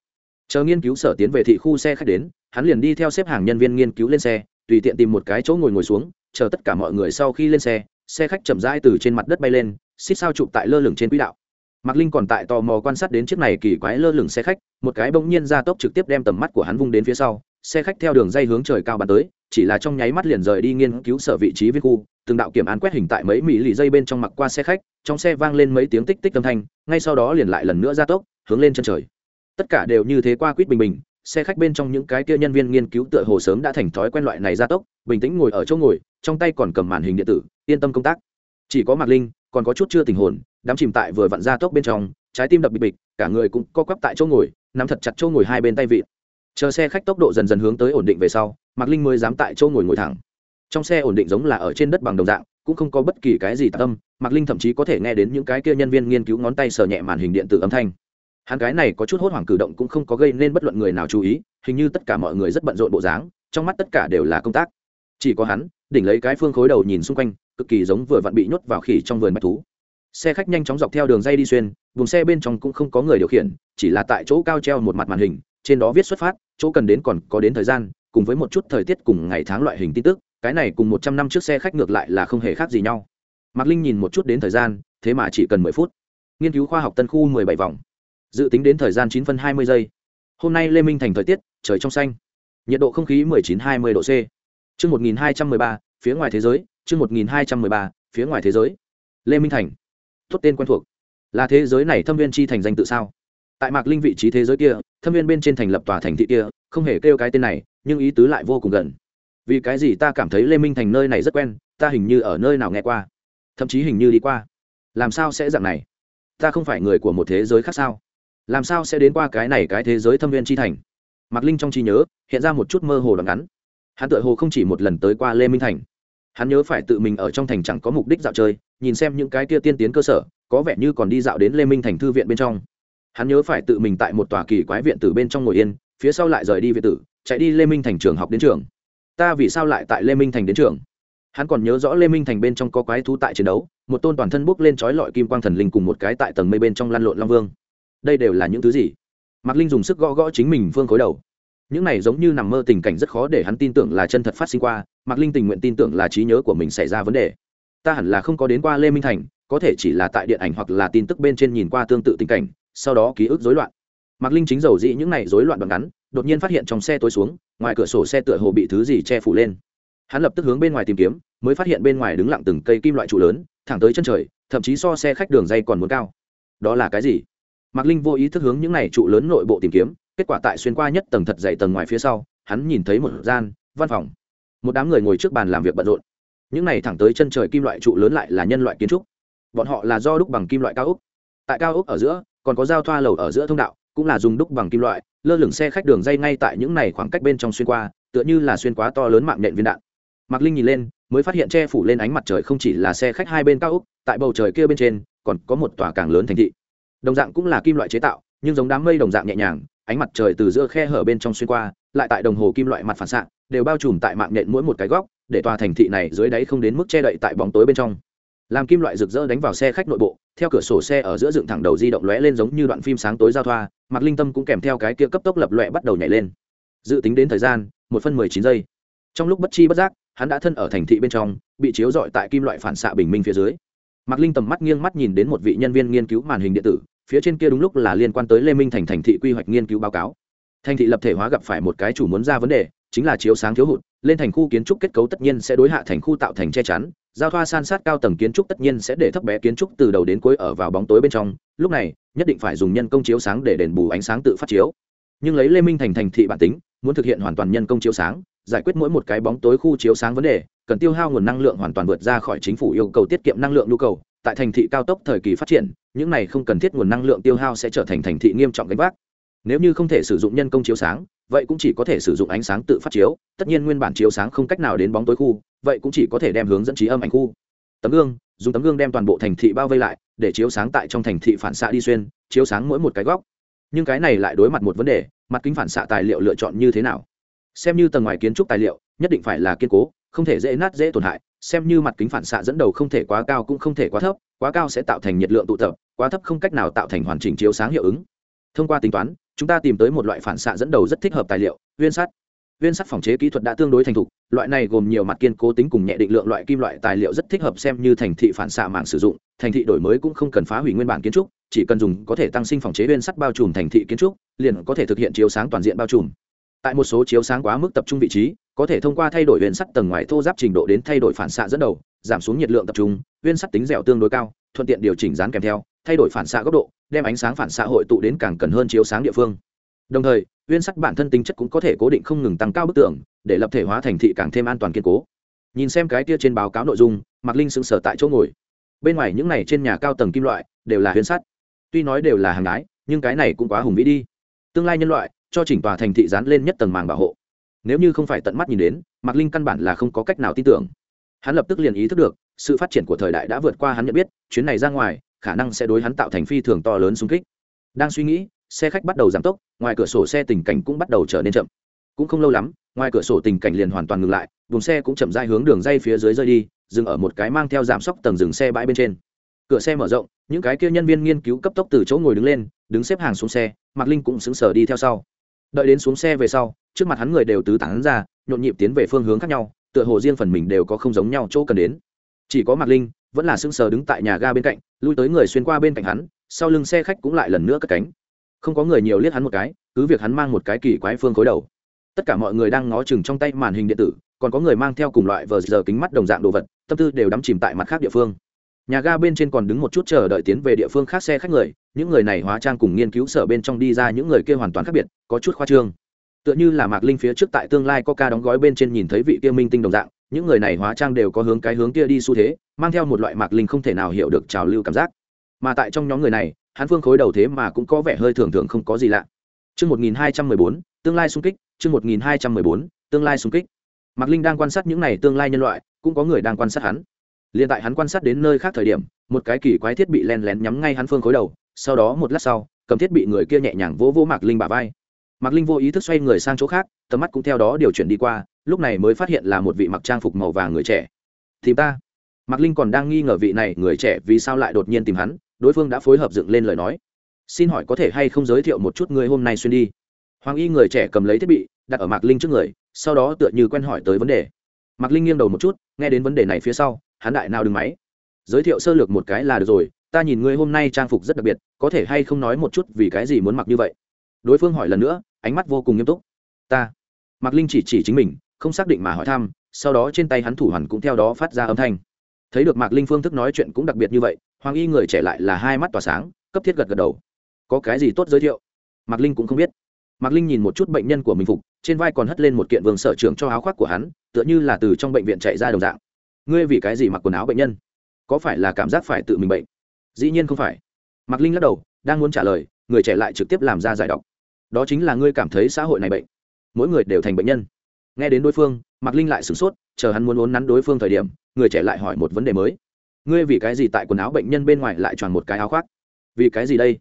Chờ nghiên cứu sở tiến về thị khu xe khách đến, hắn liền đi theo xếp hàng nhân viên nghiên cứu lên xe, tùy tiện tìm một cái chỗ ngồi ngồi xuống, chờ tất cả mọi người sau khi lên xe xe khách chậm rãi từ trên mặt đất bay lên, xích sao chụp tại lơ lửng trên quỹ đạo. Mạc linh còn tại tò mò quan sát đến chiếc này kỳ quái lơ lửng xe khách, một cái bỗng nhiên ra tốc trực tiếp đem tầm mắt của hắn vung đến phía sau, xe khách theo đường dây hướng trời cao bắn tới, chỉ là trong nháy mắt liền rời đi nghiên cứu sở vị trí viên khu từng đạo kiểm án quét hình tại mấy mỹ lì dây bên trong mặc qua xe khách, trong xe vang lên mấy tiếng tích tích âm thanh, ngay sau đó liền lại lần nữa ra tốc, hướng lên chân trời. Tất cả đều như thế qua quýt bình bình, xe khách bên trong những cái kia nhân viên nghiên cứu tựa hồ sớm đã thành thói quen loại này ra tốc, bình tĩnh ngồi ở chỗ ngồi, trong tay còn cầm màn hình điện tử, yên tâm công tác. Chỉ có mạc linh, còn có chút chưa tình hồn, đám chìm tại vừa vặn ra tốc bên trong, trái tim đập bịch bịch, cả người cũng co quắp tại chỗ ngồi, nắm thật chặt chỗ ngồi hai bên tay vịt chờ xe khách tốc độ dần dần hướng tới ổn định về sau, mạc linh mới dám tại chỗ ngồi ngồi thẳng trong xe ổn định giống là ở trên đất bằng đồng dạng, cũng không có bất kỳ cái gì tạc âm, mạc linh thậm chí có thể nghe đến những cái kia nhân viên nghiên cứu ngón tay sờ nhẹ màn hình điện tử âm thanh. Hắn cái này có chút hốt hoảng cử động cũng không có gây nên bất luận người nào chú ý, hình như tất cả mọi người rất bận rộn bộ dáng, trong mắt tất cả đều là công tác. Chỉ có hắn, đỉnh lấy cái phương khối đầu nhìn xung quanh, cực kỳ giống vừa vặn bị nhốt vào khỉ trong vườn bách thú. Xe khách nhanh chóng dọc theo đường dây đi xuyên buồng xe bên trong cũng không có người điều khiển, chỉ là tại chỗ cao treo một mặt màn hình, trên đó viết xuất phát, chỗ cần đến còn có đến thời gian, cùng với một chút thời tiết cùng ngày tháng loại hình tin tức cái này cùng một trăm năm trước xe khách ngược lại là không hề khác gì nhau. Mạc linh nhìn một chút đến thời gian, thế mà chỉ cần mười phút. Nghiên cứu khoa học tân khu mười bảy vòng. Dự tính đến thời gian chín phân hai mươi giây. Hôm nay lê minh thành thời tiết, trời trong xanh. Nhiệt độ không khí mười chín hai mươi độ c. Chương một nghìn hai trăm mười ba, phía ngoài thế giới, chương một nghìn hai trăm mười ba, phía ngoài thế giới. Lê minh thành. Thốt tên quen thuộc. Là thế giới này thâm viên chi thành danh tự sao? Tại mạc linh vị trí thế giới kia, thâm viên bên trên thành lập tòa thành thị kia, không hề kêu cái tên này, nhưng ý tứ lại vô cùng gần vì cái gì ta cảm thấy lê minh thành nơi này rất quen, ta hình như ở nơi nào nghe qua, thậm chí hình như đi qua. Làm sao sẽ dạng này? Ta không phải người của một thế giới khác sao? Làm sao sẽ đến qua cái này cái thế giới thâm viên chi thành? Mạc linh trong trí nhớ, hiện ra một chút mơ hồ đoạn ngắn. Hắn tự hồ không chỉ một lần tới qua lê minh thành. Hắn nhớ phải tự mình ở trong thành chẳng có mục đích dạo chơi, nhìn xem những cái kia tiên tiến cơ sở, có vẻ như còn đi dạo đến lê minh thành thư viện bên trong. Hắn nhớ phải tự mình tại một tòa kỳ quái viện tử bên trong ngồi yên, phía sau lại rời đi viện tử, chạy đi lê minh thành trường học đến trường ta vì sao lại tại lê minh thành đến trường? Hắn còn nhớ rõ lê minh thành bên trong có quái thú tại chiến đấu, một tôn toàn thân bốc lên trói lọi kim quang thần linh cùng một cái tại tầng mây bên trong lăn lộn long vương. Đây đều là những thứ gì? Mạc linh dùng sức gõ gõ chính mình phương khối đầu. Những này giống như nằm mơ tình cảnh rất khó để hắn tin tưởng là chân thật phát sinh qua, mạc linh tình nguyện tin tưởng là trí nhớ của mình xảy ra vấn đề. Ta hẳn là không có đến qua lê minh thành, có thể chỉ là tại điện ảnh hoặc là tin tức bên trên nhìn qua tương tự tình cảnh, sau đó ký ức rối loạn mạc linh chính dầu dĩ những này rối loạn bằng ngắn, đột nhiên phát hiện trong xe tối xuống, ngoài cửa sổ xe tựa hồ bị thứ gì che phủ lên. Hắn lập tức hướng bên ngoài tìm kiếm, mới phát hiện bên ngoài đứng lặng từng cây kim loại trụ lớn, thẳng tới chân trời, thậm chí so xe khách đường dây còn muốn cao. Đó là cái gì? Mạc linh vô ý thức hướng những này trụ lớn nội bộ tìm kiếm, kết quả tại xuyên qua nhất tầng thật dày tầng ngoài phía sau, hắn nhìn thấy một gian, văn phòng. Một đám người ngồi trước bàn làm việc bận rộn. Những này thẳng tới chân trời kim loại trụ lớn lại là nhân loại kiến trúc. Bọn họ là do đúc bằng kim loại cao ốc tại cao ốc ở giữa, còn có giao thoa lầu ở giữa thông đạo cũng là dùng đúc bằng kim loại, lơ lửng xe khách đường dây ngay tại những này khoảng cách bên trong xuyên qua, tựa như là xuyên quá to lớn mạng nhện viên đạn. Mạc linh nhìn lên, mới phát hiện che phủ lên ánh mặt trời không chỉ là xe khách hai bên cao úc tại bầu trời kia bên trên, còn có một tòa càng lớn thành thị. Đồng dạng cũng là kim loại chế tạo, nhưng giống đám mây đồng dạng nhẹ nhàng, ánh mặt trời từ giữa khe hở bên trong xuyên qua, lại tại đồng hồ kim loại mặt phản xạ, đều bao trùm tại mạng nhện mỗi một cái góc, để tòa thành thị này dưới đáy không đến mức che đậy tại bóng tối bên trong làm kim loại rực rỡ đánh vào xe khách nội bộ, theo cửa sổ xe ở giữa dựng thẳng đầu di động lóe lên giống như đoạn phim sáng tối giao thoa mặc linh tâm cũng kèm theo cái kia cấp tốc lập loẹ bắt đầu nhảy lên. Dự tính đến thời gian, một phân mười chín giây. Trong lúc bất chi bất giác, hắn đã thân ở thành thị bên trong, bị chiếu rọi tại kim loại phản xạ bình minh phía dưới. Mạc linh tầm mắt nghiêng mắt nhìn đến một vị nhân viên nghiên cứu màn hình điện tử, phía trên kia đúng lúc là liên quan tới lê minh thành thành thị quy hoạch nghiên cứu báo cáo. Thành thị lập thể hóa gặp phải một cái chủ muốn ra vấn đề, chính là chiếu sáng thiếu hụt lên thành khu kiến trúc kết cấu tất nhiên sẽ đối hạ thành khu tạo thành che chắn, giao thoa san sát cao tầng kiến trúc tất nhiên sẽ để thấp bé kiến trúc từ đầu đến cuối ở vào bóng tối bên trong, lúc này, nhất định phải dùng nhân công chiếu sáng để đền bù ánh sáng tự phát chiếu. Nhưng lấy lê minh thành thành thị bản tính, muốn thực hiện hoàn toàn nhân công chiếu sáng, giải quyết mỗi một cái bóng tối khu chiếu sáng vấn đề, cần tiêu hao nguồn năng lượng hoàn toàn vượt ra khỏi chính phủ yêu cầu tiết kiệm năng lượng nhu cầu. Tại thành thị cao tốc thời kỳ phát triển, những này không cần thiết nguồn năng lượng tiêu hao sẽ trở thành thành thị nghiêm trọng gánh vác. Nếu như không thể sử dụng nhân công chiếu sáng vậy cũng chỉ có thể sử dụng ánh sáng tự phát chiếu, tất nhiên nguyên bản chiếu sáng không cách nào đến bóng tối khu, vậy cũng chỉ có thể đem hướng dẫn trí âm ảnh khu. Tấm gương, dùng tấm gương đem toàn bộ thành thị bao vây lại, để chiếu sáng tại trong thành thị phản xạ đi xuyên, chiếu sáng mỗi một cái góc. Nhưng cái này lại đối mặt một vấn đề, mặt kính phản xạ tài liệu lựa chọn như thế nào? Xem như tầng ngoài kiến trúc tài liệu, nhất định phải là kiên cố, không thể dễ nát dễ tổn hại, xem như mặt kính phản xạ dẫn đầu không thể quá cao cũng không thể quá thấp, quá cao sẽ tạo thành nhiệt lượng tụ tập, quá thấp không cách nào tạo thành hoàn chỉnh chiếu sáng hiệu ứng. Thông qua tính toán chúng ta tìm tới một loại phản xạ dẫn đầu rất thích hợp tài liệu, viên sắt. Viên sắt phòng chế kỹ thuật đã tương đối thành thục, loại này gồm nhiều mặt kiên cố tính cùng nhẹ định lượng loại kim loại tài liệu rất thích hợp xem như thành thị phản xạ mạng sử dụng, thành thị đổi mới cũng không cần phá hủy nguyên bản kiến trúc, chỉ cần dùng có thể tăng sinh phòng chế viên sắt bao trùm thành thị kiến trúc, liền có thể thực hiện chiếu sáng toàn diện bao trùm. Tại một số chiếu sáng quá mức tập trung vị trí, có thể thông qua thay đổi viên sắt tầng ngoài thô giáp trình độ đến thay đổi phản xạ dẫn đầu, giảm xuống nhiệt lượng tập trung, viên sắt tính dẻo tương đối cao, thuận tiện điều chỉnh dán kèm theo thay đổi phản xạ góc độ, đem ánh sáng phản xạ hội tụ đến càng cần hơn chiếu sáng địa phương. Đồng thời, uyên sắt bản thân tính chất cũng có thể cố định không ngừng tăng cao bức tường, để lập thể hóa thành thị càng thêm an toàn kiên cố. Nhìn xem cái kia trên báo cáo nội dung, mạc linh sững sờ tại chỗ ngồi. Bên ngoài những này trên nhà cao tầng kim loại, đều là huyền sắt. Tuy nói đều là hàng đái, nhưng cái này cũng quá hùng vĩ đi. Tương lai nhân loại, cho chỉnh tòa thành thị dán lên nhất tầng màng bảo hộ. Nếu như không phải tận mắt nhìn đến, mạc linh căn bản là không có cách nào tin tưởng. Hắn lập tức liền ý thức được, sự phát triển của thời đại đã vượt qua hắn nhận biết, chuyến này ra ngoài khả năng sẽ đối hắn tạo thành phi thường to lớn xung kích. Đang suy nghĩ, xe khách bắt đầu giảm tốc, ngoài cửa sổ xe tình cảnh cũng bắt đầu trở nên chậm. Cũng không lâu lắm, ngoài cửa sổ tình cảnh liền hoàn toàn ngừng lại vùng xe cũng chậm dai hướng đường dây phía dưới rơi đi, dừng ở một cái mang theo giảm sóc tầng dừng xe bãi bên trên. Cửa xe mở rộng, những cái kia nhân viên nghiên cứu cấp tốc từ chỗ ngồi đứng lên, đứng xếp hàng xuống xe, mạc linh cũng sững sở đi theo sau. Đợi đến xuống xe về sau, trước mặt hắn người đều tứ tán ra, nhộn nhịp tiến về phương hướng khác nhau, tựa hồ riêng phần mình đều có không giống nhau chỗ cần đến. Chỉ có mạc linh vẫn là sững sờ đứng tại nhà ga bên cạnh, lui tới người xuyên qua bên cạnh hắn, sau lưng xe khách cũng lại lần nữa cất cánh. Không có người nhiều liếc hắn một cái, cứ việc hắn mang một cái kỳ quái phương khối đầu. Tất cả mọi người đang ngó chừng trong tay màn hình điện tử, còn có người mang theo cùng loại vờ giờ kính mắt đồng dạng đồ vật, tâm tư đều đắm chìm tại mặt khác địa phương. Nhà ga bên trên còn đứng một chút chờ đợi tiến về địa phương khác xe khách người, những người này hóa trang cùng nghiên cứu sở bên trong đi ra những người kia hoàn toàn khác biệt, có chút khoa trương. Tựa như là mạc linh phía trước tại tương lai coca đóng gói bên trên nhìn thấy vị kia minh tinh đồng dạng những người này hóa trang đều có hướng cái hướng kia đi xu thế mang theo một loại mạc linh không thể nào hiểu được trào lưu cảm giác mà tại trong nhóm người này hắn phương khối đầu thế mà cũng có vẻ hơi thường thường không có gì lạ Chương 1214, tương lai xung kích, chương 1214, tương lai xung kích. Mạc Linh đang quan sát những này tương lai nhân loại, cũng có người đang quan sát hắn. Liên tại hắn quan sát đến nơi khác thời điểm, một cái kỳ quái thiết bị len lén nhắm ngay hắn phương khối đầu, sau đó một lát sau, cầm thiết bị người kia nhẹ nhàng vỗ vỗ Mạc Linh bả vai. Mạc Linh vô ý thức xoay người sang chỗ khác, tầm mắt cũng theo đó điều chuyển đi qua, lúc này mới phát hiện là một vị mặc trang phục màu vàng người trẻ. "Tìm ta?" Mạc Linh còn đang nghi ngờ vị này người trẻ vì sao lại đột nhiên tìm hắn, đối phương đã phối hợp dựng lên lời nói. Xin hỏi có thể hay không giới thiệu một chút người hôm nay xuyên đi? Hoàng y người trẻ cầm lấy thiết bị đặt ở mạc linh trước người sau đó tựa như quen hỏi tới vấn đề. Mạc linh nghiêng đầu một chút nghe đến vấn đề này phía sau hắn đại nào đừng máy. Giới thiệu sơ lược một cái là được rồi ta nhìn ngươi hôm nay trang phục rất đặc biệt có thể hay không nói một chút vì cái gì muốn mặc như vậy? Đối phương hỏi lần nữa ánh mắt vô cùng nghiêm túc. Ta. Mạc linh chỉ chỉ chính mình không xác định mà hỏi thăm, sau đó trên tay hắn thủ hoàn cũng theo đó phát ra âm thanh. Thấy được mạc linh phương thức nói chuyện cũng đặc biệt như vậy, hoàng y người trẻ lại là hai mắt tỏa sáng, cấp thiết gật gật đầu. Có cái gì tốt giới thiệu? Mạc linh cũng không biết. Mạc linh nhìn một chút bệnh nhân của mình phục, trên vai còn hất lên một kiện vương sở trưởng cho áo khoác của hắn, tựa như là từ trong bệnh viện chạy ra đồng dạng. Ngươi vì cái gì mặc quần áo bệnh nhân? Có phải là cảm giác phải tự mình bệnh? Dĩ nhiên không phải. Mạc linh lắc đầu, đang muốn trả lời, người trẻ lại trực tiếp làm ra giải đọc đó chính là ngươi cảm thấy xã hội này bệnh. Mỗi người đều thành bệnh nhân nghe đến đối phương, mạc linh lại sửng sốt, chờ hắn muốn uốn nắn đối phương thời điểm, người trẻ lại hỏi một vấn đề mới. Ngươi vì cái gì tại quần áo bệnh nhân bên ngoài lại tròn một cái áo khoác? Vì cái gì đây?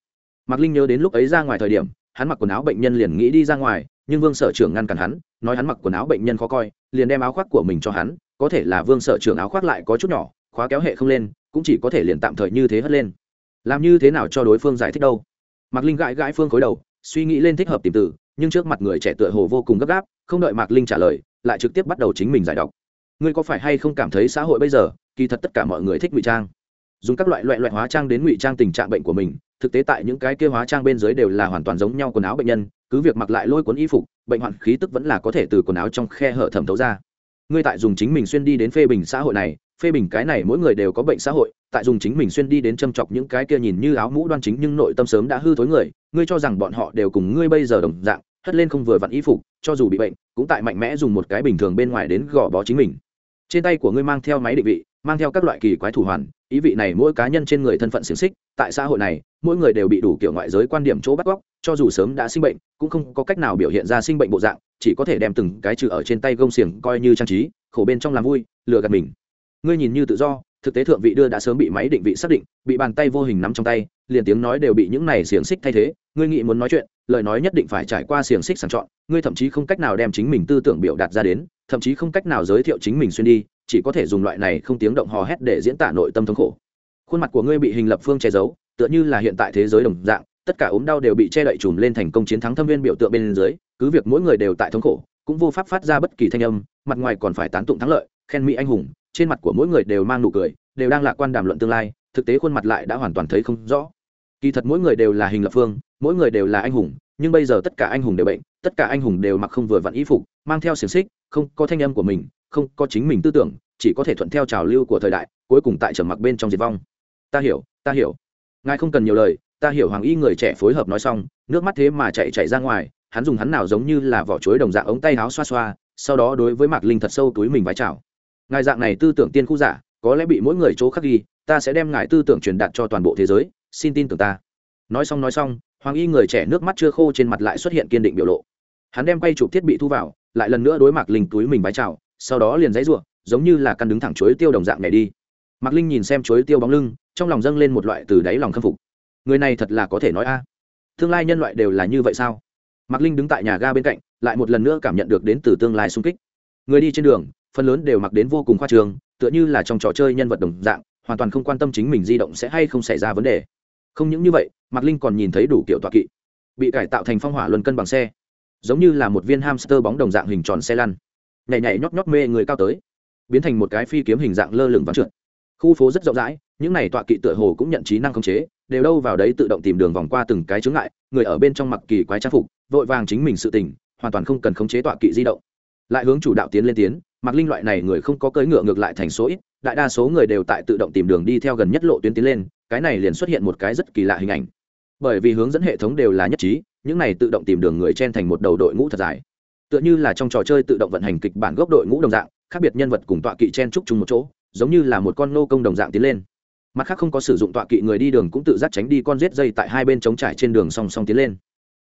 Mạc linh nhớ đến lúc ấy ra ngoài thời điểm, hắn mặc quần áo bệnh nhân liền nghĩ đi ra ngoài, nhưng vương sở trưởng ngăn cản hắn, nói hắn mặc quần áo bệnh nhân khó coi, liền đem áo khoác của mình cho hắn, có thể là vương sở trưởng áo khoác lại có chút nhỏ, khóa kéo hệ không lên, cũng chỉ có thể liền tạm thời như thế hất lên. Làm như thế nào cho đối phương giải thích đâu? Mạc linh gãi gãi phương khối đầu, suy nghĩ lên thích hợp tìm từ nhưng trước mặt người trẻ tựa hồ vô cùng gấp gáp, không đợi mạc linh trả lời, lại trực tiếp bắt đầu chính mình giải đọc ngươi có phải hay không cảm thấy xã hội bây giờ, kỳ thật tất cả mọi người thích ngụy trang? Dùng các loại loại loại hóa trang đến ngụy trang tình trạng bệnh của mình, thực tế tại những cái kia hóa trang bên dưới đều là hoàn toàn giống nhau quần áo bệnh nhân, cứ việc mặc lại lôi cuốn y phục, bệnh hoạn khí tức vẫn là có thể từ quần áo trong khe hở thẩm thấu ra. Ngươi tại dùng chính mình xuyên đi đến phê bình xã hội này, phê bình cái này mỗi người đều có bệnh xã hội, tại dùng chính mình xuyên đi đến châm chọc những cái kia nhìn như áo mũ đoan chính nhưng nội tâm sớm đã hư thối người, ngươi cho rằng bọn họ đều cùng ngươi bây giờ đồng dạng hất lên không vừa vặn y phục, cho dù bị bệnh, cũng tại mạnh mẽ dùng một cái bình thường bên ngoài đến gò bó chính mình. Trên tay của ngươi mang theo máy định vị, mang theo các loại kỳ quái thủ hoàn, ý vị này mỗi cá nhân trên người thân phận xiềng xích, tại xã hội này, mỗi người đều bị đủ kiểu ngoại giới quan điểm chỗ bắt góc, cho dù sớm đã sinh bệnh, cũng không có cách nào biểu hiện ra sinh bệnh bộ dạng, chỉ có thể đem từng cái trừ ở trên tay gông xiềng coi như trang trí, khổ bên trong làm vui, lừa gạt mình. Ngươi nhìn như tự do, thực tế thượng vị đưa đã sớm bị máy định vị xác định, bị bàn tay vô hình nắm trong tay liền tiếng nói đều bị những này xiềng xích thay thế, ngươi nghĩ muốn nói chuyện, lời nói nhất định phải trải qua xiềng xích sàng chọn, ngươi thậm chí không cách nào đem chính mình tư tưởng biểu đạt ra đến, thậm chí không cách nào giới thiệu chính mình xuyên đi, chỉ có thể dùng loại này không tiếng động hò hét để diễn tả nội tâm thống khổ. Khuôn mặt của ngươi bị hình lập phương che giấu, tựa như là hiện tại thế giới đồng dạng, tất cả ốm đau đều bị che đậy trùm lên thành công chiến thắng thâm viên biểu tượng bên dưới, cứ việc mỗi người đều tại thống khổ, cũng vô pháp phát ra bất kỳ thanh âm, mặt ngoài còn phải tán tụng thắng lợi, khen mỹ anh hùng, trên mặt của mỗi người đều mang nụ cười, đều đang lạc quan đàm luận tương lai, thực tế khuôn mặt lại đã hoàn toàn thấy không rõ kỳ thật mỗi người đều là hình lập phương, mỗi người đều là anh hùng, nhưng bây giờ tất cả anh hùng đều bệnh, tất cả anh hùng đều mặc không vừa vặn y phục, mang theo xiềng xích, không có thanh âm của mình, không có chính mình tư tưởng, chỉ có thể thuận theo trào lưu của thời đại, cuối cùng tại trở mặc bên trong diệt vong. Ta hiểu ta hiểu. Ngài không cần nhiều lời, ta hiểu hoàng y người trẻ phối hợp nói xong, nước mắt thế mà chạy chạy ra ngoài, hắn dùng hắn nào giống như là vỏ chuối đồng dạng ống tay áo xoa xoa, sau đó đối với mạc linh thật sâu túi mình vái chào. Ngài dạng này tư tưởng tiên khu giả, có lẽ bị mỗi người chỗ khắc ghi, ta sẽ đem ngài tư tưởng truyền đạt cho toàn bộ thế giới xin tin tưởng ta. Nói xong nói xong, hoàng y người trẻ nước mắt chưa khô trên mặt lại xuất hiện kiên định biểu lộ. Hắn đem quay chụp thiết bị thu vào, lại lần nữa đối mặt linh túi mình vái chào, sau đó liền dãy ruộng giống như là căn đứng thẳng chuối tiêu đồng dạng này đi. Mạc linh nhìn xem chuối tiêu bóng lưng, trong lòng dâng lên một loại từ đáy lòng khâm phục. Người này thật là có thể nói a. Tương lai nhân loại đều là như vậy sao? Mạc linh đứng tại nhà ga bên cạnh, lại một lần nữa cảm nhận được đến từ tương lai sung kích. Người đi trên đường, phần lớn đều mặc đến vô cùng khoa trường tựa như là trong trò chơi nhân vật đồng dạng, hoàn toàn không quan tâm chính mình di động sẽ hay không xảy ra vấn đề không những như vậy, mạc linh còn nhìn thấy đủ kiểu tọa kỵ, bị cải tạo thành phong hỏa luân cân bằng xe, giống như là một viên hamster bóng đồng dạng hình tròn xe lăn. Nhảy nhảy nhót nhót mê người cao tới, biến thành một cái phi kiếm hình dạng lơ lửng vắng trượt. Khu phố rất rộng rãi, những này tọa kỵ tựa hồ cũng nhận trí năng khống chế, đều đâu vào đấy tự động tìm đường vòng qua từng cái chướng ngại, người ở bên trong mặc kỳ quái trang phục, vội vàng chính mình sự tình, hoàn toàn không cần khống chế tọa kỵ di động. Lại hướng chủ đạo tiến lên tiến mặc linh loại này người không có cưỡi ngựa ngược lại thành số ít, đại đa số người đều tại tự động tìm đường đi theo gần nhất lộ tuyến tiến lên cái này liền xuất hiện một cái rất kỳ lạ hình ảnh. Bởi vì hướng dẫn hệ thống đều là nhất trí, những này tự động tìm đường người chen thành một đầu đội ngũ thật dài. Tựa như là trong trò chơi tự động vận hành kịch bản gốc đội ngũ đồng dạng, khác biệt nhân vật cùng tọa kỵ chen trúc chung một chỗ, giống như là một con nô công đồng dạng tiến lên. Mặt khác không có sử dụng tọa kỵ người đi đường cũng tự giác tránh đi con rết dây tại hai bên trống trải trên đường song song tiến lên.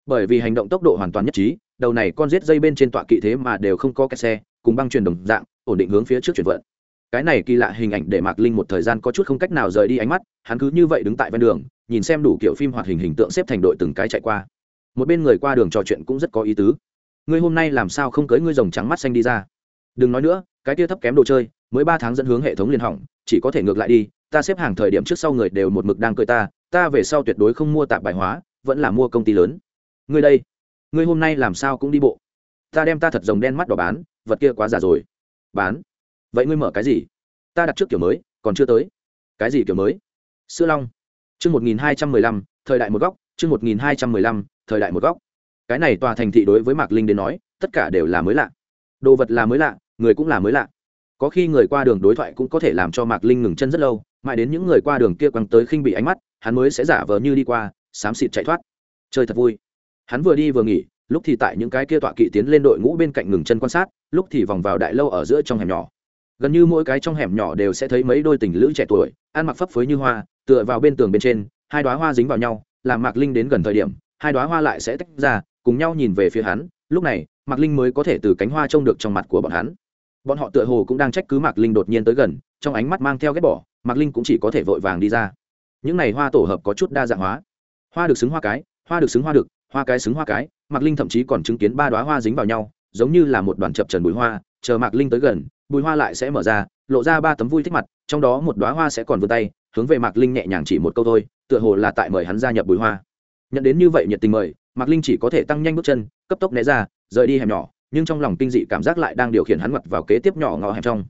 Bởi vì hành động tốc độ hoàn toàn nhất trí, đầu này con rết dây bên trên tọa kỵ thế mà đều không có cái xe, cùng băng truyền đồng dạng, ổn định hướng phía trước chuyển vận cái này kỳ lạ hình ảnh để mạc linh một thời gian có chút không cách nào rời đi ánh mắt, hắn cứ như vậy đứng tại ven đường, nhìn xem đủ kiểu phim hoạt hình hình tượng xếp thành đội từng cái chạy qua. Một bên người qua đường trò chuyện cũng rất có ý tứ. Ngươi hôm nay làm sao không cưới ngươi rồng trắng mắt xanh đi ra? Đừng nói nữa, cái tia thấp kém đồ chơi, mới ba tháng dẫn hướng hệ thống liên hỏng, chỉ có thể ngược lại đi, ta xếp hàng thời điểm trước sau người đều một mực đang cười ta ta về sau tuyệt đối không mua tạp bài hóa, vẫn là mua công ty lớn. Ngươi đây, ngươi hôm nay làm sao cũng đi bộ? Ta đem ta thật rồng đen mắt đỏ bán, vật kia quá già rồi. Bán vậy ngươi mở cái gì? Ta đặt trước kiểu mới, còn chưa tới. Cái gì kiểu mới? Sữa long. Chương một nghìn hai trăm mười lăm, thời đại một góc, chương một nghìn hai trăm mười lăm, thời đại một góc. Cái này tòa thành thị đối với mạc linh đến nói, tất cả đều là mới lạ. Đồ vật là mới lạ, người cũng là mới lạ. Có khi người qua đường đối thoại cũng có thể làm cho mạc linh ngừng chân rất lâu, mãi đến những người qua đường kia quăng tới khinh bị ánh mắt, hắn mới sẽ giả vờ như đi qua, xám xịt chạy thoát. Chơi thật vui. Hắn vừa đi vừa nghỉ, lúc thì tại những cái kia tọa kỵ tiến lên đội ngũ bên cạnh ngừng chân quan sát, lúc thì vòng vào đại lâu ở giữa trong hẻm nhỏ gần như mỗi cái trong hẻm nhỏ đều sẽ thấy mấy đôi tình lữ trẻ tuổi, ăn mặc phấp phới như hoa, tựa vào bên tường bên trên, hai đoá hoa dính vào nhau, làm mạc linh đến gần thời điểm, hai đoá hoa lại sẽ tách ra, cùng nhau nhìn về phía hắn, lúc này, mạc linh mới có thể từ cánh hoa trông được trong mặt của bọn hắn. Bọn họ tựa hồ cũng đang trách cứ mạc linh đột nhiên tới gần, trong ánh mắt mang theo ghét bỏ, mạc linh cũng chỉ có thể vội vàng đi ra. Những này hoa tổ hợp có chút đa dạng hóa. Hoa được xứng hoa cái, hoa được xứng hoa được, hoa cái xứng hoa cái, mạc linh thậm chí còn chứng kiến ba đoá hoa dính vào nhau, giống như là một đoàn chập trần bụi hoa, chờ mạc linh tới gần bùi hoa lại sẽ mở ra, lộ ra ba tấm vui thích mặt, trong đó một đoá hoa sẽ còn vươn tay, hướng về mạc linh nhẹ nhàng chỉ một câu thôi, tựa hồ là tại mời hắn gia nhập bùi hoa. Nhận đến như vậy nhiệt tình mời, mạc linh chỉ có thể tăng nhanh bước chân, cấp tốc né ra, rời đi hẻm nhỏ, nhưng trong lòng kinh dị cảm giác lại đang điều khiển hắn mặt vào kế tiếp nhỏ ngõ hẻm trong.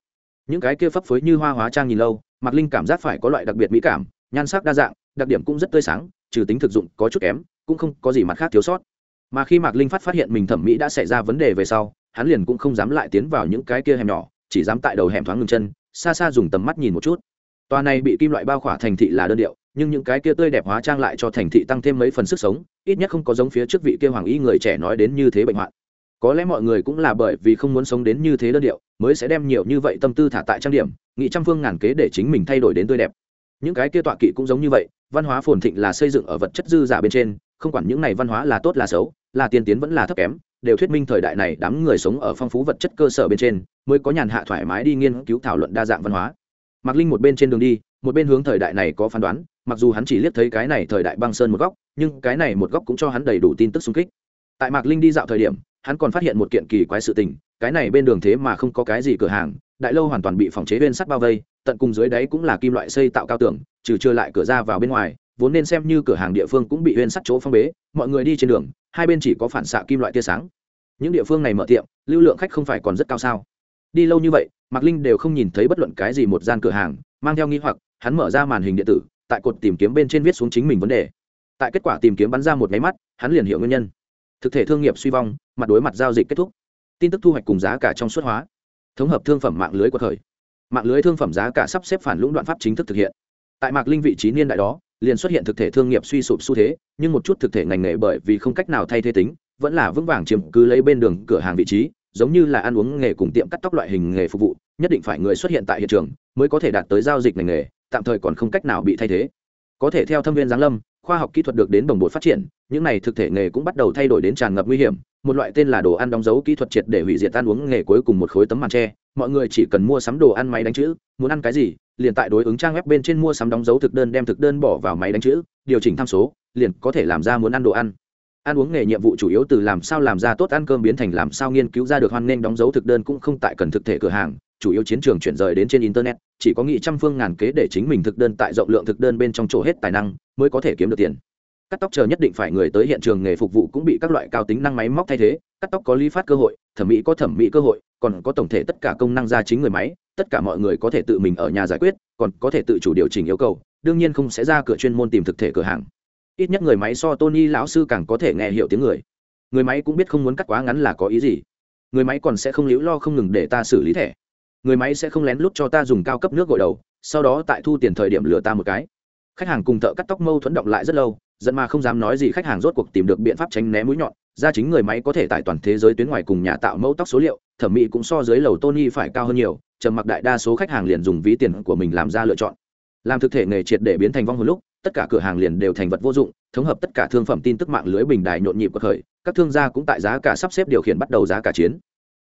Những cái kia phấp phới như hoa hóa trang nhìn lâu, mạc linh cảm giác phải có loại đặc biệt mỹ cảm, nhan sắc đa dạng, đặc điểm cũng rất tươi sáng, trừ tính thực dụng, có chút kém, cũng không có gì mặt khác thiếu sót. Mà khi mạc linh phát phát hiện mình thẩm mỹ đã xảy ra vấn đề về sau, hắn liền cũng không dám lại tiến vào những cái kia hẻm nhỏ chỉ dám tại đầu hẻm thoáng ngừng chân, xa xa dùng tầm mắt nhìn một chút. Tòa này bị kim loại bao khỏa thành thị là đơn điệu, nhưng những cái kia tươi đẹp hóa trang lại cho thành thị tăng thêm mấy phần sức sống, ít nhất không có giống phía trước vị kia hoàng y người trẻ nói đến như thế bệnh hoạn. Có lẽ mọi người cũng là bởi vì không muốn sống đến như thế đơn điệu, mới sẽ đem nhiều như vậy tâm tư thả tại trang điểm, nghị trăm phương ngàn kế để chính mình thay đổi đến tươi đẹp. Những cái kia tọa kỵ cũng giống như vậy, văn hóa phồn thịnh là xây dựng ở vật chất dư giả bên trên, không quản những này văn hóa là tốt là xấu, là tiên tiến vẫn là thấp kém, đều thuyết minh thời đại này đám người sống ở phong phú vật chất cơ sở bên trên mới có nhàn hạ thoải mái đi nghiên cứu thảo luận đa dạng văn hóa. Mạc linh một bên trên đường đi, một bên hướng thời đại này có phán đoán, mặc dù hắn chỉ liếc thấy cái này thời đại băng sơn một góc, nhưng cái này một góc cũng cho hắn đầy đủ tin tức xung kích. Tại mạc linh đi dạo thời điểm, hắn còn phát hiện một kiện kỳ quái sự tình, cái này bên đường thế mà không có cái gì cửa hàng, đại lâu hoàn toàn bị phòng chế bên sắt bao vây, tận cùng dưới đáy cũng là kim loại xây tạo cao tường, trừ chưa lại cửa ra vào bên ngoài, vốn nên xem như cửa hàng địa phương cũng bị huyên sắt chỗ phong bế, mọi người đi trên đường, hai bên chỉ có phản xạ kim loại tia sáng. Những địa phương này mở tiệm, lưu lượng khách không phải còn rất cao sao? Đi lâu như vậy, mạc linh đều không nhìn thấy bất luận cái gì một gian cửa hàng, mang theo nghi hoặc, hắn mở ra màn hình điện tử, tại cột tìm kiếm bên trên viết xuống chính mình vấn đề. Tại kết quả tìm kiếm bắn ra một máy mắt, hắn liền hiểu nguyên nhân. Thực thể thương nghiệp suy vong, mặt đối mặt giao dịch kết thúc. Tin tức thu hoạch cùng giá cả trong suốt hóa. Thống hợp thương phẩm mạng lưới của thời. Mạng lưới thương phẩm giá cả sắp xếp phản lũng đoạn pháp chính thức thực hiện. Tại mạc linh vị trí niên đại đó, liền xuất hiện thực thể thương nghiệp suy sụp xu thế, nhưng một chút thực thể ngành nghề bởi vì không cách nào thay thế tính, vẫn là vững vàng chiếm cứ lấy bên đường cửa hàng vị trí giống như là ăn uống nghề cùng tiệm cắt tóc loại hình nghề phục vụ, nhất định phải người xuất hiện tại hiện trường mới có thể đạt tới giao dịch ngành nghề, tạm thời còn không cách nào bị thay thế. Có thể theo thâm viên giáng lâm, khoa học kỹ thuật được đến đồng bộ phát triển, những này thực thể nghề cũng bắt đầu thay đổi đến tràn ngập nguy hiểm, một loại tên là đồ ăn đóng dấu kỹ thuật triệt để hủy diệt ăn uống nghề cuối cùng một khối tấm màn tre, mọi người chỉ cần mua sắm đồ ăn máy đánh chữ, muốn ăn cái gì, liền tại đối ứng trang web bên trên mua sắm đóng dấu thực đơn đem thực đơn bỏ vào máy đánh chữ, điều chỉnh tham số, liền có thể làm ra muốn ăn đồ ăn ăn uống nghề nhiệm vụ chủ yếu từ làm sao làm ra tốt ăn cơm biến thành làm sao nghiên cứu ra được hoan nghênh đóng dấu thực đơn cũng không tại cần thực thể cửa hàng, chủ yếu chiến trường chuyển rời đến trên internet, chỉ có nghị trăm phương ngàn kế để chính mình thực đơn tại rộng lượng thực đơn bên trong chỗ hết tài năng mới có thể kiếm được tiền. Cắt tóc chờ nhất định phải người tới hiện trường nghề phục vụ cũng bị các loại cao tính năng máy móc thay thế, cắt tóc có lý phát cơ hội, thẩm mỹ có thẩm mỹ cơ hội, còn có tổng thể tất cả công năng ra chính người máy, tất cả mọi người có thể tự mình ở nhà giải quyết, còn có thể tự chủ điều chỉnh yêu cầu, đương nhiên không sẽ ra cửa chuyên môn tìm thực thể cửa hàng ít nhất người máy so tony lão sư càng có thể nghe hiểu tiếng người. Người máy cũng biết không muốn cắt quá ngắn là có ý gì. Người máy còn sẽ không liễu lo không ngừng để ta xử lý thẻ. Người máy sẽ không lén lút cho ta dùng cao cấp nước gội đầu, sau đó tại thu tiền thời điểm lừa ta một cái. Khách hàng cùng thợ cắt tóc mâu thuẫn động lại rất lâu dẫn mà không dám nói gì khách hàng rốt cuộc tìm được biện pháp tránh né mũi nhọn. Ra chính người máy có thể tại toàn thế giới tuyến ngoài cùng nhà tạo mẫu tóc số liệu, thẩm mỹ cũng so dưới lầu tony phải cao hơn nhiều, trầm mặc đại đa số khách hàng liền dùng ví tiền của mình làm ra lựa chọn. Làm thực thể nghề triệt để biến thành vong hồi lúc tất cả cửa hàng liền đều thành vật vô dụng, thống hợp tất cả thương phẩm tin tức mạng lưới bình đài nhộn nhịp cuộc khởi các thương gia cũng tại giá cả sắp xếp điều khiển bắt đầu giá cả chiến.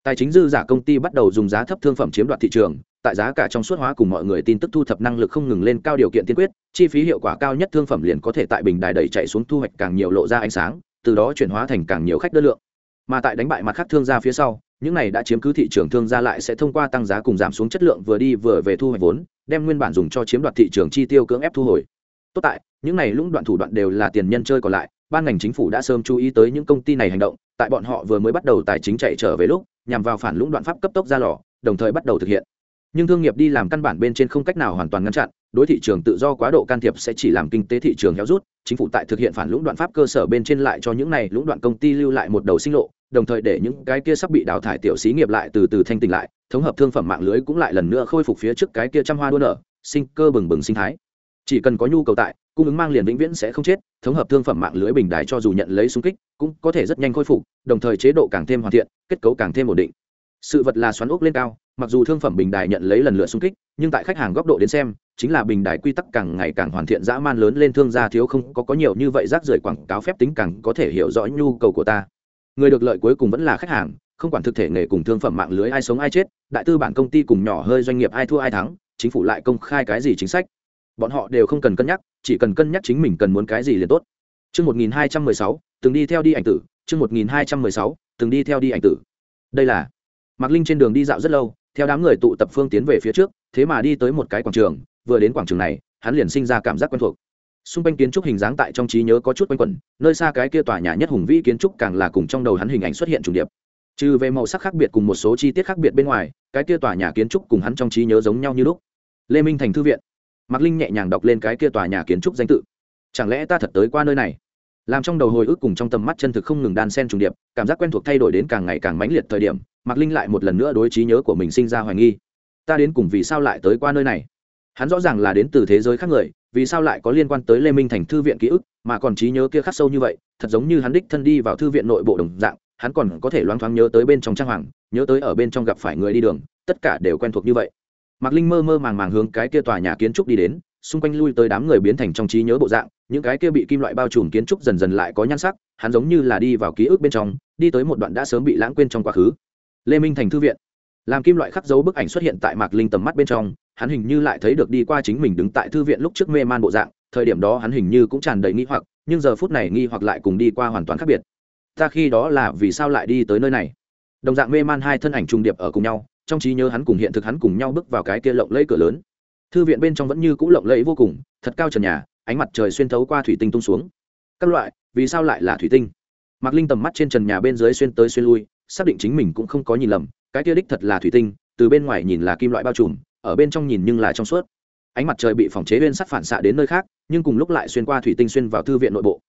Tài chính dư giả công ty bắt đầu dùng giá thấp thương phẩm chiếm đoạt thị trường, tại giá cả trong suốt hóa cùng mọi người tin tức thu thập năng lực không ngừng lên cao điều kiện tiên quyết, chi phí hiệu quả cao nhất thương phẩm liền có thể tại bình đài đẩy chạy xuống thu hoạch càng nhiều lộ ra ánh sáng, từ đó chuyển hóa thành càng nhiều khách đơn lượng. Mà tại đánh bại mặt khác thương gia phía sau, những này đã chiếm cứ thị trường thương gia lại sẽ thông qua tăng giá cùng giảm xuống chất lượng vừa đi vừa về thu hoạch vốn, đem nguyên bản dùng cho chiếm đoạt thị trường chi tiêu cưỡng ép thu hồi tốt tại, những này lũng đoạn thủ đoạn đều là tiền nhân chơi còn lại, ban ngành chính phủ đã sớm chú ý tới những công ty này hành động, tại bọn họ vừa mới bắt đầu tài chính chạy trở về lúc, nhằm vào phản lũng đoạn pháp cấp tốc ra lò, đồng thời bắt đầu thực hiện. Nhưng thương nghiệp đi làm căn bản bên trên không cách nào hoàn toàn ngăn chặn, đối thị trường tự do quá độ can thiệp sẽ chỉ làm kinh tế thị trường héo rút, chính phủ tại thực hiện phản lũng đoạn pháp cơ sở bên trên lại cho những này lũng đoạn công ty lưu lại một đầu sinh lộ, đồng thời để những cái kia sắp bị đào thải tiểu xí nghiệp lại từ từ thanh tỉnh lại, thống hợp thương phẩm mạng lưới cũng lại lần nữa khôi phục phía trước cái kia trăm hoa đua nở, sinh cơ bừng bừng sinh thái chỉ cần có nhu cầu tại, cung ứng mang liền vĩnh viễn sẽ không chết, thống hợp thương phẩm mạng lưới bình đài cho dù nhận lấy xung kích, cũng có thể rất nhanh khôi phục, đồng thời chế độ càng thêm hoàn thiện, kết cấu càng thêm ổn định. Sự vật là xoắn ốc lên cao, mặc dù thương phẩm bình đài nhận lấy lần lượt xung kích, nhưng tại khách hàng góc độ đến xem, chính là bình đài quy tắc càng ngày càng hoàn thiện dã man lớn lên thương gia thiếu không có có nhiều như vậy rác rưởi quảng cáo phép tính càng có thể hiểu rõ nhu cầu của ta. Người được lợi cuối cùng vẫn là khách hàng, không quản thực thể nghề cùng thương phẩm mạng lưới ai sống ai chết, đại tư bản công ty cùng nhỏ hơi doanh nghiệp ai thua ai thắng, chính phủ lại công khai cái gì chính sách bọn họ đều không cần cân nhắc chỉ cần cân nhắc chính mình cần muốn cái gì liền tốt Trương một nghìn hai trăm mười sáu, từng đi theo đi ảnh tử, Trương một nghìn hai trăm mười sáu, từng đi theo đi ảnh tử. Đây là Mạc Linh trên đường đi dạo rất lâu, theo đám người tụ tập phương tiến về phía trước, thế mà đi tới một cái quảng trường, vừa đến quảng trường này, hắn liền sinh ra cảm giác quen thuộc. Xung quanh kiến trúc hình dáng tại trong trí nhớ có chút quanh quẩn, nơi xa cái kia tòa nhà nhất hùng vĩ kiến trúc càng là cùng trong đầu hắn hình ảnh xuất hiện trùng điệp. trừ về màu sắc khác biệt cùng một số chi tiết khác biệt bên ngoài cái kia tòa nhà kiến trúc cùng hắn trong trí nhớ giống nhau như lúc lê minh thành thư viện mạc linh nhẹ nhàng đọc lên cái kia tòa nhà kiến trúc danh tự. Chẳng lẽ ta thật tới qua nơi này? Làm trong đầu hồi ức cùng trong tầm mắt chân thực không ngừng đan sen trùng điệp, cảm giác quen thuộc thay đổi đến càng ngày càng mãnh liệt thời điểm, mạc linh lại một lần nữa đối trí nhớ của mình sinh ra hoài nghi. Ta đến cùng vì sao lại tới qua nơi này? Hắn rõ ràng là đến từ thế giới khác người, vì sao lại có liên quan tới lê minh thành thư viện ký ức, mà còn trí nhớ kia khắc sâu như vậy, thật giống như hắn đích thân đi vào thư viện nội bộ đồng dạng, hắn còn có thể loáng thoáng nhớ tới bên trong trang hoàng, nhớ tới ở bên trong gặp phải người đi đường, tất cả đều quen thuộc như vậy mạc linh mơ mơ màng màng hướng cái kia tòa nhà kiến trúc đi đến, xung quanh lui tới đám người biến thành trong trí nhớ bộ dạng, những cái kia bị kim loại bao trùm kiến trúc dần dần lại có nhan sắc, hắn giống như là đi vào ký ức bên trong, đi tới một đoạn đã sớm bị lãng quên trong quá khứ. Lê minh thành thư viện. Làm kim loại khắc dấu bức ảnh xuất hiện tại mạc linh tầm mắt bên trong, hắn hình như lại thấy được đi qua chính mình đứng tại thư viện lúc trước mê man bộ dạng, thời điểm đó hắn hình như cũng tràn đầy nghi hoặc, nhưng giờ phút này nghi hoặc lại cùng đi qua hoàn toàn khác biệt. Ta khi đó là vì sao lại đi tới nơi này? Đồng dạng mê man hai thân ảnh trùng điệp ở cùng nhau trong trí nhớ hắn cùng hiện thực hắn cùng nhau bước vào cái kia lộng lẫy cửa lớn. Thư viện bên trong vẫn như c ũ lộng lẫy vô cùng, thật cao trần nhà, ánh mặt trời xuyên thấu qua thủy tinh tung xuống. Các loại, vì sao lại là thủy tinh? Mạc linh tầm mắt trên trần nhà bên dưới xuyên tới xuyên lui, xác định chính mình cũng không có nhìn lầm, cái kia đích thật là thủy tinh, từ bên ngoài nhìn là kim loại bao trùm, ở bên trong nhìn nhưng là trong suốt. Ánh mặt trời bị phòng chế bên sắt phản xạ đến nơi khác, nhưng cùng lúc lại xuyên qua thủy tinh xuyên vào thư viện nội bộ.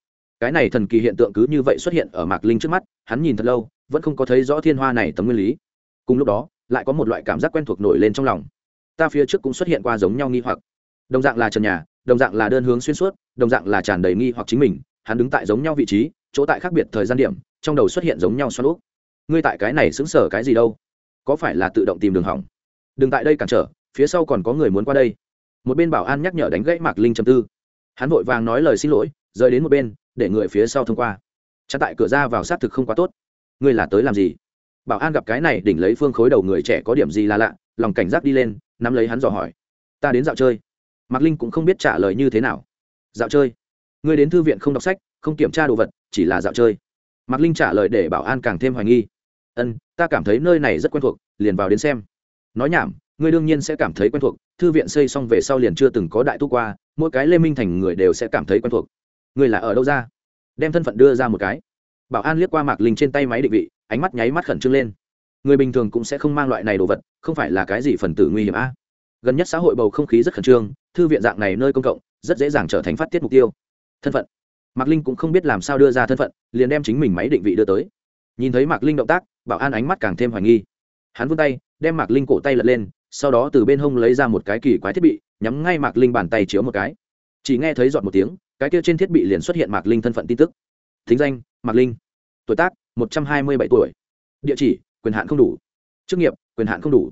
Cái này thần kỳ hiện tượng cứ như vậy xuất hiện ở mạc linh trước mắt, hắn nhìn thật lâu, vẫn không có thấy rõ thiên hoa này tấm nguyên lý. Cùng lúc đó lại có một loại cảm giác quen thuộc nổi lên trong lòng. Ta phía trước cũng xuất hiện qua giống nhau nghi hoặc. Đồng dạng là trần nhà, đồng dạng là đơn hướng xuyên suốt, đồng dạng là tràn đầy nghi hoặc chính mình, hắn đứng tại giống nhau vị trí, chỗ tại khác biệt thời gian điểm, trong đầu xuất hiện giống nhau xoắn úp. Ngươi tại cái này xứng sở cái gì đâu? Có phải là tự động tìm đường hỏng? Đừng tại đây cản trở, phía sau còn có người muốn qua đây. Một bên bảo an nhắc nhở đánh gãy mạc linh trầm tư. Hắn vội vàng nói lời xin lỗi, rời đến một bên, để người phía sau thông qua. Chặn tại cửa ra vào xác thực không quá tốt. Ngươi là tới làm gì? Bảo an gặp cái này đỉnh lấy phương khối đầu người trẻ có điểm gì là lạ, lòng cảnh giác đi lên, nắm lấy hắn dò hỏi. Ta đến dạo chơi. Mạc linh cũng không biết trả lời như thế nào. Dạo chơi? Ngươi đến thư viện không đọc sách, không kiểm tra đồ vật, chỉ là dạo chơi. Mạc linh trả lời để bảo an càng thêm hoài nghi. Ân, ta cảm thấy nơi này rất quen thuộc, liền vào đến xem. Nói nhảm, ngươi đương nhiên sẽ cảm thấy quen thuộc, thư viện xây xong về sau liền chưa từng có đại tu qua, mỗi cái lê minh thành người đều sẽ cảm thấy quen thuộc. Ngươi là ở đâu ra? Đem thân phận đưa ra một cái bảo an liếc qua mạc linh trên tay máy định vị, ánh mắt nháy mắt khẩn trương lên. Người bình thường cũng sẽ không mang loại này đồ vật, không phải là cái gì phần tử nguy hiểm a. Gần nhất xã hội bầu không khí rất khẩn trương, thư viện dạng này nơi công cộng, rất dễ dàng trở thành phát tiết mục tiêu. Thân phận. Mạc linh cũng không biết làm sao đưa ra thân phận, liền đem chính mình máy định vị đưa tới. Nhìn thấy mạc linh động tác, bảo an ánh mắt càng thêm hoài nghi. Hắn vươn tay, đem mạc linh cổ tay lật lên, sau đó từ bên hông lấy ra một cái kỳ quái thiết bị, nhắm ngay mạc linh bàn tay chiếu một cái. Chỉ nghe thấy dọn một tiếng, cái kia trên thiết bị liền xuất hiện mạc linh thân phận tin tức thính danh, mạc linh. Tuổi tác, một trăm hai mươi bảy tuổi. Địa chỉ, quyền hạn không đủ. Chức nghiệp, quyền hạn không đủ.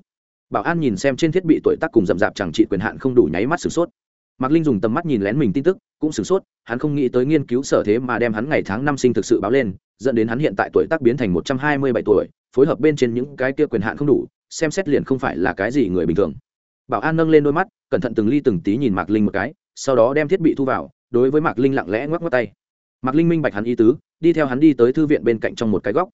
Bảo an nhìn xem trên thiết bị tuổi tác cùng rậm rạp chẳng trị quyền hạn không đủ nháy mắt sửng sốt. Mạc linh dùng tầm mắt nhìn lén mình tin tức, cũng sửng sốt, hắn không nghĩ tới nghiên cứu sở thế mà đem hắn ngày tháng năm sinh thực sự báo lên, dẫn đến hắn hiện tại tuổi tác biến thành một trăm hai mươi bảy tuổi, phối hợp bên trên những cái kia quyền hạn không đủ, xem xét liền không phải là cái gì người bình thường. Bảo an nâng lên đôi mắt, cẩn thận từng ly từng tí nhìn mạc linh một cái, sau đó đem thiết bị thu vào, đối với mạc linh lặng lẽ ngoắc ngoắc tay mạc linh minh bạch hắn ý tứ, đi theo hắn đi tới thư viện bên cạnh trong một cái góc.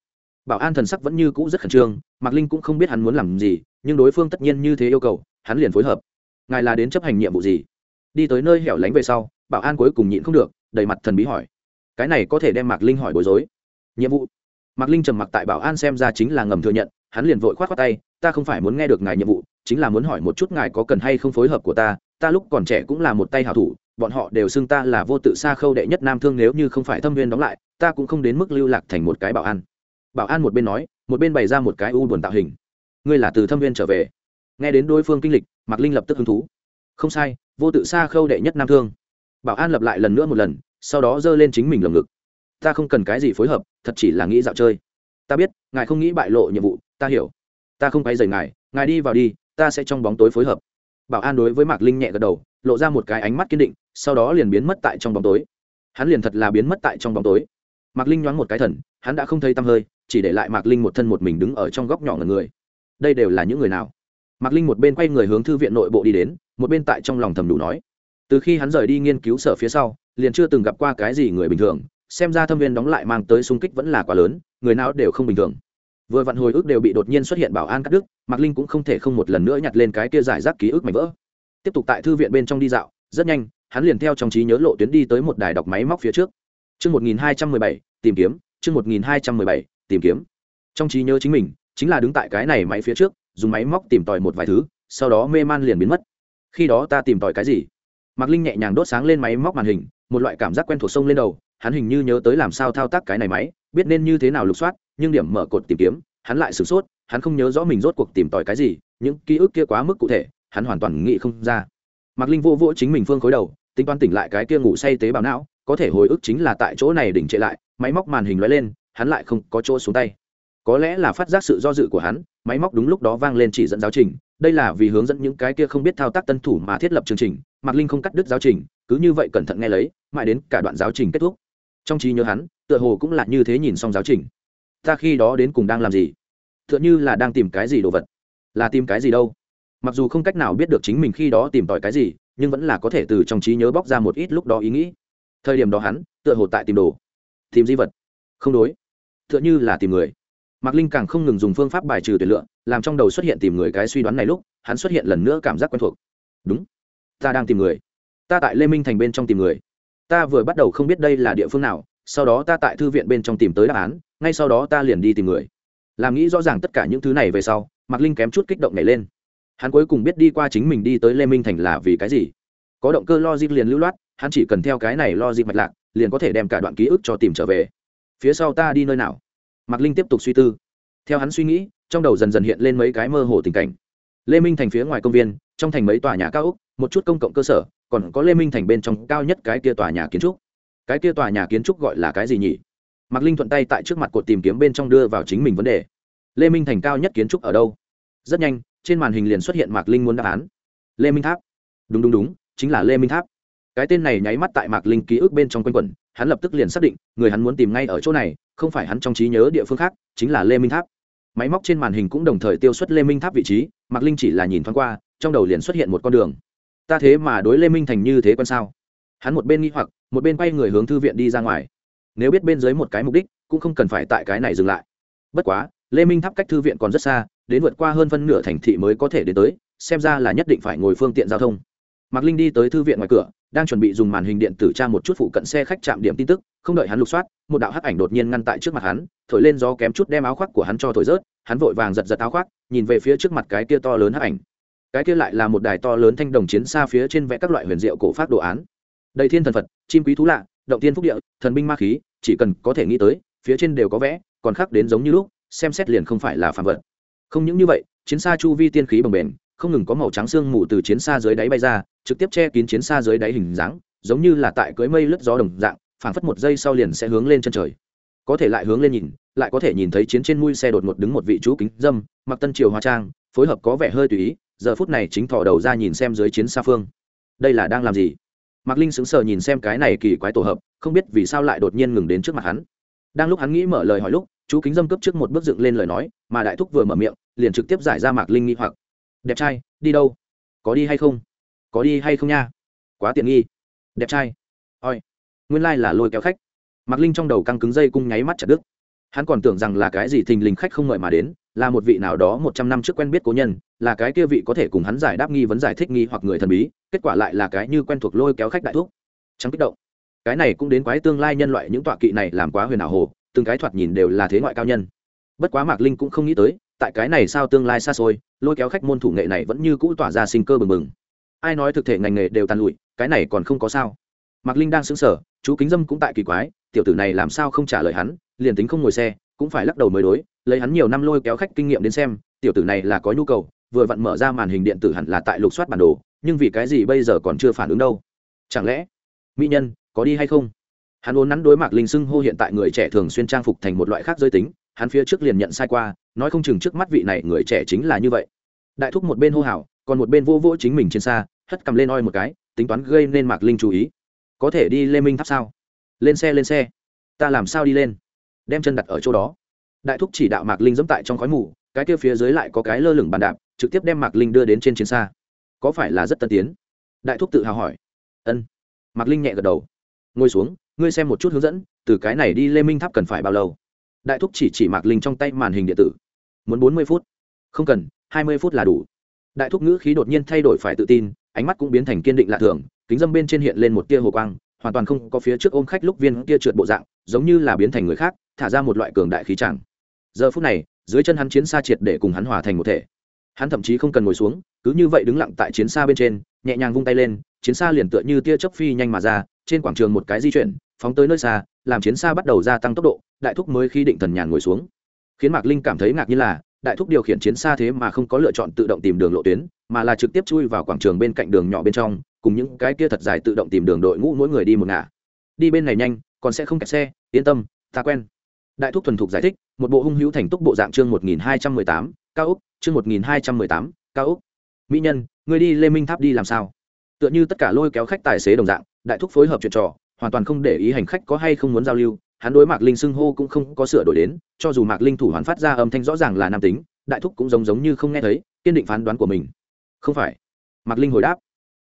Bảo an thần sắc vẫn như cũ rất khẩn trương, mạc linh cũng không biết hắn muốn làm gì, nhưng đối phương tất nhiên như thế yêu cầu, hắn liền phối hợp. Ngài là đến chấp hành nhiệm vụ gì? Đi tới nơi hẻo lánh về sau, bảo an cuối cùng nhịn không được, đầy mặt thần bí hỏi. Cái này có thể đem mạc linh hỏi bối rối. Nhiệm vụ? Mạc linh trầm mặc tại bảo an xem ra chính là ngầm thừa nhận, hắn liền vội k h o á t khoác tay, ta không phải muốn nghe được ngài nhiệm vụ, chính là muốn hỏi một chút ngài có cần hay không phối hợp của ta ta lúc còn trẻ cũng là một tay hảo thủ, bọn họ đều xưng ta là vô tự xa khâu đệ nhất nam thương nếu như không phải thâm viên đóng lại, ta cũng không đến mức lưu lạc thành một cái bảo an. Bảo an một bên nói, một bên bày ra một cái u buồn tạo hình. Ngươi là từ thâm viên trở về. Nghe đến đối phương kinh lịch, mạc linh lập tức hứng thú. Không sai, vô tự xa khâu đệ nhất nam thương. Bảo an lập lại lần nữa một lần, sau đó giơ lên chính mình lồng ngực. Ta không cần cái gì phối hợp, thật chỉ là nghĩ dạo chơi. Ta biết, ngài không nghĩ bại lộ nhiệm vụ, ta hiểu. Ta không quay dày ngài ngài đi vào đi, ta sẽ trong bóng tối phối hợp bảo an đối với mạc linh nhẹ gật đầu, lộ ra một cái ánh mắt kiên định, sau đó liền biến mất tại trong bóng tối. Hắn liền thật là biến mất tại trong bóng tối. Mạc linh nhoáng một cái thần, hắn đã không thấy tăm hơi, chỉ để lại mạc linh một thân một mình đứng ở trong góc nhỏ ngần người. Đây đều là những người nào? Mạc linh một bên quay người hướng thư viện nội bộ đi đến, một bên tại trong lòng thầm đủ nói. Từ khi hắn rời đi nghiên cứu sở phía sau, liền chưa từng gặp qua cái gì người bình thường, xem ra thâm viên đóng lại mang tới sung kích vẫn là quá lớn, người nào đều không bình thường vừa vặn hồi ức đều bị đột nhiên xuất hiện bảo an cắt đứt mạc linh cũng không thể không một lần nữa nhặt lên cái kia giải rác ký ức mảnh vỡ. Tiếp tục tại thư viện bên trong đi dạo rất nhanh hắn liền theo trong trí nhớ lộ tuyến đi tới một đài đọc máy móc phía trước. Chương 1217, tìm kiếm, chương 1217, tìm kiếm. trong trí nhớ chính mình chính là đứng tại cái này máy phía trước dùng máy móc tìm tòi một vài thứ sau đó mê man liền biến mất. Khi đó ta tìm tòi cái gì? Mạc linh nhẹ nhàng đốt sáng lên máy móc màn hình một loại cảm giác quen thuộc sông lên đầu hắn hình như nhớ tới làm sao thao tác cái này máy biết nên như thế nào lục soát nhưng điểm mở cột tìm kiếm, hắn lại sửng sốt, hắn không nhớ rõ mình rốt cuộc tìm tòi cái gì, những ký ức kia quá mức cụ thể, hắn hoàn toàn nghĩ không ra. Mạc linh vô vỗ chính mình phương khối đầu, tính toán tỉnh lại cái kia ngủ say tế bào não, có thể hồi ức chính là tại chỗ này đỉnh trệ lại, máy móc màn hình lóe lên, hắn lại không có chỗ xuống tay. Có lẽ là phát giác sự do dự của hắn, máy móc đúng lúc đó vang lên chỉ dẫn giáo trình, đây là vì hướng dẫn những cái kia không biết thao tác tân thủ mà thiết lập chương trình, mạc linh không cắt đứt giáo trình, cứ như vậy cẩn thận nghe lấy, mãi đến cả đoạn giáo trình kết thúc. Trong trí nhớ hắn, tựa hồ cũng là như thế nhìn xong giáo trình ta khi đó đến cùng đang làm gì? Tựa như là đang tìm cái gì đồ vật? Là tìm cái gì đâu? Mặc dù không cách nào biết được chính mình khi đó tìm tòi cái gì, nhưng vẫn là có thể từ trong trí nhớ bóc ra một ít lúc đó ý nghĩ. Thời điểm đó hắn, tựa hồ tại tìm đồ. Tìm di vật. Không đối. Tựa như là tìm người. Mạc linh càng không ngừng dùng phương pháp bài trừ tuyển lựa, làm trong đầu xuất hiện tìm người cái suy đoán này lúc, hắn xuất hiện lần nữa cảm giác quen thuộc. Đúng. Ta đang tìm người. Ta tại lê minh thành bên trong tìm người. Ta vừa bắt đầu không biết đây là địa phương nào, sau đó ta tại thư viện bên trong tìm tới đáp án ngay sau đó ta liền đi tìm người. Làm nghĩ rõ ràng tất cả những thứ này về sau, mạc linh kém chút kích động nhảy lên. Hắn cuối cùng biết đi qua chính mình đi tới lê minh thành là vì cái gì. Có động cơ logic liền lưu loát, hắn chỉ cần theo cái này logic mạch lạc, liền có thể đem cả đoạn ký ức cho tìm trở về. Phía sau ta đi nơi nào? Mạc linh tiếp tục suy tư. Theo hắn suy nghĩ, trong đầu dần dần hiện lên mấy cái mơ hồ tình cảnh. Lê minh thành phía ngoài công viên, trong thành mấy tòa nhà cao ốc, một chút công cộng cơ sở, còn có lê minh thành bên trong cao nhất cái kia tòa nhà kiến trúc. Cái kia tòa nhà kiến trúc gọi là cái gì nhỉ? Mạc linh thuận tay tại trước mặt cột tìm kiếm bên trong đưa vào chính mình vấn đề. Lê minh thành cao nhất kiến trúc ở đâu? Rất nhanh, trên màn hình liền xuất hiện mạc linh muốn đáp án. Lê minh tháp. Đúng đúng đúng, chính là lê minh tháp. Cái tên này nháy mắt tại mạc linh ký ức bên trong quanh quẩn, hắn lập tức liền xác định, người hắn muốn tìm ngay ở chỗ này, không phải hắn trong trí nhớ địa phương khác, chính là lê minh tháp. Máy móc trên màn hình cũng đồng thời tiêu xuất lê minh tháp vị trí, mạc linh chỉ là nhìn thoáng qua, trong đầu liền xuất hiện một con đường. Ta thế mà đối lê minh thành như thế quan sao? Hắn một bên nghi hoặc, một bên quay người hướng thư viện đi ra ngoài nếu biết bên dưới một cái mục đích, cũng không cần phải tại cái này dừng lại. Bất quá, lê minh tháp cách thư viện còn rất xa, đến vượt qua hơn phân nửa thành thị mới có thể đến tới, xem ra là nhất định phải ngồi phương tiện giao thông. Mạc linh đi tới thư viện ngoài cửa, đang chuẩn bị dùng màn hình điện tử tra một chút phụ cận xe khách chạm điểm tin tức, không đợi hắn lục soát, một đạo hắc ảnh đột nhiên ngăn tại trước mặt hắn, thổi lên gió kém chút đem áo khoác của hắn cho thổi rớt, hắn vội vàng giật giật áo khoác, nhìn về phía trước mặt cái kia to lớn hắc ảnh. Cái kia lại là một đài to lớn thanh đồng chiến xa phía trên vẽ các loại huyền diệu cổ phát đồ án. Đầy thiên thần phật, chim quý thú lạ, động tiên phúc địa, thần binh ma khí chỉ cần có thể nghĩ tới, phía trên đều có vẽ, còn khác đến giống như lúc, xem xét liền không phải là phạm vật. Không những như vậy, chiến xa chu vi tiên khí bồng bềnh, không ngừng có màu trắng xương mù từ chiến xa dưới đáy bay ra, trực tiếp che kín chiến xa dưới đáy hình dáng, giống như là tại cưới mây lướt gió đồng dạng, phảng phất một giây sau liền sẽ hướng lên chân trời. Có thể lại hướng lên nhìn, lại có thể nhìn thấy chiến trên mui xe đột ngột đứng một vị chú kính dâm, mặc tân triều hoa trang, phối hợp có vẻ hơi tùy ý, giờ phút này chính thò đầu ra nhìn xem dưới chiến xa phương. Đây là đang làm gì? Mạc linh sững sờ nhìn xem cái này kỳ quái tổ hợp, không biết vì sao lại đột nhiên ngừng đến trước mặt hắn. Đang lúc hắn nghĩ mở lời hỏi lúc, chú kính dâm cấp trước một bước dựng lên lời nói, mà đại thúc vừa mở miệng, liền trực tiếp giải ra mạc linh nghi hoặc. Đẹp trai, đi đâu? Có đi hay không? Có đi hay không nha? Quá tiện nghi. Đẹp trai. Oi. Nguyên lai、like、là lôi kéo khách. Mạc linh trong đầu căng cứng dây cung nháy mắt chặt đứt. Hắn còn tưởng rằng là cái gì thình lình khách không ngợi mà đến là một vị nào đó một trăm năm trước quen biết cố nhân, là cái kia vị có thể cùng hắn giải đáp nghi vấn giải thích nghi hoặc người thần bí, kết quả lại là cái như quen thuộc lôi kéo khách đại thuốc trắng kích động. Cái này cũng đến quái tương lai nhân loại những tọa kỵ này làm quá huyền ảo hồ, từng cái thoạt nhìn đều là thế ngoại cao nhân. Bất quá mạc linh cũng không nghĩ tới, tại cái này sao tương lai xa xôi, lôi kéo khách môn thủ nghệ này vẫn như cũ tỏa ra sinh cơ bừng bừng. Ai nói thực thể ngành nghề đều tàn lụi, cái này còn không có sao. Mạc linh đang xứng sở chú kính dâm cũng tại kỳ quái, tiểu tử này làm sao không trả lời hắn, liền tính không ngồi xe cũng phải lắc đầu mới đối, lấy hắn nhiều năm lôi kéo khách kinh nghiệm đến xem, tiểu tử này là có nhu cầu, vừa vặn mở ra màn hình điện tử hẳn là tại lục soát bản đồ, nhưng vì cái gì bây giờ còn chưa phản ứng đâu? Chẳng lẽ, mỹ nhân, có đi hay không? Hắn ốn nắn đối mặt linh xưng hô hiện tại người trẻ thường xuyên trang phục thành một loại khác giới tính, hắn phía trước liền nhận sai qua, nói không chừng trước mắt vị này người trẻ chính là như vậy. Đại thúc một bên hô hào, còn một bên vô vỗ chính mình trên xa, hất cầm lên oi một cái, tính toán gây nên mạc linh chú ý. Có thể đi lê minh tháp sao? Lên xe lên xe. Ta làm sao đi lên? Đem chân đặt ở chỗ đó. Đại thúc chỉ đạo mạc linh dẫm tại trong khói mù, cái kia phía dưới lại có cái lơ lửng bàn đạp, trực tiếp đem mạc linh đưa đến trên chiến xa. Có phải là rất tân tiến? Đại thúc tự hào hỏi. Ân. Mạc linh nhẹ gật đầu. Ngồi xuống, ngươi xem một chút hướng dẫn, từ cái này đi lê minh tháp cần phải bao lâu? Đại thúc chỉ chỉ mạc linh trong tay màn hình điện tử. Muốn bốn mươi phút? Không cần, hai mươi phút là đủ. Đại thúc ngữ khí đột nhiên thay đổi phải tự tin, ánh mắt cũng biến thành kiên định lạ thường, kính dâm bên trên hiện lên một tia hồ quang hoàn toàn không có phía trước ôm khách lúc viên kia trượt bộ dạng, giống như là biến thành người khác, thả ra một loại cường đại khí chẳng. Giờ phút này, dưới chân hắn chiến xa triệt để cùng hắn hòa thành một thể. Hắn thậm chí không cần ngồi xuống, cứ như vậy đứng lặng tại chiến xa bên trên, nhẹ nhàng vung tay lên, chiến xa liền tựa như tia chớp phi nhanh mà ra, trên quảng trường một cái di chuyển, phóng tới nơi xa, làm chiến xa bắt đầu gia tăng tốc độ, đại thúc mới khi định thần nhàn ngồi xuống. Khiến mạc linh cảm thấy ngạc nhiên là, đại thúc điều khiển chiến xa thế mà không có lựa chọn tự động tìm đường lộ tuyến, mà là trực tiếp chui vào quảng trường bên cạnh đường nhỏ bên trong cùng những cái kia thật dài tự động tìm đường đội ngũ mỗi người đi một ngả. Đi bên này nhanh, còn sẽ không kẹt xe, yên tâm, ta quen. Đại thúc thuần thục giải thích, một bộ hung hữu thành túc bộ dạng chương một nghìn hai trăm mười tám, cao úc, chương một nghìn hai trăm mười tám, cao úc. Mỹ nhân người đi lê minh tháp đi làm sao? Tựa như tất cả lôi kéo khách tài xế đồng dạng, đại thúc phối hợp chuyện trò, hoàn toàn không để ý hành khách có hay không muốn giao lưu, hắn đối mạc linh xưng hô cũng không có sửa đổi đến, cho dù mạc linh thủ hoàn phát ra âm thanh rõ ràng là nam tính, đại thúc cũng giống giống như không nghe thấy, kiên định phán đoán của mình. Không phải. Mạc linh hồi đáp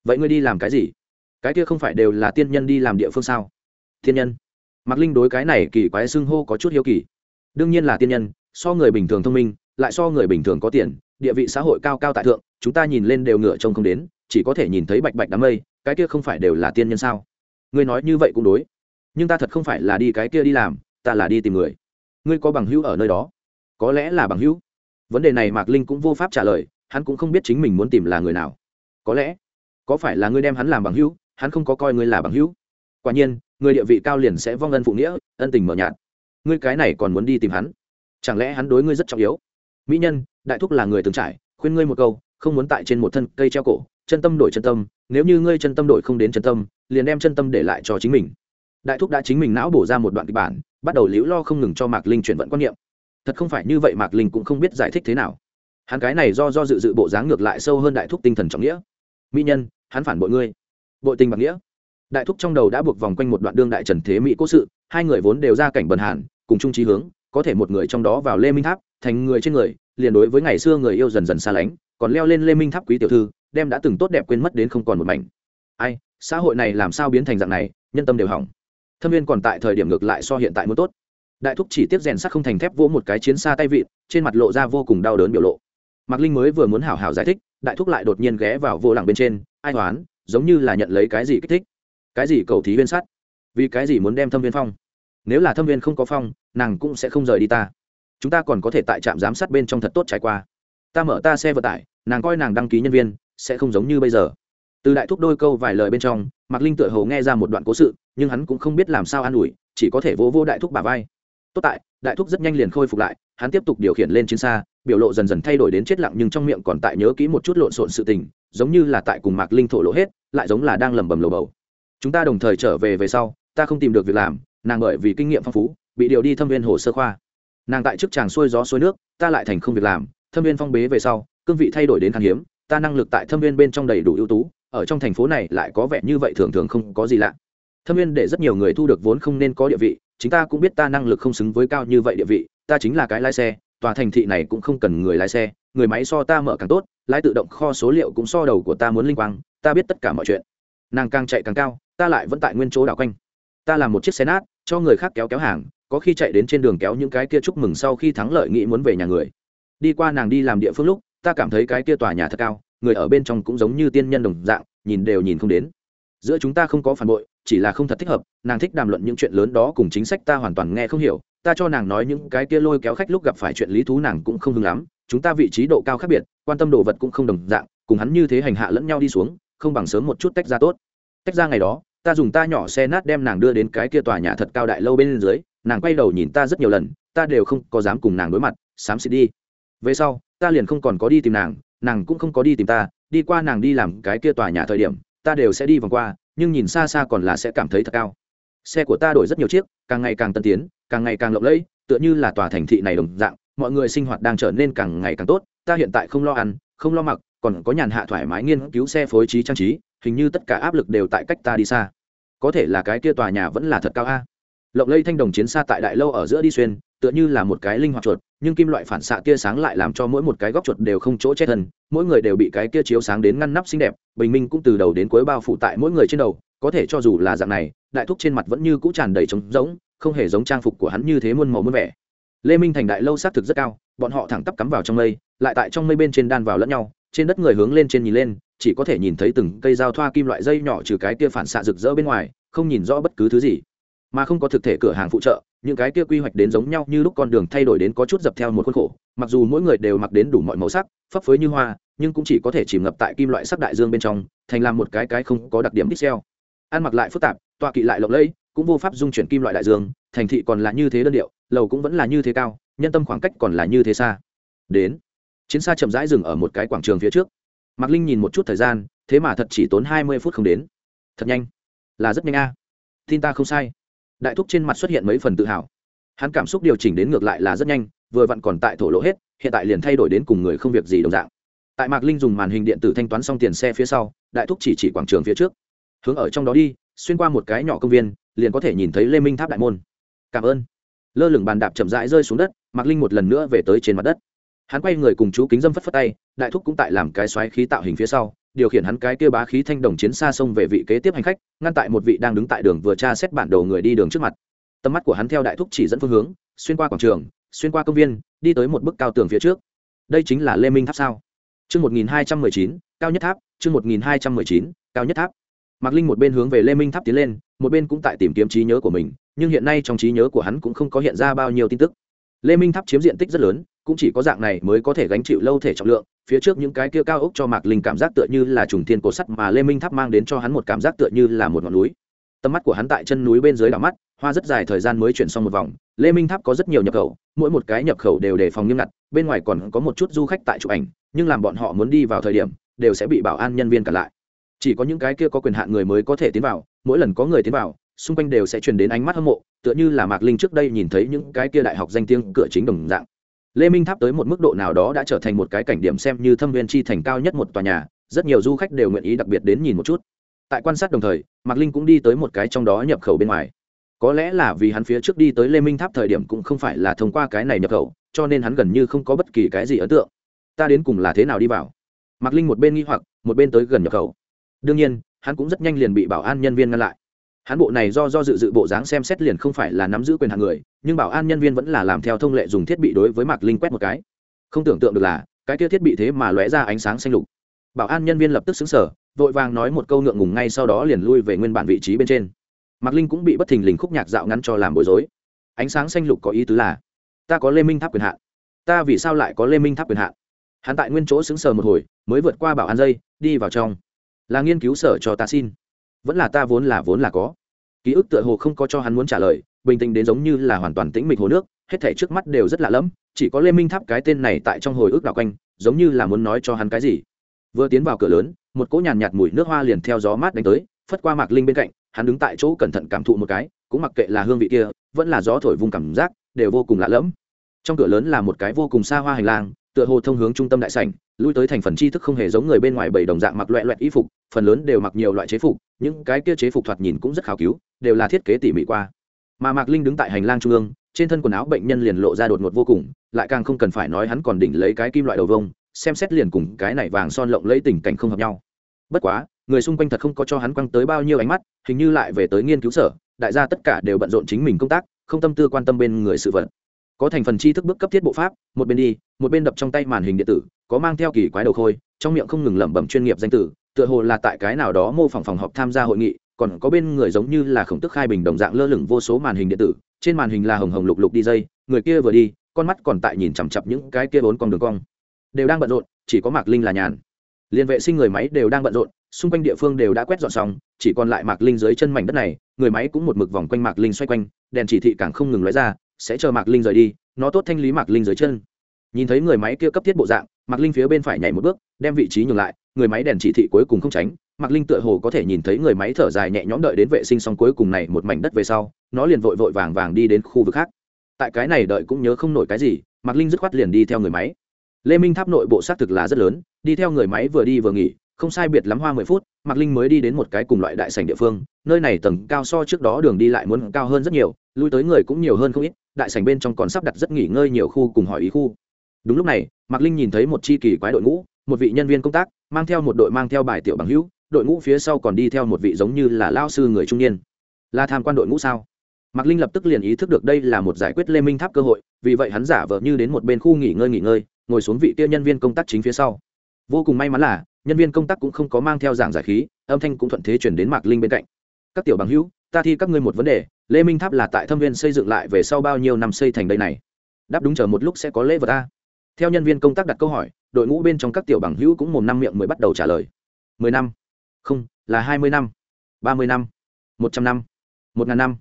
vậy ngươi đi làm cái gì? Cái kia không phải đều là tiên nhân đi làm địa phương sao? Thiên nhân? Mạc linh đối cái này kỳ quái xưng hô có chút hiếu kỳ. Đương nhiên là tiên nhân, so người bình thường thông minh, lại so người bình thường có tiền, địa vị xã hội cao cao tại thượng, chúng ta nhìn lên đều ngựa trông không đến, chỉ có thể nhìn thấy bạch bạch đám mây, cái kia không phải đều là tiên nhân sao? Ngươi nói như vậy cũng đối. Nhưng ta thật không phải là đi cái kia đi làm, ta là đi tìm người. Ngươi có bằng hữu ở nơi đó? Có lẽ là bằng hữu. Vấn đề này mạc linh cũng vô pháp trả lời, hắn cũng không biết chính mình muốn tìm là người nào. Có lẽ có phải là ngươi đem hắn làm bằng hữu, hắn không có coi ngươi là bằng hữu? Quả nhiên, người địa vị cao liền sẽ vong ân phụ nghĩa, ân tình mờ nhạt. Ngươi cái này còn muốn đi tìm hắn? Chẳng lẽ hắn đối ngươi rất trọng yếu? Mỹ nhân, đại thúc là người từng trải, khuyên ngươi một câu, không muốn tại trên một thân cây treo cổ, chân tâm đổi chân tâm, nếu như ngươi chân tâm đổi không đến chân tâm, liền đem chân tâm để lại cho chính mình. Đại thúc đã chính mình não bổ ra một đoạn kịch bản, bắt đầu liễu lo không ngừng cho mạc linh chuyển vận quan niệm. Thật không phải như vậy mạc linh cũng không biết giải thích thế nào. Hắn cái này do do dự dự bộ dáng ngược lại sâu hơn đại thúc tinh thần trọng nghĩa mỹ nhân, hắn phản bội ngươi. Bội tình bạc nghĩa. Đại thúc trong đầu đã buộc vòng quanh một đoạn đương đại trần thế mỹ cố sự, hai người vốn đều ra cảnh bần hàn, cùng chung trí hướng, có thể một người trong đó vào lê minh tháp, thành người trên người, liền đối với ngày xưa người yêu dần dần xa lánh, còn leo lên lê minh tháp quý tiểu thư, đem đã từng tốt đẹp quên mất đến không còn một mảnh. Ai, xã hội này làm sao biến thành dạng này, nhân tâm đều hỏng. Thâm viên còn tại thời điểm ngược lại so hiện tại muốn tốt. Đại thúc chỉ tiếp rèn sắc không thành thép vỗ một cái chiến xa tay vịn, trên mặt lộ ra vô cùng đau đớn biểu lộ mạc linh mới vừa muốn hảo hảo giải thích đại thúc lại đột nhiên ghé vào vô lặng bên trên ai toán giống như là nhận lấy cái gì kích thích? Cái gì cầu thí viên sát vì cái gì muốn đem thâm viên phong? Nếu là thâm viên không có phong nàng cũng sẽ không rời đi ta. Chúng ta còn có thể tại trạm giám sát bên trong thật tốt trải qua. Ta mở ta xe vận tải nàng coi nàng đăng ký nhân viên sẽ không giống như bây giờ. Từ đại thúc đôi câu vài lời bên trong mạc linh tựa hồ nghe ra một đoạn cố sự nhưng hắn cũng không biết làm sao an ủi chỉ có thể vỗ vô, vô đại thúc bà vai tốt tại, đại thúc rất nhanh liền khôi phục lại, hắn tiếp tục điều khiển lên chiến xa, biểu lộ dần dần thay đổi đến chết lặng nhưng trong miệng còn tại nhớ kỹ một chút lộn xộn sự tình, giống như là tại cùng mạc linh thổ lộ hết, lại giống là đang lẩm bẩm lầu bầu. Chúng ta đồng thời trở về về sau, ta không tìm được việc làm, nàng bởi vì kinh nghiệm phong phú, bị điều đi thâm viên hồ sơ khoa. Nàng tại chức tràng xuôi gió xuôi nước, ta lại thành không việc làm, thâm viên phong bế về sau, cương vị thay đổi đến khan hiếm, ta năng lực tại thâm viên bên trong đầy đủ ưu tú, ở trong thành phố này lại có vẻ như vậy thường thường không có gì lạ thâm viên để rất nhiều người thu được vốn không nên có địa vị, chính ta cũng biết ta năng lực không xứng với cao như vậy địa vị, ta chính là cái lái xe, tòa thành thị này cũng không cần người lái xe, người máy so ta mở càng tốt, lái tự động kho số liệu cũng so đầu của ta muốn linh quang, ta biết tất cả mọi chuyện. Nàng càng chạy càng cao, ta lại vẫn tại nguyên chỗ đảo quanh. Ta làm một chiếc xe nát, cho người khác kéo kéo hàng, có khi chạy đến trên đường kéo những cái kia chúc mừng sau khi thắng lợi nghĩ muốn về nhà người. Đi qua nàng đi làm địa phương lúc, ta cảm thấy cái kia tòa nhà thật cao, người ở bên trong cũng giống như tiên nhân đồng dạng, nhìn đều nhìn không đến. Giữa chúng ta không có phản bội chỉ là không thật thích hợp, nàng thích đàm luận những chuyện lớn đó cùng chính sách ta hoàn toàn nghe không hiểu, ta cho nàng nói những cái kia lôi kéo khách lúc gặp phải chuyện lý thú nàng cũng không hứng lắm, chúng ta vị trí độ cao khác biệt, quan tâm đồ vật cũng không đồng dạng, cùng hắn như thế hành hạ lẫn nhau đi xuống, không bằng sớm một chút tách ra tốt. Tách ra ngày đó, ta dùng ta nhỏ xe nát đem nàng đưa đến cái kia tòa nhà thật cao đại lâu bên dưới, nàng quay đầu nhìn ta rất nhiều lần, ta đều không có dám cùng nàng đối mặt, xám xịt đi. Về sau, ta liền không còn có đi tìm nàng nàng cũng không có đi tìm ta, đi qua nàng đi làm cái kia tòa nhà thời điểm, ta đều sẽ đi vòng qua nhưng nhìn xa xa còn là sẽ cảm thấy thật cao. Xe của ta đổi rất nhiều chiếc, càng ngày càng tân tiến, càng ngày càng lộng lẫy, tựa như là tòa thành thị này đồng dạng, mọi người sinh hoạt đang trở nên càng ngày càng tốt, ta hiện tại không lo ăn, không lo mặc, còn có nhàn hạ thoải mái nghiên cứu xe phối trí trang trí, hình như tất cả áp lực đều tại cách ta đi xa. Có thể là cái kia tòa nhà vẫn là thật cao a. Lộng lây thanh đồng chiến xa tại đại lâu ở giữa đi xuyên tựa như là một cái linh hoạt chuột, nhưng kim loại phản xạ tia sáng lại làm cho mỗi một cái góc chuột đều không chỗ che thân, mỗi người đều bị cái tia chiếu sáng đến ngăn nắp xinh đẹp, bình minh cũng từ đầu đến cuối bao phủ tại mỗi người trên đầu, có thể cho dù là dạng này, đại thúc trên mặt vẫn như cũ tràn đầy trống rỗng, không hề giống trang phục của hắn như thế muôn màu muôn vẻ. Lê minh thành đại lâu xác thực rất cao, bọn họ thẳng tắp cắm vào trong mây, lại tại trong mây bên trên đan vào lẫn nhau, trên đất người hướng lên trên nhìn lên, chỉ có thể nhìn thấy từng cây dao thoa kim loại dây nhỏ trừ cái tia phản xạ rực rỡ bên ngoài, không nhìn rõ bất cứ thứ gì mà không có thực thể cửa hàng phụ trợ, những cái kia quy hoạch đến giống nhau như lúc con đường thay đổi đến có chút dập theo một khuôn khổ. Mặc dù mỗi người đều mặc đến đủ mọi màu sắc, phấp phới như hoa, nhưng cũng chỉ có thể chìm ngập tại kim loại sắc đại dương bên trong, thành làm một cái cái không có đặc điểm pixel. Ăn mặc lại phức tạp, tọa kỵ lại lộng lẫy, cũng vô pháp dung chuyển kim loại đại dương, thành thị còn là như thế đơn điệu, lầu cũng vẫn là như thế cao, nhân tâm khoảng cách còn là như thế xa. Đến, chiến xa chậm rãi dừng ở một cái quảng trường phía trước. Mạc linh nhìn một chút thời gian, thế mà thật chỉ tốn hai mươi phút không đến. Thật nhanh. Là rất nhanh a. Tin ta không sai đại thúc trên mặt xuất hiện mấy phần tự hào. Hắn cảm xúc điều chỉnh đến ngược lại là rất nhanh, vừa vặn còn tại thổ lộ hết, hiện tại liền thay đổi đến cùng người không việc gì đồng dạng. Tại mạc linh dùng màn hình điện tử thanh toán xong tiền xe phía sau, đại thúc chỉ chỉ quảng trường phía trước. Hướng ở trong đó đi, xuyên qua một cái nhỏ công viên, liền có thể nhìn thấy lê minh tháp đại môn. Cảm ơn. Lơ lửng bàn đạp chậm rãi rơi xuống đất, mạc linh một lần nữa về tới trên mặt đất. Hắn quay người cùng chú kính dâm phất phất tay, đại thúc cũng tại làm cái xoáy khí tạo hình phía sau điều khiển hắn cái kia bá khí thanh đồng chiến xa sông về vị kế tiếp hành khách, ngăn tại một vị đang đứng tại đường vừa tra xét bản đồ người đi đường trước mặt. Tầm mắt của hắn theo đại thúc chỉ dẫn phương hướng, xuyên qua quảng trường, xuyên qua công viên, đi tới một bức cao tường phía trước. Đây chính là lê minh tháp sao? Chương một nghìn hai trăm mười chín, cao nhất tháp, chương một nghìn hai trăm mười chín, cao nhất tháp. Mạc linh một bên hướng về lê minh tháp tiến lên, một bên cũng tại tìm kiếm trí nhớ của mình, nhưng hiện nay trong trí nhớ của hắn cũng không có hiện ra bao nhiêu tin tức. Lê minh tháp chiếm diện tích rất lớn cũng chỉ có dạng này mới có thể gánh chịu lâu thể trọng lượng, phía trước những cái kia cao ốc cho mạc linh cảm giác tựa như là trùng thiên cổ sắt mà lê minh tháp mang đến cho hắn một cảm giác tựa như là một ngọn núi. Tầm mắt của hắn tại chân núi bên dưới đảo mắt, hoa rất dài thời gian mới chuyển xong một vòng, lê minh tháp có rất nhiều nhập khẩu, mỗi một cái nhập khẩu đều đề phòng nghiêm ngặt, bên ngoài còn có một chút du khách tại chụp ảnh, nhưng làm bọn họ muốn đi vào thời điểm, đều sẽ bị bảo an nhân viên cản lại. Chỉ có những cái kia có quyền hạn người mới có thể tiến vào, mỗi lần có người tiến vào, xung quanh đều sẽ truyền đến ánh mắt hâm mộ, tựa như là mạc linh trước đây nhìn thấy những cái kia đại học danh tiếng cửa chính đồng dạng lê minh tháp tới một mức độ nào đó đã trở thành một cái cảnh điểm xem như thâm viên chi thành cao nhất một tòa nhà, rất nhiều du khách đều nguyện ý đặc biệt đến nhìn một chút. Tại quan sát đồng thời, mạc linh cũng đi tới một cái trong đó nhập khẩu bên ngoài. Có lẽ là vì hắn phía trước đi tới lê minh tháp thời điểm cũng không phải là thông qua cái này nhập khẩu, cho nên hắn gần như không có bất kỳ cái gì ấn tượng. Ta đến cùng là thế nào đi vào? Mạc linh một bên nghi hoặc, một bên tới gần nhập khẩu. Đương nhiên, hắn cũng rất nhanh liền bị bảo an nhân viên ngăn lại hắn bộ này do do dự dự bộ dáng xem xét liền không phải là nắm giữ quyền hạng người, nhưng bảo an nhân viên vẫn là làm theo thông lệ dùng thiết bị đối với mạc linh quét một cái. Không tưởng tượng được là, cái kia thiết bị thế mà lóe ra ánh sáng xanh lục. Bảo an nhân viên lập tức xứng sở vội vàng nói một câu ngượng ngùng ngay sau đó liền lui về nguyên bản vị trí bên trên. Mạc linh cũng bị bất thình lình khúc nhạc dạo ngắn cho làm bối rối. Ánh sáng xanh lục có ý tứ là, ta có lê minh tháp quyền hạn. Ta vì sao lại có lê minh tháp quyền hạn? Hắn tại nguyên chỗ xứng sờ một hồi, mới vượt qua bảo an dây, đi vào trong. Là nghiên cứu sở cho ta xin vẫn là ta vốn là vốn là có. Ký ức tựa hồ không có cho hắn muốn trả lời bình tĩnh đến giống như là hoàn toàn tĩnh mịch hồ nước hết thảy trước mắt đều rất lạ lẫm chỉ có lê minh tháp cái tên này tại trong hồi ức đảo quanh giống như là muốn nói cho hắn cái gì. Vừa tiến vào cửa lớn một cỗ nhàn nhạt, mùi nước hoa liền theo gió mát đánh tới phất qua mạc linh bên cạnh hắn đứng tại chỗ cẩn thận cảm thụ một cái cũng mặc kệ là hương vị kia vẫn là gió thổi vùng cảm giác đều vô cùng lạ lẫm. Trong cửa lớn là một cái vô cùng xa hoa hành lang tựa hồ thông hướng trung tâm đại sảnh lui tới thành phần tri thức không hề giống người bên ngoài bảy đồng dạng mặc loẹ loẹt y phục, phần lớn đều mặc nhiều loại chế phục, những cái kia chế phục thoạt nhìn cũng rất khảo cứu, đều là thiết kế tỉ mỉ qua. Mà mạc linh đứng tại hành lang trung ương, trên thân quần áo bệnh nhân liền lộ ra đột ngột vô cùng, lại càng không cần phải nói hắn còn đỉnh lấy cái kim loại đầu vông, xem xét liền cùng cái này vàng son lộng lấy tình cảnh không hợp nhau. Bất quá, người xung quanh thật không có cho hắn quăng tới bao nhiêu ánh mắt, hình như lại về tới nghiên cứu sở, đại gia tất cả đều bận rộn chính mình công tác, không tâm tư quan tâm bên người sự vật có thành phần tri thức bước cấp thiết bộ pháp, một bên đi, một bên đập trong tay màn hình điện tử, có mang theo kỳ quái đầu khôi, trong miệng không ngừng lẩm bẩm chuyên nghiệp danh tử, tựa hồ là tại cái nào đó mô phỏng phòng họp tham gia hội nghị, còn có bên người giống như là khổng tức khai bình đồng dạng lơ lửng vô số màn hình điện tử, trên màn hình là hồng hồng lục lục đi dây, người kia vừa đi, con mắt còn tại nhìn chằm chặp những cái kia bốn con đường cong. Đều đang bận rộn, chỉ có mạc linh là nhàn. Liên vệ sinh người máy đều đang bận rộn, xung quanh địa phương đều đã quét dọn xong, chỉ còn lại mạc linh dưới chân mảnh đất này, người máy cũng một mực vòng quanh mạc linh xoay quanh, đèn chỉ thị càng không ngừng lóe ra sẽ chờ mạc linh rời đi, nó tốt thanh lý mạc linh dưới chân. Nhìn thấy người máy kia cấp thiết bộ dạng, mạc linh phía bên phải nhảy một bước, đem vị trí nhường lại, người máy đèn chỉ thị cuối cùng không tránh, mạc linh tựa hồ có thể nhìn thấy người máy thở dài nhẹ nhõm đợi đến vệ sinh xong cuối cùng này một mảnh đất về sau, nó liền vội vội vàng vàng đi đến khu vực khác. Tại cái này đợi cũng nhớ không nổi cái gì, mạc linh dứt khoát liền đi theo người máy. Lê minh tháp nội bộ xác thực là rất lớn, đi theo người máy vừa đi vừa nghỉ, không sai biệt lắm hoa mười phút, mạc linh mới đi đến một cái cùng loại đại sảnh địa phương, nơi này tầng cao so trước đó đường đi lại muốn cao hơn rất nhiều, lui tới người cũng nhiều hơn không ít đại sảnh bên trong còn sắp đặt rất nghỉ ngơi nhiều khu cùng hỏi ý khu. Đúng lúc này, mạc linh nhìn thấy một chi kỳ quái đội ngũ, một vị nhân viên công tác, mang theo một đội mang theo bài tiểu bằng hữu, đội ngũ phía sau còn đi theo một vị giống như là lao sư người trung niên. Là tham quan đội ngũ sao? Mạc linh lập tức liền ý thức được đây là một giải quyết lê minh tháp cơ hội, vì vậy hắn giả vờ như đến một bên khu nghỉ ngơi nghỉ ngơi, ngồi xuống vị kia nhân viên công tác chính phía sau. Vô cùng may mắn là, nhân viên công tác cũng không có mang theo giảng giải khí, âm thanh cũng thuận thế chuyển đến mạc linh bên cạnh. Các tiểu bằng hữu ta thi các ngươi một vấn đề, lê minh tháp là tại thâm viên xây dựng lại về sau bao nhiêu năm xây thành đây này? Đáp đúng chờ một lúc sẽ có lễ vật ta. Theo nhân viên công tác đặt câu hỏi, đội ngũ bên trong các tiểu bằng hữu cũng mồm năm miệng mới bắt đầu trả lời. Mười năm. Không, là hai mươi năm. Ba mươi năm. Một trăm năm. Một ngàn năm.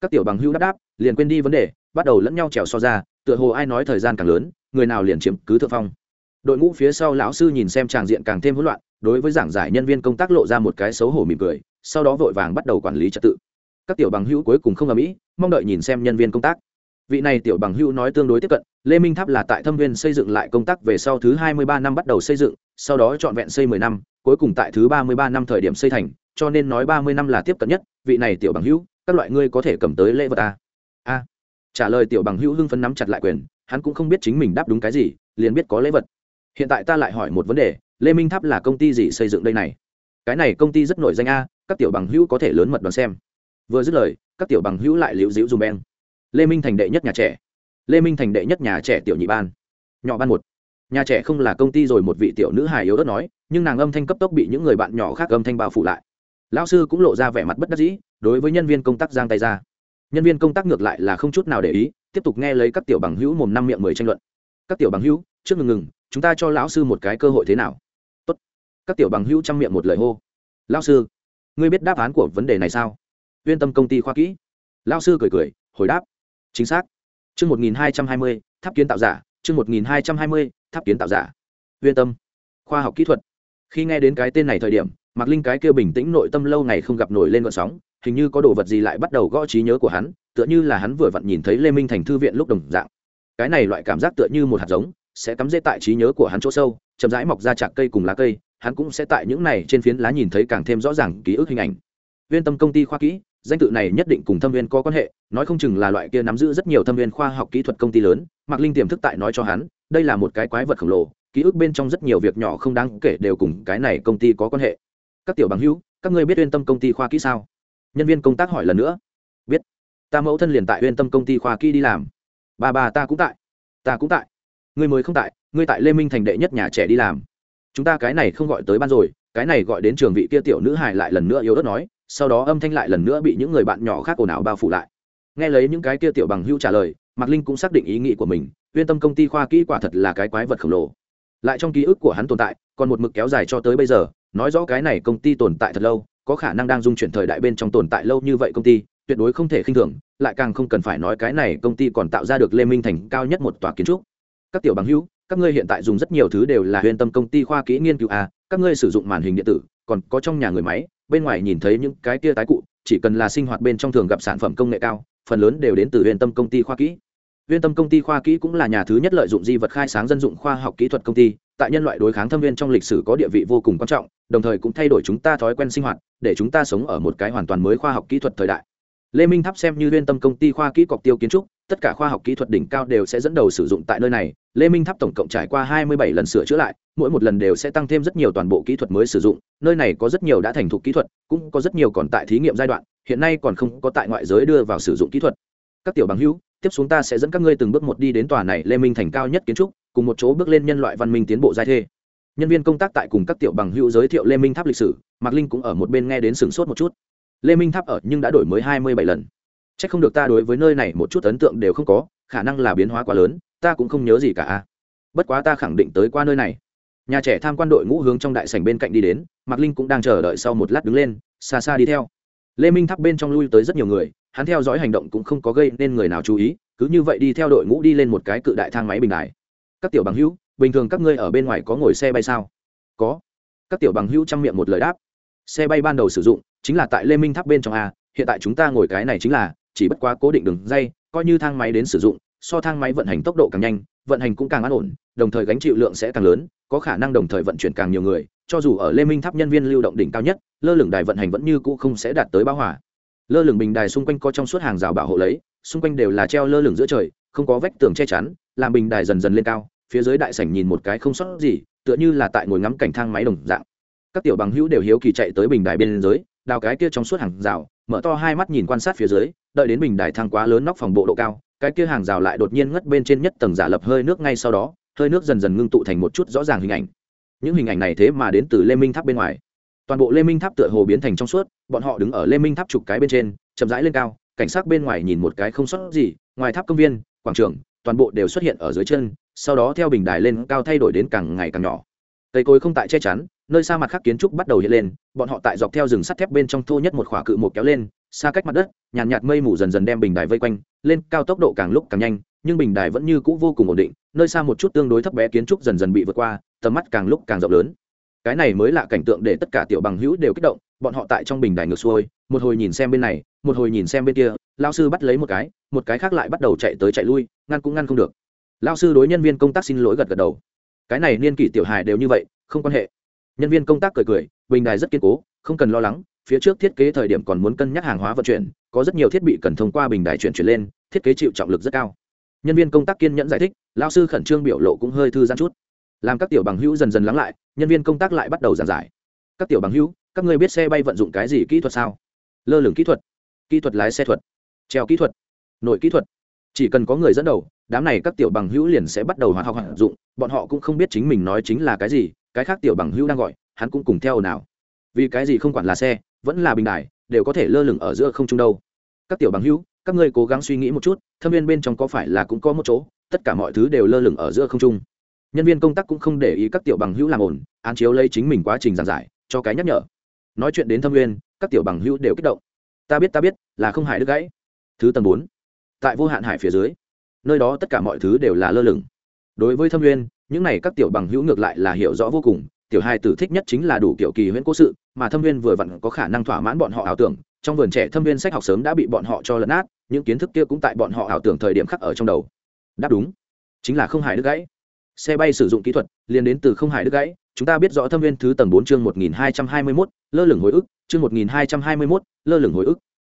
Các tiểu bằng hữu đáp đáp, liền quên đi vấn đề, bắt đầu lẫn nhau trèo so ra, tựa hồ ai nói thời gian càng lớn, người nào liền chiếm cứ thượng phong. Đội ngũ phía sau lão sư nhìn xem tràng diện càng thêm hỗn loạn, đối với giảng giải nhân viên công tác lộ ra một cái xấu hổ mỉm cười, sau đó vội vàng bắt đầu quản lý trật tự các tiểu bằng hữu cuối cùng không ở mỹ, mong đợi nhìn xem nhân viên công tác. Vị này tiểu bằng hữu nói tương đối tiếp cận, lê minh tháp là tại thâm viên xây dựng lại công tác về sau thứ hai mươi ba năm bắt đầu xây dựng, sau đó trọn vẹn xây mười năm, cuối cùng tại thứ ba mươi ba năm thời điểm xây thành, cho nên nói ba mươi năm là tiếp cận nhất, vị này tiểu bằng hữu, các loại ngươi có thể cầm tới lễ vật a a trả lời tiểu bằng hữu hưng phấn nắm chặt lại quyền, hắn cũng không biết chính mình đáp đúng cái gì, liền biết có lễ vật. Hiện tại ta lại hỏi một vấn đề, lê minh tháp là công ty gì xây dựng đây này? Cái này công ty rất nổi danh a, các tiểu bằng hữu có thể lớn mật đoán xem vừa dứt lời, các tiểu bằng hữu lại liễu dĩu dùm beng. Lê minh thành đệ nhất nhà trẻ. Lê minh thành đệ nhất nhà trẻ tiểu nhị ban. Nhỏ ban một. Nhà trẻ không là công ty rồi một vị tiểu nữ hài yếu ớt nói, nhưng nàng âm thanh cấp tốc bị những người bạn nhỏ khác âm thanh bao phủ lại. Lão sư cũng lộ ra vẻ mặt bất đắc dĩ, đối với nhân viên công tác giang tay ra. Nhân viên công tác ngược lại là không chút nào để ý, tiếp tục nghe lấy các tiểu bằng hữu mồm năm miệng mười tranh luận. Các tiểu bằng hữu, trước ngừng ngừng, chúng ta cho lão sư một cái cơ hội thế nào? Tốt. các tiểu bằng hữu chăm miệng một lời hô. Lão sư, ngươi biết đáp án của vấn đề này sao? Uyên tâm công ty khoa kỹ. Lão sư cười cười, hồi đáp. Chính xác. Chương một nghìn hai trăm hai mươi, tháp kiến tạo giả. Chương một nghìn hai trăm hai mươi, tháp kiến tạo giả. Uyên tâm. Khoa học kỹ thuật. Khi nghe đến cái tên này thời điểm mặc linh cái kia bình tĩnh nội tâm lâu ngày không gặp nổi lên vận sóng, hình như có đồ vật gì lại bắt đầu gõ trí nhớ của hắn, tựa như là hắn vừa vặn nhìn thấy lê minh thành thư viện lúc đồng dạng. Cái này loại cảm giác tựa như một hạt giống, sẽ cắm rễ tại trí nhớ của hắn chỗ sâu, chậm rãi mọc ra chạc cây cùng lá cây, hắn cũng sẽ tại những này trên phiến lá nhìn thấy càng thêm rõ ràng ký ức hình ảnh. Viên tâm công ty khoa kỹ danh tự này nhất định cùng thâm viên có quan hệ, nói không chừng là loại kia nắm giữ rất nhiều thâm viên khoa học kỹ thuật công ty lớn, mạc linh tiềm thức tại nói cho hắn, đây là một cái quái vật khổng lồ, ký ức bên trong rất nhiều việc nhỏ không đáng kể đều cùng cái này công ty có quan hệ. Các tiểu bằng hữu, các ngươi biết uyên tâm công ty khoa kỹ sao? Nhân viên công tác hỏi lần nữa. Biết. Ta mẫu thân liền tại uyên tâm công ty khoa kỹ đi làm. Bà bà ta cũng tại. Ta cũng tại. Ngươi mới không tại, ngươi tại lê minh thành đệ nhất nhà trẻ đi làm. Chúng ta cái này không gọi tới ban rồi, cái này gọi đến trường vị kia tiểu nữ hải lại lần nữa yếu ớt nói sau đó âm thanh lại lần nữa bị những người bạn nhỏ khác ồn ào bao phủ lại. Nghe lấy những cái kia tiểu bằng hữu trả lời, mạc linh cũng xác định ý nghĩ của mình, uyên tâm công ty khoa kỹ quả thật là cái quái vật khổng lồ. Lại trong ký ức của hắn tồn tại, còn một mực kéo dài cho tới bây giờ, nói rõ cái này công ty tồn tại thật lâu, có khả năng đang dung chuyển thời đại bên trong tồn tại lâu như vậy công ty, tuyệt đối không thể khinh thường, lại càng không cần phải nói cái này công ty còn tạo ra được lê minh thành cao nhất một tòa kiến trúc. Các tiểu bằng hữu các ngươi hiện tại dùng rất nhiều thứ đều là huyền tâm công ty khoa kỹ nghiên cứu a các ngươi sử dụng màn hình điện tử còn có trong nhà người máy, bên ngoài nhìn thấy những cái kia tái cụ, chỉ cần là sinh hoạt bên trong thường gặp sản phẩm công nghệ cao, phần lớn đều đến từ huyền tâm công ty khoa kỹ. Huyền tâm công ty khoa kỹ cũng là nhà thứ nhất lợi dụng di vật khai sáng dân dụng khoa học kỹ thuật công ty, tại nhân loại đối kháng thâm viên trong lịch sử có địa vị vô cùng quan trọng, đồng thời cũng thay đổi chúng ta thói quen sinh hoạt, để chúng ta sống ở một cái hoàn toàn mới khoa học kỹ thuật thời đại. Lê minh tháp xem như liên tâm công ty khoa kỹ cọc tiêu kiến trúc tất cả khoa học kỹ thuật đỉnh cao đều sẽ dẫn đầu sử dụng tại nơi này. Lê minh tháp tổng cộng trải qua 27 lần sửa chữa lại, mỗi một lần đều sẽ tăng thêm rất nhiều toàn bộ kỹ thuật mới sử dụng. Nơi này có rất nhiều đã thành thục kỹ thuật, cũng có rất nhiều còn tại thí nghiệm giai đoạn, hiện nay còn không có tại ngoại giới đưa vào sử dụng kỹ thuật. Các tiểu bằng hữu, tiếp xuống ta sẽ dẫn các ngươi từng bước một đi đến tòa này lê minh thành cao nhất kiến trúc, cùng một chỗ bước lên nhân loại văn minh tiến bộ giai thê. Nhân viên công tác tại cùng các tiểu bằng hữu giới thiệu lê minh tháp lịch sử, mạc linh cũng ở một bên nghe đến sửng sốt một chút. Lê minh tháp ở nhưng đã đổi mới hai mươi bảy lần c h ắ c không được ta đối với nơi này một chút ấn tượng đều không có, khả năng là biến hóa quá lớn, ta cũng không nhớ gì cả a bất quá ta khẳng định tới qua nơi này. Nhà trẻ tham quan đội ngũ hướng trong đại sảnh bên cạnh đi đến, mạc linh cũng đang chờ đợi sau một lát đứng lên, xa xa đi theo. Lê minh tháp bên trong lui tới rất nhiều người, hắn theo dõi hành động cũng không có gây nên người nào chú ý, cứ như vậy đi theo đội ngũ đi lên một cái cự đại thang máy bình đài. Các tiểu bằng hữu, bình thường các ngươi ở bên ngoài có ngồi xe bay sao? Có. Các tiểu bằng hữu chăm miệng một lời đáp. Xe bay ban đầu sử dụng chính là tại lê minh tháp bên trong a, hiện tại chúng ta ngồi cái này chính là chỉ bất quá cố định đường dây, coi như thang máy đến sử dụng, so thang máy vận hành tốc độ càng nhanh, vận hành cũng càng an ổn, đồng thời gánh chịu lượng sẽ càng lớn, có khả năng đồng thời vận chuyển càng nhiều người, cho dù ở lê minh tháp nhân viên lưu động đỉnh cao nhất, lơ lửng đài vận hành vẫn như cũ không sẽ đạt tới bão hỏa lơ lửng bình đài xung quanh có trong suốt hàng rào bảo hộ lấy, xung quanh đều là treo lơ lửng giữa trời, không có vách tường che chắn, làm bình đài dần dần lên cao, phía dưới đại sảnh nhìn một cái không sót gì, tựa như là tại ngồi ngắm cảnh thang máy đồng dạng. Các tiểu bằng hữu đều hiếu kỳ chạy tới bình đài bên dưới, đào cái kia trong suốt hàng rào mở to hai mắt nhìn quan sát phía dưới, đợi đến bình đài thang quá lớn nóc phòng bộ độ cao, cái kia hàng rào lại đột nhiên ngất bên trên nhất tầng giả lập hơi nước ngay sau đó, hơi nước dần dần ngưng tụ thành một chút rõ ràng hình ảnh. Những hình ảnh này thế mà đến từ lê minh tháp bên ngoài. Toàn bộ lê minh tháp tựa hồ biến thành trong suốt, bọn họ đứng ở lê minh tháp chụp cái bên trên, chậm rãi lên cao, cảnh sát bên ngoài nhìn một cái không sót gì, ngoài tháp công viên, quảng trường, toàn bộ đều xuất hiện ở dưới chân, sau đó theo bình đài lên cao thay đổi đến càng ngày càng nhỏ. Cây cối không tại che chắn nơi xa mặt khác kiến trúc bắt đầu hiện lên bọn họ tại dọc theo rừng sắt thép bên trong thô nhất một khỏa cự một kéo lên xa cách mặt đất nhàn nhạt, nhạt mây mù dần dần đem bình đài vây quanh lên cao tốc độ càng lúc càng nhanh nhưng bình đài vẫn như cũ vô cùng ổn định nơi xa một chút tương đối thấp bé kiến trúc dần dần bị vượt qua tầm mắt càng lúc càng rộng lớn. Cái này mới là cảnh tượng để tất cả tiểu bằng hữu đều kích động bọn họ tại trong bình đài ngược xuôi một hồi nhìn xem bên này một hồi nhìn xem bên kia lao sư bắt lấy một cái một cái khác lại bắt đầu chạy tới chạy lui ngăn cũng ngăn không được. Lao sư đối nhân viên công tác xin lỗi gật gật đầu. Cái này niên kỷ tiểu hài đều như vậy không quan hệ nhân viên công tác cười cười, bình đài rất kiên cố, không cần lo lắng, phía trước thiết kế thời điểm còn muốn cân nhắc hàng hóa vận chuyển, có rất nhiều thiết bị cần thông qua bình đài chuyển chuyển lên, thiết kế chịu trọng lực rất cao. Nhân viên công tác kiên nhẫn giải thích lao sư khẩn trương biểu lộ cũng hơi thư giãn chút. Làm các tiểu bằng hữu dần dần lắng lại, nhân viên công tác lại bắt đầu giảng giải. Các tiểu bằng hữu, các ngươi biết xe bay vận dụng cái gì kỹ thuật sao? Lơ lửng kỹ thuật. Kỹ thuật lái xe thuật. Treo kỹ thuật. Nội kỹ thuật. Chỉ cần có người dẫn đầu, đám này các tiểu bằng hữu liền sẽ bắt đầu hoạt học hoạt dụng, bọn họ cũng không biết chính mình nói chính là cái gì cái khác tiểu bằng hữu đang gọi, hắn cũng cùng theo nào. Vì cái gì không quản là xe, vẫn là bình đài, đều có thể lơ lửng ở giữa không trung đâu. Các tiểu bằng hữu, các ngươi cố gắng suy nghĩ một chút, thâm viên bên trong có phải là cũng có một chỗ, tất cả mọi thứ đều lơ lửng ở giữa không trung. Nhân viên công tác cũng không để ý các tiểu bằng hữu làm ổn án chiếu lấy chính mình quá trình giảng giải, cho cái nhắc nhở. Nói chuyện đến thâm viên, các tiểu bằng hữu đều kích động. Ta biết ta biết, là không hải đứt gãy. Thứ tầng bốn, tại vô hạn hải phía dưới, nơi đó tất cả mọi thứ đều là lơ lửng. Đối với thâm viên những này các tiểu bằng hữu ngược lại là hiểu rõ vô cùng, tiểu hai tử thích nhất chính là đủ kiểu kỳ huyễn cố sự, mà thâm viên vừa vặn có khả năng thỏa mãn bọn họ ảo tưởng, trong vườn trẻ thâm viên sách học sớm đã bị bọn họ cho lấn át những kiến thức kia cũng tại bọn họ ảo tưởng thời điểm khắc ở trong đầu. Đáp đúng, chính là không hải đứt gãy. Xe bay sử dụng kỹ thuật liên đến từ không hải đứt gãy. Chúng ta biết rõ thâm viên thứ tầng bốn chương một nghìn hai trăm hai mươi mốt, lơ lửng hồi ức, chương một nghìn hai trăm hai mươi mốt, lơ lửng hồi ức.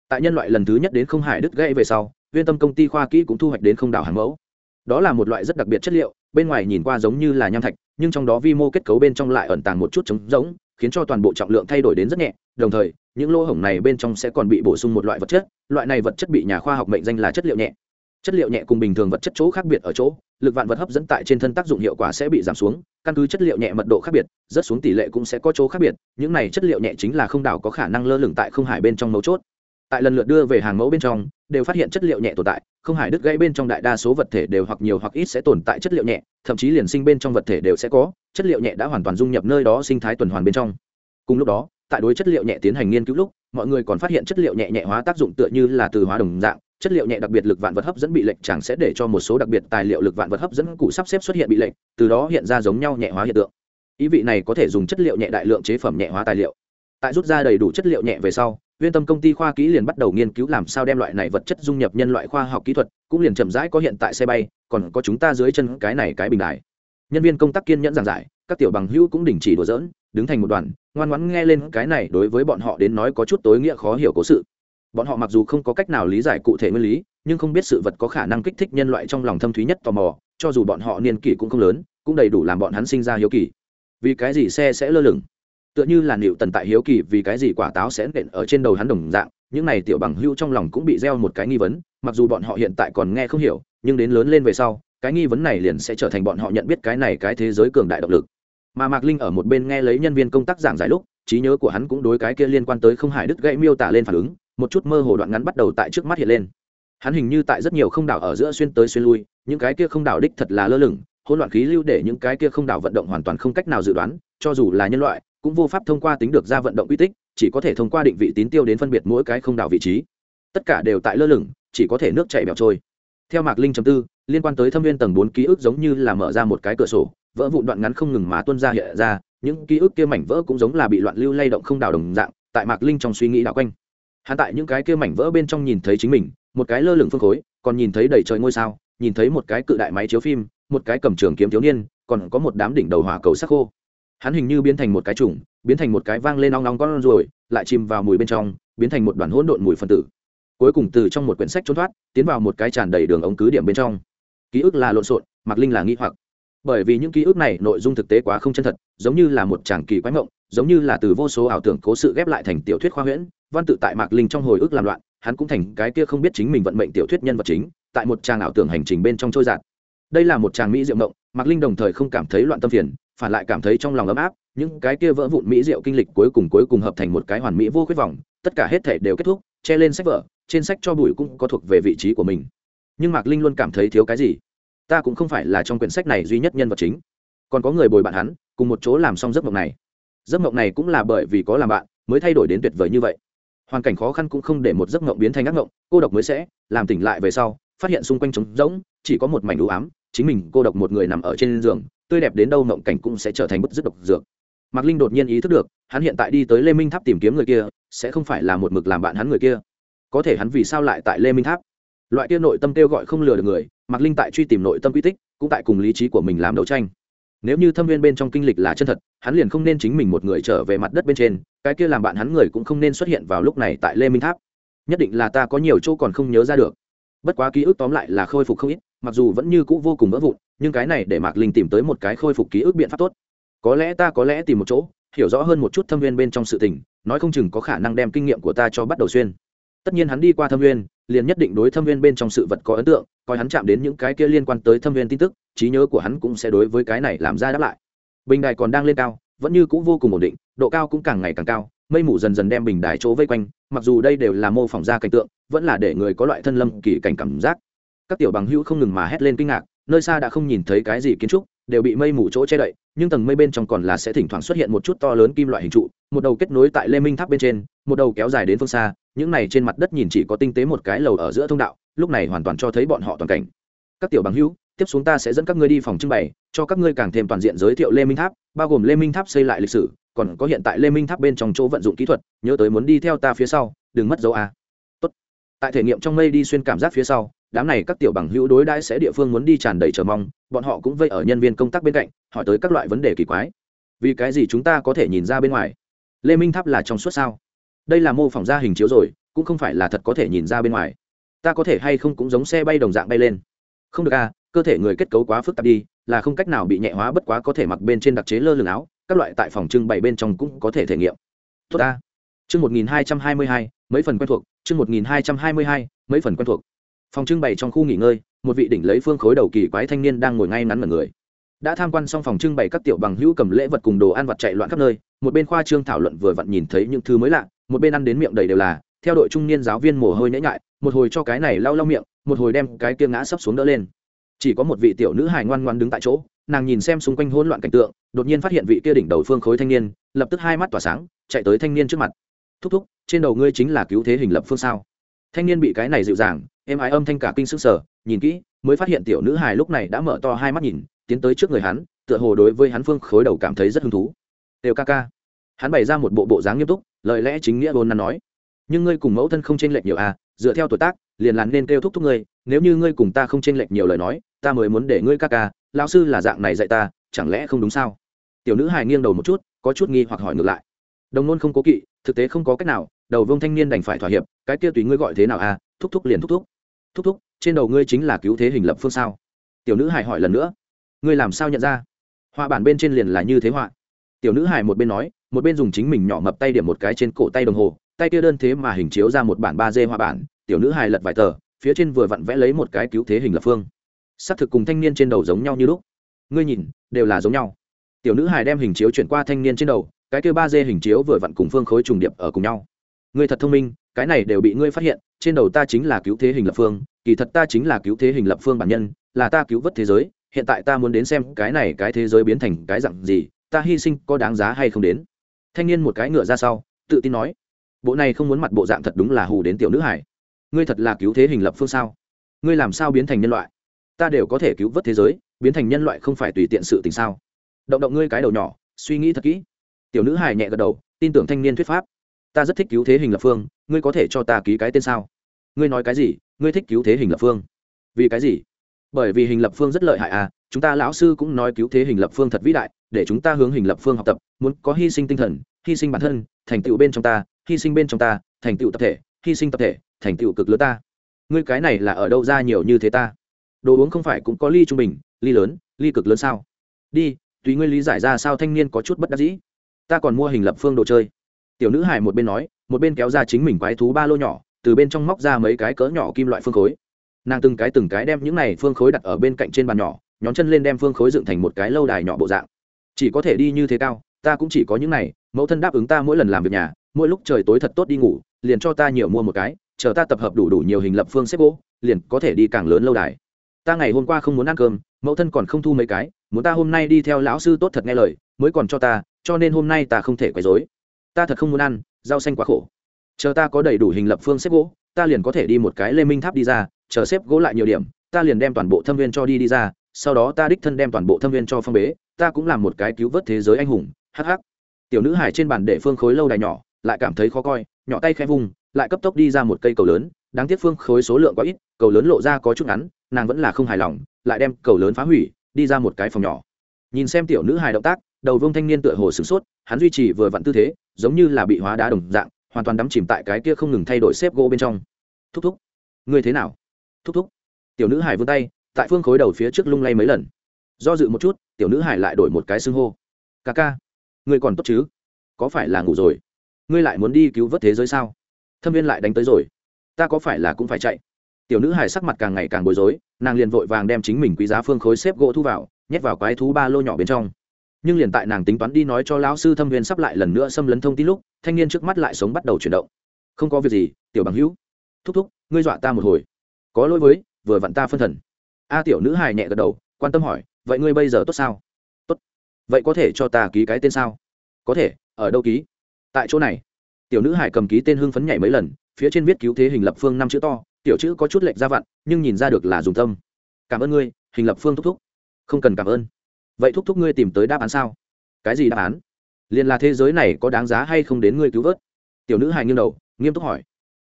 Tại nhân loại lần thứ nhất đến không hải đứt gãy về sau, viên tâm công ty khoa kỹ cũng thu hoạch đến không đảo hàng mẫu. Đó là một loại rất đặc biệt chất liệu bên ngoài nhìn qua giống như là nham thạch, nhưng trong đó vi mô kết cấu bên trong lại ẩn tàng một chút trống rỗng, khiến cho toàn bộ trọng lượng thay đổi đến rất nhẹ. Đồng thời, những lỗ hổng này bên trong sẽ còn bị bổ sung một loại vật chất, loại này vật chất bị nhà khoa học mệnh danh là chất liệu nhẹ. Chất liệu nhẹ cùng bình thường vật chất chỗ khác biệt ở chỗ, lực vạn vật hấp dẫn tại trên thân tác dụng hiệu quả sẽ bị giảm xuống, căn cứ chất liệu nhẹ mật độ khác biệt rất xuống tỷ lệ cũng sẽ có chỗ khác biệt, những này chất liệu nhẹ chính là không đảo có khả năng lơ lửng tại không hải bên trong mấu chốt tại lần lượt đưa về hàng mẫu bên trong, đều phát hiện chất liệu nhẹ tồn tại, không hải đứt gãy bên trong đại đa số vật thể đều hoặc nhiều hoặc ít sẽ tồn tại chất liệu nhẹ, thậm chí liền sinh bên trong vật thể đều sẽ có, chất liệu nhẹ đã hoàn toàn dung nhập nơi đó sinh thái tuần hoàn bên trong. Cùng lúc đó, tại đối chất liệu nhẹ tiến hành nghiên cứu lúc, mọi người còn phát hiện chất liệu nhẹ nhẹ hóa tác dụng tựa như là từ hóa đồng dạng, chất liệu nhẹ đặc biệt lực vạn vật hấp dẫn bị lệnh chẳng sẽ để cho một số đặc biệt tài liệu lực vạn vật hấp dẫn cụ sắp xếp xuất hiện bị lệnh từ đó hiện ra giống nhau nhẹ hóa hiện tượng. Ý vị này có thể dùng chất liệu nhẹ đại lượng chế phẩm nhẹ hóa tài liệu. Tại rút ra đầy đủ chất liệu nhẹ về sau viên tâm công ty khoa kỹ liền bắt đầu nghiên cứu làm sao đem loại này vật chất dung nhập nhân loại khoa học kỹ thuật cũng liền chậm rãi có hiện tại xe bay còn có chúng ta dưới chân cái này cái bình đài. Nhân viên công tác kiên nhẫn giảng giải các tiểu bằng hữu cũng đình chỉ đùa giỡn, đứng thành một đoàn ngoan ngoãn nghe lên cái này đối với bọn họ đến nói có chút tối nghĩa khó hiểu cố sự. Bọn họ mặc dù không có cách nào lý giải cụ thể nguyên lý nhưng không biết sự vật có khả năng kích thích nhân loại trong lòng thâm thúy nhất tò mò cho dù bọn họ niên kỷ cũng không lớn cũng đầy đủ làm bọn hắn sinh ra hiếu kỳ. Vì cái gì xe sẽ lơ lửng? Tựa như là nịu tần tại hiếu kỳ vì cái gì quả táo sẽ nện ở trên đầu hắn đồng dạng, những này tiểu bằng hưu trong lòng cũng bị gieo một cái nghi vấn, mặc dù bọn họ hiện tại còn nghe không hiểu, nhưng đến lớn lên về sau, cái nghi vấn này liền sẽ trở thành bọn họ nhận biết cái này cái thế giới cường đại động lực. Mà mạc linh ở một bên nghe lấy nhân viên công tác giảng giải lúc, trí nhớ của hắn cũng đối cái kia liên quan tới không hải đứt gãy miêu tả lên phản ứng, một chút mơ hồ đoạn ngắn bắt đầu tại trước mắt hiện lên. Hắn hình như tại rất nhiều không đảo ở giữa xuyên tới xuyên lui, những cái kia không đảo đích thật là lơ lửng, hỗn loạn khí lưu để những cái kia không đảo vận động hoàn toàn không cách nào dự đoán, cho dù là nhân loại cũng vô pháp thông qua tính được ra vận động uy tích, chỉ có thể thông qua định vị tín tiêu đến phân biệt mỗi cái không đảo vị trí. Tất cả đều tại lơ lửng, chỉ có thể nước chảy bẹo trôi. Theo mạc linh chấm tư, liên quan tới thâm viên tầng bốn ký ức giống như là mở ra một cái cửa sổ, vỡ vụn đoạn ngắn không ngừng mà tuân ra hiện ra, những ký ức kia mảnh vỡ cũng giống là bị loạn lưu lay động không đảo đồng dạng, tại mạc linh trong suy nghĩ đảo quanh. Hắn tại những cái kia mảnh vỡ bên trong nhìn thấy chính mình, một cái lơ lửng phương khối, còn nhìn thấy đầy trời ngôi sao, nhìn thấy một cái cự đại máy chiếu phim, một cái cầm trường kiếm thiếu niên, còn có một đám đỉnh đầu hỏa cầu sắc khô hắn hình như biến thành một cái trùng, biến thành một cái vang lên nong nong con ruồi, lại chìm vào mùi bên trong, biến thành một đoàn hỗn độn mùi phân tử. Cuối cùng từ trong một quyển sách trốn thoát, tiến vào một cái tràn đầy đường ống cứ điểm bên trong. Ký ức là lộn xộn Mặc linh là nghĩ hoặc. Bởi vì những ký ức này nội dung thực tế quá không chân thật, giống như là một tràng kỳ quái mộng, giống như là từ vô số ảo tưởng cố sự ghép lại thành tiểu thuyết khoa huyễn, văn tự tại mạc linh trong hồi ức làm loạn, hắn cũng thành cái kia không biết chính mình vận mệnh tiểu thuyết nhân vật chính, tại một tràng ảo tưởng hành trình bên trong trôi giạt. Đây là một tràng mỹ diệu mộng, mạc linh đồng thời không cảm thấy loạn tâm phiền phản lại cảm thấy trong lòng ấm áp, những cái kia vỡ vụn mỹ diệu kinh lịch cuối cùng cuối cùng hợp thành một cái hoàn mỹ vô khuyết vọng tất cả hết thể đều kết thúc, che lên sách vở, trên sách cho bụi cũng có thuộc về vị trí của mình. Nhưng mạc linh luôn cảm thấy thiếu cái gì? Ta cũng không phải là trong quyển sách này duy nhất nhân vật chính. Còn có người bồi bạn hắn, cùng một chỗ làm xong giấc mộng này. Giấc mộng này cũng là bởi vì có làm bạn, mới thay đổi đến tuyệt vời như vậy. Hoàn cảnh khó khăn cũng không để một giấc mộng biến thành ác mộng, cô độc mới sẽ làm tỉnh lại về sau, phát hiện xung quanh trống rỗng, chỉ có một mảnh đủ ám, chính mình cô độc một người nằm ở trên giường tươi đẹp đến đâu mộng cảnh cũng sẽ trở thành bất dứt độc dược. Mạc linh đột nhiên ý thức được, hắn hiện tại đi tới lê minh tháp tìm kiếm người kia, sẽ không phải là một mực làm bạn hắn người kia. Có thể hắn vì sao lại tại lê minh tháp? Loại kia nội tâm kêu gọi không lừa được người, mạc linh tại truy tìm nội tâm quy tích, cũng tại cùng lý trí của mình làm đấu tranh. Nếu như thâm viên bên trong kinh lịch là chân thật, hắn liền không nên chính mình một người trở về mặt đất bên trên, cái kia làm bạn hắn người cũng không nên xuất hiện vào lúc này tại lê minh tháp. Nhất định là ta có nhiều chỗ còn không nhớ ra được. Bất quá ký ức tóm lại là khôi phục không ít, mặc dù vẫn như cũ vô cùng vỡ vụn nhưng cái này để mạc linh tìm tới một cái khôi phục ký ức biện pháp tốt. Có lẽ ta có lẽ tìm một chỗ, hiểu rõ hơn một chút thâm viên bên trong sự tình, nói không chừng có khả năng đem kinh nghiệm của ta cho bắt đầu xuyên. Tất nhiên hắn đi qua thâm viên, liền nhất định đối thâm viên bên trong sự vật có ấn tượng, coi hắn chạm đến những cái kia liên quan tới thâm viên tin tức, trí nhớ của hắn cũng sẽ đối với cái này làm ra đáp lại. Bình đài còn đang lên cao, vẫn như cũng vô cùng ổn định, độ cao cũng càng ngày càng cao, mây mù dần dần đem bình đài chỗ vây quanh, mặc dù đây đều là mô phỏng ra cảnh tượng, vẫn là để người có loại thân lâm kỳ cảnh cảm giác. Các tiểu bằng hữu không ngừng mà hét lên kinh ngạc nơi xa đã không nhìn thấy cái gì kiến trúc, đều bị mây mù chỗ che đậy, nhưng tầng mây bên trong còn là sẽ thỉnh thoảng xuất hiện một chút to lớn kim loại hình trụ, một đầu kết nối tại lê minh tháp bên trên, một đầu kéo dài đến phương xa, những này trên mặt đất nhìn chỉ có tinh tế một cái lầu ở giữa thông đạo, lúc này hoàn toàn cho thấy bọn họ toàn cảnh các tiểu bằng hữu, tiếp xuống ta sẽ dẫn các ngươi đi phòng trưng bày, cho các ngươi càng thêm toàn diện giới thiệu lê minh tháp, bao gồm lê minh tháp xây lại lịch sử, còn có hiện tại lê minh tháp bên trong chỗ vận dụng kỹ thuật, nhớ tới muốn đi theo ta phía sau, đừng mất dấu a Tốt. tại thể nghiệm trong mây đi xuyên cảm giác phía sau đám này các tiểu bằng hữu đối đãi sẽ địa phương muốn đi tràn đầy chờ mong, bọn họ cũng vây ở nhân viên công tác bên cạnh, hỏi tới các loại vấn đề kỳ quái. Vì cái gì chúng ta có thể nhìn ra bên ngoài? Lê minh tháp là trong suốt sao? Đây là mô phỏng ra hình chiếu rồi, cũng không phải là thật có thể nhìn ra bên ngoài. Ta có thể hay không cũng giống xe bay đồng dạng bay lên? Không được à cơ thể người kết cấu quá phức tạp đi, là không cách nào bị nhẹ hóa bất quá có thể mặc bên trên đặc chế lơ lửng áo, các loại tại phòng trưng bày bên trong cũng có thể thể nghiệm. Tốt ta. Chương một nghìn hai trăm hai mươi hai, mấy phần quen thuộc, chương một nghìn hai trăm hai mươi hai, mấy phần quen thuộc phòng trưng bày trong khu nghỉ ngơi, một vị đỉnh lấy phương khối đầu kỳ quái thanh niên đang ngồi ngay ngắn mật người. Đã tham quan xong phòng trưng bày các tiểu bằng hữu cầm lễ vật cùng đồ ăn vặt chạy loạn khắp nơi, một bên khoa trương thảo luận vừa vặn nhìn thấy những thứ mới lạ, một bên ăn đến miệng đầy đều là, theo đội trung niên giáo viên mồ hôi nhễ nhại, một hồi cho cái này lau lau miệng, một hồi đem cái kia ngã sấp xuống đỡ lên. Chỉ có một vị tiểu nữ hài ngoan ngoan đứng tại chỗ, nàng nhìn xem xung quanh hỗn loạn cảnh tượng, đột nhiên phát hiện vị kia đỉnh đầu phương khối thanh niên, lập tức hai mắt tỏa sáng, chạy tới thanh niên trước mặt. Thúc thúc, trên đầu ngươi chính là cứu thế hình lập phương sao? Thanh niên bị cái này dịu dàng em ái âm thanh cả kinh sức sở nhìn kỹ, mới phát hiện tiểu nữ hài lúc này đã mở to hai mắt nhìn, tiến tới trước người hắn, tựa hồ đối với hắn phương khối đầu cảm thấy rất hứng thú. Đều ca ca. Hắn bày ra một bộ bộ dáng nghiêm túc, lời lẽ chính nghĩa vốn nắn nói. Nhưng ngươi cùng mẫu thân không chênh lệch nhiều à dựa theo tuổi tác, liền là nên kêu thúc thúc ngươi, nếu như ngươi cùng ta không chênh lệch nhiều lời nói, ta mới muốn để ngươi ca ca, lão sư là dạng này dạy ta, chẳng lẽ không đúng sao? Tiểu nữ hài nghiêng đầu một chút, có chút nghi hoặc hỏi ngược lại. Đồng nôn không cố kỵ, thực tế không có cách nào, đầu vương thanh niên đành phải thỏa hiệp, cái kia tùy ngươi gọi thế nào à thúc thúc liền thúc thúc thúc thúc, trên đầu ngươi chính là cứu thế hình lập phương sao? Tiểu nữ hải hỏi lần nữa. Ngươi làm sao nhận ra? Họa bản bên trên liền là như thế họa. Tiểu nữ hải một bên nói, một bên dùng chính mình nhỏ mập tay điểm một cái trên cổ tay đồng hồ, tay kia đơn thế mà hình chiếu ra một bản ba d họa bản. Tiểu nữ hải lật vài tờ, phía trên vừa vặn vẽ lấy một cái cứu thế hình lập phương. Xác thực cùng thanh niên trên đầu giống nhau như lúc. Ngươi nhìn, đều là giống nhau. Tiểu nữ hải đem hình chiếu chuyển qua thanh niên trên đầu, cái kia ba d hình chiếu vừa vặn cùng phương khối trùng điệp ở cùng nhau. Ngươi thật thông minh, cái này đều bị ngươi phát hiện trên đầu ta chính là cứu thế hình lập phương, kỳ thật ta chính là cứu thế hình lập phương bản nhân, là ta cứu vớt thế giới, hiện tại ta muốn đến xem cái này cái thế giới biến thành cái dặn gì, ta hy sinh có đáng giá hay không đến. Thanh niên một cái ngựa ra sau, tự tin nói, bộ này không muốn mặt bộ dạng thật đúng là hù đến tiểu nữ hải ngươi thật là cứu thế hình lập phương sao? Ngươi làm sao biến thành nhân loại? Ta đều có thể cứu vớt thế giới, biến thành nhân loại không phải tùy tiện sự tình sao? Động động ngươi cái đầu nhỏ, suy nghĩ thật kỹ. Tiểu nữ hải nhẹ gật đầu, tin tưởng thanh niên thuyết pháp ta rất thích cứu thế hình lập phương, ngươi có thể cho ta ký cái tên sao? Ngươi nói cái gì? Ngươi thích cứu thế hình lập phương. Vì cái gì? Bởi vì hình lập phương rất lợi hại à chúng ta lão sư cũng nói cứu thế hình lập phương thật vĩ đại, để chúng ta hướng hình lập phương học tập, muốn có hy sinh tinh thần, hy sinh bản thân, thành tựu bên trong ta, hy sinh bên trong ta, thành tựu tập thể, hy sinh tập thể, thành tựu cực lớn ta. Ngươi cái này là ở đâu ra nhiều như thế ta? Đồ uống không phải cũng có ly trung bình, ly lớn, ly cực lớn sao? Đi, tùy ngươi lý giải ra sao thanh niên có chút bất đắc dĩ. Ta còn mua hình lập phương đồ chơi tiểu nữ hải một bên nói, một bên kéo ra chính mình quái thú ba lô nhỏ, từ bên trong móc ra mấy cái cỡ nhỏ kim loại phương khối. Nàng từng cái từng cái đem những này phương khối đặt ở bên cạnh trên bàn nhỏ nhóm chân lên đem phương khối dựng thành một cái lâu đài nhỏ bộ dạng. Chỉ có thể đi như thế cao, ta cũng chỉ có những này, mẫu thân đáp ứng ta mỗi lần làm việc nhà, mỗi lúc trời tối thật tốt đi ngủ, liền cho ta nhiều mua một cái, chờ ta tập hợp đủ đủ nhiều hình lập phương xếp gỗ, liền có thể đi càng lớn lâu đài. Ta ngày hôm qua không muốn ăn cơm, mẫu thân còn không thu mấy cái, muốn ta hôm nay đi theo lão sư tốt thật nghe lời, mới còn cho ta, cho nên hôm nay ta không thể quấy dối ta thật không muốn ăn, rau xanh quá khổ. Chờ ta có đầy đủ hình lập phương xếp gỗ, ta liền có thể đi một cái lê minh tháp đi ra, chờ xếp gỗ lại nhiều điểm, ta liền đem toàn bộ thâm viên cho đi đi ra, sau đó ta đích thân đem toàn bộ thâm viên cho phong bế, ta cũng làm một cái cứu vớt thế giới anh hùng hh tiểu nữ hải trên bàn để phương khối lâu đài nhỏ, lại cảm thấy khó coi, nhỏ tay khẽ vùng lại cấp tốc đi ra một cây cầu lớn, đáng tiếc phương khối số lượng quá ít, cầu lớn lộ ra có chút ngắn, nàng vẫn là không hài lòng, lại đem cầu lớn phá hủy, đi ra một cái phòng nhỏ. Nhìn xem tiểu nữ hài động tác, đầu vương thanh niên tựa hồ sửng sốt hắn duy trì vừa vặn tư thế, giống như là bị hóa đá đồng dạng, hoàn toàn đắm chìm tại cái kia không ngừng thay đổi xếp gỗ bên trong. Thúc thúc, ngươi thế nào? Thúc thúc. Tiểu nữ hải vươn tay, tại phương khối đầu phía trước lung lay mấy lần. Do dự một chút, tiểu nữ hải lại đổi một cái xưng hô. Ca ca, ngươi còn tốt chứ? Có phải là ngủ rồi? Ngươi lại muốn đi cứu vớt thế giới sao? Thâm viên lại đánh tới rồi. Ta có phải là cũng phải chạy? Tiểu nữ hải sắc mặt càng ngày càng bối rối, nàng liền vội vàng đem chính mình quý giá phương khối xếp gỗ thu vào, nhét vào quái thú ba lô nhỏ bên trong nhưng liền tại nàng tính toán đi nói cho lão sư thâm viên sắp lại lần nữa xâm lấn thông tin lúc, thanh niên trước mắt lại sống bắt đầu chuyển động. Không có việc gì, tiểu bằng hữu. Thúc thúc, ngươi dọa ta một hồi. Có lỗi với, vừa vặn ta phân thần. A tiểu nữ hài nhẹ gật đầu, quan tâm hỏi, vậy ngươi bây giờ tốt sao? Tốt. Vậy có thể cho ta ký cái tên sao? Có thể, ở đâu ký? Tại chỗ này. Tiểu nữ hải cầm ký tên hưng phấn nhảy mấy lần, phía trên viết cứu thế hình lập phương năm chữ to, tiểu chữ có chút lệch ra vặn, nhưng nhìn ra được là dùng tâm. Cảm ơn ngươi, hình lập phương thúc thúc. Không cần cảm ơn vậy thúc thúc ngươi tìm tới đáp án sao? Cái gì đáp án? Liền là thế giới này có đáng giá hay không đến ngươi cứu vớt? Tiểu nữ hài nghiêng đầu, nghiêm túc hỏi.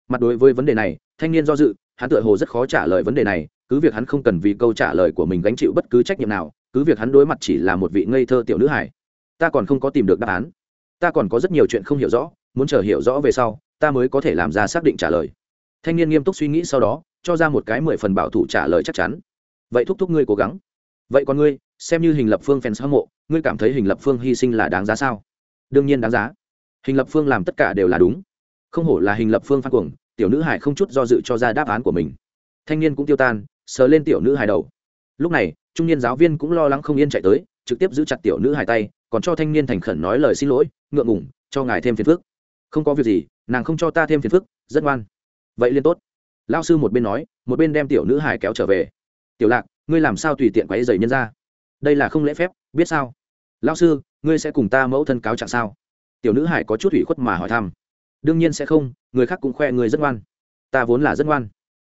Mặt đối với vấn đề này, thanh niên do dự, hắn tựa hồ rất khó trả lời vấn đề này, cứ việc hắn không cần vì câu trả lời của mình gánh chịu bất cứ trách nhiệm nào, cứ việc hắn đối mặt chỉ là một vị ngây thơ tiểu nữ hài. Ta còn không có tìm được đáp án. Ta còn có rất nhiều chuyện không hiểu rõ, muốn chờ hiểu rõ về sau, ta mới có thể làm ra xác định trả lời. Thanh niên nghiêm túc suy nghĩ sau đó, cho ra một cái mười phần bảo thủ trả lời chắc chắn. Vậy thúc thúc ngươi cố gắng vậy còn ngươi, xem như hình lập phương fans hâm mộ, ngươi cảm thấy hình lập phương hy sinh là đáng giá sao? Đương nhiên đáng giá. Hình lập phương làm tất cả đều là đúng. Không hổ là hình lập phương phát cuồng, tiểu nữ hải không chút do dự cho ra đáp án của mình. Thanh niên cũng tiêu tan, sờ lên tiểu nữ hải đầu. Lúc này, trung niên giáo viên cũng lo lắng không yên chạy tới, trực tiếp giữ chặt tiểu nữ hải tay, còn cho thanh niên thành khẩn nói lời xin lỗi, ngượng ngủng cho ngài thêm phiền phức. Không có việc gì, nàng không cho ta thêm phiền phức, rất ngoan. Vậy liên tốt. Lao sư một bên nói, một bên đem tiểu nữ hải kéo trở về. Tiểu lạc ngươi làm sao tùy tiện quấy dày nhân ra? Đây là không lễ phép biết sao? Lao sư ngươi sẽ cùng ta mẫu thân cáo trạng sao? Tiểu nữ hải có chút ủy khuất mà hỏi thăm. Đương nhiên sẽ không người khác cũng khoe người rất ngoan. Ta vốn là rất ngoan.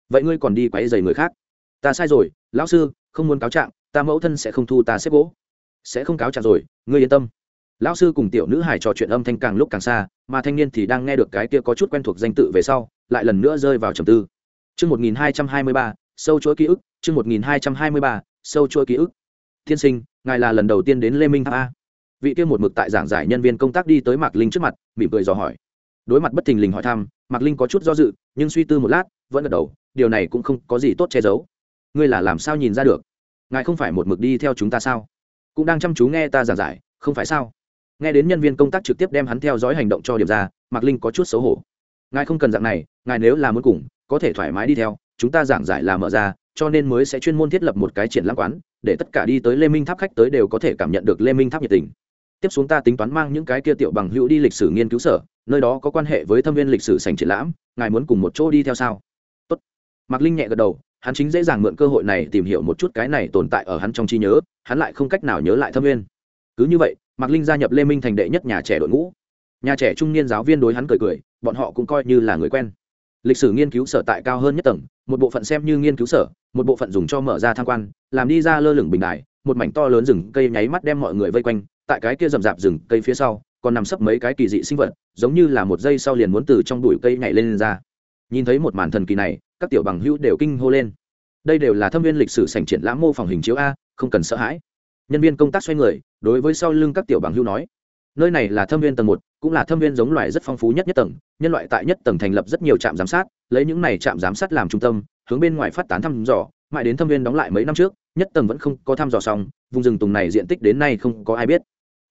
Vậy ngươi còn đi quấy dày người khác? Ta sai rồi lão sư không muốn cáo trạng ta mẫu thân sẽ không thu ta xếp gỗ. Sẽ không cáo trạng rồi ngươi yên tâm. Lão sư cùng tiểu nữ hải trò chuyện âm thanh càng lúc càng xa mà thanh niên thì đang nghe được cái kia có chút quen thuộc danh tự về sau lại lần nữa rơi vào trầm tư. Chương 1223, sâu chuỗi ký ức, chương 1223, sâu chua ký ức. Thiên sinh, ngài là lần đầu tiên đến Lê Minh Tháp a. Vị kia một mực tại giảng giải nhân viên công tác đi tới Mạc Linh trước mặt, mỉm cười dò hỏi. Đối mặt bất thình lình hỏi thăm, Mạc Linh có chút do dự, nhưng suy tư một lát, vẫn gật đầu, điều này cũng không có gì tốt che giấu. Ngươi là làm sao nhìn ra được? Ngài không phải một mực đi theo chúng ta sao? Cũng đang chăm chú nghe ta giảng giải, không phải sao? Nghe đến nhân viên công tác trực tiếp đem hắn theo dõi hành động cho điểm ra, Mạc Linh có chút xấu hổ. Ngài không cần dạng này, ngài nếu là muốn cùng, có thể thoải mái đi theo, chúng ta giảng giải là mở ra, cho nên mới sẽ chuyên môn thiết lập một cái triển lãm quán, để tất cả đi tới lê minh tháp khách tới đều có thể cảm nhận được lê minh tháp nhiệt tình. Tiếp xuống ta tính toán mang những cái kia tiểu bằng hữu đi lịch sử nghiên cứu sở, nơi đó có quan hệ với thâm viên lịch sử sành triển lãm, ngài muốn cùng một chỗ đi theo sao? Tốt. mạc linh nhẹ gật đầu, hắn chính dễ dàng mượn cơ hội này tìm hiểu một chút cái này tồn tại ở hắn trong trí nhớ, hắn lại không cách nào nhớ lại thâm viên. Cứ như vậy, mạc linh gia nhập lê minh thành đệ nhất nhà trẻ đội ngũ. Nhà trẻ trung niên giáo viên đối hắn cười cười, bọn họ cũng coi như là người quen. Lịch sử nghiên cứu sở tại cao hơn nhất tầng, một bộ phận xem như nghiên cứu sở một bộ phận dùng cho mở ra tham quan làm đi ra lơ lửng bình đài một mảnh to lớn rừng cây nháy mắt đem mọi người vây quanh tại cái kia rậm rạp rừng cây phía sau còn nằm sấp mấy cái kỳ dị sinh vật giống như là một giây sau liền muốn từ trong bụi cây nhảy lên, lên ra. Nhìn thấy một màn thần kỳ này các tiểu bằng hữu đều kinh hô lên. Đây đều là thâm viên lịch sử sành triển lãm mô phỏng hình chiếu a không cần sợ hãi. Nhân viên công tác xoay người đối với sau lưng các tiểu bằng hữu nói nơi này là thâm viên tầng một cũng là thâm viên giống loài rất phong phú nhất nhất tầng nhân loại tại nhất tầng thành lập rất nhiều trạm giám sát lấy những này trạm giám sát làm trung tâm hướng bên ngoài phát tán thăm dò, mãi đến thâm viên đóng lại mấy năm trước, nhất tầng vẫn không có thăm dò xong, vùng rừng tùng này diện tích đến nay không có ai biết.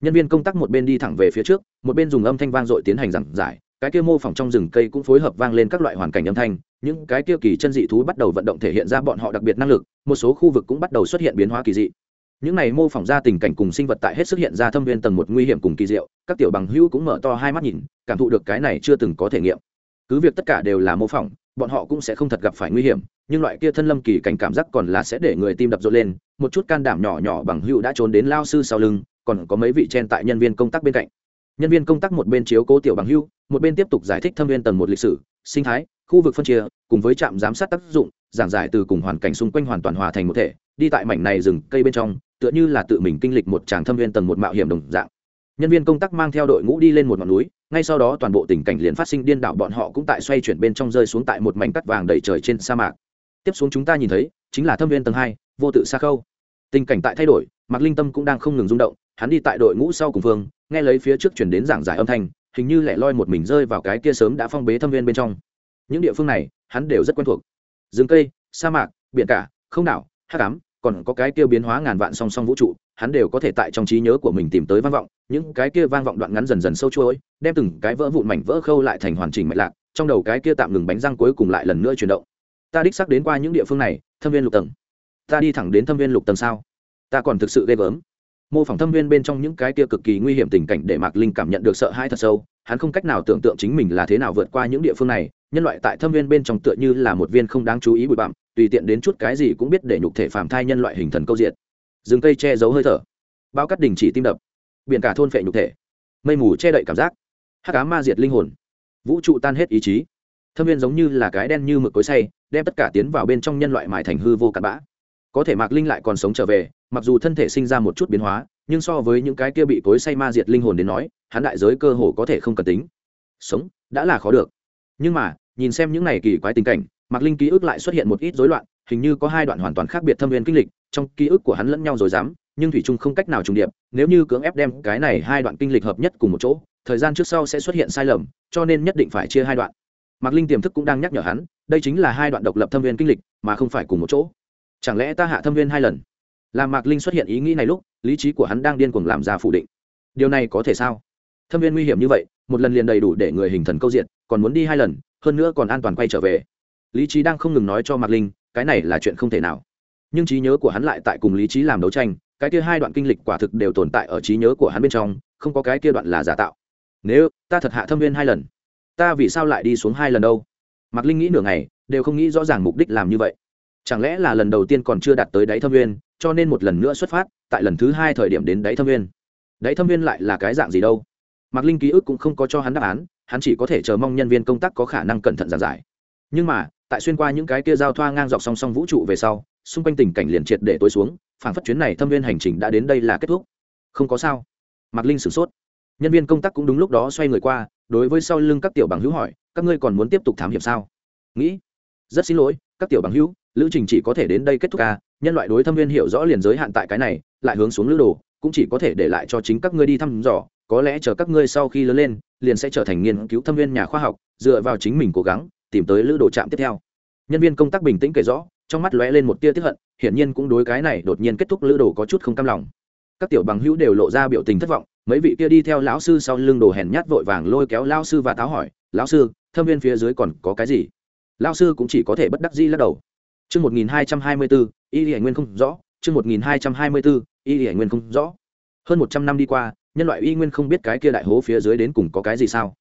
Nhân viên công tác một bên đi thẳng về phía trước, một bên dùng âm thanh vang dội tiến hành giảng giải, cái kia mô phỏng trong rừng cây cũng phối hợp vang lên các loại hoàn cảnh âm thanh, những cái kia kỳ chân dị thú bắt đầu vận động thể hiện ra bọn họ đặc biệt năng lực, một số khu vực cũng bắt đầu xuất hiện biến hóa kỳ dị. Những này mô phỏng ra tình cảnh cùng sinh vật tại hết sức hiện ra thâm viên tầng một nguy hiểm cùng kỳ diệu, các tiểu bằng hữu cũng mở to hai mắt nhìn, cảm thụ được cái này chưa từng có thể nghiệm. Cứ việc tất cả đều là mô phỏng bọn họ cũng sẽ không thật gặp phải nguy hiểm, nhưng loại kia thân lâm kỳ cảnh cảm giác còn là sẽ để người tim đập rộn lên, một chút can đảm nhỏ nhỏ bằng hữu đã trốn đến lao sư sau lưng, còn có mấy vị chen tại nhân viên công tác bên cạnh. Nhân viên công tác một bên chiếu cố tiểu bằng hữu, một bên tiếp tục giải thích thâm viên tầng một lịch sử, sinh thái, khu vực phân chia, cùng với trạm giám sát tác dụng, giảng giải từ cùng hoàn cảnh xung quanh hoàn toàn hòa thành một thể, đi tại mảnh này rừng cây bên trong, tựa như là tự mình kinh lịch một tràng thâm viên tầng một mạo hiểm đồng dạng nhân viên công tác mang theo đội ngũ đi lên một ngọn núi, ngay sau đó toàn bộ tình cảnh liền phát sinh điên đảo, bọn họ cũng tại xoay chuyển bên trong rơi xuống tại một mảnh cắt vàng đầy trời trên sa mạc. Tiếp xuống chúng ta nhìn thấy, chính là thâm viên tầng hai, vô tự xa khâu. Tình cảnh tại thay đổi, mạc linh tâm cũng đang không ngừng rung động, hắn đi tại đội ngũ sau cùng phương, nghe lấy phía trước chuyển đến giảng giải âm thanh, hình như lẻ loi một mình rơi vào cái kia sớm đã phong bế thâm viên bên trong. Những địa phương này, hắn đều rất quen thuộc. Rừng cây, sa mạc, biển cả, không đảo hát cám còn có cái kia biến hóa ngàn vạn song song vũ trụ hắn đều có thể tại trong trí nhớ của mình tìm tới vang vọng, những cái kia vang vọng đoạn ngắn dần dần sâu chuỗi, đem từng cái vỡ vụn mảnh vỡ khâu lại thành hoàn chỉnh mạch lạc, trong đầu cái kia tạm ngừng bánh răng cuối cùng lại lần nữa chuyển động. Ta đích xác đến qua những địa phương này, thâm viên lục tầng. Ta đi thẳng đến thâm viên lục tầng sao? Ta còn thực sự ghê gớm. Mô phỏng thâm viên bên trong những cái kia cực kỳ nguy hiểm tình cảnh để mạc linh cảm nhận được sợ hãi thật sâu, hắn không cách nào tưởng tượng chính mình là thế nào vượt qua những địa phương này, nhân loại tại thâm viên bên trong tựa như là một viên không đáng chú ý bụi bặm, tùy tiện đến chút cái gì cũng biết để nhục thể phàm thai nhân loại hình thần câu diệt rừng cây che giấu hơi thở. Bao cắt đình chỉ tim đập. Biển cả thôn phệ nhục thể. Mây mù che đậy cảm giác. Hát cá ma diệt linh hồn. Vũ trụ tan hết ý chí. Thâm viên giống như là cái đen như mực cối say, đem tất cả tiến vào bên trong nhân loại mài thành hư vô cặn bã. Có thể mạc linh lại còn sống trở về, mặc dù thân thể sinh ra một chút biến hóa, nhưng so với những cái kia bị cối say ma diệt linh hồn đến nói, hắn đại giới cơ hồ có thể không cần tính. Sống, đã là khó được. Nhưng mà, nhìn xem những này kỳ quái tình cảnh, mạc linh ký ức lại xuất hiện một ít rối loạn, hình như có hai đoạn hoàn toàn khác biệt thâm viên kinh lịch trong ký ức của hắn lẫn nhau rồi dám, nhưng thủy trung không cách nào trùng điệp, nếu như cưỡng ép đem cái này hai đoạn kinh lịch hợp nhất cùng một chỗ, thời gian trước sau sẽ xuất hiện sai lầm, cho nên nhất định phải chia hai đoạn. Mạc linh tiềm thức cũng đang nhắc nhở hắn, đây chính là hai đoạn độc lập thâm viên kinh lịch, mà không phải cùng một chỗ. Chẳng lẽ ta hạ thâm viên hai lần? Làm mạc linh xuất hiện ý nghĩ này lúc, lý trí của hắn đang điên cuồng làm ra phủ định. Điều này có thể sao? Thâm viên nguy hiểm như vậy, một lần liền đầy đủ để người hình thần câu diện còn muốn đi hai lần, hơn nữa còn an toàn quay trở về. Lý trí đang không ngừng nói cho mạc linh, cái này là chuyện không thể nào nhưng trí nhớ của hắn lại tại cùng lý trí làm đấu tranh, cái kia hai đoạn kinh lịch quả thực đều tồn tại ở trí nhớ của hắn bên trong, không có cái kia đoạn là giả tạo. Nếu, ta thật hạ thâm viên hai lần, ta vì sao lại đi xuống hai lần đâu? Mạc linh nghĩ nửa ngày, đều không nghĩ rõ ràng mục đích làm như vậy. Chẳng lẽ là lần đầu tiên còn chưa đạt tới đáy thâm viên, cho nên một lần nữa xuất phát, tại lần thứ hai thời điểm đến đáy thâm viên. Đáy thâm viên lại là cái dạng gì đâu? Mạc linh ký ức cũng không có cho hắn đáp án, hắn chỉ có thể chờ mong nhân viên công tác có khả năng cẩn thận giảng giải. Nhưng mà, tại xuyên qua những cái kia giao thoa ngang dọc song song vũ trụ về sau xung quanh tình cảnh liền triệt để tối xuống phản phất chuyến này thâm viên hành trình đã đến đây là kết thúc. Không có sao. Mạc linh sửng sốt. Nhân viên công tác cũng đúng lúc đó xoay người qua, đối với sau lưng các tiểu bằng hữu hỏi, các ngươi còn muốn tiếp tục thám hiểm sao? Nghĩ. Rất xin lỗi, các tiểu bằng hữu, lữ trình chỉ có thể đến đây kết thúc ca nhân loại đối thâm viên hiểu rõ liền giới hạn tại cái này, lại hướng xuống lữ đồ, cũng chỉ có thể để lại cho chính các ngươi đi thăm dò, có lẽ chờ các ngươi sau khi lớn lên, liền sẽ trở thành nghiên cứu thâm viên nhà khoa học, dựa vào chính mình cố gắng, tìm tới lữ đồ trạm tiếp theo. Nhân viên công tác bình tĩnh kể rõ trong mắt lóe lên một tia tiếp hận, hiển nhiên cũng đối cái này đột nhiên kết thúc lữ đồ có chút không cam lòng. Các tiểu bằng hữu đều lộ ra biểu tình thất vọng, mấy vị kia đi theo lão sư sau lưng đồ hèn nhát vội vàng lôi kéo lão sư và táo hỏi, lão sư, thâm viên phía dưới còn có cái gì? Lão sư cũng chỉ có thể bất đắc dĩ lắc đầu. Chương một nghìn hai trăm hai mươi bốn y hải nguyên không rõ, chương một nghìn hai trăm hai mươi bốn y hải nguyên không rõ. Hơn một trăm năm đi qua, nhân loại y nguyên không biết cái kia đại hố phía dưới đến cùng có cái gì sao?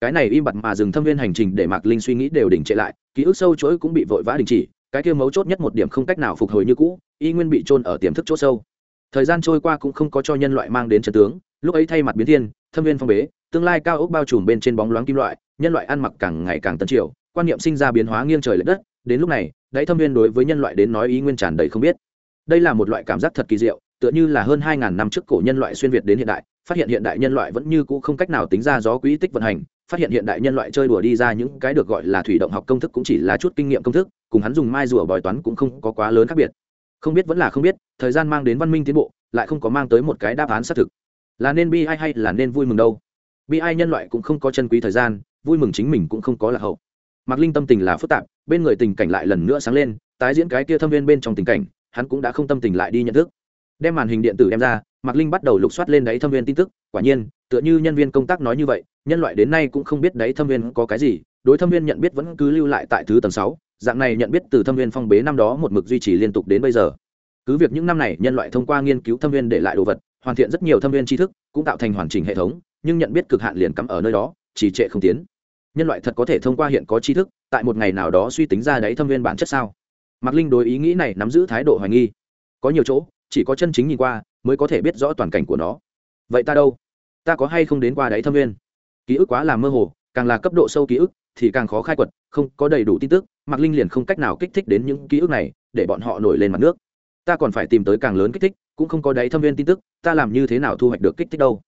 Cái này im bặt mà dừng thâm viên hành trình để mạc linh suy nghĩ đều đình trệ lại, ký ức sâu chuỗi cũng bị vội vã đình chỉ cái kia mấu chốt nhất một điểm không cách nào phục hồi như cũ, y nguyên bị trôn ở tiềm thức chỗ sâu. Thời gian trôi qua cũng không có cho nhân loại mang đến trần tướng, lúc ấy thay mặt biến thiên, thâm viên phong bế, tương lai cao ốc bao trùm bên trên bóng loáng kim loại, nhân loại ăn mặc càng ngày càng tân triều, quan niệm sinh ra biến hóa nghiêng trời l ệ đất, đến lúc này, đáy thâm viên đối với nhân loại đến nói ý nguyên tràn đầy không biết. Đây là một loại cảm giác thật kỳ diệu, tựa như là hơn hai ngàn năm trước cổ nhân loại xuyên việt đến hiện đại, phát hiện hiện đại nhân loại vẫn như cũ không cách nào tính ra gió quỹ tích vận hành, phát hiện hiện đại nhân loại chơi đùa đi ra những cái được gọi là thủy động học công thức cũng chỉ là chút kinh nghiệm công thức cùng hắn dùng mai rùa bòi toán cũng không có quá lớn khác biệt. Không biết vẫn là không biết, thời gian mang đến văn minh tiến bộ, lại không có mang tới một cái đáp án xác thực. Là nên bi ai hay là nên vui mừng đâu? Bi ai nhân loại cũng không có chân quý thời gian, vui mừng chính mình cũng không có là hậu. Mạc linh tâm tình là phức tạp, bên người tình cảnh lại lần nữa sáng lên, tái diễn cái kia thâm viên bên trong tình cảnh, hắn cũng đã không tâm tình lại đi nhận thức. Đem màn hình điện tử đem ra, mạc linh bắt đầu lục soát lên đáy thâm viên tin tức, quả nhiên, tựa như nhân viên công tác nói như vậy, nhân loại đến nay cũng không biết đáy thâm viên có cái gì, đối thâm viên nhận biết vẫn cứ lưu lại tại thứ tầng sáu dạng này nhận biết từ thâm viên phong bế năm đó một mực duy trì liên tục đến bây giờ. Cứ việc những năm này nhân loại thông qua nghiên cứu thâm viên để lại đồ vật, hoàn thiện rất nhiều thâm viên tri thức, cũng tạo thành hoàn chỉnh hệ thống, nhưng nhận biết cực hạn liền cắm ở nơi đó, trì trệ không tiến. Nhân loại thật có thể thông qua hiện có tri thức, tại một ngày nào đó suy tính ra đấy thâm viên bản chất sao? Mạc linh đối ý nghĩ này nắm giữ thái độ hoài nghi. Có nhiều chỗ, chỉ có chân chính nhìn qua, mới có thể biết rõ toàn cảnh của nó. Vậy ta đâu? Ta có hay không đến qua đáy thâm viên? Ký ức quá là mơ hồ, càng là cấp độ sâu ký ức thì càng khó khai quật, không có đầy đủ tin tức, mạc linh liền không cách nào kích thích đến những ký ức này, để bọn họ nổi lên mặt nước. Ta còn phải tìm tới càng lớn kích thích, cũng không có đáy thâm viên tin tức, ta làm như thế nào thu hoạch được kích thích đâu?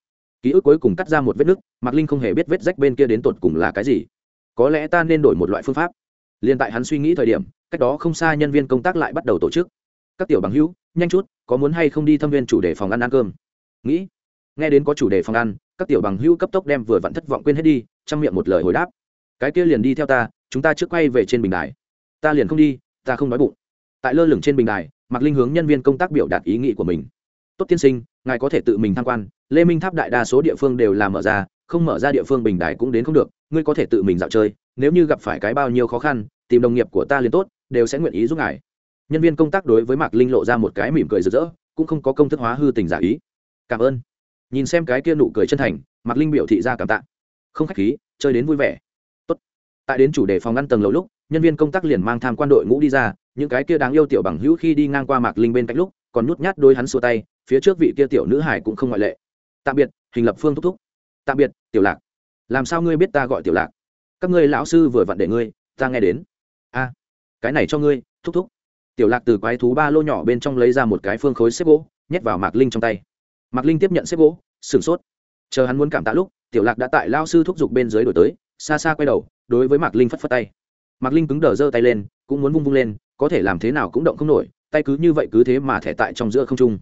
Ký ức cuối cùng cắt ra một vết nứt, mạc linh không hề biết vết rách bên kia đến tột cùng là cái gì. Có lẽ ta nên đổi một loại phương pháp. Liền tại hắn suy nghĩ thời điểm, cách đó không xa nhân viên công tác lại bắt đầu tổ chức. Các tiểu bằng hữu, nhanh chút, có muốn hay không đi thâm viên chủ đề phòng ăn ăn cơm? Nghĩ. Nghe đến có chủ đề phòng ăn, các tiểu bằng hữu cấp tốc đem vừa vặn thất vọng quên hết đi, trong miệng một lời hồi đáp cái kia liền đi theo ta, chúng ta trước quay về trên bình đài. Ta liền không đi, ta không nói bụng. Tại lơ lửng trên bình đài, mạc linh hướng nhân viên công tác biểu đạt ý nghĩ của mình. Tốt tiên sinh, ngài có thể tự mình tham quan. Lê minh tháp đại đa số địa phương đều làm mở ra, không mở ra địa phương bình đài cũng đến không được. Ngươi có thể tự mình dạo chơi. Nếu như gặp phải cái bao nhiêu khó khăn, tìm đồng nghiệp của ta liền tốt, đều sẽ nguyện ý giúp ngài. Nhân viên công tác đối với mạc linh lộ ra một cái mỉm cười rực rỡ, cũng không có công thức hóa hư tình giả ý. Cảm ơn. Nhìn xem cái kia nụ cười chân thành, mạc linh biểu thị ra cảm tạ. Không khách khí, chơi đến vui vẻ tại đến chủ đề phòng ngăn tầng lầu lúc, nhân viên công tác liền mang tham quan đội ngũ đi ra, những cái kia đáng yêu tiểu bằng hữu khi đi ngang qua mạc linh bên cạnh lúc, còn nhút nhát đôi hắn xua tay, phía trước vị kia tiểu nữ hải cũng không ngoại lệ. Tạm biệt, hình lập phương thúc thúc. Tạm biệt, tiểu lạc. Làm sao ngươi biết ta gọi tiểu lạc? Các ngươi lão sư vừa vặn để ngươi, ta nghe đến. A, cái này cho ngươi, thúc thúc. Tiểu lạc từ quái thú ba lô nhỏ bên trong lấy ra một cái phương khối xếp gỗ, nhét vào mạc linh trong tay. Mạc linh tiếp nhận xếp gỗ, sửng sốt. Chờ hắn muốn cảm tạ lúc, tiểu lạc đã tại lao sư thúc giục bên dưới đổi tới, xa xa quay đầu đối với mạc linh phất phất tay. Mạc linh cứng đờ giơ tay lên cũng muốn vung vung lên có thể làm thế nào cũng động không nổi tay cứ như vậy cứ thế mà thẻ tại trong giữa không trung.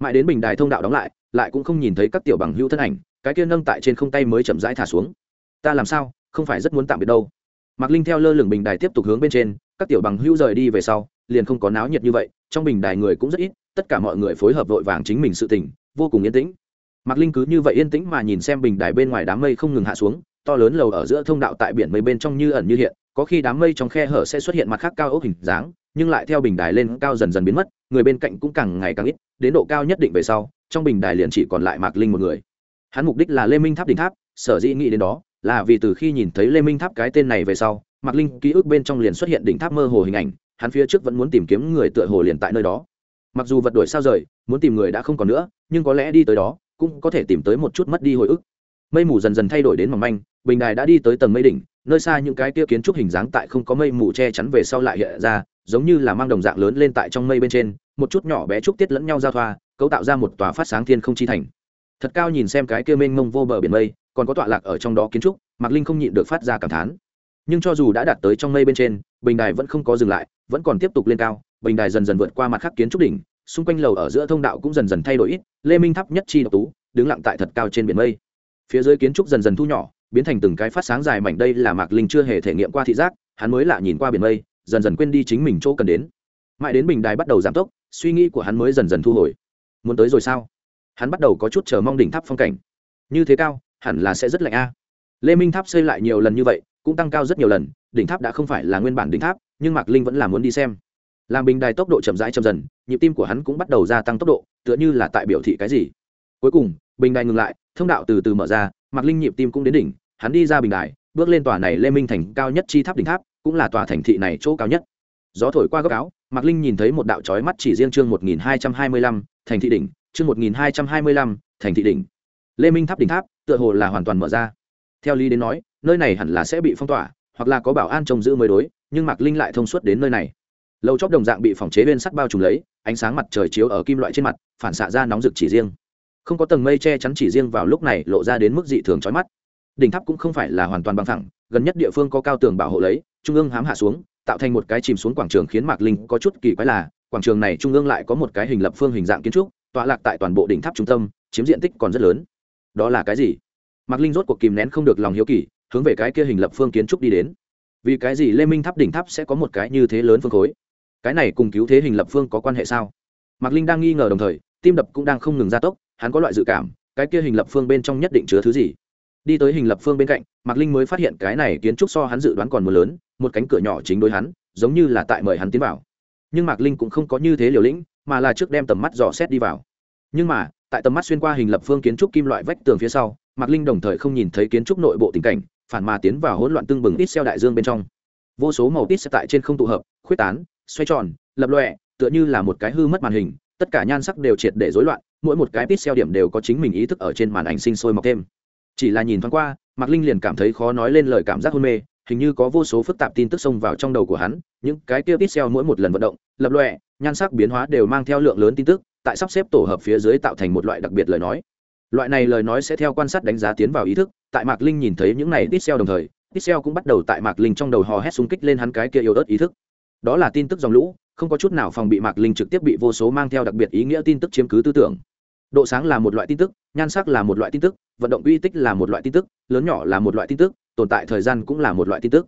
Mãi đến bình đài thông đạo đóng lại lại cũng không nhìn thấy các tiểu bằng hữu thân ảnh cái kia nâng tại trên không tay mới chậm rãi thả xuống. Ta làm sao không phải rất muốn tạm biệt đâu. Mạc linh theo lơ lửng bình đài tiếp tục hướng bên trên các tiểu bằng hữu rời đi về sau liền không có náo nhiệt như vậy trong bình đài người cũng rất ít tất cả mọi người phối hợp vội vàng chính mình sự tỉnh, vô cùng yên tĩnh. Mạc linh cứ như vậy yên tĩnh mà nhìn xem bình đài bên ngoài đám mây không ngừng hạ xuống to lớn lầu ở giữa thông đạo tại biển mây bên trong như ẩn như hiện, có khi đám mây trong khe hở sẽ xuất hiện mặt khác cao ốc hình dáng, nhưng lại theo bình đài lên cao dần dần biến mất, người bên cạnh cũng càng ngày càng ít, đến độ cao nhất định về sau, trong bình đài liền chỉ còn lại mạc linh một người. Hắn mục đích là lê minh tháp đỉnh tháp, sở dĩ nghĩ đến đó, là vì từ khi nhìn thấy lê minh tháp cái tên này về sau, mạc linh ký ức bên trong liền xuất hiện đỉnh tháp mơ hồ hình ảnh, hắn phía trước vẫn muốn tìm kiếm người tựa hồ liền tại nơi đó. Mặc dù vật đổi sao rời, muốn tìm người đã không còn nữa, nhưng có lẽ đi tới đó, cũng có thể tìm tới một chút mất đi hồi ức mây mù dần dần thay đổi đến mỏng manh, bình đài đã đi tới tầng mây đỉnh, nơi xa những cái kia kiến trúc hình dáng tại không có mây mù che chắn về sau lại hiện ra, giống như là mang đồng dạng lớn lên tại trong mây bên trên, một chút nhỏ bé trúc tiết lẫn nhau giao thoa, cấu tạo ra một tòa phát sáng thiên không chi thành. Thật cao nhìn xem cái kia mênh mông vô bờ biển mây, còn có tọa lạc ở trong đó kiến trúc, mạc linh không nhịn được phát ra cảm thán. Nhưng cho dù đã đạt tới trong mây bên trên, bình đài vẫn không có dừng lại, vẫn còn tiếp tục lên cao, bình đài dần dần vượt qua mặt khắc kiến trúc đỉnh, xung quanh lầu ở giữa thông đạo cũng dần dần thay đổi ít, lê minh thắp nhất chi độc tú, đứng lặng tại thật cao trên biển mây phía dưới kiến trúc dần dần thu nhỏ, biến thành từng cái phát sáng dài mảnh đây là mạc linh chưa hề thể nghiệm qua thị giác, hắn mới lạ nhìn qua biển mây, dần dần quên đi chính mình chỗ cần đến. Mãi đến bình đài bắt đầu giảm tốc, suy nghĩ của hắn mới dần dần thu hồi. Muốn tới rồi sao? Hắn bắt đầu có chút chờ mong đỉnh tháp phong cảnh. Như thế cao, hẳn là sẽ rất lạnh a. Lê minh tháp xây lại nhiều lần như vậy, cũng tăng cao rất nhiều lần, đỉnh tháp đã không phải là nguyên bản đỉnh tháp, nhưng mạc linh vẫn là muốn đi xem. Làm bình đài tốc độ chậm rãi chậm dần, nhịp tim của hắn cũng bắt đầu gia tăng tốc độ, tựa như là tại biểu thị cái gì. Cuối cùng bình đài ngừng lại, thông đạo từ từ mở ra, mạc linh nhịp tim cũng đến đỉnh, hắn đi ra bình đài, bước lên tòa này lê minh thành cao nhất chi tháp đỉnh tháp, cũng là tòa thành thị này chỗ cao nhất. Gió thổi qua góc áo, mạc linh nhìn thấy một đạo trói mắt chỉ riêng chương một nghìn hai trăm hai mươi lăm, thành thị đỉnh, chương một nghìn hai trăm hai mươi lăm, thành thị đỉnh. Lê minh tháp đỉnh tháp, tựa hồ là hoàn toàn mở ra. Theo lý đến nói, nơi này hẳn là sẽ bị phong tỏa, hoặc là có bảo an trông giữ mới đối, nhưng mạc linh lại thông suốt đến nơi này. Lầu chóp đồng dạng bị phòng chế bên sắt bao trùm lấy, ánh sáng mặt trời chiếu ở kim loại trên mặt, phản xạ ra nóng rực chỉ riêng không có tầng mây che chắn chỉ riêng vào lúc này lộ ra đến mức dị thường chói mắt. Đỉnh tháp cũng không phải là hoàn toàn bằng thẳng gần nhất địa phương có cao tường bảo hộ lấy, trung ương hám hạ xuống, tạo thành một cái chìm xuống quảng trường khiến mạc linh có chút kỳ quái là, quảng trường này trung ương lại có một cái hình lập phương hình dạng kiến trúc, tọa lạc tại toàn bộ đỉnh tháp trung tâm, chiếm diện tích còn rất lớn. Đó là cái gì? Mạc linh rốt cuộc kìm nén không được lòng hiếu kỳ, hướng về cái kia hình lập phương kiến trúc đi đến. Vì cái gì lê minh tháp đỉnh tháp sẽ có một cái như thế lớn phương khối? Cái này cùng cứu thế hình lập phương có quan hệ sao? Mạc linh đang nghi ngờ đồng thời, tim đập cũng đang không ngừng gia tốc hắn có loại dự cảm, cái kia hình lập phương bên trong nhất định chứa thứ gì. Đi tới hình lập phương bên cạnh, mạc linh mới phát hiện cái này kiến trúc so hắn dự đoán còn một lớn, một cánh cửa nhỏ chính đối hắn, giống như là tại mời hắn tiến vào. Nhưng mạc linh cũng không có như thế liều lĩnh, mà là trước đem tầm mắt dò xét đi vào. Nhưng mà, tại tầm mắt xuyên qua hình lập phương kiến trúc kim loại vách tường phía sau, mạc linh đồng thời không nhìn thấy kiến trúc nội bộ tình cảnh, phản mà tiến vào hỗn loạn tương bừng ít xeo đại dương bên trong. Vô số màu ít sẽ tại trên không tụ hợp, khuyết tán, xoay tròn, lập lọe tựa như là một cái hư mất màn hình, tất cả nhan sắc đều triệt để rối loạn mỗi một cái pixel điểm đều có chính mình ý thức ở trên màn ảnh sinh sôi mọc thêm. Chỉ là nhìn thoáng qua, mạc linh liền cảm thấy khó nói lên lời cảm giác hôn mê, hình như có vô số phức tạp tin tức xông vào trong đầu của hắn, những cái kia pixel mỗi một lần vận động, lập lọe nhan sắc biến hóa đều mang theo lượng lớn tin tức, tại sắp xếp tổ hợp phía dưới tạo thành một loại đặc biệt lời nói. Loại này lời nói sẽ theo quan sát đánh giá tiến vào ý thức, tại mạc linh nhìn thấy những này pixel đồng thời pixel cũng bắt đầu tại mạc linh trong đầu hò hét xung kích lên hắn cái kia yếu ớt ý thức. Đó là tin tức dòng lũ không có chút nào phòng bị mạc linh trực tiếp bị vô số mang theo đặc biệt ý nghĩa tin tức chiếm cứ tư tưởng. Độ sáng là một loại tin tức, nhan sắc là một loại tin tức, vận động uy tích là một loại tin tức, lớn nhỏ là một loại tin tức, tồn tại thời gian cũng là một loại tin tức.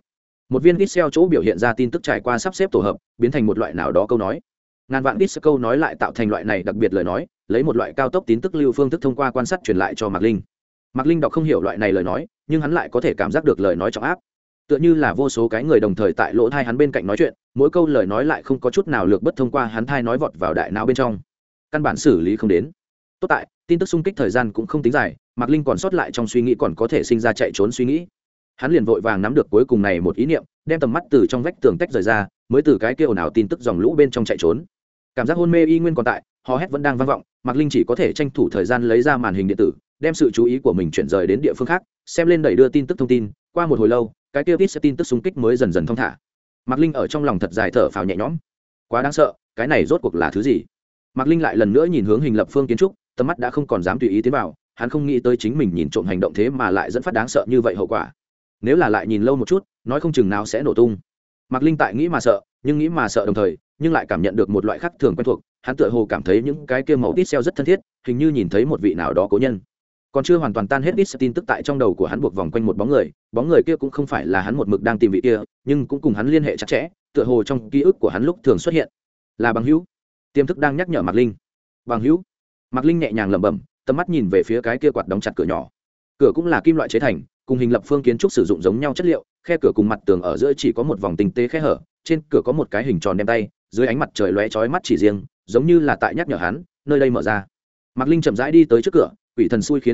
Một viên pixel chỗ biểu hiện ra tin tức trải qua sắp xếp tổ hợp, biến thành một loại nào đó câu nói. Ngàn vạn pixel câu nói lại tạo thành loại này đặc biệt lời nói, lấy một loại cao tốc tin tức lưu phương thức thông qua quan sát truyền lại cho mạc linh. Mạc linh đọc không hiểu loại này lời nói, nhưng hắn lại có thể cảm giác được lời nói trọng áp tựa như là vô số cái người đồng thời tại lỗ thai hắn bên cạnh nói chuyện, mỗi câu lời nói lại không có chút nào lược bất thông qua hắn thai nói vọt vào đại não bên trong. Căn bản xử lý không đến. Tốt tại, tin tức xung kích thời gian cũng không tính dài, mạc linh còn sót lại trong suy nghĩ còn có thể sinh ra chạy trốn suy nghĩ. Hắn liền vội vàng nắm được cuối cùng này một ý niệm, đem tầm mắt từ trong vách tường tách rời ra, mới từ cái kêu nào tin tức dòng lũ bên trong chạy trốn. Cảm giác hôn mê y nguyên còn tại, hò hét vẫn đang vang vọng, mạc linh chỉ có thể tranh thủ thời gian lấy ra màn hình điện tử, đem sự chú ý của mình chuyển rời đến địa phương khác, xem lên đẩy đưa tin tức thông tin qua một hồi lâu, cái tiêu ít sẽ tin tức xung kích mới dần dần thông thả. Mạc linh ở trong lòng thật dài thở phào nhẹ nhõm. Quá đáng sợ, cái này rốt cuộc là thứ gì? Mạc linh lại lần nữa nhìn hướng hình lập phương kiến trúc, tầm mắt đã không còn dám tùy ý tiến vào, hắn không nghĩ tới chính mình nhìn trộm hành động thế mà lại dẫn phát đáng sợ như vậy hậu quả. Nếu là lại nhìn lâu một chút, nói không chừng nào sẽ nổ tung. Mạc linh tại nghĩ mà sợ, nhưng nghĩ mà sợ đồng thời, nhưng lại cảm nhận được một loại khác thường quen thuộc, hắn tựa hồ cảm thấy những cái kia màu tít xeo rất thân thiết, hình như nhìn thấy một vị nào đó cố nhân còn chưa hoàn toàn tan hết ít tin tức tại trong đầu của hắn buộc vòng quanh một bóng người bóng người kia cũng không phải là hắn một mực đang tìm vị kia, nhưng cũng cùng hắn liên hệ chặt chẽ, tựa hồ trong ký ức của hắn lúc thường xuất hiện. Là bằng hữu. Tiềm thức đang nhắc nhở mạc linh. Bằng hữu. Mạc linh nhẹ nhàng lẩm bẩm, tầm mắt nhìn về phía cái kia quạt đóng chặt cửa nhỏ. Cửa cũng là kim loại chế thành, cùng hình lập phương kiến trúc sử dụng giống nhau chất liệu, khe cửa cùng mặt tường ở giữa chỉ có một vòng tinh tế khe hở, trên cửa có một cái hình tròn đem tay, dưới ánh mặt trời lóe chói mắt chỉ riêng, giống như là tại nhắc nhở hắn, nơi đây mở ra. Mạc linh chậm rãi đi tới trước cửa, quỷ thần xui khiến